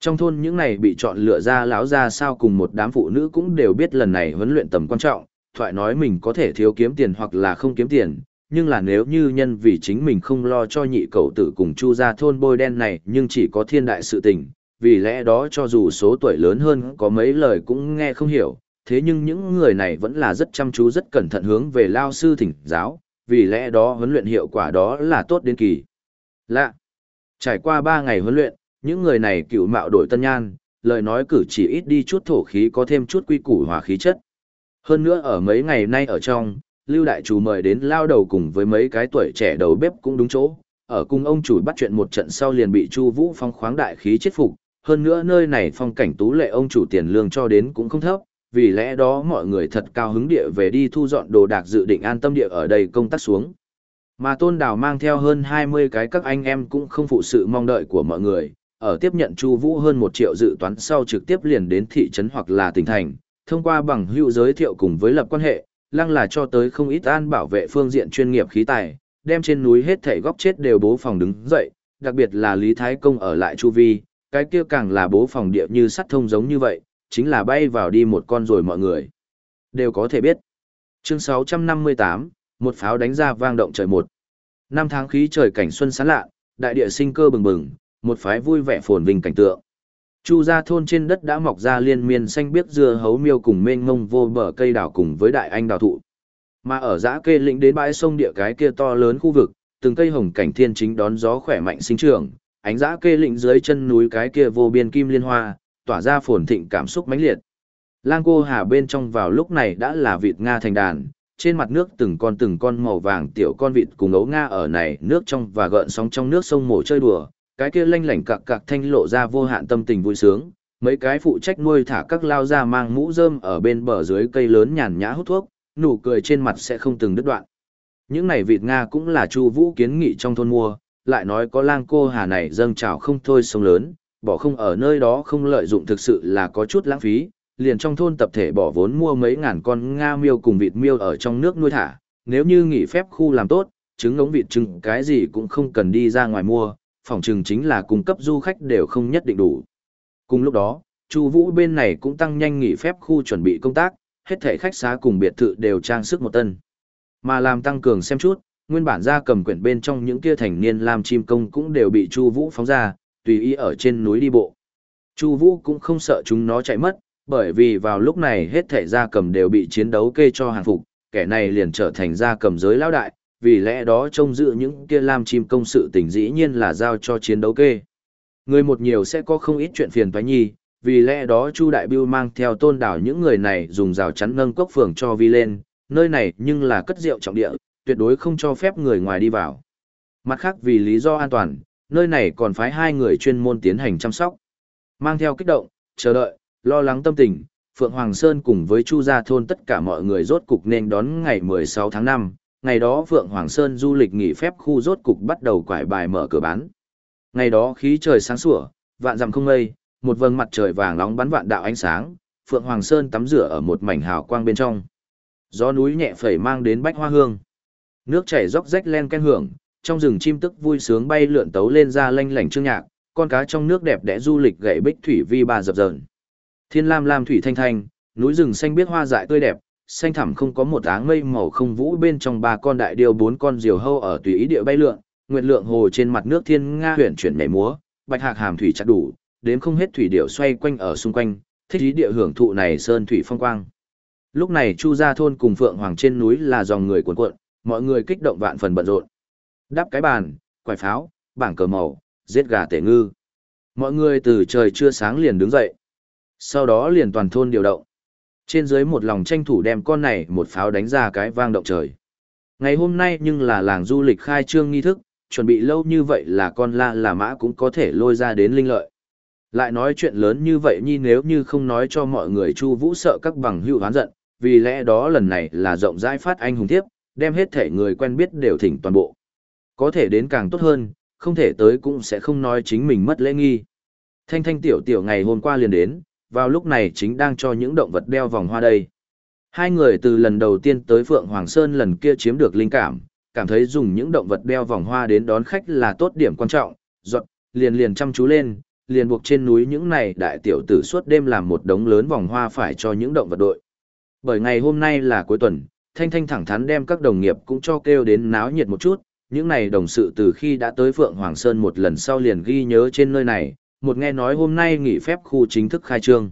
Trong thôn những này bị chọn lựa ra láo ra sao cùng một đám phụ nữ cũng đều biết lần này huấn luyện tầm quan trọng, thoại nói mình có thể thiếu kiếm tiền hoặc là không kiếm tiền, nhưng là nếu như nhân vì chính mình không lo cho nhị cậu tử cùng chu ra thôn bôi đen này nhưng chỉ có thiên đại sự tình, vì lẽ đó cho dù số tuổi lớn hơn có mấy lời cũng nghe không hiểu, thế nhưng những người này vẫn là rất chăm chú rất cẩn thận hướng về lao sư thỉnh giáo, vì lẽ đó huấn luyện hiệu quả đó là tốt đến kỳ. Lạ. Trải qua 3 ngày huấn luyện, những người này cựu mạo đổi tân nhan, lời nói cử chỉ ít đi chút thổ khí có thêm chút quy củ hòa khí chất. Hơn nữa ở mấy ngày nay ở trong, Lưu Đại Chủ mời đến lao đầu cùng với mấy cái tuổi trẻ đầu bếp cũng đúng chỗ, ở cùng ông chủ bắt chuyện một trận sau liền bị Chu Vũ phong khoáng đại khí chết phục, hơn nữa nơi này phong cảnh tú lệ ông chủ tiền lương cho đến cũng không thấp, vì lẽ đó mọi người thật cao hứng địa về đi thu dọn đồ đạc dự định an tâm địa ở đây công tác xuống. Mà Tôn Đào mang theo hơn 20 cái các anh em cũng không phụ sự mong đợi của mọi người, ở tiếp nhận Chu Vũ hơn 1 triệu dự toán sau trực tiếp liền đến thị trấn hoặc là tỉnh thành, thông qua bằng hữu giới thiệu cùng với lập quan hệ, lăng là cho tới không ít an bảo vệ phương diện chuyên nghiệp khí tài, đem trên núi hết thảy góc chết đều bố phòng đứng dậy, đặc biệt là Lý Thái Công ở lại Chu Vi, cái kia càng là bố phòng địa như sắt thông giống như vậy, chính là bay vào đi một con rồi mọi người. Đều có thể biết. Chương 658, một pháo đánh ra vang động trời một. Năm tháng khí trời cảnh xuân sáng lạ, đại địa sinh cơ bừng bừng, một phái vui vẻ phồn vinh cảnh tượng. Chu gia thôn trên đất đã mọc ra liên miên xanh biếc dưa hấu miêu cùng mênh mông vô bờ cây đào cùng với đại anh đào thụ. Mà ở giã kê lĩnh đến bãi sông địa cái kia to lớn khu vực, từng cây hồng cảnh thiên chính đón gió khỏe mạnh sinh trưởng, ánh giã kê lĩnh dưới chân núi cái kia vô biên kim liên hoa, tỏa ra phồn thịnh cảm xúc mãnh liệt. Lang cô hà bên trong vào lúc này đã là vịt Nga thành đàn, trên mặt nước từng con từng con màu vàng tiểu con vịt cùng ấu Nga ở này nước trong và gợn sóng trong nước sông mổ chơi đùa, cái kia lanh lảnh cặc cặc thanh lộ ra vô hạn tâm tình vui sướng, mấy cái phụ trách nuôi thả các lao ra mang mũ rơm ở bên bờ dưới cây lớn nhàn nhã hút thuốc, nụ cười trên mặt sẽ không từng đứt đoạn. Những này vịt Nga cũng là Chu Vũ kiến nghị trong thôn mua, lại nói có lang cô hà này dâng trào không thôi sông lớn, bỏ không ở nơi đó không lợi dụng thực sự là có chút lãng phí, liền trong thôn tập thể bỏ vốn mua mấy ngàn con Nga miêu cùng vịt miêu ở trong nước nuôi thả, nếu như nghỉ phép khu làm tốt, trứng ngỗng vịt trứng cái gì cũng không cần đi ra ngoài mua, phòng trừng chính là cung cấp du khách đều không nhất định đủ. Cùng lúc đó, Chu Vũ bên này cũng tăng nhanh nghỉ phép khu chuẩn bị công tác, hết thảy khách xá cùng biệt thự đều trang sức một tân. Mà làm tăng cường xem chút, nguyên bản ra cầm quyển bên trong những kia thành niên làm chim công cũng đều bị Chu Vũ phóng ra, tùy ý ở trên núi đi bộ. Chu Vũ cũng không sợ chúng nó chạy mất, bởi vì vào lúc này hết thảy gia cầm đều bị chiến đấu kê cho hàng phục, kẻ này liền trở thành gia cầm giới lão đại, vì lẽ đó trông giữ những kia lam chim công sự tình dĩ nhiên là giao cho chiến đấu kê. Người một nhiều sẽ có không ít chuyện phiền toái nhi, vì lẽ đó Chu Đại Biêu mang theo tôn đảo những người này dùng rào chắn nâng cốc phường cho vi lên, nơi này nhưng là cất rượu trọng địa, tuyệt đối không cho phép người ngoài đi vào. Mặt khác vì lý do an toàn, nơi này còn phái hai người chuyên môn tiến hành chăm sóc. Mang theo kích động, chờ đợi, lo lắng tâm tình, Phượng Hoàng Sơn cùng với Chu Gia Thôn tất cả mọi người rốt cục nên đón ngày 16 tháng 5, ngày đó Phượng Hoàng Sơn du lịch nghỉ phép khu rốt cục bắt đầu quải bài mở cửa bán. Ngày đó khí trời sáng sủa, vạn dặm không mây, một vầng mặt trời vàng nóng bắn vạn đạo ánh sáng, Phượng Hoàng Sơn tắm rửa ở một mảnh hào quang bên trong. Gió núi nhẹ phẩy mang đến bách hoa hương. Nước chảy róc rách len ken hưởng, trong rừng chim tức vui sướng bay lượn tấu lên ra lanh lảnh chương nhạc, con cá trong nước đẹp đẽ du lịch gậy bích thủy vi ba dập dờn. Thiên lam lam thủy thanh thanh, núi rừng xanh biết hoa dại tươi đẹp, xanh thẳm không có một áng mây màu không vũ bên trong ba con đại điêu bốn con diều hâu ở tùy ý địa bay lượn, nguyệt lượng hồ trên mặt nước thiên nga huyền chuyển nhảy múa, bạch hạc hàm thủy chặt đủ, đến không hết thủy điệu xoay quanh ở xung quanh, thích ý địa hưởng thụ này sơn thủy phong quang. Lúc này Chu gia thôn cùng Phượng Hoàng trên núi là dòng người cuộn cuộn, mọi người kích động vạn phần bận rộn. Đắp cái bàn, quải pháo, bảng cờ màu, giết gà tể ngư. Mọi người từ trời chưa sáng liền đứng dậy. Sau đó liền toàn thôn điều động. Trên dưới một lòng tranh thủ đem con này một pháo đánh ra cái vang động trời. Ngày hôm nay nhưng là làng du lịch khai trương nghi thức, chuẩn bị lâu như vậy là con la là mã cũng có thể lôi ra đến linh lợi. Lại nói chuyện lớn như vậy nhi nếu như không nói cho mọi người Chu Vũ sợ các bằng hữu hoán giận, vì lẽ đó lần này là rộng rãi phát anh hùng tiếp, đem hết thể người quen biết đều thỉnh toàn bộ. Có thể đến càng tốt hơn, không thể tới cũng sẽ không nói chính mình mất lễ nghi. Thanh thanh tiểu tiểu ngày hôm qua liền đến, vào lúc này chính đang cho những động vật đeo vòng hoa đây. Hai người từ lần đầu tiên tới Phượng Hoàng Sơn lần kia chiếm được linh cảm, cảm thấy dùng những động vật đeo vòng hoa đến đón khách là tốt điểm quan trọng, giọt, liền liền chăm chú lên, liền buộc trên núi những này đại tiểu tử suốt đêm làm một đống lớn vòng hoa phải cho những động vật đội. Bởi ngày hôm nay là cuối tuần, Thanh Thanh thẳng thắn đem các đồng nghiệp cũng cho kêu đến náo nhiệt một chút, những này đồng sự từ khi đã tới Phượng Hoàng Sơn một lần sau liền ghi nhớ trên nơi này, một nghe nói hôm nay nghỉ phép khu chính thức khai trương.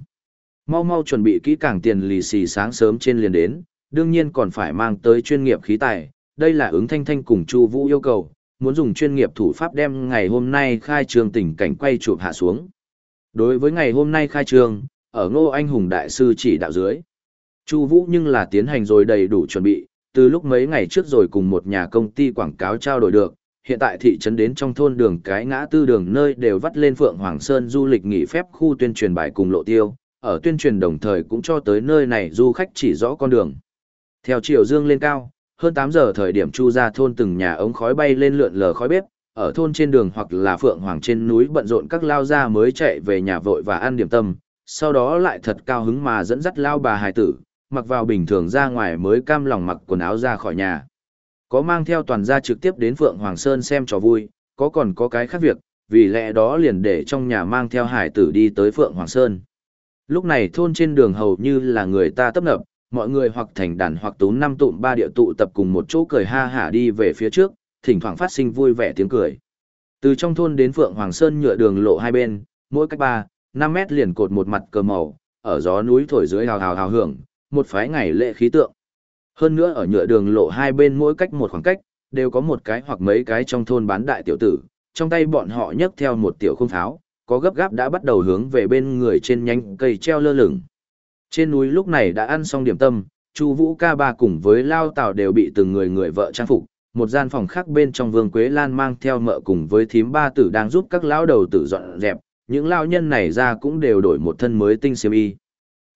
Mau mau chuẩn bị kỹ càng tiền lì xì sáng sớm trên liền đến, đương nhiên còn phải mang tới chuyên nghiệp khí tài, đây là ứng thanh thanh cùng Chu Vũ yêu cầu, muốn dùng chuyên nghiệp thủ pháp đem ngày hôm nay khai trương tình cảnh quay chụp hạ xuống. Đối với ngày hôm nay khai trương, ở Ngô Anh Hùng đại sư chỉ đạo dưới, Chu Vũ nhưng là tiến hành rồi đầy đủ chuẩn bị, từ lúc mấy ngày trước rồi cùng một nhà công ty quảng cáo trao đổi được, hiện tại thị trấn đến trong thôn đường cái ngã tư đường nơi đều vắt lên Phượng Hoàng Sơn du lịch nghỉ phép khu tuyên truyền bài cùng lộ tiêu, ở tuyên truyền đồng thời cũng cho tới nơi này du khách chỉ rõ con đường. Theo chiều dương lên cao, hơn 8 giờ thời điểm chu ra thôn từng nhà ống khói bay lên lượn lờ khói bếp, ở thôn trên đường hoặc là phượng hoàng trên núi bận rộn các lao gia mới chạy về nhà vội và ăn điểm tâm, sau đó lại thật cao hứng mà dẫn dắt lao bà hài tử, mặc vào bình thường ra ngoài mới cam lòng mặc quần áo ra khỏi nhà. Có mang theo toàn gia trực tiếp đến Phượng Hoàng Sơn xem trò vui, có còn có cái khác việc, vì lẽ đó liền để trong nhà mang theo hải tử đi tới Phượng Hoàng Sơn. Lúc này thôn trên đường hầu như là người ta tấp nập, mọi người hoặc thành đàn hoặc tú năm tụm ba địa tụ tập cùng một chỗ cười ha hả đi về phía trước, thỉnh thoảng phát sinh vui vẻ tiếng cười. Từ trong thôn đến Phượng Hoàng Sơn nhựa đường lộ hai bên, mỗi cách ba, năm mét liền cột một mặt cờ màu, ở gió núi thổi dưới hào hào hào hưởng, một phái ngày lễ khí tượng. Hơn nữa ở nhựa đường lộ hai bên mỗi cách một khoảng cách, đều có một cái hoặc mấy cái trong thôn bán đại tiểu tử, trong tay bọn họ nhấc theo một tiểu không tháo, có gấp gáp đã bắt đầu hướng về bên người trên nhánh cây treo lơ lửng. Trên núi lúc này đã ăn xong điểm tâm, Chu Vũ ca ba cùng với Lao Tào đều bị từng người người vợ trang phục, một gian phòng khác bên trong Vương Quế Lan mang theo mợ cùng với thím ba tử đang giúp các lão đầu tử dọn dẹp, những lão nhân này ra cũng đều đổi một thân mới tinh xiêm y.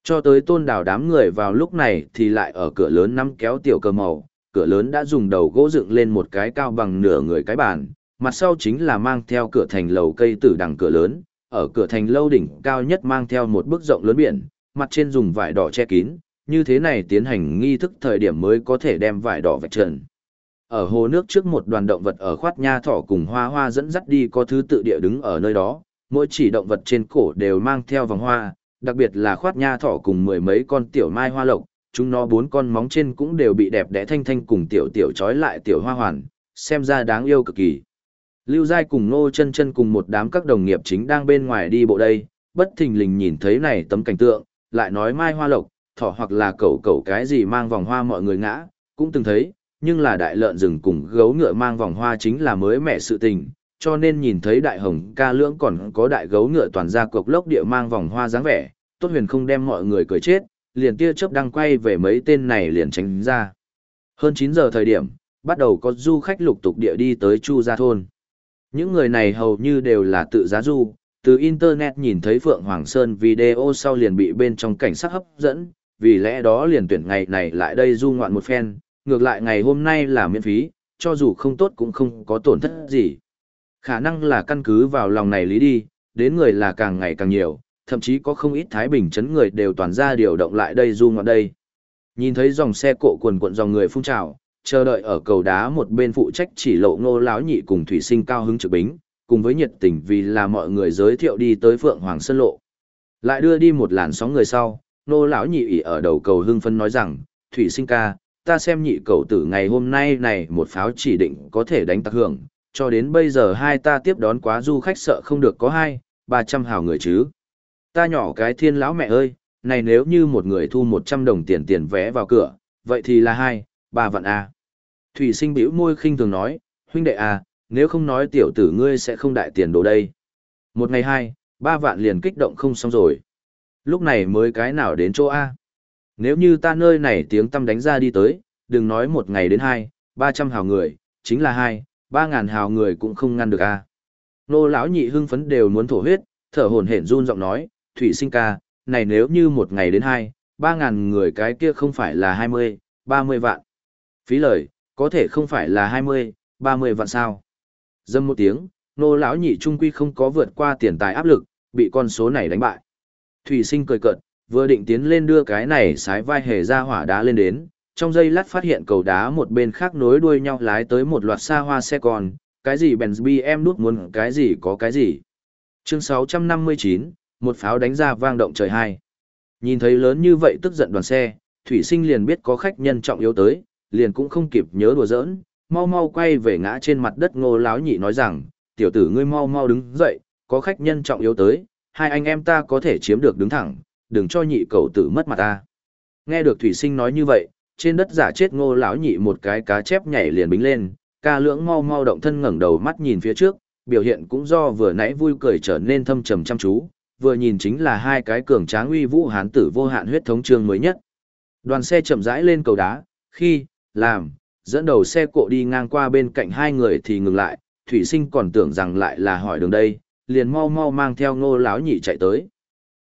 Cho tới tôn đảo đám người vào lúc này thì lại ở cửa lớn nắm kéo tiểu cờ màu, cửa lớn đã dùng đầu gỗ dựng lên một cái cao bằng nửa người cái bàn, mặt sau chính là mang theo cửa thành lầu cây tử đằng cửa lớn, ở cửa thành lâu đỉnh cao nhất mang theo một bức rộng lớn biển, mặt trên dùng vải đỏ che kín, như thế này tiến hành nghi thức thời điểm mới có thể đem vải đỏ vạch trần. Ở hồ nước trước một đoàn động vật ở khoát nha thỏ cùng hoa hoa dẫn dắt đi có thứ tự địa đứng ở nơi đó, mỗi chỉ động vật trên cổ đều mang theo vòng hoa, đặc biệt là khoát nha thỏ cùng mười mấy con tiểu mai hoa lộc, chúng nó bốn con móng trên cũng đều bị đẹp đẽ thanh thanh cùng tiểu tiểu trói lại tiểu hoa hoàn, xem ra đáng yêu cực kỳ. Lưu Giai cùng Nô chân chân cùng một đám các đồng nghiệp chính đang bên ngoài đi bộ đây, bất thình lình nhìn thấy này tấm cảnh tượng, lại nói mai hoa lộc, thỏ hoặc là cẩu cẩu cái gì mang vòng hoa mọi người ngã, cũng từng thấy, nhưng là đại lợn rừng cùng gấu ngựa mang vòng hoa chính là mới mẻ sự tình, cho nên nhìn thấy đại hồng ca lưỡng còn có đại gấu ngựa toàn ra cục lốc địa mang vòng hoa dáng vẻ, tốt huyền không đem mọi người cười chết, liền tia chớp đang quay về mấy tên này liền tránh ra. Hơn 9 giờ thời điểm, bắt đầu có du khách lục tục địa đi tới Chu Gia Thôn. Những người này hầu như đều là tự giá du, từ Internet nhìn thấy Phượng Hoàng Sơn video sau liền bị bên trong cảnh sát hấp dẫn, vì lẽ đó liền tuyển ngày này lại đây du ngoạn một phen, ngược lại ngày hôm nay là miễn phí, cho dù không tốt cũng không có tổn thất gì. Khả năng là căn cứ vào lòng này lý đi, đến người là càng ngày càng nhiều, thậm chí có không ít Thái Bình chấn người đều toàn ra điều động lại đây du ngọn đây. Nhìn thấy dòng xe cộ quần quận dòng người phun trào, chờ đợi ở cầu đá một bên phụ trách chỉ lộ ngô láo nhị cùng thủy sinh cao hứng trực bính, cùng với nhiệt tình vì là mọi người giới thiệu đi tới Phượng Hoàng Sơn Lộ. Lại đưa đi một làn sóng người sau, nô lão nhị ỉ ở đầu cầu hưng phân nói rằng, thủy sinh ca, ta xem nhị cầu tử ngày hôm nay này một pháo chỉ định có thể đánh tạc hưởng, cho đến bây giờ hai ta tiếp đón quá du khách sợ không được có hai, ba trăm hào người chứ. Ta nhỏ cái thiên lão mẹ ơi, này nếu như một người thu một trăm đồng tiền tiền vé vào cửa, vậy thì là hai, ba vạn A. Thủy sinh bĩu môi khinh thường nói, huynh đệ A, nếu không nói tiểu tử ngươi sẽ không đại tiền đồ đây. Một ngày hai, ba vạn liền kích động không xong rồi. Lúc này mới cái nào đến chỗ A. Nếu như ta nơi này tiếng tâm đánh ra đi tới, đừng nói một ngày đến hai, ba trăm hào người, chính là hai, ba ngàn hào người cũng không ngăn được A. Nô lão nhị hưng phấn đều muốn thổ huyết, thở hổn hển run giọng nói, thủy sinh ca, này nếu như một ngày đến hai, ba ngàn người cái kia không phải là hai mươi, ba mươi vạn. Phí lời, có thể không phải là hai mươi, ba mươi vạn sao. Dâm một tiếng, nô lão nhị trung quy không có vượt qua tiền tài áp lực, bị con số này đánh bại. Thủy sinh cười cợt, vừa định tiến lên đưa cái này sái vai hề ra hỏa đá lên đến, trong giây lát phát hiện cầu đá một bên khác nối đuôi nhau lái tới một loạt xa hoa xe con, cái gì Benz em nút muốn cái gì có cái gì. Chương 659, một pháo đánh ra vang động trời hai. Nhìn thấy lớn như vậy tức giận đoàn xe, thủy sinh liền biết có khách nhân trọng yếu tới, liền cũng không kịp nhớ đùa giỡn, mau mau quay về ngã trên mặt đất ngô láo nhị nói rằng, tiểu tử ngươi mau mau đứng dậy, có khách nhân trọng yếu tới, hai anh em ta có thể chiếm được đứng thẳng, đừng cho nhị cầu tử mất mặt ta. Nghe được thủy sinh nói như vậy, trên đất giả chết ngô lão nhị một cái cá chép nhảy liền bính lên, ca lưỡng mau mau động thân ngẩng đầu mắt nhìn phía trước, biểu hiện cũng do vừa nãy vui cười trở nên thâm trầm chăm chú, vừa nhìn chính là hai cái cường tráng uy vũ hán tử vô hạn huyết thống trương mới nhất. Đoàn xe chậm rãi lên cầu đá, khi, làm, dẫn đầu xe cộ đi ngang qua bên cạnh hai người thì ngừng lại, thủy sinh còn tưởng rằng lại là hỏi đường đây, liền mau mau mang theo ngô lão nhị chạy tới.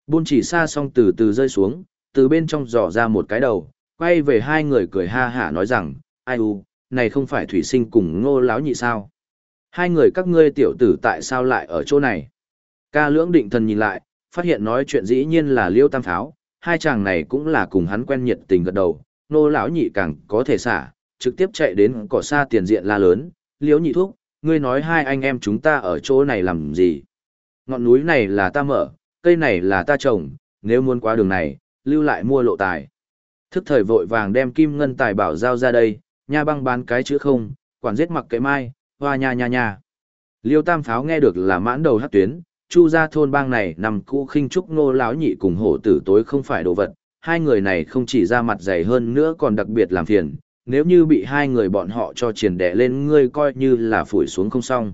Buôn chỉ xa xong từ từ rơi xuống, từ bên trong dò ra một cái đầu, quay về hai người cười ha hả nói rằng, ai u, này không phải thủy sinh cùng ngô láo nhị sao? Hai người các ngươi tiểu tử tại sao lại ở chỗ này? Ca lưỡng định thần nhìn lại, phát hiện nói chuyện dĩ nhiên là liêu tam pháo, hai chàng này cũng là cùng hắn quen nhiệt tình gật đầu, nô lão nhị càng có thể xả, trực tiếp chạy đến cỏ xa tiền diện la lớn, liếu nhị thúc, ngươi nói hai anh em chúng ta ở chỗ này làm gì? Ngọn núi này là ta mở, cây này là ta trồng, nếu muốn qua đường này, lưu lại mua lộ tài. Thức thời vội vàng đem kim ngân tài bảo giao ra đây, nha băng bán cái chữ không, quản giết mặc kệ mai, hoa nha nha nha. Liêu tam pháo nghe được là mãn đầu hát tuyến, chu ra thôn bang này nằm cũ khinh trúc ngô láo nhị cùng hổ tử tối không phải đồ vật, hai người này không chỉ ra mặt dày hơn nữa còn đặc biệt làm phiền, nếu như bị hai người bọn họ cho triển đẻ lên ngươi coi như là phủi xuống không xong.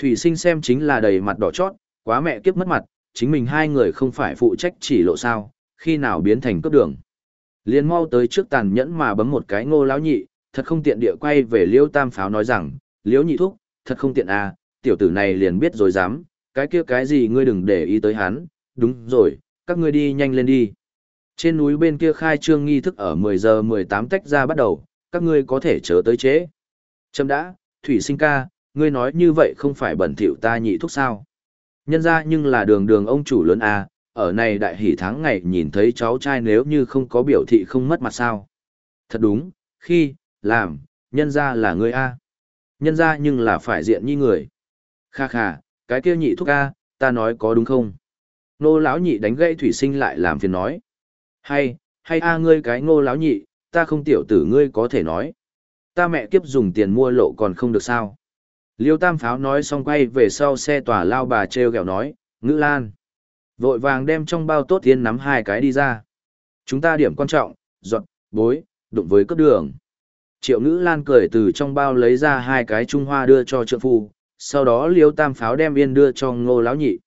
Thủy sinh xem chính là đầy mặt đỏ chót, quá mẹ kiếp mất mặt, chính mình hai người không phải phụ trách chỉ lộ sao, khi nào biến thành cấp đường. Liên mau tới trước tàn nhẫn mà bấm một cái ngô lão nhị, thật không tiện địa quay về liêu tam pháo nói rằng, liễu nhị thúc, thật không tiện à, tiểu tử này liền biết rồi dám, cái kia cái gì ngươi đừng để ý tới hắn, đúng rồi, các ngươi đi nhanh lên đi. Trên núi bên kia khai trương nghi thức ở 10 giờ 18 tách ra bắt đầu, các ngươi có thể chờ tới chế. trâm đã, Thủy sinh ca, ngươi nói như vậy không phải bẩn thỉu ta nhị thúc sao. Nhân ra nhưng là đường đường ông chủ lớn à, ở này đại hỷ tháng ngày nhìn thấy cháu trai nếu như không có biểu thị không mất mặt sao. Thật đúng, khi, làm, nhân ra là người a Nhân ra nhưng là phải diện như người. Kha kha, cái kia nhị thúc a, ta nói có đúng không? Nô lão nhị đánh gãy thủy sinh lại làm phiền nói. Hay, hay a ngươi cái ngô lão nhị, ta không tiểu tử ngươi có thể nói. Ta mẹ kiếp dùng tiền mua lộ còn không được sao. Liêu tam pháo nói xong quay về sau xe tòa lao bà treo gẹo nói, ngữ lan. Vội vàng đem trong bao tốt tiên nắm hai cái đi ra. Chúng ta điểm quan trọng, giọt, bối, đụng với cấp đường. Triệu ngữ lan cười từ trong bao lấy ra hai cái trung hoa đưa cho trượng phu, sau đó liêu tam pháo đem yên đưa cho ngô lão nhị.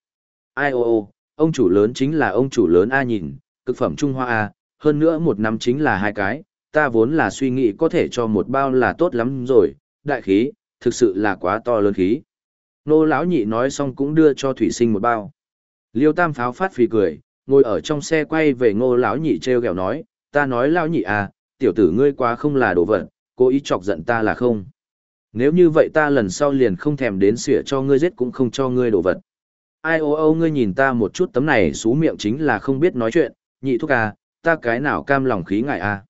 Ai ô ô, ông chủ lớn chính là ông chủ lớn A nhìn, cực phẩm trung hoa A, hơn nữa một năm chính là hai cái, ta vốn là suy nghĩ có thể cho một bao là tốt lắm rồi, đại khí, thực sự là quá to lớn khí. Nô lão nhị nói xong cũng đưa cho thủy sinh một bao. Liêu tam pháo phát phì cười, ngồi ở trong xe quay về ngô lão nhị treo gẹo nói, ta nói lão nhị à, tiểu tử ngươi quá không là đồ vật, cố ý chọc giận ta là không. Nếu như vậy ta lần sau liền không thèm đến xỉa cho ngươi giết cũng không cho ngươi đồ vật. Ai ô ô ngươi nhìn ta một chút tấm này xú miệng chính là không biết nói chuyện, nhị thúc à, ta cái nào cam lòng khí ngại à.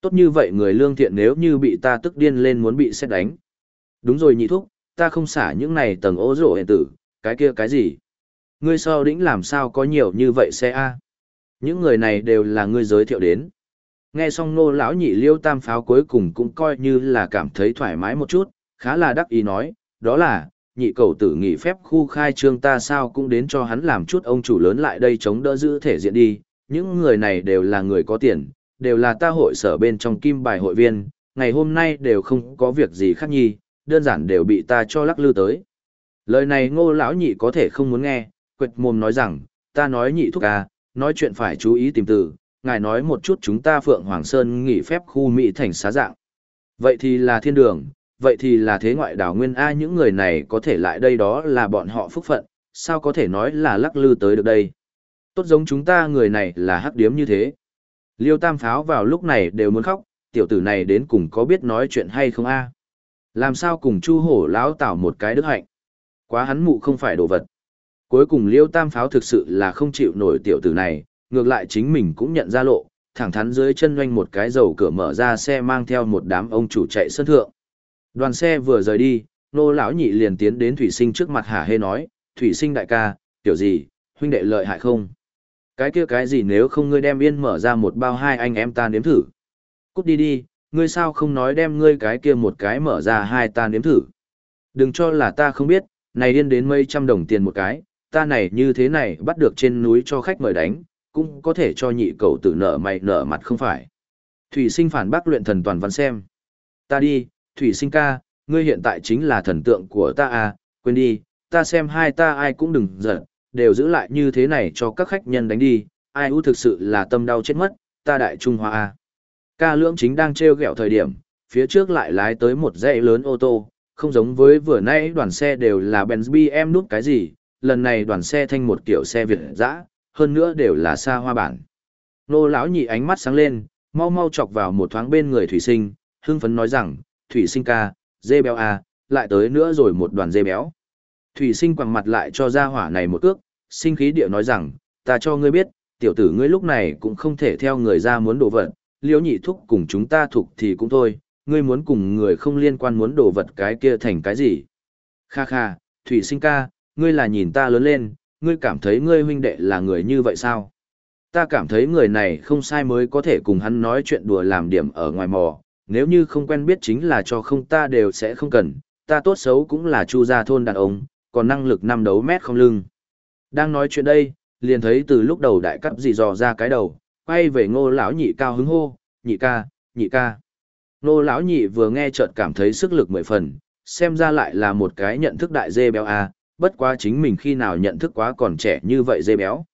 Tốt như vậy người lương thiện nếu như bị ta tức điên lên muốn bị xét đánh. Đúng rồi nhị thúc, ta không xả những này tầng ố rổ hẹn tử, cái kia cái gì. Ngươi sau đĩnh làm sao có nhiều như vậy xe a? Những người này đều là ngươi giới thiệu đến. Nghe xong nô lão nhị liêu tam pháo cuối cùng cũng coi như là cảm thấy thoải mái một chút, khá là đắc ý nói, đó là, nhị cầu tử nghỉ phép khu khai trương ta sao cũng đến cho hắn làm chút ông chủ lớn lại đây chống đỡ giữ thể diện đi. Những người này đều là người có tiền, đều là ta hội sở bên trong kim bài hội viên, ngày hôm nay đều không có việc gì khác nhi, đơn giản đều bị ta cho lắc lư tới. Lời này ngô lão nhị có thể không muốn nghe quệt mồm nói rằng ta nói nhị thúc à nói chuyện phải chú ý tìm từ ngài nói một chút chúng ta Phượng Hoàng Sơn nghỉ phép khu Mỹ thành xá dạng. Vậy thì là thiên đường, vậy thì là thế ngoại đảo nguyên A những người này có thể lại đây đó là bọn họ phúc phận, sao có thể nói là lắc lư tới được đây. Tốt giống chúng ta người này là hắc điếm như thế. Liêu tam pháo vào lúc này đều muốn khóc, tiểu tử này đến cùng có biết nói chuyện hay không a Làm sao cùng chu hổ lão tảo một cái đức hạnh. Quá hắn mụ không phải đồ vật. Cuối cùng liêu tam pháo thực sự là không chịu nổi tiểu tử này, ngược lại chính mình cũng nhận ra lộ, thẳng thắn dưới chân doanh một cái dầu cửa mở ra xe mang theo một đám ông chủ chạy sân thượng. Đoàn xe vừa rời đi, nô lão nhị liền tiến đến thủy sinh trước mặt hả hê nói, thủy sinh đại ca, tiểu gì, huynh đệ lợi hại không? Cái kia cái gì nếu không ngươi đem yên mở ra một bao hai anh em ta nếm thử. Cút đi đi, ngươi sao không nói đem ngươi cái kia một cái mở ra hai ta nếm thử. Đừng cho là ta không biết, này điên đến mấy trăm đồng tiền một cái, ta này như thế này bắt được trên núi cho khách mời đánh, cũng có thể cho nhị cầu tử nở mày nở mặt không phải. Thủy sinh phản bác luyện thần toàn văn xem. Ta đi, Thủy sinh ca, ngươi hiện tại chính là thần tượng của ta à, quên đi, ta xem hai ta ai cũng đừng giận, đều giữ lại như thế này cho các khách nhân đánh đi, ai ưu thực sự là tâm đau chết mất, ta đại trung hoa à. Ca lưỡng chính đang treo gẹo thời điểm, phía trước lại lái tới một dãy lớn ô tô, không giống với vừa nãy đoàn xe đều là Benz BM nút cái gì, lần này đoàn xe thanh một kiểu xe Việt dã, hơn nữa đều là xa hoa bản. Nô lão nhị ánh mắt sáng lên, mau mau chọc vào một thoáng bên người thủy sinh, hưng phấn nói rằng, thủy sinh ca, dê béo à, lại tới nữa rồi một đoàn dê béo. Thủy sinh quẳng mặt lại cho ra hỏa này một cước, sinh khí địa nói rằng, ta cho ngươi biết, tiểu tử ngươi lúc này cũng không thể theo người ra muốn đổ vật, liễu nhị thúc cùng chúng ta thuộc thì cũng thôi, ngươi muốn cùng người không liên quan muốn đổ vật cái kia thành cái gì. Kha kha, thủy sinh ca, ngươi là nhìn ta lớn lên, ngươi cảm thấy ngươi huynh đệ là người như vậy sao? Ta cảm thấy người này không sai mới có thể cùng hắn nói chuyện đùa làm điểm ở ngoài mò, nếu như không quen biết chính là cho không ta đều sẽ không cần, ta tốt xấu cũng là chu gia thôn đàn ông, còn năng lực năm đấu mét không lưng. Đang nói chuyện đây, liền thấy từ lúc đầu đại cắt dì dò ra cái đầu, quay về ngô lão nhị cao hứng hô, nhị ca, nhị ca. Ngô lão nhị vừa nghe chợt cảm thấy sức lực mười phần, xem ra lại là một cái nhận thức đại dê béo à, bất quá chính mình khi nào nhận thức quá còn trẻ như vậy dê béo.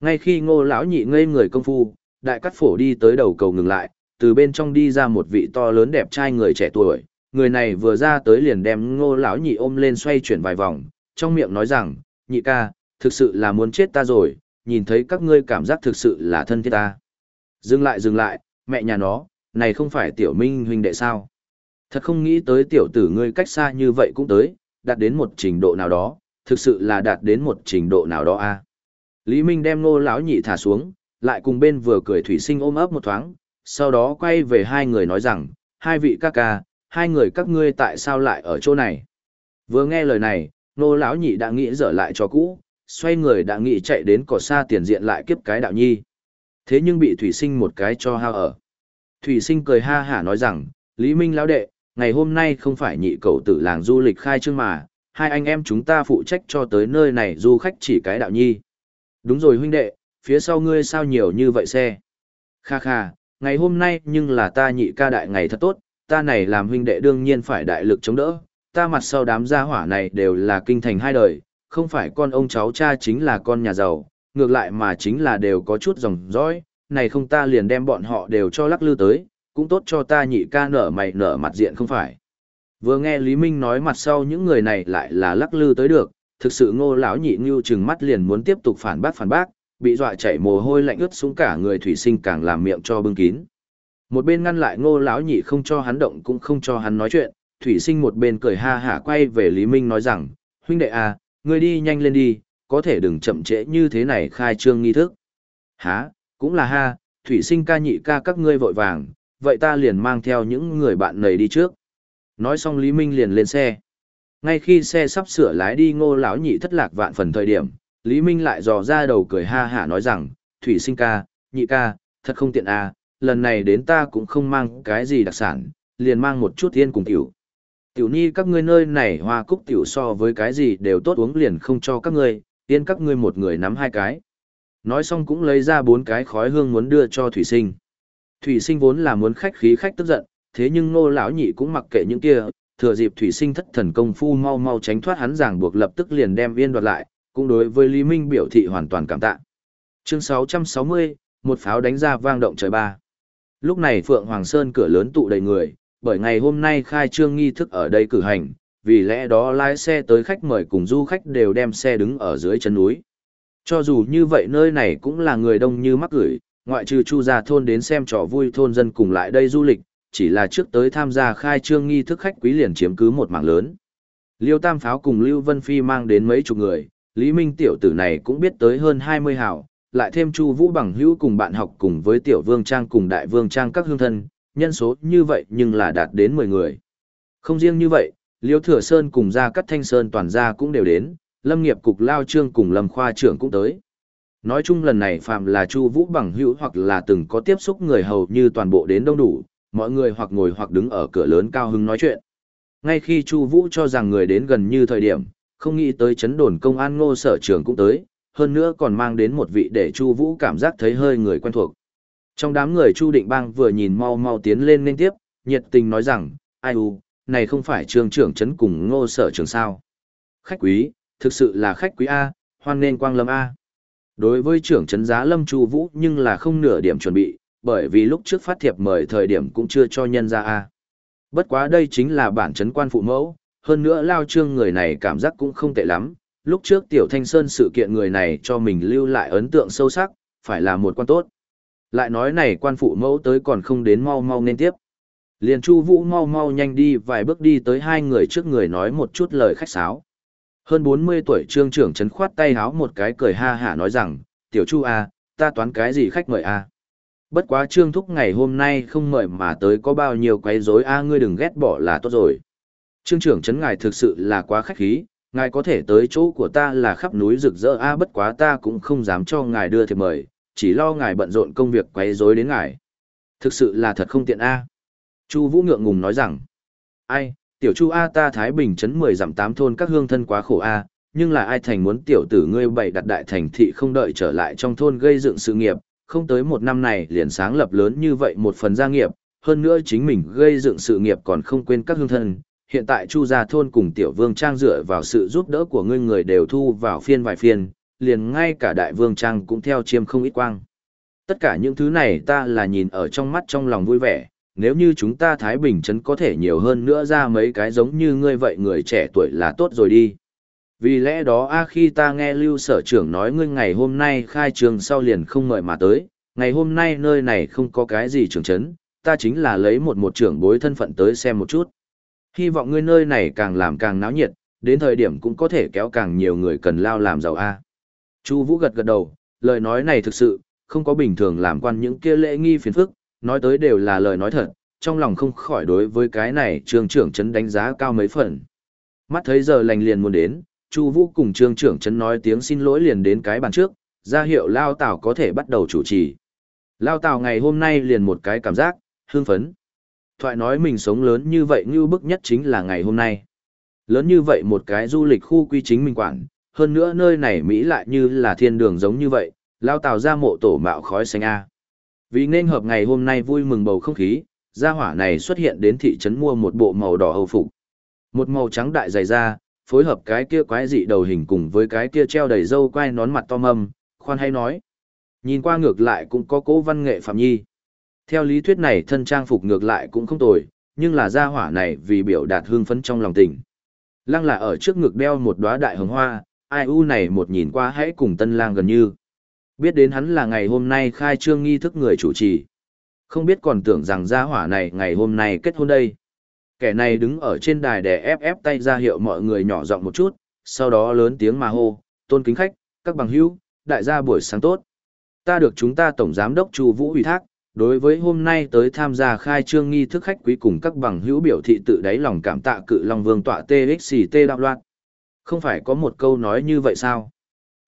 Ngay khi ngô lão nhị ngây người công phu, đại cắt phổ đi tới đầu cầu ngừng lại, từ bên trong đi ra một vị to lớn đẹp trai người trẻ tuổi, người này vừa ra tới liền đem ngô lão nhị ôm lên xoay chuyển vài vòng, trong miệng nói rằng, nhị ca, thực sự là muốn chết ta rồi, nhìn thấy các ngươi cảm giác thực sự là thân thiết ta. Dừng lại dừng lại, mẹ nhà nó, này không phải tiểu minh huynh đệ sao? Thật không nghĩ tới tiểu tử ngươi cách xa như vậy cũng tới, đạt đến một trình độ nào đó, thực sự là đạt đến một trình độ nào đó a. Lý Minh đem ngô lão nhị thả xuống, lại cùng bên vừa cười thủy sinh ôm ấp một thoáng, sau đó quay về hai người nói rằng, hai vị ca ca, hai người các ngươi tại sao lại ở chỗ này? Vừa nghe lời này, ngô lão nhị đã nghĩ dở lại cho cũ, xoay người đã nghĩ chạy đến cỏ xa tiền diện lại kiếp cái đạo nhi. Thế nhưng bị thủy sinh một cái cho hao ở. Thủy sinh cười ha hả nói rằng, Lý Minh lão đệ, ngày hôm nay không phải nhị cậu tử làng du lịch khai trương mà, hai anh em chúng ta phụ trách cho tới nơi này du khách chỉ cái đạo nhi. Đúng rồi huynh đệ, phía sau ngươi sao nhiều như vậy xe. Kha kha, ngày hôm nay nhưng là ta nhị ca đại ngày thật tốt, ta này làm huynh đệ đương nhiên phải đại lực chống đỡ, ta mặt sau đám gia hỏa này đều là kinh thành hai đời, không phải con ông cháu cha chính là con nhà giàu, ngược lại mà chính là đều có chút dòng dõi, này không ta liền đem bọn họ đều cho lắc lư tới, cũng tốt cho ta nhị ca nở mày nở mặt diện không phải. Vừa nghe Lý Minh nói mặt sau những người này lại là lắc lư tới được, thực sự ngô lão nhị ngưu chừng mắt liền muốn tiếp tục phản bác phản bác, bị dọa chảy mồ hôi lạnh ướt xuống cả người thủy sinh càng làm miệng cho bưng kín. Một bên ngăn lại ngô lão nhị không cho hắn động cũng không cho hắn nói chuyện, thủy sinh một bên cười ha hả quay về Lý Minh nói rằng, huynh đệ à, ngươi đi nhanh lên đi, có thể đừng chậm trễ như thế này khai trương nghi thức. Hả, cũng là ha, thủy sinh ca nhị ca các ngươi vội vàng, vậy ta liền mang theo những người bạn này đi trước. Nói xong Lý Minh liền lên xe. Ngay khi xe sắp sửa lái đi ngô lão nhị thất lạc vạn phần thời điểm, Lý Minh lại dò ra đầu cười ha hả nói rằng, thủy sinh ca, nhị ca, thật không tiện à, lần này đến ta cũng không mang cái gì đặc sản, liền mang một chút yên cùng tiểu. Tiểu ni các ngươi nơi này hoa cúc tiểu so với cái gì đều tốt uống liền không cho các ngươi, tiên các ngươi một người nắm hai cái. Nói xong cũng lấy ra bốn cái khói hương muốn đưa cho thủy sinh. Thủy sinh vốn là muốn khách khí khách tức giận, thế nhưng ngô lão nhị cũng mặc kệ những kia, thừa dịp thủy sinh thất thần công phu mau mau tránh thoát hắn ràng buộc lập tức liền đem viên đoạt lại, cũng đối với Lý Minh biểu thị hoàn toàn cảm tạ. Chương 660, một pháo đánh ra vang động trời ba. Lúc này Phượng Hoàng Sơn cửa lớn tụ đầy người, bởi ngày hôm nay khai trương nghi thức ở đây cử hành, vì lẽ đó lái xe tới khách mời cùng du khách đều đem xe đứng ở dưới chân núi. Cho dù như vậy nơi này cũng là người đông như mắc gửi, ngoại trừ chu gia thôn đến xem trò vui thôn dân cùng lại đây du lịch, chỉ là trước tới tham gia khai trương nghi thức khách quý liền chiếm cứ một mảng lớn. Liêu Tam Pháo cùng Lưu Vân Phi mang đến mấy chục người, Lý Minh tiểu tử này cũng biết tới hơn 20 hảo, lại thêm Chu Vũ bằng hữu cùng bạn học cùng với tiểu vương trang cùng đại vương trang các hương thân, nhân số như vậy nhưng là đạt đến 10 người. Không riêng như vậy, Liêu Thừa Sơn cùng gia cắt Thanh Sơn toàn gia cũng đều đến, Lâm nghiệp cục Lao Trương cùng Lâm Khoa trưởng cũng tới. Nói chung lần này phạm là Chu Vũ bằng hữu hoặc là từng có tiếp xúc người hầu như toàn bộ đến đông đủ, mọi người hoặc ngồi hoặc đứng ở cửa lớn cao hứng nói chuyện. Ngay khi Chu Vũ cho rằng người đến gần như thời điểm, không nghĩ tới chấn đồn công an Ngô Sở Trường cũng tới, hơn nữa còn mang đến một vị để Chu Vũ cảm giác thấy hơi người quen thuộc. Trong đám người Chu Định Bang vừa nhìn mau mau tiến lên nên tiếp, nhiệt tình nói rằng, ai u, này không phải trường trưởng chấn cùng Ngô Sở Trường sao? Khách quý, thực sự là khách quý A, hoan nên quang lâm A. Đối với trưởng trấn giá lâm Chu Vũ nhưng là không nửa điểm chuẩn bị, bởi vì lúc trước phát thiệp mời thời điểm cũng chưa cho nhân ra a. Bất quá đây chính là bản chấn quan phụ mẫu, hơn nữa lao trương người này cảm giác cũng không tệ lắm, lúc trước Tiểu Thanh Sơn sự kiện người này cho mình lưu lại ấn tượng sâu sắc, phải là một quan tốt. Lại nói này quan phụ mẫu tới còn không đến mau mau nên tiếp. Liền Chu Vũ mau mau nhanh đi vài bước đi tới hai người trước người nói một chút lời khách sáo. Hơn 40 tuổi trương trưởng chấn khoát tay háo một cái cười ha hả nói rằng, tiểu Chu a, à, ta toán cái gì khách mời a? À? Bất quá trương thúc ngày hôm nay không mời mà tới có bao nhiêu quấy rối a ngươi đừng ghét bỏ là tốt rồi. Trương trưởng chấn ngài thực sự là quá khách khí, ngài có thể tới chỗ của ta là khắp núi rực rỡ a bất quá ta cũng không dám cho ngài đưa thiệp mời, chỉ lo ngài bận rộn công việc quấy rối đến ngài. Thực sự là thật không tiện a. Chu Vũ ngượng ngùng nói rằng, ai, tiểu Chu a ta Thái Bình chấn mười dặm tám thôn các hương thân quá khổ a, nhưng là ai thành muốn tiểu tử ngươi bày đặt đại thành thị không đợi trở lại trong thôn gây dựng sự nghiệp, không tới một năm này liền sáng lập lớn như vậy một phần gia nghiệp, hơn nữa chính mình gây dựng sự nghiệp còn không quên các hương thân. Hiện tại Chu gia thôn cùng tiểu vương trang dựa vào sự giúp đỡ của ngươi người đều thu vào phiên vài phiên, liền ngay cả đại vương trang cũng theo chiêm không ít quang. Tất cả những thứ này ta là nhìn ở trong mắt trong lòng vui vẻ, nếu như chúng ta Thái Bình Trấn có thể nhiều hơn nữa ra mấy cái giống như ngươi vậy người trẻ tuổi là tốt rồi đi. Vì lẽ đó a khi ta nghe Lưu Sở trưởng nói ngươi ngày hôm nay khai trường sau liền không mời mà tới, ngày hôm nay nơi này không có cái gì trưởng trấn, ta chính là lấy một một trưởng bối thân phận tới xem một chút. Hy vọng ngươi nơi này càng làm càng náo nhiệt, đến thời điểm cũng có thể kéo càng nhiều người cần lao làm giàu a. Chu Vũ gật gật đầu, lời nói này thực sự không có bình thường làm quan những kia lễ nghi phiền phức, nói tới đều là lời nói thật, trong lòng không khỏi đối với cái này trường trưởng trấn đánh giá cao mấy phần. Mắt thấy giờ lành liền muốn đến, Chu Vũ cùng trường trưởng trấn nói tiếng xin lỗi liền đến cái bàn trước, ra hiệu Lao Tào có thể bắt đầu chủ trì. Lao Tào ngày hôm nay liền một cái cảm giác, hưng phấn. Thoại nói mình sống lớn như vậy như bức nhất chính là ngày hôm nay. Lớn như vậy một cái du lịch khu quy chính mình quản, hơn nữa nơi này Mỹ lại như là thiên đường giống như vậy, Lao Tào ra mộ tổ mạo khói xanh A. Vì nên hợp ngày hôm nay vui mừng bầu không khí, gia hỏa này xuất hiện đến thị trấn mua một bộ màu đỏ hầu phục. Một màu trắng đại dày da, phối hợp cái kia quái dị đầu hình cùng với cái kia treo đầy râu quai nón mặt to mâm, khoan hay nói. Nhìn qua ngược lại cũng có cố văn nghệ phạm nhi. Theo lý thuyết này thân trang phục ngược lại cũng không tồi, nhưng là gia hỏa này vì biểu đạt hương phấn trong lòng tình. Lăng là ở trước ngực đeo một đóa đại hồng hoa, ai u này một nhìn qua hãy cùng tân lang gần như. Biết đến hắn là ngày hôm nay khai trương nghi thức người chủ trì. Không biết còn tưởng rằng gia hỏa này ngày hôm nay kết hôn đây. Kẻ này đứng ở trên đài để ép ép tay ra hiệu mọi người nhỏ giọng một chút, sau đó lớn tiếng mà hô, tôn kính khách, các bằng hữu, đại gia buổi sáng tốt. Ta được chúng ta Tổng Giám đốc Chu Vũ ủy thác, đối với hôm nay tới tham gia khai trương nghi thức khách quý cùng các bằng hữu biểu thị tự đáy lòng cảm tạ cự Long Vương tọa TXT đạo loạn. Không phải có một câu nói như vậy sao?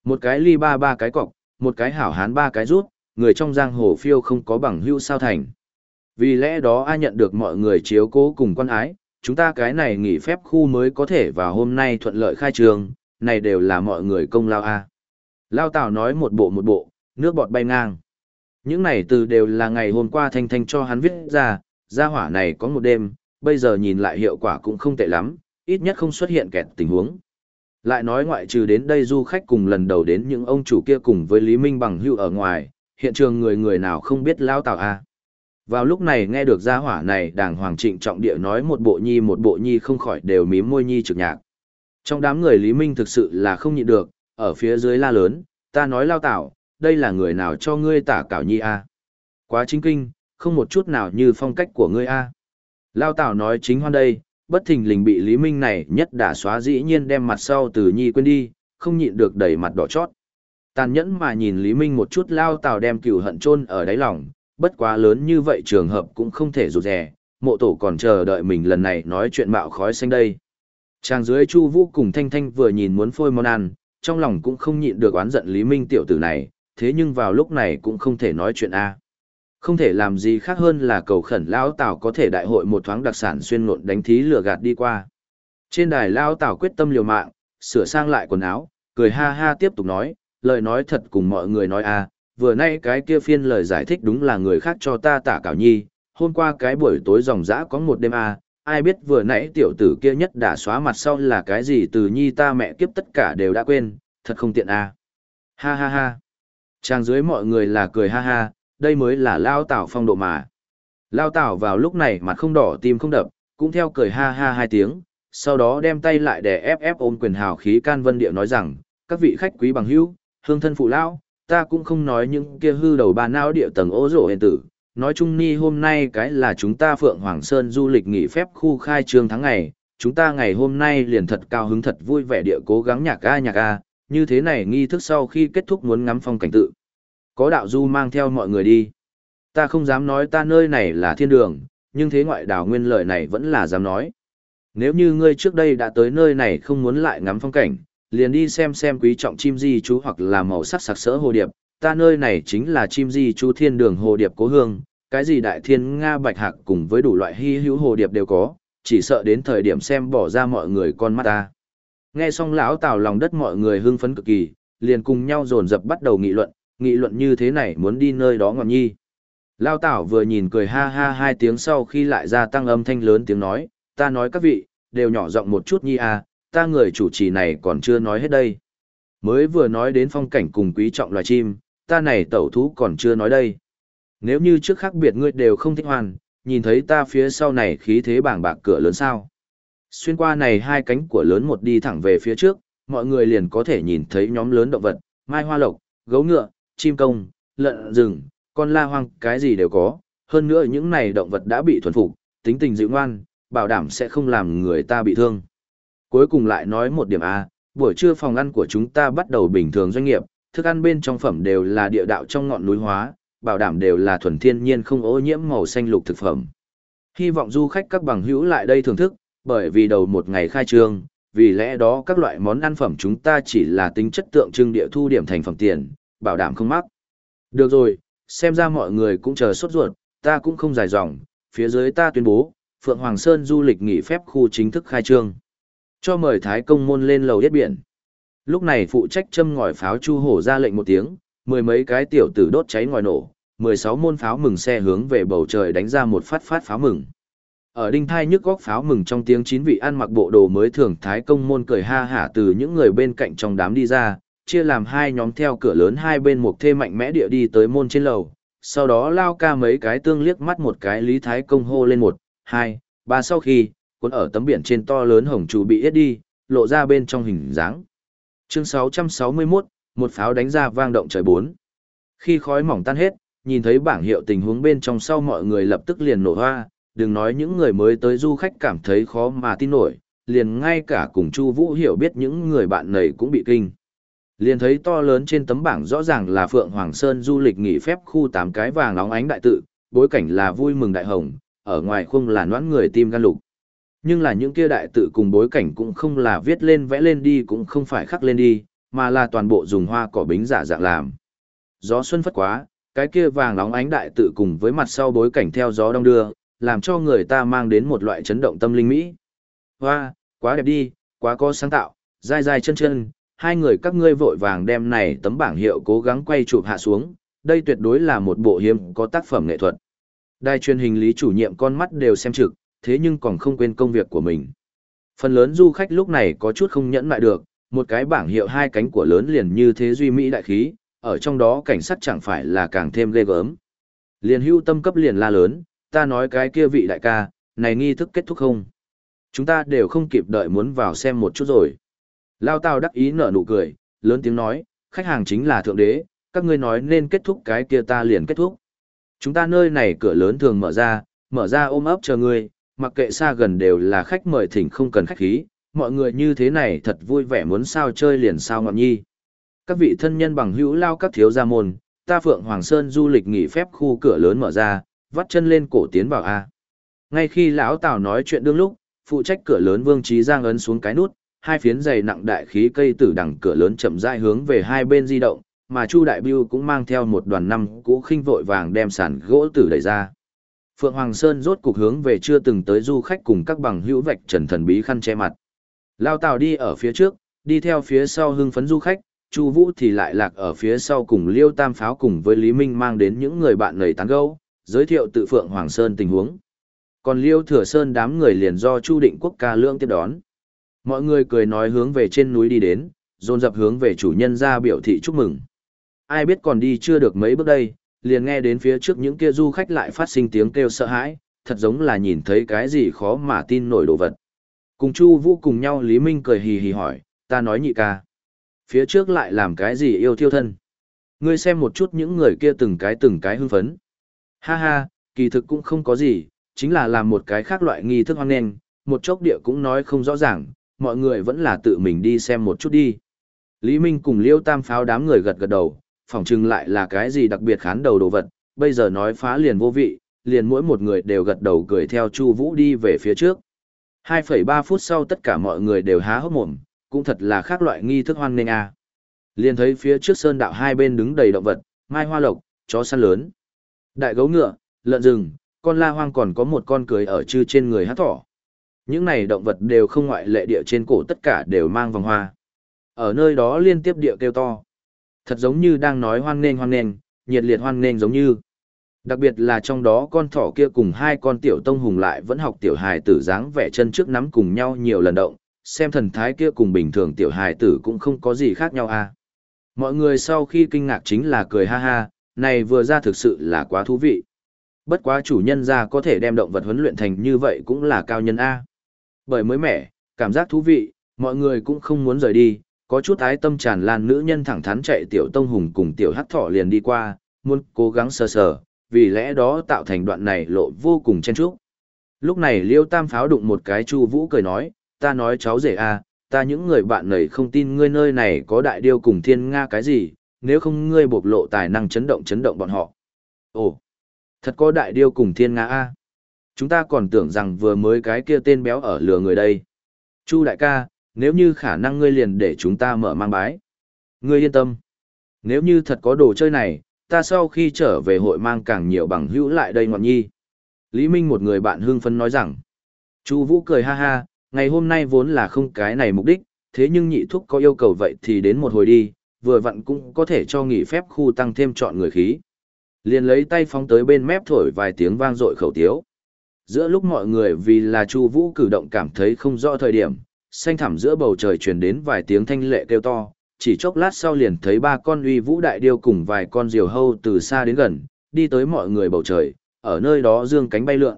Một cái ly ba ba cái cọc, một cái hảo hán ba cái rút, người trong giang hồ phiêu không có bằng hữu sao thành. Vì lẽ đó ai nhận được mọi người chiếu cố cùng quan ái, chúng ta cái này nghỉ phép khu mới có thể vào hôm nay thuận lợi khai trường, này đều là mọi người công lao a. Lao Tào nói một bộ một bộ, nước bọt bay ngang. Những này từ đều là ngày hôm qua Thanh Thanh cho hắn viết ra, gia hỏa này có một đêm, bây giờ nhìn lại hiệu quả cũng không tệ lắm, ít nhất không xuất hiện kẹt tình huống. Lại nói ngoại trừ đến đây du khách cùng lần đầu đến những ông chủ kia cùng với Lý Minh bằng hưu ở ngoài, hiện trường người người nào không biết Lao Tào A. Vào lúc này nghe được gia hỏa này đàng hoàng trịnh trọng địa nói một bộ nhi một bộ nhi không khỏi đều mím môi nhi trực nhạc. Trong đám người Lý Minh thực sự là không nhịn được, ở phía dưới la lớn, ta nói Lao Tào, đây là người nào cho ngươi tả cảo nhi A. Quá chính kinh, không một chút nào như phong cách của ngươi A. Lao Tào nói chính hoan đây, bất thình lình bị Lý Minh này nhất đả xóa dĩ nhiên đem mặt sau từ nhi quên đi, không nhịn được đẩy mặt đỏ chót. Tàn nhẫn mà nhìn Lý Minh một chút lao tào đem cừu hận chôn ở đáy lòng, bất quá lớn như vậy trường hợp cũng không thể rụt rè, mộ tổ còn chờ đợi mình lần này nói chuyện mạo khói xanh đây. Trang dưới Chu Vũ cùng Thanh Thanh vừa nhìn muốn phôi món ăn, trong lòng cũng không nhịn được oán giận Lý Minh tiểu tử này, thế nhưng vào lúc này cũng không thể nói chuyện a. Không thể làm gì khác hơn là cầu khẩn lão Tào có thể đại hội một thoáng đặc sản xuyên nộn đánh thí lửa gạt đi qua. Trên đài lão Tào quyết tâm liều mạng, sửa sang lại quần áo, cười ha ha tiếp tục nói, lời nói thật cùng mọi người nói à, vừa nay cái kia phiên lời giải thích đúng là người khác cho ta tả cảo nhi, hôm qua cái buổi tối dòng dã có một đêm à, ai biết vừa nãy tiểu tử kia nhất đã xóa mặt sau là cái gì từ nhi ta mẹ kiếp tất cả đều đã quên, thật không tiện à. Ha ha ha. Trang dưới mọi người là cười ha ha, đây mới là lao tảo phong độ mà. Lao tảo vào lúc này mặt không đỏ tim không đập, cũng theo cười ha ha hai tiếng, sau đó đem tay lại để ép ép ôm quyền hào khí can vân địa nói rằng, các vị khách quý bằng hữu, hương thân phụ lão, ta cũng không nói những kia hư đầu ba não địa tầng ố rổ hền tử, nói chung ni hôm nay cái là chúng ta Phượng Hoàng Sơn du lịch nghỉ phép khu khai trương tháng ngày, chúng ta ngày hôm nay liền thật cao hứng thật vui vẻ địa cố gắng nhạc a nhạc a, như thế này nghi thức sau khi kết thúc muốn ngắm phong cảnh tự. Có đạo du mang theo mọi người đi. Ta không dám nói ta nơi này là thiên đường, nhưng thế ngoại đảo nguyên lời này vẫn là dám nói. Nếu như ngươi trước đây đã tới nơi này không muốn lại ngắm phong cảnh, liền đi xem xem quý trọng chim di chú hoặc là màu sắc sặc sỡ hồ điệp, ta nơi này chính là chim di chú thiên đường hồ điệp cố hương, cái gì đại thiên Nga bạch hạc cùng với đủ loại hy hữu hồ điệp đều có, chỉ sợ đến thời điểm xem bỏ ra mọi người con mắt ta. Nghe xong lão tào lòng đất mọi người hưng phấn cực kỳ, liền cùng nhau dồn dập bắt đầu nghị luận, nghị luận như thế này muốn đi nơi đó ngọn nhi. Lao tảo vừa nhìn cười ha ha hai tiếng sau khi lại ra tăng âm thanh lớn tiếng nói, ta nói các vị, đều nhỏ giọng một chút nhi à, ta người chủ trì này còn chưa nói hết đây. Mới vừa nói đến phong cảnh cùng quý trọng loài chim, ta này tẩu thú còn chưa nói đây. Nếu như trước khác biệt ngươi đều không thích hoàn, nhìn thấy ta phía sau này khí thế bảng bạc cửa lớn sao. Xuyên qua này hai cánh của lớn một đi thẳng về phía trước, mọi người liền có thể nhìn thấy nhóm lớn động vật, mai hoa lộc, gấu ngựa, chim công, lợn rừng, con la hoang, cái gì đều có. Hơn nữa những này động vật đã bị thuần phục, tính tình dịu ngoan, bảo đảm sẽ không làm người ta bị thương. Cuối cùng lại nói một điểm A, buổi trưa phòng ăn của chúng ta bắt đầu bình thường doanh nghiệp, thức ăn bên trong phẩm đều là địa đạo trong ngọn núi hóa, bảo đảm đều là thuần thiên nhiên không ô nhiễm màu xanh lục thực phẩm. Hy vọng du khách các bằng hữu lại đây thưởng thức, bởi vì đầu một ngày khai trương, vì lẽ đó các loại món ăn phẩm chúng ta chỉ là tính chất tượng trưng địa thu điểm thành phẩm tiền, bảo đảm không mắc. Được rồi, xem ra mọi người cũng chờ sốt ruột, ta cũng không dài dòng, phía dưới ta tuyên bố, Phượng Hoàng Sơn du lịch nghỉ phép khu chính thức khai trương. Cho mời Thái công môn lên lầu yết biển. Lúc này phụ trách châm ngòi pháo chu hổ ra lệnh một tiếng, mười mấy cái tiểu tử đốt cháy ngòi nổ, mười sáu môn pháo mừng xe hướng về bầu trời đánh ra một phát phát pháo mừng. Ở đinh thai nhức góc pháo mừng trong tiếng chín vị ăn mặc bộ đồ mới thường thái công môn cười ha hả từ những người bên cạnh trong đám đi ra, chia làm hai nhóm theo cửa lớn hai bên một thê mạnh mẽ địa đi tới môn trên lầu, sau đó lao ca mấy cái tương liếc mắt một cái lý thái công hô lên một, hai, ba sau khi, cuốn ở tấm biển trên to lớn hồng trụ bị ít đi, lộ ra bên trong hình dáng. Chương 661, một pháo đánh ra vang động trời bốn. Khi khói mỏng tan hết, nhìn thấy bảng hiệu tình huống bên trong sau mọi người lập tức liền nổ hoa, đừng nói những người mới tới du khách cảm thấy khó mà tin nổi, liền ngay cả cùng Chu Vũ hiểu biết những người bạn này cũng bị kinh. Liền thấy to lớn trên tấm bảng rõ ràng là Phượng Hoàng Sơn du lịch nghỉ phép khu tám cái vàng óng ánh đại tự, bối cảnh là vui mừng đại hồng, ở ngoài khung là noãn người tim gan lục. Nhưng là những kia đại tự cùng bối cảnh cũng không là viết lên vẽ lên đi cũng không phải khắc lên đi, mà là toàn bộ dùng hoa cỏ bính giả dạng làm. Gió xuân phất quá, cái kia vàng óng ánh đại tự cùng với mặt sau bối cảnh theo gió đông đưa, làm cho người ta mang đến một loại chấn động tâm linh mỹ. Hoa, quá đẹp đi, quá có sáng tạo, dai dai chân chân, hai người các ngươi vội vàng đem này tấm bảng hiệu cố gắng quay chụp hạ xuống, đây tuyệt đối là một bộ hiếm có tác phẩm nghệ thuật. Đài truyền hình lý chủ nhiệm con mắt đều xem trực, thế nhưng còn không quên công việc của mình. Phần lớn du khách lúc này có chút không nhẫn lại được, một cái bảng hiệu hai cánh của lớn liền như thế duy mỹ đại khí, ở trong đó cảnh sát chẳng phải là càng thêm ghê gớm. Liền hưu tâm cấp liền la lớn, ta nói cái kia vị đại ca, này nghi thức kết thúc không? Chúng ta đều không kịp đợi muốn vào xem một chút rồi. Lao tào đắc ý nở nụ cười, lớn tiếng nói, khách hàng chính là thượng đế, các ngươi nói nên kết thúc cái kia ta liền kết thúc. Chúng ta nơi này cửa lớn thường mở ra, mở ra ôm ấp chờ ngươi, mặc kệ xa gần đều là khách mời thỉnh không cần khách khí, mọi người như thế này thật vui vẻ muốn sao chơi liền sao ngọn nhi. Các vị thân nhân bằng hữu lao các thiếu gia môn, ta Phượng Hoàng Sơn du lịch nghỉ phép khu cửa lớn mở ra, vắt chân lên cổ tiến vào A. Ngay khi lão Tào nói chuyện đương lúc, phụ trách cửa lớn Vương Trí Giang ấn xuống cái nút, hai phiến dày nặng đại khí cây tử đằng cửa lớn chậm rãi hướng về hai bên di động, mà Chu Đại Bưu cũng mang theo một đoàn năm cũ khinh vội vàng đem sàn gỗ tử đẩy ra. Phượng Hoàng Sơn rốt cục hướng về chưa từng tới du khách cùng các bằng hữu vạch trần thần bí khăn che mặt. Lao Tào đi ở phía trước, đi theo phía sau hưng phấn du khách, Chu Vũ thì lại lạc ở phía sau cùng Liêu Tam Pháo cùng với Lý Minh mang đến những người bạn lầy tán gẫu, giới thiệu tự Phượng Hoàng Sơn tình huống. Còn Liêu Thừa Sơn đám người liền do Chu Định Quốc ca Lương tiếp đón. Mọi người cười nói hướng về trên núi đi đến, dồn dập hướng về chủ nhân ra biểu thị chúc mừng. Ai biết còn đi chưa được mấy bước đây, liền nghe đến phía trước những kia du khách lại phát sinh tiếng kêu sợ hãi, thật giống là nhìn thấy cái gì khó mà tin nổi đồ vật. Cùng Chu Vũ cùng nhau Lý Minh cười hì hì hỏi, ta nói nhị ca. Phía trước lại làm cái gì yêu thiêu thân? Ngươi xem một chút những người kia từng cái từng cái hưng phấn. Ha ha, kỳ thực cũng không có gì, chính là làm một cái khác loại nghi thức hoang nền, một chốc địa cũng nói không rõ ràng, mọi người vẫn là tự mình đi xem một chút đi. Lý Minh cùng Liêu Tam pháo đám người gật gật đầu, phỏng chừng lại là cái gì đặc biệt khán đầu đồ vật, bây giờ nói phá liền vô vị, liền mỗi một người đều gật đầu cười theo Chu Vũ đi về phía trước. 2,3 phút sau tất cả mọi người đều há hốc mồm, cũng thật là khác loại nghi thức hoang nghênh a. À. Liền thấy phía trước sơn đạo hai bên đứng đầy động vật, mai hoa lộc, chó săn lớn, đại gấu ngựa, lợn rừng, con la hoang còn có một con cười ở chư trên người hát thỏ. Những này động vật đều không ngoại lệ địa trên cổ tất cả đều mang vòng hoa. Ở nơi đó liên tiếp địa kêu to. Thật giống như đang nói hoan nghênh hoan nghênh, nhiệt liệt hoan nghênh giống như. Đặc biệt là trong đó con thỏ kia cùng hai con tiểu tông hùng lại vẫn học tiểu hài tử dáng vẻ chân trước nắm cùng nhau nhiều lần động, xem thần thái kia cùng bình thường tiểu hài tử cũng không có gì khác nhau à. Mọi người sau khi kinh ngạc chính là cười ha ha, này vừa ra thực sự là quá thú vị. Bất quá chủ nhân ra có thể đem động vật huấn luyện thành như vậy cũng là cao nhân A. Bởi mới mẻ, cảm giác thú vị, mọi người cũng không muốn rời đi, có chút ái tâm tràn lan nữ nhân thẳng thắn chạy tiểu tông hùng cùng tiểu hắc thỏ liền đi qua, muốn cố gắng sờ sờ, vì lẽ đó tạo thành đoạn này lộ vô cùng chen chúc. Lúc này Liêu Tam Pháo đụng một cái Chu Vũ cười nói, ta nói cháu rể a, ta những người bạn này không tin ngươi nơi này có đại điêu cùng thiên nga cái gì, nếu không ngươi bộc lộ tài năng chấn động chấn động bọn họ. Ồ, thật có đại điêu cùng thiên nga a. Chúng ta còn tưởng rằng vừa mới cái kia tên béo ở lừa người đây. Chu đại ca, nếu như khả năng ngươi liền để chúng ta mở mang bái. Ngươi yên tâm. Nếu như thật có đồ chơi này, ta sau khi trở về hội mang càng nhiều bằng hữu lại đây ngọn nhi. Lý Minh một người bạn hưng phấn nói rằng. Chu Vũ cười ha ha, ngày hôm nay vốn là không cái này mục đích, thế nhưng nhị thúc có yêu cầu vậy thì đến một hồi đi, vừa vặn cũng có thể cho nghỉ phép khu tăng thêm chọn người khí. Liền lấy tay phóng tới bên mép thổi vài tiếng vang dội khẩu tiếu. Giữa lúc mọi người vì là Chu Vũ cử động cảm thấy không rõ thời điểm, xanh thẳm giữa bầu trời truyền đến vài tiếng thanh lệ kêu to, chỉ chốc lát sau liền thấy ba con uy vũ đại điêu cùng vài con diều hâu từ xa đến gần, đi tới mọi người bầu trời, ở nơi đó dương cánh bay lượn.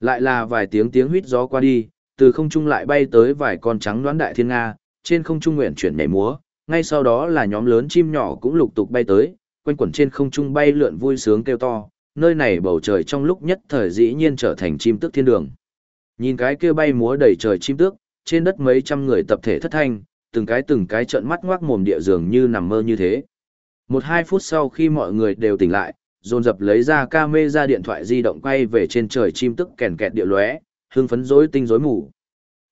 Lại là vài tiếng tiếng huýt gió qua đi, từ không trung lại bay tới vài con trắng đoán đại thiên nga, trên không trung nguyện chuyển nhảy múa, ngay sau đó là nhóm lớn chim nhỏ cũng lục tục bay tới, quanh quẩn trên không trung bay lượn vui sướng kêu to, nơi này bầu trời trong lúc nhất thời dĩ nhiên trở thành chim tước thiên đường. Nhìn cái kia bay múa đầy trời chim tước, trên đất mấy trăm người tập thể thất thanh, từng cái từng cái trợn mắt ngoác mồm địa dường như nằm mơ như thế. Một hai phút sau khi mọi người đều tỉnh lại, dồn dập lấy ra ca mê ra điện thoại di động quay về trên trời chim tức kèn kẹt địa lóe, hưng phấn rối tinh rối mù.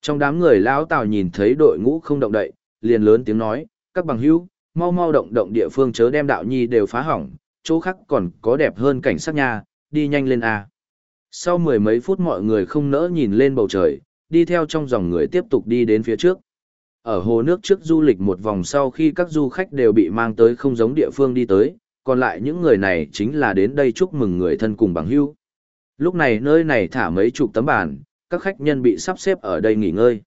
Trong đám người lão Tào nhìn thấy đội ngũ không động đậy, liền lớn tiếng nói, các bằng hữu, mau mau động động địa phương chớ đem đạo nhi đều phá hỏng, chỗ khác còn có đẹp hơn cảnh sát nha, đi nhanh lên a. Sau mười mấy phút mọi người không nỡ nhìn lên bầu trời, đi theo trong dòng người tiếp tục đi đến phía trước. Ở hồ nước trước du lịch một vòng sau khi các du khách đều bị mang tới không giống địa phương đi tới, còn lại những người này chính là đến đây chúc mừng người thân cùng bằng hữu. Lúc này nơi này thả mấy chục tấm bàn, các khách nhân bị sắp xếp ở đây nghỉ ngơi.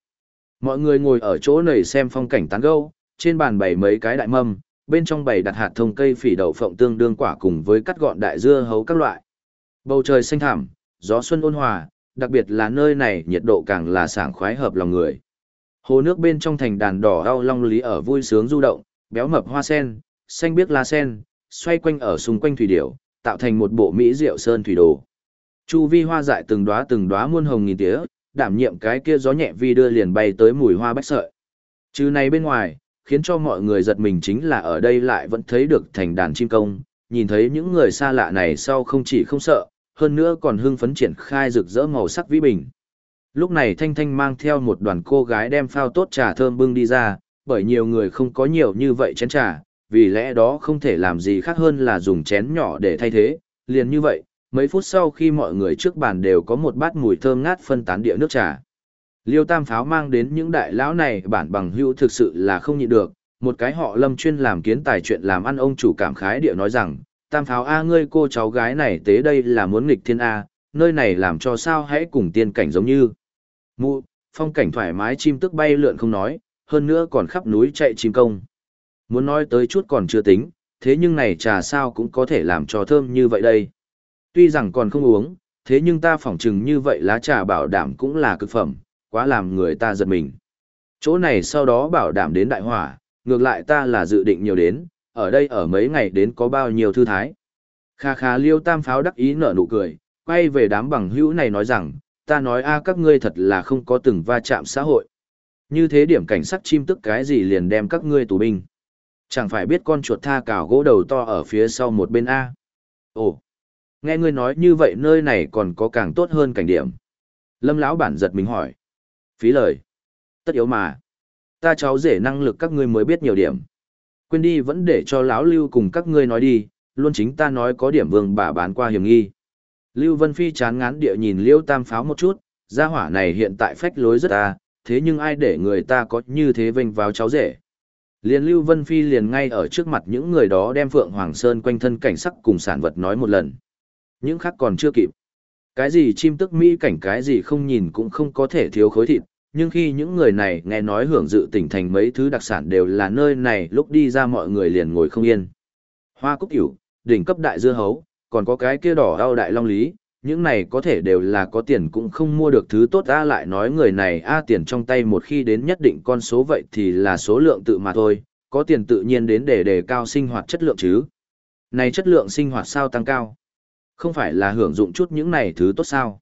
Mọi người ngồi ở chỗ này xem phong cảnh tán gẫu, trên bàn bày mấy cái đại mâm, bên trong bày đặt hạt thông cây phỉ đậu phộng tương đương quả cùng với cắt gọn đại dưa hấu các loại. Bầu trời xanh thẳm, gió xuân ôn hòa, đặc biệt là nơi này nhiệt độ càng là sảng khoái hợp lòng người. Hồ nước bên trong thành đàn đỏ ao long lý ở vui sướng du động, béo mập hoa sen, xanh biếc lá sen, xoay quanh ở xung quanh thủy điểu, tạo thành một bộ mỹ diệu sơn thủy đồ. Chu vi hoa dại từng đóa từng đóa muôn hồng nghìn tía, đảm nhiệm cái kia gió nhẹ vi đưa liền bay tới mùi hoa bách sợi. Chứ này bên ngoài, khiến cho mọi người giật mình chính là ở đây lại vẫn thấy được thành đàn chim công, nhìn thấy những người xa lạ này sau không chỉ không sợ, hơn nữa còn hưng phấn triển khai rực rỡ màu sắc vĩ bình. Lúc này Thanh Thanh mang theo một đoàn cô gái đem phao tốt trà thơm bưng đi ra, bởi nhiều người không có nhiều như vậy chén trà, vì lẽ đó không thể làm gì khác hơn là dùng chén nhỏ để thay thế, liền như vậy, mấy phút sau khi mọi người trước bàn đều có một bát mùi thơm ngát phân tán địa nước trà. Liêu Tam Pháo mang đến những đại lão này bản bằng hữu thực sự là không nhịn được, một cái họ lâm chuyên làm kiến tài chuyện làm ăn ông chủ cảm khái địa nói rằng, Tam Pháo A ngươi cô cháu gái này tế đây là muốn nghịch thiên A, nơi này làm cho sao hãy cùng tiên cảnh giống như. Mụ, phong cảnh thoải mái chim tức bay lượn không nói, hơn nữa còn khắp núi chạy chim công. Muốn nói tới chút còn chưa tính, thế nhưng này trà sao cũng có thể làm cho thơm như vậy đây. Tuy rằng còn không uống, thế nhưng ta phỏng chừng như vậy lá trà bảo đảm cũng là cực phẩm, quá làm người ta giật mình. Chỗ này sau đó bảo đảm đến đại hỏa, ngược lại ta là dự định nhiều đến, ở đây ở mấy ngày đến có bao nhiêu thư thái. Kha kha liêu tam pháo đắc ý nở nụ cười, quay về đám bằng hữu này nói rằng, ta nói a các ngươi thật là không có từng va chạm xã hội. Như thế điểm cảnh sát chim tức cái gì liền đem các ngươi tù binh. Chẳng phải biết con chuột tha cào gỗ đầu to ở phía sau một bên A. Ồ, nghe ngươi nói như vậy nơi này còn có càng tốt hơn cảnh điểm. Lâm lão bản giật mình hỏi. Phí lời. Tất yếu mà. Ta cháu rể năng lực các ngươi mới biết nhiều điểm. Quên đi vẫn để cho lão lưu cùng các ngươi nói đi, luôn chính ta nói có điểm vương bà bán qua hiểm nghi. Lưu Vân Phi chán ngán địa nhìn Liêu Tam Pháo một chút, gia hỏa này hiện tại phách lối rất ta, thế nhưng ai để người ta có như thế vênh vào cháu rể. Liền Lưu Vân Phi liền ngay ở trước mặt những người đó đem Phượng Hoàng Sơn quanh thân cảnh sắc cùng sản vật nói một lần. Những khác còn chưa kịp. Cái gì chim tức Mỹ cảnh cái gì không nhìn cũng không có thể thiếu khối thịt, nhưng khi những người này nghe nói hưởng dự tỉnh thành mấy thứ đặc sản đều là nơi này lúc đi ra mọi người liền ngồi không yên. Hoa cúc hiểu, đỉnh cấp đại dưa hấu, còn có cái kia đỏ đau đại long lý, những này có thể đều là có tiền cũng không mua được thứ tốt a lại nói người này a tiền trong tay một khi đến nhất định con số vậy thì là số lượng tự mà thôi, có tiền tự nhiên đến để đề cao sinh hoạt chất lượng chứ. Này chất lượng sinh hoạt sao tăng cao? Không phải là hưởng dụng chút những này thứ tốt sao?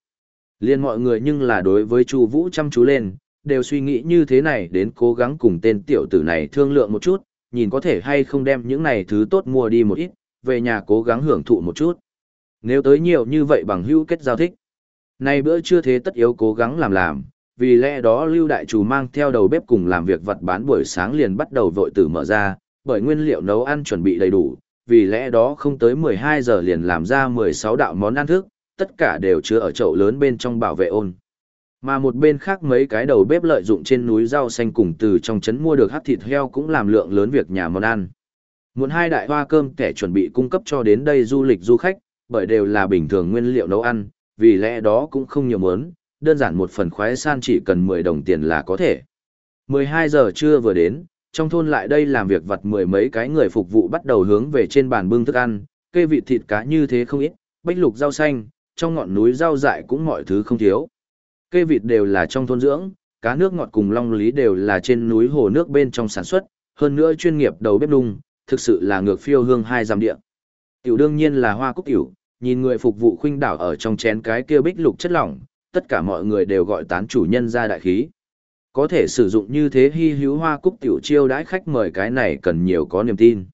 Liên mọi người nhưng là đối với Chu Vũ chăm chú lên, đều suy nghĩ như thế này đến cố gắng cùng tên tiểu tử này thương lượng một chút, nhìn có thể hay không đem những này thứ tốt mua đi một ít, về nhà cố gắng hưởng thụ một chút. Nếu tới nhiều như vậy bằng hữu kết giao thích. Nay bữa chưa thế tất yếu cố gắng làm làm, vì lẽ đó Lưu Đại Chủ mang theo đầu bếp cùng làm việc vật bán buổi sáng liền bắt đầu vội tử mở ra, bởi nguyên liệu nấu ăn chuẩn bị đầy đủ, vì lẽ đó không tới 12 giờ liền làm ra 16 đạo món ăn thức, tất cả đều chứa ở chậu lớn bên trong bảo vệ ôn. Mà một bên khác mấy cái đầu bếp lợi dụng trên núi rau xanh cùng từ trong trấn mua được hắc thịt heo cũng làm lượng lớn việc nhà món ăn. Muốn hai đại hoa cơm kẻ chuẩn bị cung cấp cho đến đây du lịch du khách, bởi đều là bình thường nguyên liệu nấu ăn, vì lẽ đó cũng không nhiều mớn, đơn giản một phần khoái san chỉ cần 10 đồng tiền là có thể. 12 giờ trưa vừa đến, trong thôn lại đây làm việc vặt mười mấy cái người phục vụ bắt đầu hướng về trên bàn bưng thức ăn, cây vị thịt cá như thế không ít, bách lục rau xanh, trong ngọn núi rau dại cũng mọi thứ không thiếu. Cây vịt đều là trong thôn dưỡng, cá nước ngọt cùng long lý đều là trên núi hồ nước bên trong sản xuất, hơn nữa chuyên nghiệp đầu bếp nung, thực sự là ngược phiêu hương hai giam địa. Tiểu đương nhiên là hoa cúc tiểu, nhìn người phục vụ khuynh đảo ở trong chén cái kia bích lục chất lỏng, tất cả mọi người đều gọi tán chủ nhân ra đại khí. Có thể sử dụng như thế hy hữu hoa cúc tiểu chiêu đãi khách mời cái này cần nhiều có niềm tin.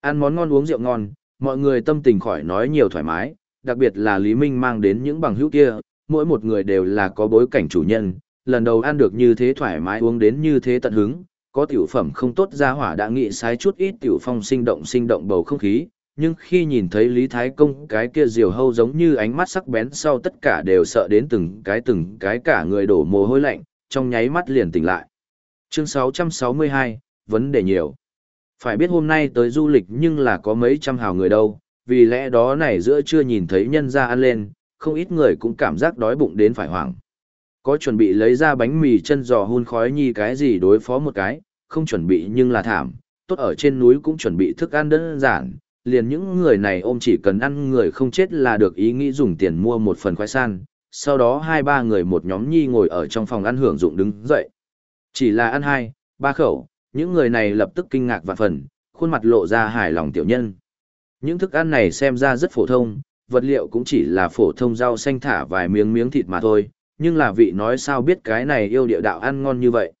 Ăn món ngon uống rượu ngon, mọi người tâm tình khỏi nói nhiều thoải mái, đặc biệt là Lý Minh mang đến những bằng hữu kia, mỗi một người đều là có bối cảnh chủ nhân, lần đầu ăn được như thế thoải mái uống đến như thế tận hứng, có tiểu phẩm không tốt ra hỏa đã nghị sai chút ít tiểu phong sinh động sinh động bầu không khí, nhưng khi nhìn thấy Lý Thái Công cái kia diều hâu giống như ánh mắt sắc bén sau tất cả đều sợ đến từng cái từng cái cả người đổ mồ hôi lạnh, trong nháy mắt liền tỉnh lại. Chương 662, vấn đề nhiều. Phải biết hôm nay tới du lịch nhưng là có mấy trăm hào người đâu, vì lẽ đó này giữa chưa nhìn thấy nhân ra ăn lên, không ít người cũng cảm giác đói bụng đến phải hoảng. Có chuẩn bị lấy ra bánh mì chân giò hun khói nhi cái gì đối phó một cái, không chuẩn bị nhưng là thảm, tốt ở trên núi cũng chuẩn bị thức ăn đơn giản, liền những người này ôm chỉ cần ăn người không chết là được ý nghĩ dùng tiền mua một phần khoai san, sau đó hai ba người một nhóm nhi ngồi ở trong phòng ăn hưởng dụng đứng dậy. Chỉ là ăn hai, ba khẩu, những người này lập tức kinh ngạc và phần, khuôn mặt lộ ra hài lòng tiểu nhân. Những thức ăn này xem ra rất phổ thông, vật liệu cũng chỉ là phổ thông rau xanh thả vài miếng miếng thịt mà thôi, nhưng là vị nói sao biết cái này yêu địa đạo ăn ngon như vậy.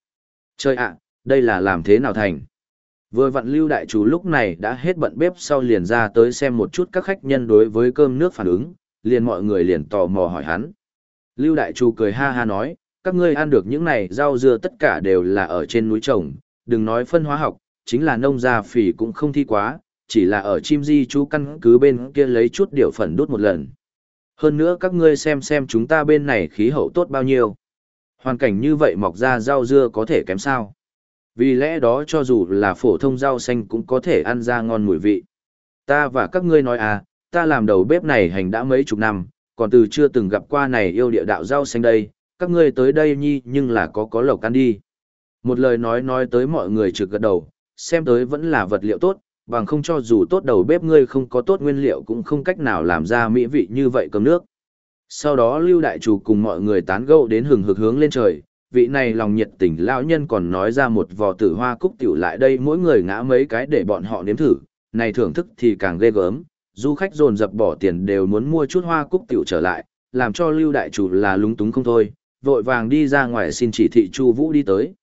Trời ạ, đây là làm thế nào thành? Vừa vặn lưu đại chú lúc này đã hết bận bếp sau liền ra tới xem một chút các khách nhân đối với cơm nước phản ứng, liền mọi người liền tò mò hỏi hắn. Lưu đại chú cười ha ha nói, các ngươi ăn được những này rau dưa tất cả đều là ở trên núi trồng, đừng nói phân hóa học, chính là nông gia phỉ cũng không thi quá, chỉ là ở chim di chú căn cứ bên kia lấy chút điều phần đốt một lần. Hơn nữa các ngươi xem xem chúng ta bên này khí hậu tốt bao nhiêu. Hoàn cảnh như vậy mọc ra rau dưa có thể kém sao. Vì lẽ đó cho dù là phổ thông rau xanh cũng có thể ăn ra ngon mùi vị. Ta và các ngươi nói à, ta làm đầu bếp này hành đã mấy chục năm, còn từ chưa từng gặp qua này yêu địa đạo rau xanh đây, các ngươi tới đây nhi nhưng là có có lộc ăn đi. Một lời nói nói tới mọi người trực gật đầu, xem tới vẫn là vật liệu tốt, bằng không cho dù tốt đầu bếp ngươi không có tốt nguyên liệu cũng không cách nào làm ra mỹ vị như vậy cơm nước. Sau đó Lưu Đại Chủ cùng mọi người tán gẫu đến hừng hực hướng lên trời, vị này lòng nhiệt tình lão nhân còn nói ra một vò tử hoa cúc tiểu lại đây mỗi người ngã mấy cái để bọn họ nếm thử, này thưởng thức thì càng ghê gớm, du khách dồn dập bỏ tiền đều muốn mua chút hoa cúc tiểu trở lại, làm cho lưu đại chủ là lúng túng không thôi, vội vàng đi ra ngoài xin chỉ thị Chu Vũ đi tới.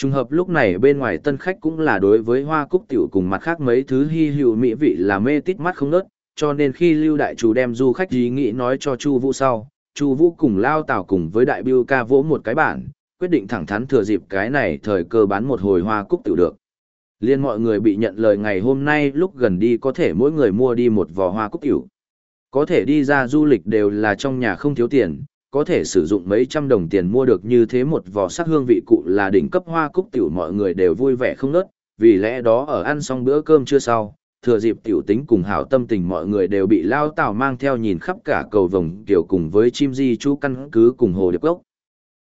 Trùng hợp lúc này bên ngoài tân khách cũng là đối với hoa cúc tiểu cùng mặt khác mấy thứ hy hữu mỹ vị là mê tít mắt không nớt, cho nên khi lưu đại chủ đem du khách ý nghĩ nói cho Chu Vũ sau, Chu Vũ cùng Lao Tào cùng với đại biêu ca vỗ một cái bản, quyết định thẳng thắn thừa dịp cái này thời cơ bán một hồi hoa cúc tiểu được. Liên mọi người bị nhận lời ngày hôm nay lúc gần đi có thể mỗi người mua đi một vò hoa cúc tiểu. Có thể đi ra du lịch đều là trong nhà không thiếu tiền, có thể sử dụng mấy trăm đồng tiền mua được như thế một vò sắc hương vị cụ là đỉnh cấp hoa cúc tiểu mọi người đều vui vẻ không nớt, vì lẽ đó ở ăn xong bữa cơm chưa sau, thừa dịp tiểu tính cùng hảo tâm tình mọi người đều bị lao tảo mang theo nhìn khắp cả cầu vồng kiểu cùng với chim di chú căn cứ cùng hồ điệp gốc.